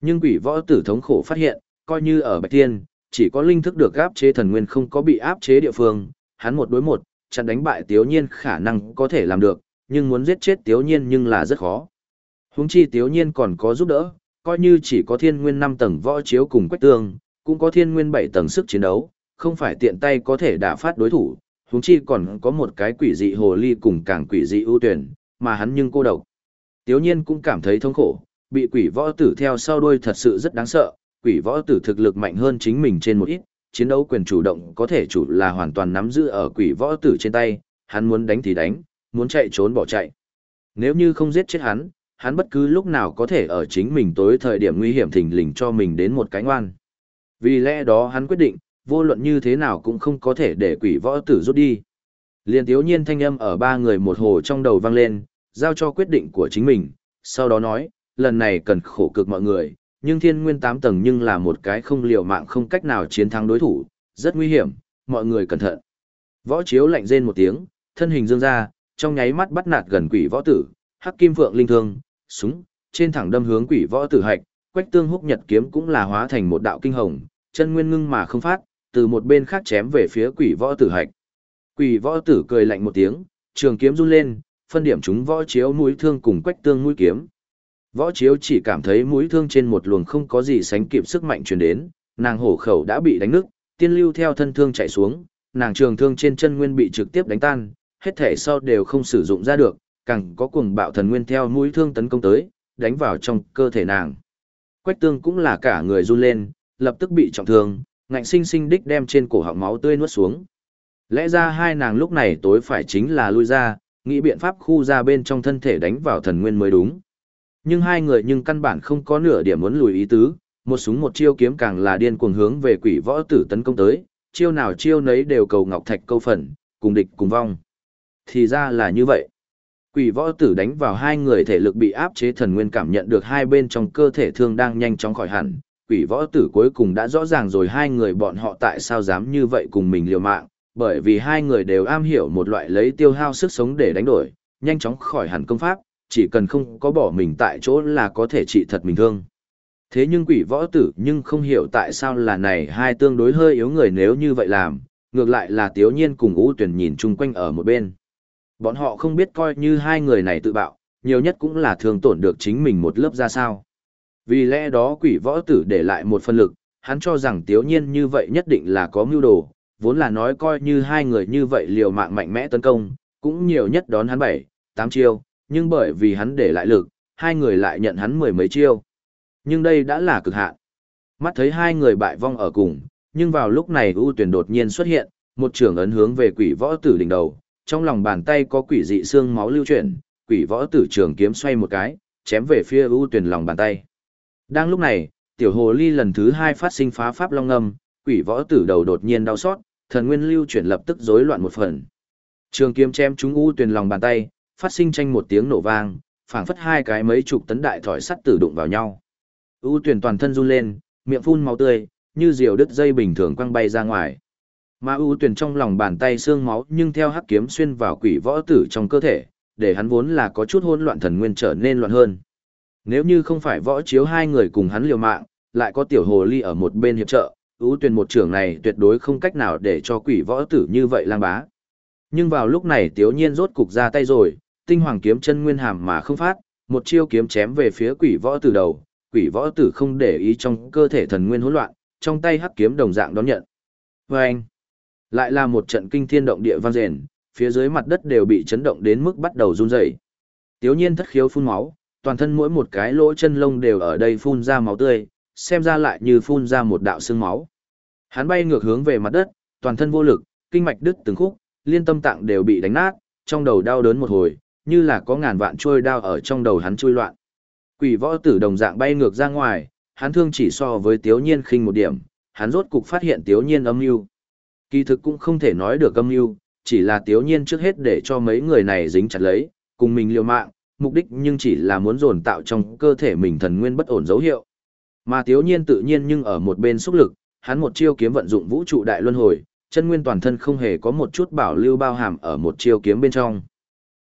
Nhưng quỷ võ tử thống khổ phát hiện, coi như ở Bạch Thiên, chỉ có linh thức được áp chế thần nguyên không có bị áp chế địa phương, hắn một đối một, chặn đánh bại Tiếu Nhiên khả năng có thể làm được, nhưng muốn giết chết Tiếu Nhiên nhưng là rất khó. Huống chi Tiếu Nhiên còn có giúp đỡ, coi như chỉ có thiên nguyên 5 tầng võ chiếu cùng quách tương, cũng có thiên nguyên bảy tầng sức chiến đấu, không phải tiện tay có thể đả phát đối thủ, huống chi còn có một cái quỷ dị hồ ly cùng càng quỷ dị ưu tuyển, mà hắn nhưng cô độc. Tiếu nhiên cũng cảm thấy thống khổ, bị quỷ võ tử theo sau đuôi thật sự rất đáng sợ, quỷ võ tử thực lực mạnh hơn chính mình trên một ít, chiến đấu quyền chủ động có thể chủ là hoàn toàn nắm giữ ở quỷ võ tử trên tay, hắn muốn đánh thì đánh, muốn chạy trốn bỏ chạy. Nếu như không giết chết hắn, hắn bất cứ lúc nào có thể ở chính mình tối thời điểm nguy hiểm thình lình cho mình đến một cái ngoan. Vì lẽ đó hắn quyết định, vô luận như thế nào cũng không có thể để quỷ võ tử rút đi. Liên tiếu nhiên thanh âm ở ba người một hồ trong đầu vang lên, giao cho quyết định của chính mình, sau đó nói, lần này cần khổ cực mọi người, nhưng thiên nguyên tám tầng nhưng là một cái không liều mạng không cách nào chiến thắng đối thủ, rất nguy hiểm, mọi người cẩn thận. Võ chiếu lạnh rên một tiếng, thân hình dương ra, trong nháy mắt bắt nạt gần quỷ võ tử, hắc kim phượng linh thương, súng, trên thẳng đâm hướng quỷ võ tử hạch, quách tương húc nhật kiếm cũng là hóa thành một đạo kinh hồng, chân nguyên ngưng mà không phát, từ một bên khác chém về phía quỷ võ tử hạch. Quỷ võ tử cười lạnh một tiếng, trường kiếm run lên, phân điểm chúng võ chiếu mũi thương cùng quách tương mũi kiếm. Võ chiếu chỉ cảm thấy mũi thương trên một luồng không có gì sánh kịp sức mạnh truyền đến, nàng hổ khẩu đã bị đánh nứt, tiên lưu theo thân thương chạy xuống, nàng trường thương trên chân nguyên bị trực tiếp đánh tan, hết thể sau đều không sử dụng ra được, càng có cuồng bạo thần nguyên theo mũi thương tấn công tới, đánh vào trong cơ thể nàng. Quách tương cũng là cả người run lên, lập tức bị trọng thương, ngạnh sinh sinh đích đem trên cổ họng máu tươi nuốt xuống. Lẽ ra hai nàng lúc này tối phải chính là lui ra, nghĩ biện pháp khu ra bên trong thân thể đánh vào thần nguyên mới đúng. Nhưng hai người nhưng căn bản không có nửa điểm muốn lùi ý tứ, một súng một chiêu kiếm càng là điên cuồng hướng về quỷ võ tử tấn công tới, chiêu nào chiêu nấy đều cầu ngọc thạch câu phần, cùng địch cùng vong. Thì ra là như vậy. Quỷ võ tử đánh vào hai người thể lực bị áp chế thần nguyên cảm nhận được hai bên trong cơ thể thương đang nhanh chóng khỏi hẳn. Quỷ võ tử cuối cùng đã rõ ràng rồi hai người bọn họ tại sao dám như vậy cùng mình liều mạng, bởi vì hai người đều am hiểu một loại lấy tiêu hao sức sống để đánh đổi, nhanh chóng khỏi hẳn công pháp, chỉ cần không có bỏ mình tại chỗ là có thể trị thật mình thương. Thế nhưng quỷ võ tử nhưng không hiểu tại sao là này hai tương đối hơi yếu người nếu như vậy làm, ngược lại là tiếu nhiên cùng ưu tuyển nhìn chung quanh ở một bên. Bọn họ không biết coi như hai người này tự bạo, nhiều nhất cũng là thường tổn được chính mình một lớp ra sao. Vì lẽ đó quỷ võ tử để lại một phân lực, hắn cho rằng tiếu nhiên như vậy nhất định là có mưu đồ, vốn là nói coi như hai người như vậy liều mạng mạnh mẽ tấn công, cũng nhiều nhất đón hắn bảy, tám chiêu, nhưng bởi vì hắn để lại lực, hai người lại nhận hắn mười mấy chiêu. Nhưng đây đã là cực hạn. Mắt thấy hai người bại vong ở cùng, nhưng vào lúc này ưu tuyển đột nhiên xuất hiện, một trường ấn hướng về quỷ võ tử đỉnh đầu, trong lòng bàn tay có quỷ dị xương máu lưu chuyển, quỷ võ tử trường kiếm xoay một cái, chém về phía ưu tuyển lòng bàn tay. Đang lúc này, tiểu hồ ly lần thứ hai phát sinh phá pháp long ngâm, quỷ võ tử đầu đột nhiên đau xót, thần nguyên lưu chuyển lập tức rối loạn một phần. Trường kiếm chém chúng u tuyền lòng bàn tay, phát sinh tranh một tiếng nổ vang, phảng phất hai cái mấy chục tấn đại thỏi sắt tử đụng vào nhau. U tuyền toàn thân run lên, miệng phun máu tươi, như diều đứt dây bình thường quăng bay ra ngoài. Mà U Tuyền trong lòng bàn tay xương máu nhưng theo hắc kiếm xuyên vào quỷ võ tử trong cơ thể, để hắn vốn là có chút hỗn loạn thần nguyên trở nên loạn hơn. Nếu như không phải võ chiếu hai người cùng hắn liều mạng, lại có tiểu hồ ly ở một bên hiệp trợ, U Tuyền một trưởng này tuyệt đối không cách nào để cho quỷ võ tử như vậy lang bá. Nhưng vào lúc này Tiếu Nhiên rốt cục ra tay rồi, tinh hoàng kiếm chân nguyên hàm mà không phát, một chiêu kiếm chém về phía quỷ võ tử đầu, quỷ võ tử không để ý trong cơ thể thần nguyên hỗn loạn, trong tay hắc kiếm đồng dạng đón nhận. Và anh, lại là một trận kinh thiên động địa vang rền, phía dưới mặt đất đều bị chấn động đến mức bắt đầu run rẩy. Tiếu nhiên thất khiếu phun máu, toàn thân mỗi một cái lỗ chân lông đều ở đây phun ra máu tươi, xem ra lại như phun ra một đạo xương máu. Hắn bay ngược hướng về mặt đất, toàn thân vô lực, kinh mạch đứt từng khúc, liên tâm tạng đều bị đánh nát, trong đầu đau đớn một hồi, như là có ngàn vạn trôi đao ở trong đầu hắn trôi loạn. Quỷ võ tử đồng dạng bay ngược ra ngoài, hắn thương chỉ so với Tiếu Nhiên khinh một điểm, hắn rốt cục phát hiện Tiếu Nhiên âm mưu. Kỳ thực cũng không thể nói được âm mưu, chỉ là Tiếu Nhiên trước hết để cho mấy người này dính chặt lấy, cùng mình liều mạng, mục đích nhưng chỉ là muốn dồn tạo trong cơ thể mình thần nguyên bất ổn dấu hiệu. Mà Tiếu Nhiên tự nhiên nhưng ở một bên xúc lực, hắn một chiêu kiếm vận dụng vũ trụ đại luân hồi, chân nguyên toàn thân không hề có một chút bảo lưu bao hàm ở một chiêu kiếm bên trong.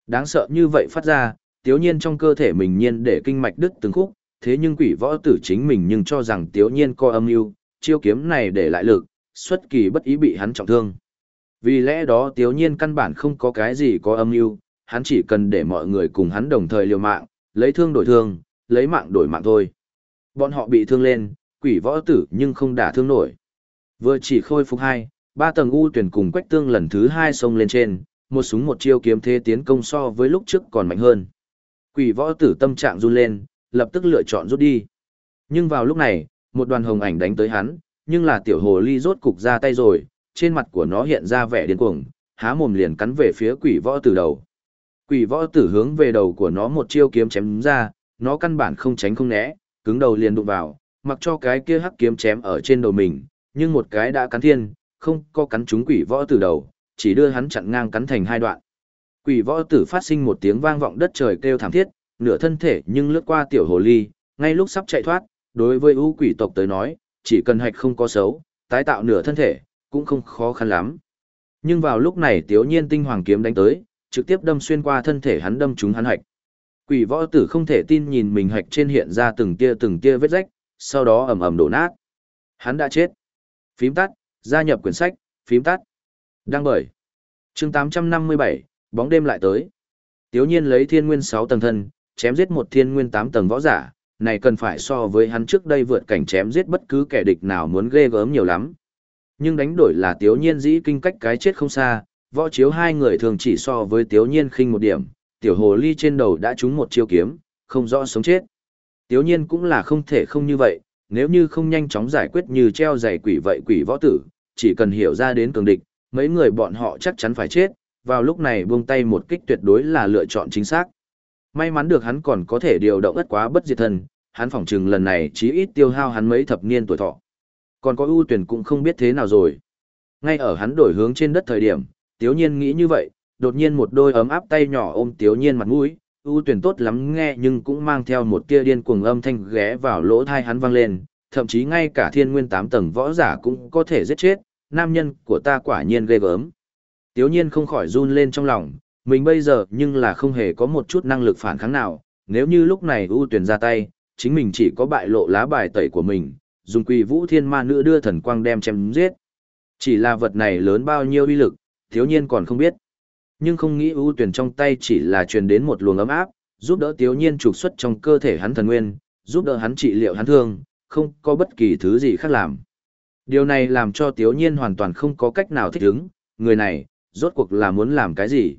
Đáng sợ như vậy phát ra, tiếu nhiên trong cơ thể mình nhiên để kinh mạch đứt từng khúc, thế nhưng quỷ võ tử chính mình nhưng cho rằng tiếu nhiên co âm mưu chiêu kiếm này để lại lực, xuất kỳ bất ý bị hắn trọng thương. Vì lẽ đó tiếu nhiên căn bản không có cái gì có âm mưu hắn chỉ cần để mọi người cùng hắn đồng thời liều mạng, lấy thương đổi thương, lấy mạng đổi mạng thôi. Bọn họ bị thương lên, quỷ võ tử nhưng không đả thương nổi. Vừa chỉ khôi phục hai, ba tầng u tuyển cùng quách tương lần thứ hai xông lên trên, một súng một chiêu kiếm thế tiến công so với lúc trước còn mạnh hơn. Quỷ võ tử tâm trạng run lên, lập tức lựa chọn rút đi. Nhưng vào lúc này, một đoàn hồng ảnh đánh tới hắn, nhưng là tiểu hồ ly rốt cục ra tay rồi, trên mặt của nó hiện ra vẻ điên cuồng, há mồm liền cắn về phía quỷ võ tử đầu. Quỷ võ tử hướng về đầu của nó một chiêu kiếm chém ra, nó căn bản không tránh không né, cứng đầu liền đụng vào, mặc cho cái kia hắc kiếm chém ở trên đầu mình, nhưng một cái đã cắn thiên, không có cắn trúng quỷ võ tử đầu, chỉ đưa hắn chặn ngang cắn thành hai đoạn. Quỷ võ tử phát sinh một tiếng vang vọng đất trời kêu thảm thiết, nửa thân thể nhưng lướt qua tiểu hồ ly, ngay lúc sắp chạy thoát, đối với ưu quỷ tộc tới nói, chỉ cần hạch không có xấu, tái tạo nửa thân thể, cũng không khó khăn lắm. Nhưng vào lúc này tiếu nhiên tinh hoàng kiếm đánh tới, trực tiếp đâm xuyên qua thân thể hắn đâm trúng hắn hạch. Quỷ võ tử không thể tin nhìn mình hạch trên hiện ra từng tia từng tia vết rách, sau đó ầm ầm đổ nát. Hắn đã chết. Phím tắt, gia nhập quyển sách, phím tắt. Đăng bởi. chương 857, bóng đêm lại tới. Tiếu nhiên lấy thiên nguyên 6 tầng thân, chém giết một thiên nguyên 8 tầng võ giả, này cần phải so với hắn trước đây vượt cảnh chém giết bất cứ kẻ địch nào muốn ghê gớm nhiều lắm. Nhưng đánh đổi là tiếu nhiên dĩ kinh cách cái chết không xa, võ chiếu hai người thường chỉ so với tiếu nhiên khinh một điểm, tiểu hồ ly trên đầu đã trúng một chiêu kiếm, không rõ sống chết. Tiếu nhiên cũng là không thể không như vậy, nếu như không nhanh chóng giải quyết như treo giày quỷ vậy quỷ võ tử, chỉ cần hiểu ra đến cường địch, mấy người bọn họ chắc chắn phải chết, vào lúc này buông tay một kích tuyệt đối là lựa chọn chính xác. May mắn được hắn còn có thể điều động ất quá bất diệt thần hắn phỏng chừng lần này chí ít tiêu hao hắn mấy thập niên tuổi thọ. Còn có ưu tuyển cũng không biết thế nào rồi. Ngay ở hắn đổi hướng trên đất thời điểm, Tiếu Nhiên nghĩ như vậy, đột nhiên một đôi ấm áp tay nhỏ ôm Tiếu Nhiên mặt mũi, ưu tuyển tốt lắm nghe nhưng cũng mang theo một tia điên cuồng âm thanh ghé vào lỗ thai hắn vang lên, thậm chí ngay cả thiên nguyên tám tầng võ giả cũng có thể giết chết, nam nhân của ta quả nhiên ghê gớm. Tiếu nhiên không khỏi run lên trong lòng, mình bây giờ nhưng là không hề có một chút năng lực phản kháng nào, nếu như lúc này ưu tuyển ra tay, chính mình chỉ có bại lộ lá bài tẩy của mình, dùng quỳ vũ thiên ma nữ đưa thần quang đem chém giết. Chỉ là vật này lớn bao nhiêu uy lực, thiếu nhiên còn không biết. Nhưng không nghĩ ưu tuyển trong tay chỉ là truyền đến một luồng ấm áp, giúp đỡ thiếu nhiên trục xuất trong cơ thể hắn thần nguyên, giúp đỡ hắn trị liệu hắn thương, không có bất kỳ thứ gì khác làm. Điều này làm cho thiếu Nhiên hoàn toàn không có cách nào thích ứng, người này, rốt cuộc là muốn làm cái gì.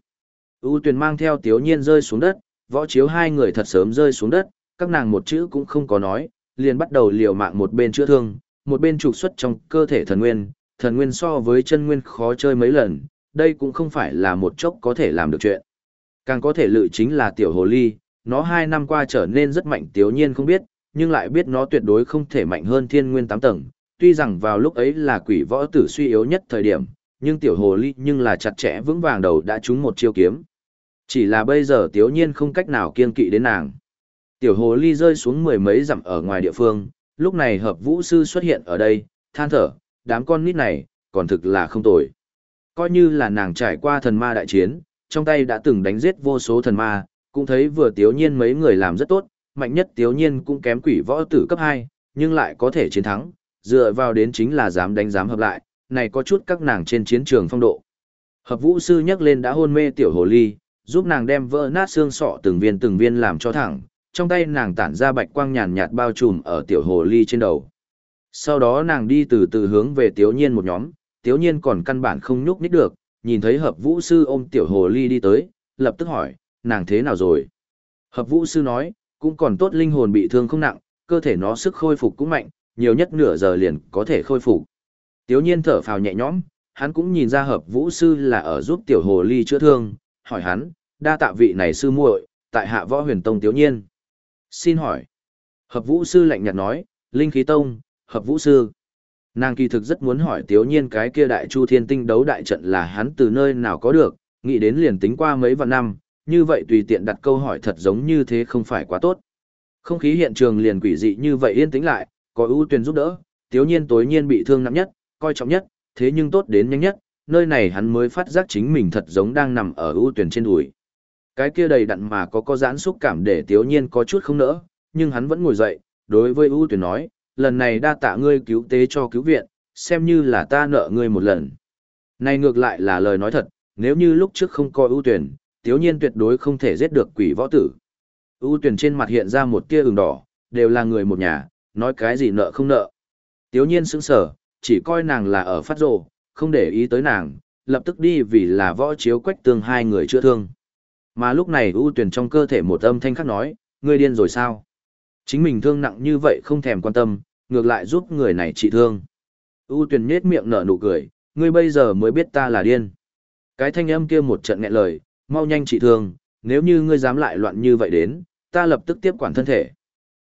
U Tuyền mang theo Tiếu Nhiên rơi xuống đất, võ chiếu hai người thật sớm rơi xuống đất, các nàng một chữ cũng không có nói, liền bắt đầu liều mạng một bên chữa thương, một bên trục xuất trong cơ thể thần nguyên, thần nguyên so với chân nguyên khó chơi mấy lần, đây cũng không phải là một chốc có thể làm được chuyện. Càng có thể lự chính là tiểu hồ ly, nó hai năm qua trở nên rất mạnh Tiếu Nhiên không biết, nhưng lại biết nó tuyệt đối không thể mạnh hơn thiên nguyên tám tầng, tuy rằng vào lúc ấy là quỷ võ tử suy yếu nhất thời điểm, nhưng tiểu hồ ly nhưng là chặt chẽ vững vàng đầu đã trúng một chiêu kiếm. Chỉ là bây giờ tiếu nhiên không cách nào kiên kỵ đến nàng. Tiểu hồ ly rơi xuống mười mấy dặm ở ngoài địa phương, lúc này hợp vũ sư xuất hiện ở đây, than thở, đám con nít này, còn thực là không tồi. Coi như là nàng trải qua thần ma đại chiến, trong tay đã từng đánh giết vô số thần ma, cũng thấy vừa tiếu nhiên mấy người làm rất tốt, mạnh nhất tiếu nhiên cũng kém quỷ võ tử cấp 2, nhưng lại có thể chiến thắng, dựa vào đến chính là dám đánh dám hợp lại, này có chút các nàng trên chiến trường phong độ. Hợp vũ sư nhắc lên đã hôn mê tiểu hồ ly, giúp nàng đem vỡ nát xương sọ từng viên từng viên làm cho thẳng, trong tay nàng tản ra bạch quang nhàn nhạt bao trùm ở tiểu hồ ly trên đầu. Sau đó nàng đi từ từ hướng về tiếu nhiên một nhóm, tiếu nhiên còn căn bản không nhúc nít được, nhìn thấy hợp vũ sư ôm tiểu hồ ly đi tới, lập tức hỏi, nàng thế nào rồi? Hợp vũ sư nói, cũng còn tốt linh hồn bị thương không nặng, cơ thể nó sức khôi phục cũng mạnh, nhiều nhất nửa giờ liền có thể khôi phục. Tiếu nhiên thở phào nhẹ nhõm, hắn cũng nhìn ra hợp vũ sư là ở giúp tiểu hồ ly chữa thương, hỏi hắn, đa tạ vị này sư muội, tại hạ võ huyền tông tiếu nhiên. Xin hỏi. Hợp vũ sư lạnh nhạt nói, linh khí tông, hợp vũ sư. Nàng kỳ thực rất muốn hỏi tiếu nhiên cái kia đại chu thiên tinh đấu đại trận là hắn từ nơi nào có được, nghĩ đến liền tính qua mấy vạn năm, như vậy tùy tiện đặt câu hỏi thật giống như thế không phải quá tốt. Không khí hiện trường liền quỷ dị như vậy yên tĩnh lại, có ưu tuyển giúp đỡ, tiếu nhiên tối nhiên bị thương nặng nhất, coi trọng nhất, thế nhưng tốt đến nhanh nhất, nơi này hắn mới phát giác chính mình thật giống đang nằm ở ưu tuyển trên đùi. Cái kia đầy đặn mà có có giãn xúc cảm để tiếu nhiên có chút không nỡ, nhưng hắn vẫn ngồi dậy, đối với ưu tuyển nói, lần này đa tạ ngươi cứu tế cho cứu viện, xem như là ta nợ ngươi một lần. Này ngược lại là lời nói thật, nếu như lúc trước không coi ưu tuyển, tiếu nhiên tuyệt đối không thể giết được quỷ võ tử. ưu tuyển trên mặt hiện ra một tia ửng đỏ, đều là người một nhà, nói cái gì nợ không nợ. Tiếu nhiên sững sờ, chỉ coi nàng là ở phát rồ, không để ý tới nàng, lập tức đi vì là võ chiếu quách tương hai người chữa thương. Mà lúc này ưu tuyển trong cơ thể một âm thanh khắc nói, ngươi điên rồi sao? Chính mình thương nặng như vậy không thèm quan tâm, ngược lại giúp người này trị thương. ưu tuyển nhết miệng nở nụ cười, ngươi bây giờ mới biết ta là điên. Cái thanh âm kia một trận nghẹn lời, mau nhanh trị thương, nếu như ngươi dám lại loạn như vậy đến, ta lập tức tiếp quản thân thể.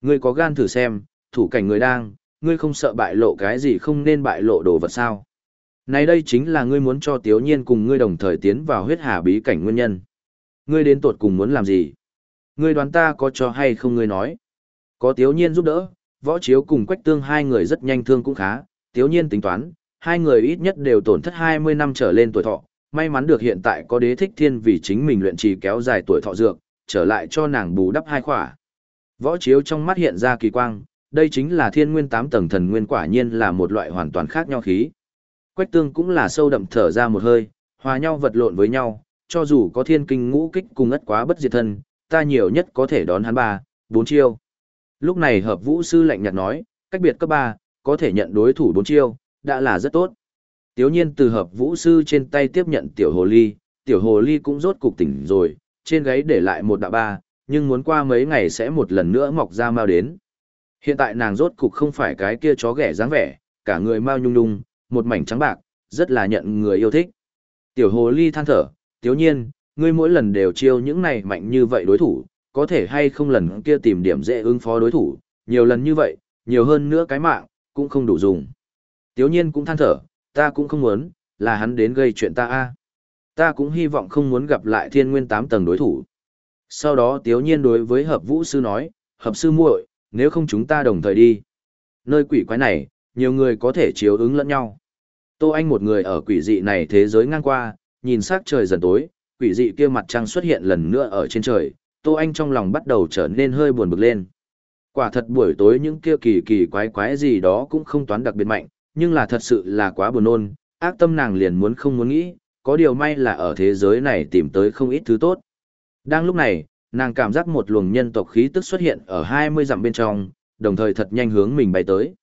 Ngươi có gan thử xem, thủ cảnh người đang, ngươi không sợ bại lộ cái gì không nên bại lộ đồ vật sao. Này đây chính là ngươi muốn cho Tiếu Nhiên cùng ngươi đồng thời tiến vào huyết hà bí cảnh nguyên nhân. Ngươi đến tột cùng muốn làm gì? Ngươi đoán ta có cho hay không ngươi nói? Có Tiếu Nhiên giúp đỡ, võ chiếu cùng quách tương hai người rất nhanh thương cũng khá, Tiếu Nhiên tính toán, hai người ít nhất đều tổn thất 20 năm trở lên tuổi thọ, may mắn được hiện tại có đế thích thiên vì chính mình luyện trì kéo dài tuổi thọ dược, trở lại cho nàng bù đắp hai khỏa. Võ chiếu trong mắt hiện ra kỳ quang, đây chính là thiên nguyên tám tầng thần nguyên quả nhiên là một loại hoàn toàn khác nhau khí. Quách tương cũng là sâu đậm thở ra một hơi, hòa nhau vật lộn với nhau, cho dù có thiên kinh ngũ kích cùng ất quá bất diệt thân, ta nhiều nhất có thể đón hắn ba, bốn chiêu. Lúc này hợp vũ sư lạnh nhạt nói, cách biệt cấp ba, có thể nhận đối thủ bốn chiêu, đã là rất tốt. Tiếu nhiên từ hợp vũ sư trên tay tiếp nhận tiểu hồ ly, tiểu hồ ly cũng rốt cục tỉnh rồi, trên gáy để lại một đạo ba, nhưng muốn qua mấy ngày sẽ một lần nữa mọc ra mau đến. Hiện tại nàng rốt cục không phải cái kia chó ghẻ dáng vẻ, cả người mau nhung nhung, một mảnh trắng bạc, rất là nhận người yêu thích. Tiểu hồ ly than thở, tiếu nhiên, ngươi mỗi lần đều chiêu những này mạnh như vậy đối thủ, có thể hay không lần kia tìm điểm dễ ứng phó đối thủ, nhiều lần như vậy, nhiều hơn nữa cái mạng, cũng không đủ dùng. Tiếu nhiên cũng than thở, ta cũng không muốn, là hắn đến gây chuyện ta a. Ta cũng hy vọng không muốn gặp lại thiên nguyên tám tầng đối thủ. Sau đó tiếu nhiên đối với hợp vũ sư nói, hợp sư muội, nếu không chúng ta đồng thời đi. Nơi quỷ quái này, nhiều người có thể chiếu ứng lẫn nhau. Tô Anh một người ở quỷ dị này thế giới ngang qua, nhìn sắc trời dần tối, quỷ dị kia mặt trăng xuất hiện lần nữa ở trên trời, Tô Anh trong lòng bắt đầu trở nên hơi buồn bực lên. Quả thật buổi tối những kia kỳ kỳ quái quái gì đó cũng không toán đặc biệt mạnh, nhưng là thật sự là quá buồn nôn, ác tâm nàng liền muốn không muốn nghĩ, có điều may là ở thế giới này tìm tới không ít thứ tốt. Đang lúc này, nàng cảm giác một luồng nhân tộc khí tức xuất hiện ở 20 dặm bên trong, đồng thời thật nhanh hướng mình bay tới.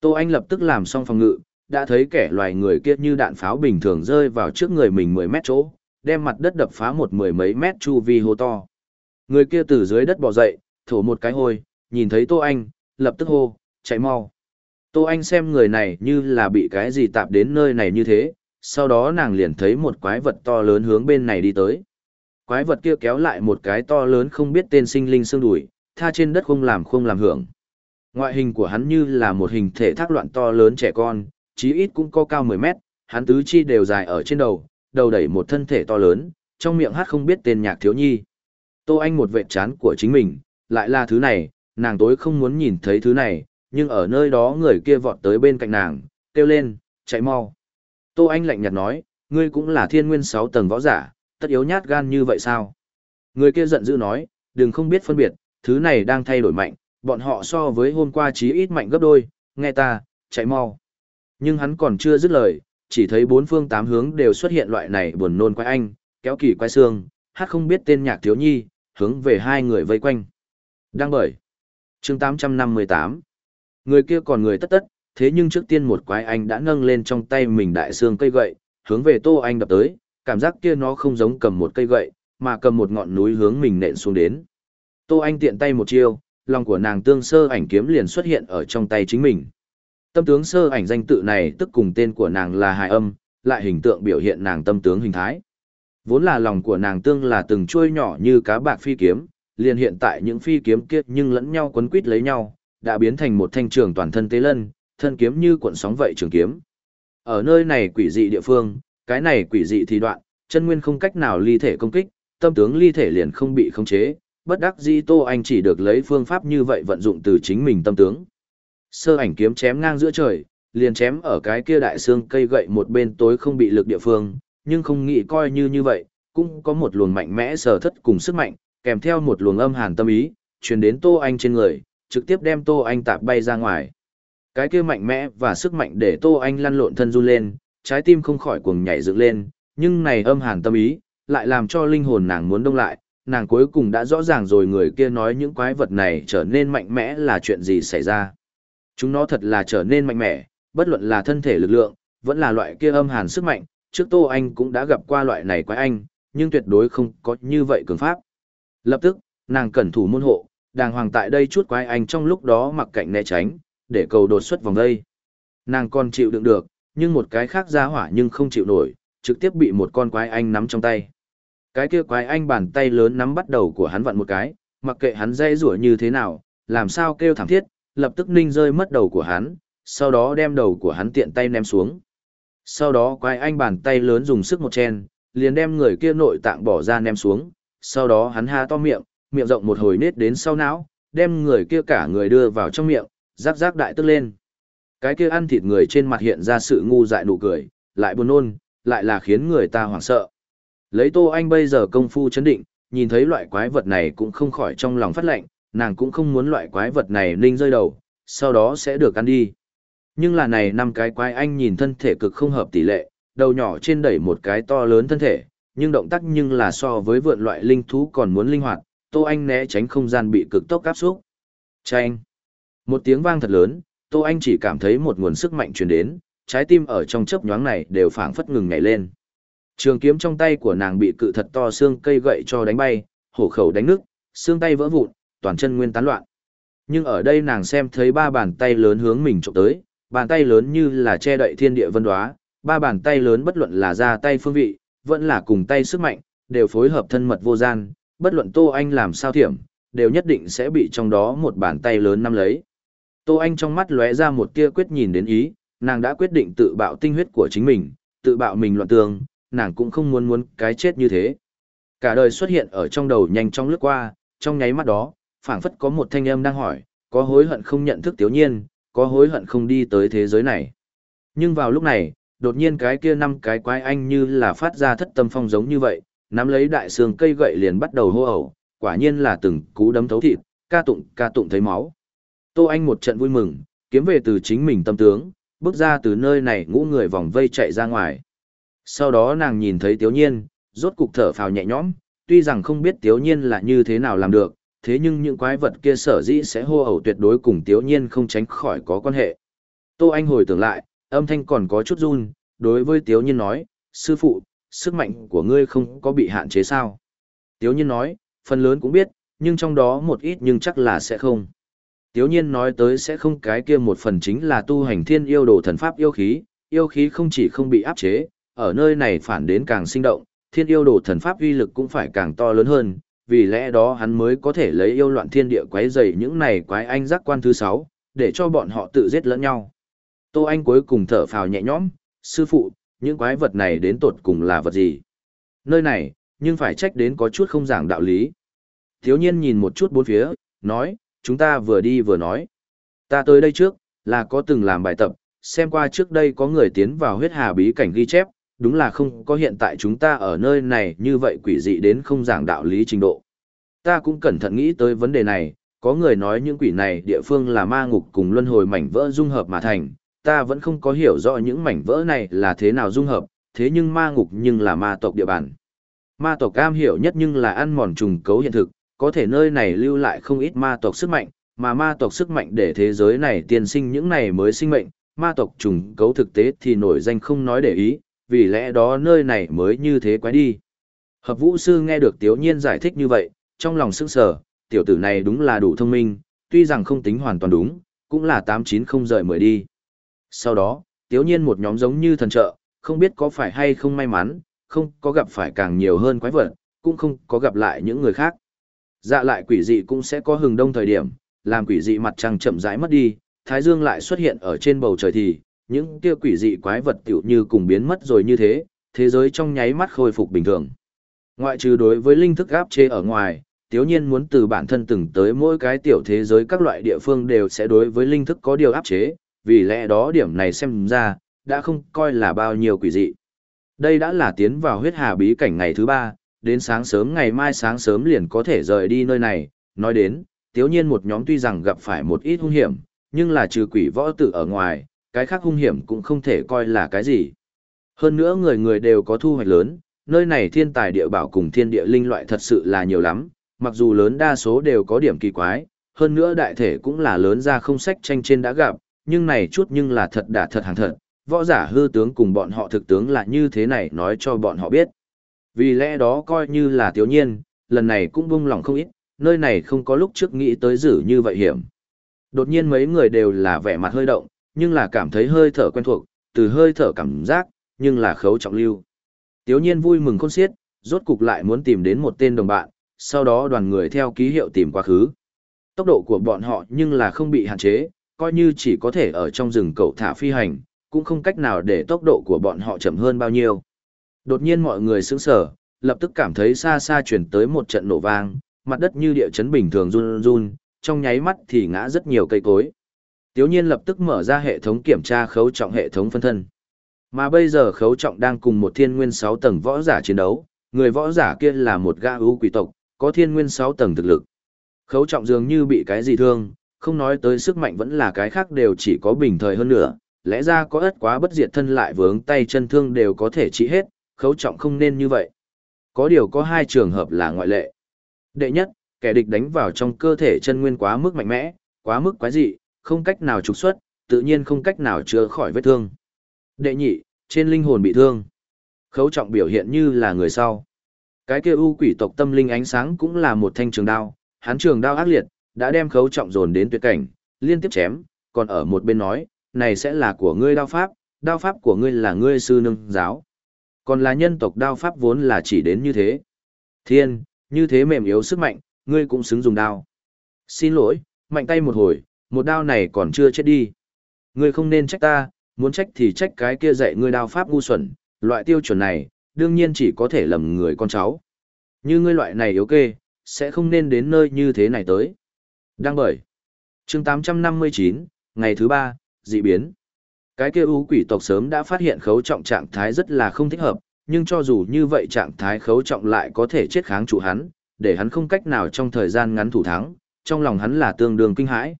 Tô Anh lập tức làm xong phòng ngự, đã thấy kẻ loài người kia như đạn pháo bình thường rơi vào trước người mình 10 mét chỗ, đem mặt đất đập phá một mười mấy mét chu vi hô to. Người kia từ dưới đất bò dậy, thổ một cái hôi, nhìn thấy Tô Anh, lập tức hô, chạy mau. Tô Anh xem người này như là bị cái gì tạp đến nơi này như thế, sau đó nàng liền thấy một quái vật to lớn hướng bên này đi tới. Quái vật kia kéo lại một cái to lớn không biết tên sinh linh xương đùi, tha trên đất không làm không làm hưởng. Ngoại hình của hắn như là một hình thể thác loạn to lớn trẻ con, chí ít cũng có cao 10 mét, hắn tứ chi đều dài ở trên đầu, đầu đẩy một thân thể to lớn, trong miệng hát không biết tên nhạc thiếu nhi. Tô Anh một vệ chán của chính mình, lại là thứ này, nàng tối không muốn nhìn thấy thứ này, nhưng ở nơi đó người kia vọt tới bên cạnh nàng, kêu lên, chạy mau. Tô Anh lạnh nhạt nói, ngươi cũng là thiên nguyên 6 tầng võ giả, tất yếu nhát gan như vậy sao? Người kia giận dữ nói, đừng không biết phân biệt, thứ này đang thay đổi mạnh, bọn họ so với hôm qua chí ít mạnh gấp đôi, nghe ta, chạy mau. Nhưng hắn còn chưa dứt lời, chỉ thấy bốn phương tám hướng đều xuất hiện loại này buồn nôn quái anh, kéo kỳ quái xương, hát không biết tên nhạc thiếu nhi, hướng về hai người vây quanh. Đang bởi. chương 858. Người kia còn người tất tất, thế nhưng trước tiên một quái anh đã nâng lên trong tay mình đại xương cây gậy, hướng về Tô Anh đập tới, cảm giác kia nó không giống cầm một cây gậy, mà cầm một ngọn núi hướng mình nện xuống đến. Tô Anh tiện tay một chiêu, lòng của nàng tương sơ ảnh kiếm liền xuất hiện ở trong tay chính mình. Tâm tướng sơ ảnh danh tự này tức cùng tên của nàng là hài âm, lại hình tượng biểu hiện nàng tâm tướng hình thái. Vốn là lòng của nàng tương là từng chuôi nhỏ như cá bạc phi kiếm, liền hiện tại những phi kiếm kia nhưng lẫn nhau quấn quít lấy nhau, đã biến thành một thanh trường toàn thân tế lân, thân kiếm như cuộn sóng vậy trường kiếm. Ở nơi này quỷ dị địa phương, cái này quỷ dị thì đoạn, chân nguyên không cách nào ly thể công kích, tâm tướng ly thể liền không bị khống chế, bất đắc dĩ Tô Anh chỉ được lấy phương pháp như vậy vận dụng từ chính mình tâm tướng. Sơ ảnh kiếm chém ngang giữa trời, liền chém ở cái kia đại xương cây gậy một bên tối không bị lực địa phương, nhưng không nghĩ coi như như vậy, cũng có một luồng mạnh mẽ sở thất cùng sức mạnh, kèm theo một luồng âm hàn tâm ý, truyền đến Tô Anh trên người, trực tiếp đem Tô Anh tạp bay ra ngoài. Cái kia mạnh mẽ và sức mạnh để Tô Anh lăn lộn thân run lên, trái tim không khỏi cuồng nhảy dựng lên, nhưng này âm hàn tâm ý, lại làm cho linh hồn nàng muốn đông lại, nàng cuối cùng đã rõ ràng rồi người kia nói những quái vật này trở nên mạnh mẽ là chuyện gì xảy ra. Chúng nó thật là trở nên mạnh mẽ, bất luận là thân thể lực lượng, vẫn là loại kia âm hàn sức mạnh, trước Tô Anh cũng đã gặp qua loại này quái anh, nhưng tuyệt đối không có như vậy cường pháp. Lập tức, nàng cẩn thủ môn hộ, đàng hoàng tại đây chút quái anh trong lúc đó mặc cạnh né tránh, để cầu đột xuất vòng đây. Nàng còn chịu đựng được, nhưng một cái khác ra hỏa nhưng không chịu nổi, trực tiếp bị một con quái anh nắm trong tay. Cái kia quái anh bàn tay lớn nắm bắt đầu của hắn vặn một cái, mặc kệ hắn dây rủa như thế nào, làm sao kêu thảm thiết, lập tức ninh rơi mất đầu của hắn, sau đó đem đầu của hắn tiện tay ném xuống. Sau đó quái anh bàn tay lớn dùng sức một chen, liền đem người kia nội tạng bỏ ra ném xuống, sau đó hắn ha to miệng, miệng rộng một hồi nết đến sau não, đem người kia cả người đưa vào trong miệng, rắc rắc đại tức lên. Cái kia ăn thịt người trên mặt hiện ra sự ngu dại nụ cười, lại buồn nôn, lại là khiến người ta hoảng sợ. Lấy Tô Anh bây giờ công phu chấn định, nhìn thấy loại quái vật này cũng không khỏi trong lòng phát lạnh nàng cũng không muốn loại quái vật này ninh rơi đầu, sau đó sẽ được ăn đi. Nhưng là này năm cái quái anh nhìn thân thể cực không hợp tỷ lệ, đầu nhỏ trên đẩy một cái to lớn thân thể, nhưng động tác nhưng là so với vượn loại linh thú còn muốn linh hoạt, Tô Anh né tránh không gian bị cực tốc áp xúc. Chanh! Một tiếng vang thật lớn, Tô Anh chỉ cảm thấy một nguồn sức mạnh truyền đến, trái tim ở trong chớp nhoáng này đều phảng phất ngừng nhảy lên. Trường kiếm trong tay của nàng bị cự thật to xương cây gậy cho đánh bay, hổ khẩu đánh nước, xương tay vỡ vụn, toàn chân nguyên tán loạn. Nhưng ở đây nàng xem thấy ba bàn tay lớn hướng mình trộm tới, bàn tay lớn như là che đậy thiên địa vân đoá, ba bàn tay lớn bất luận là ra tay phương vị, vẫn là cùng tay sức mạnh, đều phối hợp thân mật vô gian, bất luận Tô Anh làm sao thiểm, đều nhất định sẽ bị trong đó một bàn tay lớn nắm lấy. Tô Anh trong mắt lóe ra một tia quyết nhìn đến ý, nàng đã quyết định tự bạo tinh huyết của chính mình, tự bạo mình loạn tường, nàng cũng không muốn muốn cái chết như thế. Cả đời xuất hiện ở trong đầu nhanh trong lướt qua, trong nháy mắt đó, phảng phất có một thanh âm đang hỏi, có hối hận không nhận thức tiểu nhiên, có hối hận không đi tới thế giới này. Nhưng vào lúc này, đột nhiên cái kia năm cái quái anh như là phát ra thất tâm phong giống như vậy, nắm lấy đại xương cây gậy liền bắt đầu hô ẩu, quả nhiên là từng cú đấm thấu thịt, ca tụng ca tụng thấy máu. Tô Anh một trận vui mừng, kiếm về từ chính mình tâm tướng, bước ra từ nơi này ngũ người vòng vây chạy ra ngoài. Sau đó nàng nhìn thấy Tiếu Nhiên, rốt cục thở phào nhẹ nhõm, tuy rằng không biết Tiếu Nhiên là như thế nào làm được, thế nhưng những quái vật kia sở dĩ sẽ hô ẩu tuyệt đối cùng Tiếu Nhiên không tránh khỏi có quan hệ. Tô Anh hồi tưởng lại, âm thanh còn có chút run, đối với Tiếu Nhiên nói, sư phụ, sức mạnh của ngươi không có bị hạn chế sao? Tiếu Nhiên nói, phần lớn cũng biết, nhưng trong đó một ít nhưng chắc là sẽ không. Tiếu Nhiên nói tới sẽ không cái kia một phần chính là tu hành thiên yêu đồ thần pháp yêu khí, yêu khí không chỉ không bị áp chế, ở nơi này phản đến càng sinh động, thiên yêu đồ thần pháp uy lực cũng phải càng to lớn hơn, vì lẽ đó hắn mới có thể lấy yêu loạn thiên địa quái dày những này quái anh giác quan thứ sáu, để cho bọn họ tự giết lẫn nhau. Tô Anh cuối cùng thở phào nhẹ nhõm, sư phụ, những quái vật này đến tột cùng là vật gì? Nơi này, nhưng phải trách đến có chút không giảng đạo lý. Thiếu nhiên nhìn một chút bốn phía, nói, chúng ta vừa đi vừa nói. Ta tới đây trước, là có từng làm bài tập, xem qua trước đây có người tiến vào huyết hà bí cảnh ghi chép, đúng là không có hiện tại chúng ta ở nơi này như vậy quỷ dị đến không giảng đạo lý trình độ. Ta cũng cẩn thận nghĩ tới vấn đề này, có người nói những quỷ này địa phương là ma ngục cùng luân hồi mảnh vỡ dung hợp mà thành, ta vẫn không có hiểu rõ những mảnh vỡ này là thế nào dung hợp, thế nhưng ma ngục nhưng là ma tộc địa bàn. Ma tộc cam hiểu nhất nhưng là ăn mòn trùng cấu hiện thực, có thể nơi này lưu lại không ít ma tộc sức mạnh, mà ma tộc sức mạnh để thế giới này tiên sinh những này mới sinh mệnh, ma tộc trùng cấu thực tế thì nổi danh không nói để ý, vì lẽ đó nơi này mới như thế quái đi. Hợp vũ sư nghe được Tiếu Nhiên giải thích như vậy, trong lòng sững sờ, tiểu tử này đúng là đủ thông minh, tuy rằng không tính hoàn toàn đúng, cũng là 890 rời mới đi. Sau đó, Tiếu Nhiên một nhóm giống như thần trợ, không biết có phải hay không may mắn, không có gặp phải càng nhiều hơn quái vật, cũng không có gặp lại những người khác. Dạ lại quỷ dị cũng sẽ có hừng đông thời điểm, làm quỷ dị mặt trăng chậm rãi mất đi, thái dương lại xuất hiện ở trên bầu trời thì, những kia quỷ dị quái vật tiểu như cùng biến mất rồi như thế, thế giới trong nháy mắt khôi phục bình thường. Ngoại trừ đối với linh thức áp chế ở ngoài, tiếu nhiên muốn từ bản thân từng tới mỗi cái tiểu thế giới các loại địa phương đều sẽ đối với linh thức có điều áp chế, vì lẽ đó điểm này xem ra, đã không coi là bao nhiêu quỷ dị. Đây đã là tiến vào huyết hà bí cảnh ngày thứ ba, đến sáng sớm ngày mai sáng sớm liền có thể rời đi nơi này, nói đến, tiếu nhiên một nhóm tuy rằng gặp phải một ít hung hiểm, nhưng là trừ quỷ võ tử ở ngoài, cái khác hung hiểm cũng không thể coi là cái gì. Hơn nữa người người đều có thu hoạch lớn, nơi này thiên tài địa bảo cùng thiên địa linh loại thật sự là nhiều lắm, mặc dù lớn đa số đều có điểm kỳ quái, hơn nữa đại thể cũng là lớn ra không sách tranh trên đã gặp, nhưng này chút nhưng là thật đã thật hàng thật, võ giả hư tướng cùng bọn họ thực tướng là như thế này nói cho bọn họ biết. Vì lẽ đó coi như là tiểu nhiên, lần này cũng bung lòng không ít, nơi này không có lúc trước nghĩ tới giữ như vậy hiểm. Đột nhiên mấy người đều là vẻ mặt hơi động, nhưng là cảm thấy hơi thở quen thuộc, từ hơi thở cảm giác, nhưng là khấu trọng lưu. Tiếu nhiên vui mừng khôn xiết, rốt cục lại muốn tìm đến một tên đồng bạn, sau đó đoàn người theo ký hiệu tìm quá khứ. Tốc độ của bọn họ nhưng là không bị hạn chế, coi như chỉ có thể ở trong rừng cậu thả phi hành, cũng không cách nào để tốc độ của bọn họ chậm hơn bao nhiêu. Đột nhiên mọi người sững sờ, lập tức cảm thấy xa xa chuyển tới một trận nổ vang, mặt đất như địa chấn bình thường run run, trong nháy mắt thì ngã rất nhiều cây cối. Tiếu nhiên lập tức mở ra hệ thống kiểm tra khấu trọng hệ thống phân thân. Mà bây giờ khấu trọng đang cùng một thiên nguyên 6 tầng võ giả chiến đấu, người võ giả kia là một gã ưu quỷ tộc, có thiên nguyên 6 tầng thực lực. Khấu trọng dường như bị cái gì thương, không nói tới sức mạnh vẫn là cái khác đều chỉ có bình thời hơn nữa, lẽ ra có ất quá bất diệt thân lại vướng tay chân thương đều có thể trị hết, khấu trọng không nên như vậy. Có điều có hai trường hợp là ngoại lệ. Đệ nhất, kẻ địch đánh vào trong cơ thể chân nguyên quá mức mạnh mẽ, quá mức quái dị, không cách nào trục xuất, tự nhiên không cách nào chữa khỏi vết thương. Đệ nhị, trên linh hồn bị thương. Khấu trọng biểu hiện như là người sau. Cái kia u quỷ tộc tâm linh ánh sáng cũng là một thanh trường đao, hắn trường đao ác liệt, đã đem khấu trọng dồn đến tuyệt cảnh, liên tiếp chém, còn ở một bên nói, này sẽ là của ngươi đao pháp, đao pháp của ngươi là ngươi sư nương giáo. Còn là nhân tộc đao pháp vốn là chỉ đến như thế. Thiên, như thế mềm yếu sức mạnh, ngươi cũng xứng dùng đao. Xin lỗi, mạnh tay một hồi, một đao này còn chưa chết đi. Ngươi không nên trách ta, muốn trách thì trách cái kia dạy ngươi đao pháp ngu xuẩn, loại tiêu chuẩn này, đương nhiên chỉ có thể lầm người con cháu. Như ngươi loại này yếu kê, sẽ không nên đến nơi như thế này tới. Đang bởi. chương 859, ngày thứ ba, dị biến. Cái kia ưu quỷ tộc sớm đã phát hiện khấu trọng trạng thái rất là không thích hợp, nhưng cho dù như vậy trạng thái khấu trọng lại có thể chết kháng chủ hắn, để hắn không cách nào trong thời gian ngắn thủ thắng, trong lòng hắn là tương đương kinh hãi.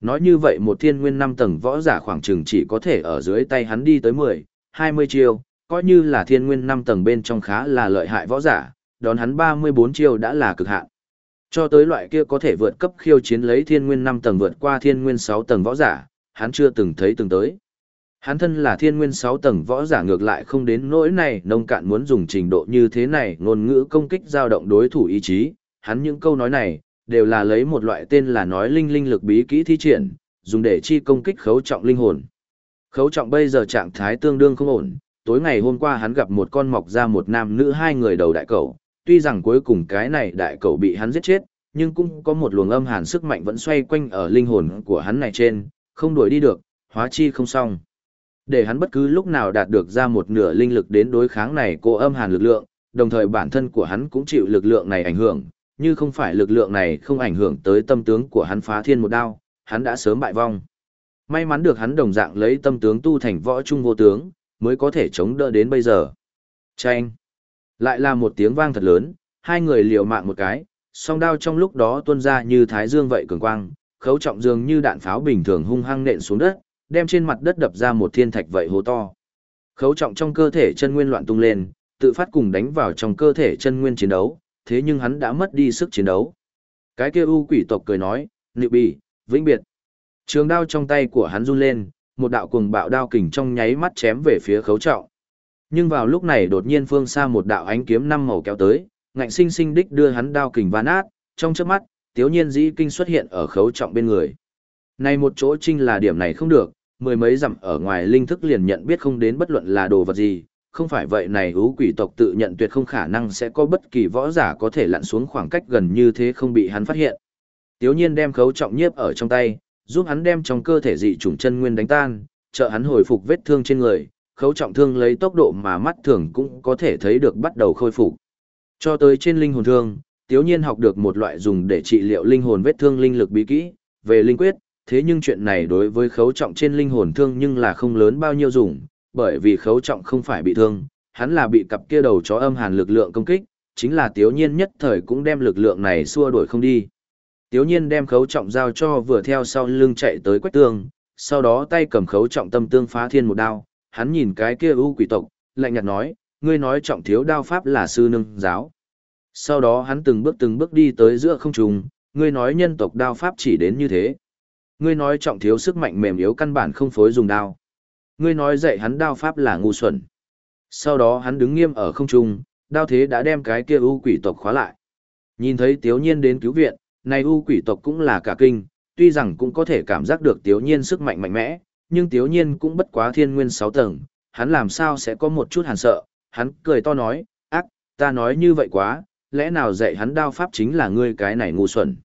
Nói như vậy một thiên nguyên năm tầng võ giả khoảng chừng chỉ có thể ở dưới tay hắn đi tới 10, 20 chiêu, coi như là thiên nguyên năm tầng bên trong khá là lợi hại võ giả, đón hắn 34 chiêu đã là cực hạn. Cho tới loại kia có thể vượt cấp khiêu chiến lấy thiên nguyên năm tầng vượt qua thiên nguyên 6 tầng võ giả, hắn chưa từng thấy từng tới. Hắn thân là thiên nguyên 6 tầng võ giả ngược lại không đến nỗi này nông cạn muốn dùng trình độ như thế này ngôn ngữ công kích dao động đối thủ ý chí, hắn những câu nói này, đều là lấy một loại tên là nói linh linh lực bí kỹ thi triển, dùng để chi công kích khấu trọng linh hồn. Khấu trọng bây giờ trạng thái tương đương không ổn, tối ngày hôm qua hắn gặp một con mọc ra một nam nữ hai người đầu đại cầu, tuy rằng cuối cùng cái này đại cầu bị hắn giết chết, nhưng cũng có một luồng âm hàn sức mạnh vẫn xoay quanh ở linh hồn của hắn này trên, không đuổi đi được, hóa chi không xong. Để hắn bất cứ lúc nào đạt được ra một nửa linh lực đến đối kháng này cô âm hàn lực lượng, đồng thời bản thân của hắn cũng chịu lực lượng này ảnh hưởng, như không phải lực lượng này không ảnh hưởng tới tâm tướng của hắn phá thiên một đao, hắn đã sớm bại vong. May mắn được hắn đồng dạng lấy tâm tướng tu thành võ trung vô tướng, mới có thể chống đỡ đến bây giờ. Chanh! Lại là một tiếng vang thật lớn, hai người liều mạng một cái, song đao trong lúc đó tuôn ra như thái dương vậy cường quang, khấu trọng dường như đạn pháo bình thường hung hăng nện xuống đất, đem trên mặt đất đập ra một thiên thạch vậy hố to. Khấu trọng trong cơ thể chân nguyên loạn tung lên, tự phát cùng đánh vào trong cơ thể chân nguyên chiến đấu, thế nhưng hắn đã mất đi sức chiến đấu. Cái kia u quỷ tộc cười nói, nịu bì, vĩnh biệt. Trường đao trong tay của hắn run lên, một đạo cuồng bạo đao kình trong nháy mắt chém về phía khấu trọng. Nhưng vào lúc này đột nhiên phương xa một đạo ánh kiếm năm màu kéo tới, ngạnh sinh sinh đích đưa hắn đao kình van át, trong chớp mắt, tiếu nhiên dĩ kinh xuất hiện ở khấu trọng bên người. Này một chỗ trinh là điểm này không được, mười mấy dặm ở ngoài linh thức liền nhận biết không đến bất luận là đồ vật gì, không phải vậy này ú quỷ tộc tự nhận tuyệt không khả năng sẽ có bất kỳ võ giả có thể lặn xuống khoảng cách gần như thế không bị hắn phát hiện. Tiếu nhiên đem khấu trọng nhiếp ở trong tay, giúp hắn đem trong cơ thể dị trùng chân nguyên đánh tan, trợ hắn hồi phục vết thương trên người, khấu trọng thương lấy tốc độ mà mắt thường cũng có thể thấy được bắt đầu khôi phục. Cho tới trên linh hồn thương, Tiếu Nhiên học được một loại dùng để trị liệu linh hồn vết thương linh lực bí kỹ, về linh quyết, thế nhưng chuyện này đối với khấu trọng trên linh hồn thương nhưng là không lớn bao nhiêu dùng, bởi vì khấu trọng không phải bị thương, hắn là bị cặp kia đầu chó âm hàn lực lượng công kích, chính là Tiếu Nhiên nhất thời cũng đem lực lượng này xua đuổi không đi. Tiếu Nhiên đem khấu trọng giao cho vừa theo sau lưng chạy tới quách tương, sau đó tay cầm khấu trọng tâm tương phá thiên một đao, hắn nhìn cái kia u quỷ tộc, lạnh nhạt nói, ngươi nói trọng thiếu đao pháp là sư nương giáo. Sau đó hắn từng bước từng bước đi tới giữa không trung, ngươi nói nhân tộc đao pháp chỉ đến như thế. Ngươi nói trọng thiếu sức mạnh mềm yếu căn bản không phối dùng đao. Ngươi nói dạy hắn đao pháp là ngu xuẩn. Sau đó hắn đứng nghiêm ở không trung, đao thế đã đem cái kia u quỷ tộc khóa lại. Nhìn thấy Tiếu Nhiên đến cứu viện, này u quỷ tộc cũng là cả kinh, tuy rằng cũng có thể cảm giác được Tiếu Nhiên sức mạnh mạnh mẽ, nhưng Tiếu Nhiên cũng bất quá thiên nguyên 6 tầng, hắn làm sao sẽ có một chút hàn sợ, hắn cười to nói, ác, ta nói như vậy quá, lẽ nào dạy hắn đao pháp chính là ngươi cái này ngu xuẩn.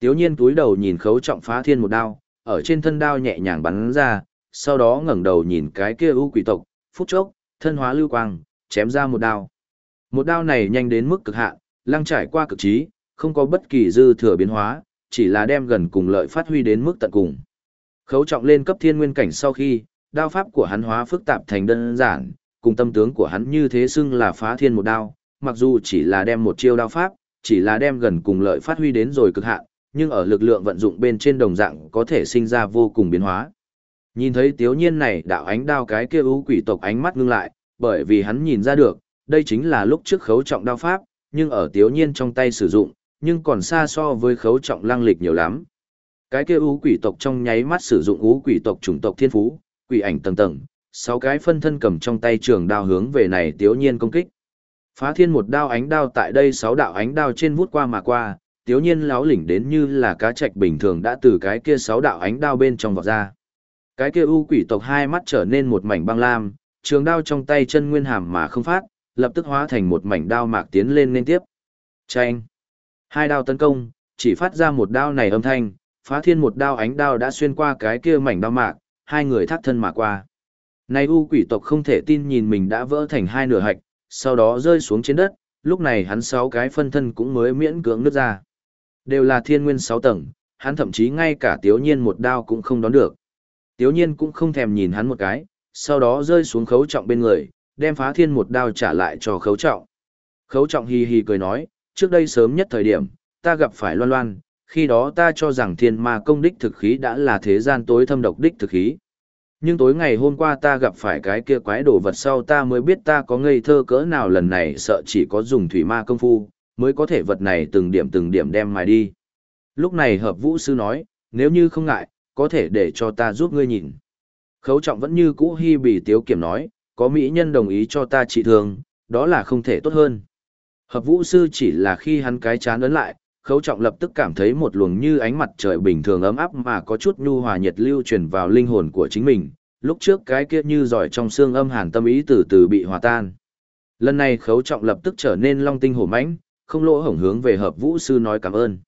Tiếu nhiên túi đầu nhìn khấu trọng phá thiên một đao, ở trên thân đao nhẹ nhàng bắn ra, sau đó ngẩng đầu nhìn cái kia ưu quỷ tộc, phút chốc, thân hóa lưu quang, chém ra một đao. Một đao này nhanh đến mức cực hạn, lăng trải qua cực trí, không có bất kỳ dư thừa biến hóa, chỉ là đem gần cùng lợi phát huy đến mức tận cùng. Khấu trọng lên cấp thiên nguyên cảnh sau khi, đao pháp của hắn hóa phức tạp thành đơn giản, cùng tâm tướng của hắn như thế xưng là phá thiên một đao, mặc dù chỉ là đem một chiêu đao pháp, chỉ là đem gần cùng lợi phát huy đến rồi cực hạn, nhưng ở lực lượng vận dụng bên trên đồng dạng có thể sinh ra vô cùng biến hóa. Nhìn thấy tiếu nhiên này đạo ánh đao cái kia ưu quỷ tộc ánh mắt ngưng lại, bởi vì hắn nhìn ra được, đây chính là lúc trước khấu trọng đao pháp, nhưng ở tiếu nhiên trong tay sử dụng, nhưng còn xa so với khấu trọng lăng lịch nhiều lắm. Cái kia ưu quỷ tộc trong nháy mắt sử dụng ưu quỷ tộc chủng tộc thiên phú, quỷ ảnh tầng tầng, sáu cái phân thân cầm trong tay trường đao hướng về này tiếu nhiên công kích. Phá thiên một đao ánh đao tại đây sáu đạo ánh đao trên vút qua mà qua, tiếu nhiên láo lỉnh đến như là cá trạch bình thường đã từ cái kia sáu đạo ánh đao bên trong vọt ra. Cái kia u quỷ tộc hai mắt trở nên một mảnh băng lam, trường đao trong tay chân nguyên hàm mà không phát, lập tức hóa thành một mảnh đao mạc tiến lên liên tiếp. Chanh! Hai đao tấn công, chỉ phát ra một đao này âm thanh, phá thiên một đao ánh đao đã xuyên qua cái kia mảnh đao mạc, hai người thắt thân mà qua. Này u quỷ tộc không thể tin nhìn mình đã vỡ thành hai nửa hạch, sau đó rơi xuống trên đất, lúc này hắn sáu cái phân thân cũng mới miễn cưỡng nứt ra. Đều là thiên nguyên sáu tầng, hắn thậm chí ngay cả tiếu nhiên một đao cũng không đón được. Tiếu nhiên cũng không thèm nhìn hắn một cái, sau đó rơi xuống khấu trọng bên người, đem phá thiên một đao trả lại cho khấu trọng. Khấu trọng hì hì cười nói, trước đây sớm nhất thời điểm, ta gặp phải loan loan, khi đó ta cho rằng thiên ma công đích thực khí đã là thế gian tối thâm độc đích thực khí. Nhưng tối ngày hôm qua ta gặp phải cái kia quái đồ vật sau ta mới biết ta có ngây thơ cỡ nào lần này sợ chỉ có dùng thủy ma công phu, mới có thể vật này từng điểm từng điểm đem mài đi. Lúc này hợp vũ sư nói, nếu như không ngại, có thể để cho ta giúp ngươi nhìn. Khấu trọng vẫn như cũ hy bì tiếu kiểm nói, có mỹ nhân đồng ý cho ta trị thương, đó là không thể tốt hơn. Hợp vũ sư chỉ là khi hắn cái chán ấn lại, khấu trọng lập tức cảm thấy một luồng như ánh mặt trời bình thường ấm áp mà có chút nhu hòa nhiệt lưu truyền vào linh hồn của chính mình, lúc trước cái kia như giỏi trong xương âm hàn tâm ý từ từ bị hòa tan. Lần này khấu trọng lập tức trở nên long tinh hổ mãnh, không lỗ hổng hướng về hợp vũ sư nói cảm ơn.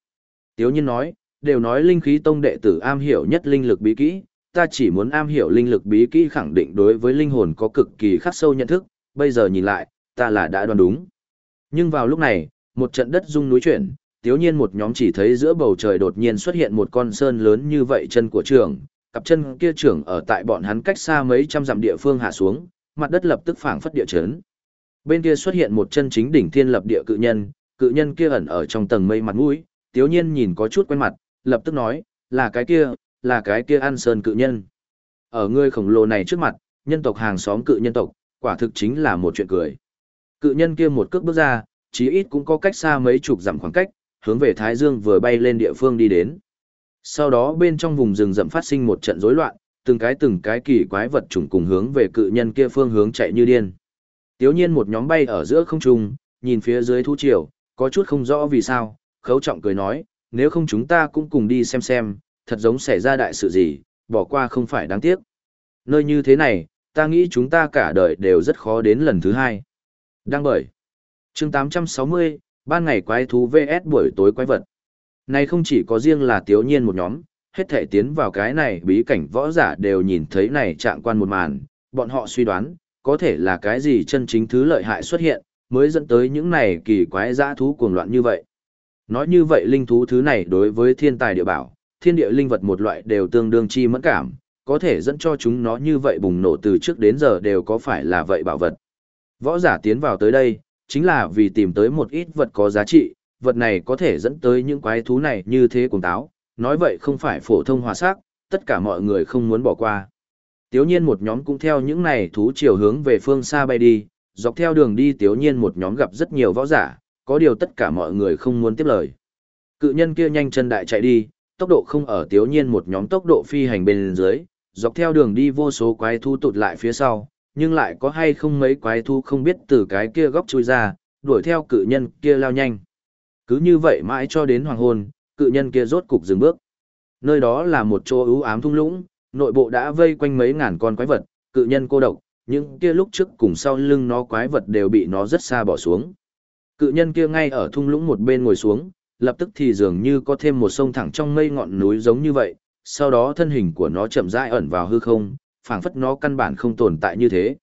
Tiếu nhiên nói, đều nói linh khí tông đệ tử am hiểu nhất linh lực bí kỹ, ta chỉ muốn am hiểu linh lực bí kỹ khẳng định đối với linh hồn có cực kỳ khắc sâu nhận thức, bây giờ nhìn lại, ta là đã đoán đúng. Nhưng vào lúc này, một trận đất rung núi chuyển, tiếu nhiên một nhóm chỉ thấy giữa bầu trời đột nhiên xuất hiện một con sơn lớn như vậy chân của trưởng, cặp chân kia trưởng ở tại bọn hắn cách xa mấy trăm dặm địa phương hạ xuống, mặt đất lập tức phảng phất địa chấn. Bên kia xuất hiện một chân chính đỉnh thiên lập địa cự nhân, cự nhân kia ẩn ở trong tầng mây mặt mũi, tiếu nhiên nhìn có chút quen mặt, lập tức nói, là cái kia, là cái kia ăn sơn cự nhân. Ở người khổng lồ này trước mặt, nhân tộc hàng xóm cự nhân tộc, quả thực chính là một chuyện cười. Cự nhân kia một cước bước ra, chí ít cũng có cách xa mấy chục dặm khoảng cách, hướng về Thái Dương vừa bay lên địa phương đi đến. Sau đó bên trong vùng rừng rậm phát sinh một trận rối loạn, từng cái từng cái kỳ quái vật trùng cùng hướng về cự nhân kia phương hướng chạy như điên. Tiếu nhiên một nhóm bay ở giữa không trung, nhìn phía dưới thú triều, có chút không rõ vì sao, khấu trọng cười nói, nếu không chúng ta cũng cùng đi xem xem, thật giống xảy ra đại sự gì, bỏ qua không phải đáng tiếc. Nơi như thế này, ta nghĩ chúng ta cả đời đều rất khó đến lần thứ hai. Đăng bởi. chương 860, ban ngày quái thú VS buổi tối quái vật. Này không chỉ có riêng là tiếu nhiên một nhóm, hết thể tiến vào cái này bí cảnh võ giả đều nhìn thấy này trạng quan một màn, bọn họ suy đoán, có thể là cái gì chân chính thứ lợi hại xuất hiện, mới dẫn tới những này kỳ quái dã thú cuồng loạn như vậy. Nói như vậy linh thú thứ này đối với thiên tài địa bảo, thiên địa linh vật một loại đều tương đương chi mẫn cảm, có thể dẫn cho chúng nó như vậy bùng nổ từ trước đến giờ đều có phải là vậy bảo vật. Võ giả tiến vào tới đây, chính là vì tìm tới một ít vật có giá trị, vật này có thể dẫn tới những quái thú này như thế cùng táo, nói vậy không phải phổ thông hòa sắc, tất cả mọi người không muốn bỏ qua. Tiếu nhiên một nhóm cũng theo những này thú chiều hướng về phương xa bay đi, dọc theo đường đi tiếu nhiên một nhóm gặp rất nhiều võ giả, có điều tất cả mọi người không muốn tiếp lời. Cự nhân kia nhanh chân đại chạy đi, tốc độ không ở tiếu nhiên một nhóm tốc độ phi hành bên dưới, dọc theo đường đi vô số quái thú tụt lại phía sau, nhưng lại có hay không mấy quái thú không biết từ cái kia góc chui ra, đuổi theo cự nhân kia lao nhanh. Cứ như vậy mãi cho đến hoàng hôn, cự nhân kia rốt cục dừng bước. Nơi đó là một chỗ ưu ám thung lũng, nội bộ đã vây quanh mấy ngàn con quái vật, cự nhân cô độc, những kia lúc trước cùng sau lưng nó quái vật đều bị nó rất xa bỏ xuống. Cự nhân kia ngay ở thung lũng một bên ngồi xuống, lập tức thì dường như có thêm một sông thẳng trong mây ngọn núi giống như vậy, sau đó thân hình của nó chậm rãi ẩn vào hư không, phảng phất nó căn bản không tồn tại như thế.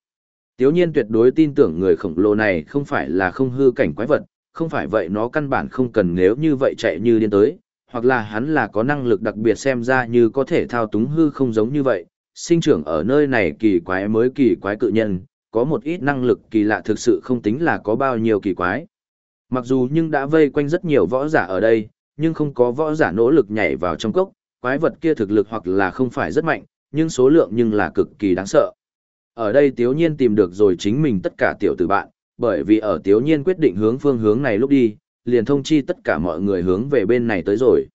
Tiếu nhiên tuyệt đối tin tưởng người khổng lồ này không phải là không hư cảnh quái vật, không phải vậy nó căn bản không cần nếu như vậy chạy như điên tới, hoặc là hắn là có năng lực đặc biệt xem ra như có thể thao túng hư không giống như vậy, sinh trưởng ở nơi này kỳ quái mới kỳ quái cự nhân, có một ít năng lực kỳ lạ thực sự không tính là có bao nhiêu kỳ quái. Mặc dù nhưng đã vây quanh rất nhiều võ giả ở đây, nhưng không có võ giả nỗ lực nhảy vào trong cốc, quái vật kia thực lực hoặc là không phải rất mạnh, nhưng số lượng nhưng là cực kỳ đáng sợ. Ở đây Tiếu Nhiên tìm được rồi chính mình tất cả tiểu tử bạn, bởi vì ở Tiếu Nhiên quyết định hướng phương hướng này lúc đi, liền thông chi tất cả mọi người hướng về bên này tới rồi.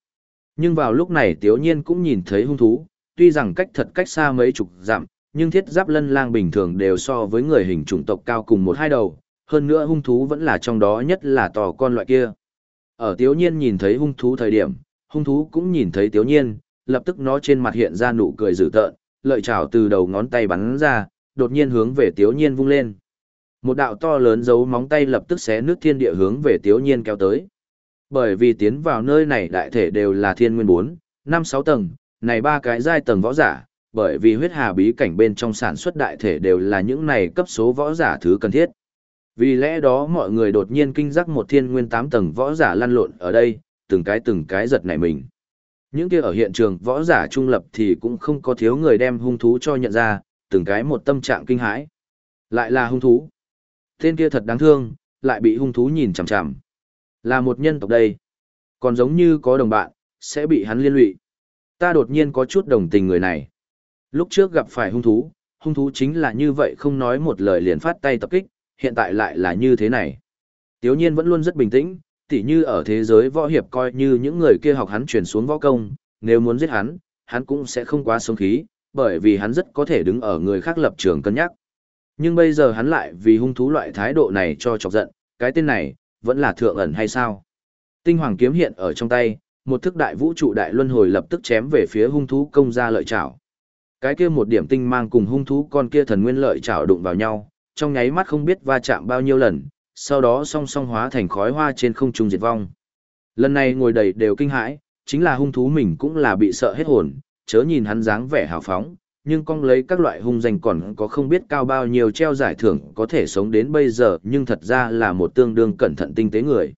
Nhưng vào lúc này Tiếu Nhiên cũng nhìn thấy hung thú, tuy rằng cách thật cách xa mấy chục dặm, nhưng thiết giáp lân lang bình thường đều so với người hình chủng tộc cao cùng một hai đầu, hơn nữa hung thú vẫn là trong đó nhất là tò con loại kia. Ở Tiếu Nhiên nhìn thấy hung thú thời điểm, hung thú cũng nhìn thấy Tiếu Nhiên, lập tức nó trên mặt hiện ra nụ cười dữ tợn, lợi chảo từ đầu ngón tay bắn ra, đột nhiên hướng về Tiếu Nhiên vung lên. Một đạo to lớn giấu móng tay lập tức xé nước thiên địa hướng về Tiếu Nhiên kéo tới. Bởi vì tiến vào nơi này đại thể đều là thiên nguyên 4, 5 6 tầng, này ba cái giai tầng võ giả, bởi vì huyết hà bí cảnh bên trong sản xuất đại thể đều là những này cấp số võ giả thứ cần thiết. Vì lẽ đó mọi người đột nhiên kinh giác một thiên nguyên tám tầng võ giả lăn lộn ở đây, từng cái từng cái giật nảy mình. Những kia ở hiện trường võ giả trung lập thì cũng không có thiếu người đem hung thú cho nhận ra, từng cái một tâm trạng kinh hãi. Lại là hung thú. Tên kia thật đáng thương, lại bị hung thú nhìn chằm chằm. Là một nhân tộc đây. Còn giống như có đồng bạn, sẽ bị hắn liên lụy. Ta đột nhiên có chút đồng tình người này. Lúc trước gặp phải hung thú, hung thú chính là như vậy không nói một lời liền phát tay tập kích, hiện tại lại là như thế này. Tiếu nhiên vẫn luôn rất bình tĩnh, tỉ như ở thế giới võ hiệp coi như những người kia học hắn truyền xuống võ công, nếu muốn giết hắn, hắn cũng sẽ không quá sống khí, bởi vì hắn rất có thể đứng ở người khác lập trường cân nhắc. Nhưng bây giờ hắn lại vì hung thú loại thái độ này cho chọc giận, cái tên này, vẫn là thượng ẩn hay sao? Tinh hoàng kiếm hiện ở trong tay, một thức đại vũ trụ đại luân hồi lập tức chém về phía hung thú công ra lợi chảo. Cái kia một điểm tinh mang cùng hung thú con kia thần nguyên lợi chảo đụng vào nhau, trong nháy mắt không biết va chạm bao nhiêu lần, sau đó song song hóa thành khói hoa trên không trung diệt vong. Lần này ngồi đầy đều kinh hãi, chính là hung thú mình cũng là bị sợ hết hồn, chớ nhìn hắn dáng vẻ hào phóng, nhưng con lấy các loại hung danh còn có không biết cao bao nhiêu treo giải thưởng có thể sống đến bây giờ nhưng thật ra là một tương đương cẩn thận tinh tế người.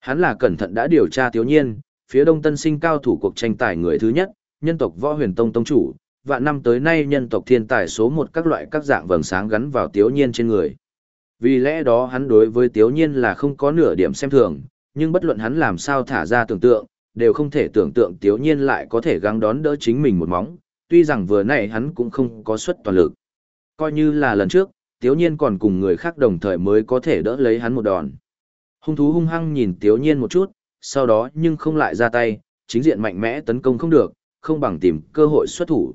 Hắn là cẩn thận đã điều tra thiếu nhiên, phía đông tân sinh cao thủ cuộc tranh tài người thứ nhất, nhân tộc võ huyền tông tông chủ, vạn năm tới nay nhân tộc thiên tài số một các loại các dạng vầng sáng gắn vào tiếu nhiên trên người. Vì lẽ đó hắn đối với tiếu nhiên là không có nửa điểm xem thường, nhưng bất luận hắn làm sao thả ra tưởng tượng, đều không thể tưởng tượng tiếu nhiên lại có thể gắng đón đỡ chính mình một móng, tuy rằng vừa nãy hắn cũng không có suất toàn lực. Coi như là lần trước, tiếu nhiên còn cùng người khác đồng thời mới có thể đỡ lấy hắn một đòn. Hung thú hung hăng nhìn tiếu nhiên một chút, sau đó nhưng không lại ra tay, chính diện mạnh mẽ tấn công không được, không bằng tìm cơ hội xuất thủ.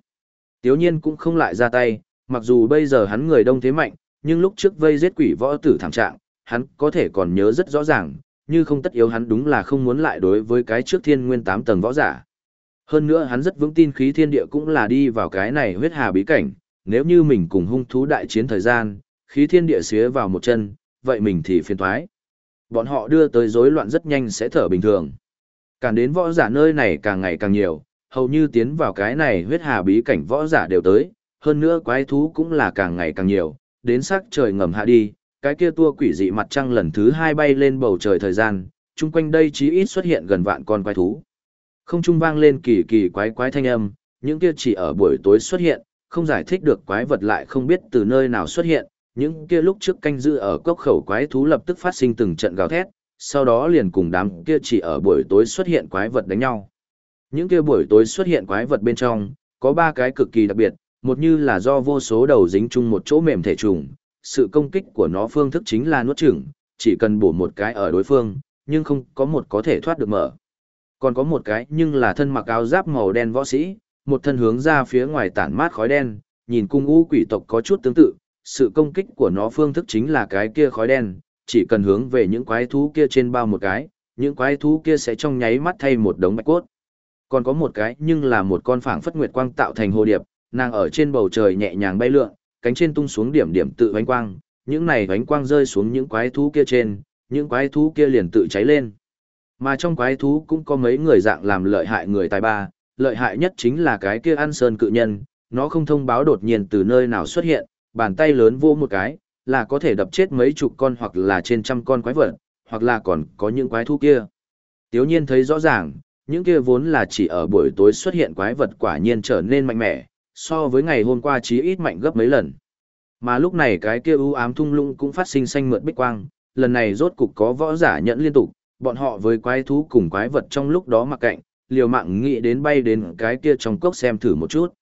Tiếu nhiên cũng không lại ra tay, mặc dù bây giờ hắn người đông thế mạnh, nhưng lúc trước vây giết quỷ võ tử thảm trạng, hắn có thể còn nhớ rất rõ ràng, như không tất yếu hắn đúng là không muốn lại đối với cái trước thiên nguyên 8 tầng võ giả. Hơn nữa hắn rất vững tin khí thiên địa cũng là đi vào cái này huyết hà bí cảnh, nếu như mình cùng hung thú đại chiến thời gian, khí thiên địa xía vào một chân, vậy mình thì phiền thoái. Bọn họ đưa tới rối loạn rất nhanh sẽ thở bình thường. Càng đến võ giả nơi này càng ngày càng nhiều, hầu như tiến vào cái này huyết hà bí cảnh võ giả đều tới, hơn nữa quái thú cũng là càng ngày càng nhiều, đến sắc trời ngầm hạ đi, cái kia tua quỷ dị mặt trăng lần thứ hai bay lên bầu trời thời gian, chung quanh đây chí ít xuất hiện gần vạn con quái thú. Không trung vang lên kỳ kỳ quái quái thanh âm, những kia chỉ ở buổi tối xuất hiện, không giải thích được quái vật lại không biết từ nơi nào xuất hiện, những kia lúc trước canh giữ ở cốc khẩu quái thú lập tức phát sinh từng trận gào thét, sau đó liền cùng đám kia chỉ ở buổi tối xuất hiện quái vật đánh nhau. Những kia buổi tối xuất hiện quái vật bên trong, có ba cái cực kỳ đặc biệt, một như là do vô số đầu dính chung một chỗ mềm thể trùng, sự công kích của nó phương thức chính là nuốt chửng, chỉ cần bổ một cái ở đối phương, nhưng không có một có thể thoát được mở. Còn có một cái nhưng là thân mặc áo giáp màu đen võ sĩ, một thân hướng ra phía ngoài tản mát khói đen, nhìn cung u quỷ tộc có chút tương tự, sự công kích của nó phương thức chính là cái kia khói đen, chỉ cần hướng về những quái thú kia trên bao một cái, những quái thú kia sẽ trong nháy mắt thay một đống bạch cốt. Còn có một cái nhưng là một con phảng phất nguyệt quang tạo thành hồ điệp, nàng ở trên bầu trời nhẹ nhàng bay lượn, cánh trên tung xuống điểm điểm tự ánh quang, những này ánh quang rơi xuống những quái thú kia trên, những quái thú kia liền tự cháy lên. Mà trong quái thú cũng có mấy người dạng làm lợi hại người tài ba, lợi hại nhất chính là cái kia ăn sơn cự nhân, nó không thông báo đột nhiên từ nơi nào xuất hiện, bàn tay lớn vô một cái, là có thể đập chết mấy chục con hoặc là trên trăm con quái vật, hoặc là còn có những quái thú kia. Tiếu nhiên thấy rõ ràng, những kia vốn là chỉ ở buổi tối xuất hiện quái vật quả nhiên trở nên mạnh mẽ, so với ngày hôm qua chí ít mạnh gấp mấy lần. Mà lúc này cái kia u ám thung lũng cũng phát sinh xanh mượt bích quang, lần này rốt cục có võ giả nhận liên tục, bọn họ với quái thú cùng quái vật trong lúc đó mặc cạnh, liều mạng nghĩ đến bay đến cái kia trong cốc xem thử một chút.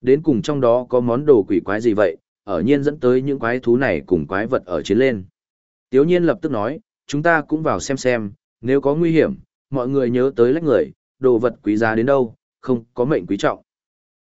Đến cùng trong đó có món đồ quỷ quái gì vậy, ở nhiên dẫn tới những quái thú này cùng quái vật ở chiến lên. Tiếu nhiên lập tức nói, chúng ta cũng vào xem xem, nếu có nguy hiểm, mọi người nhớ tới lách người, đồ vật quý giá đến đâu, không có mệnh quý trọng.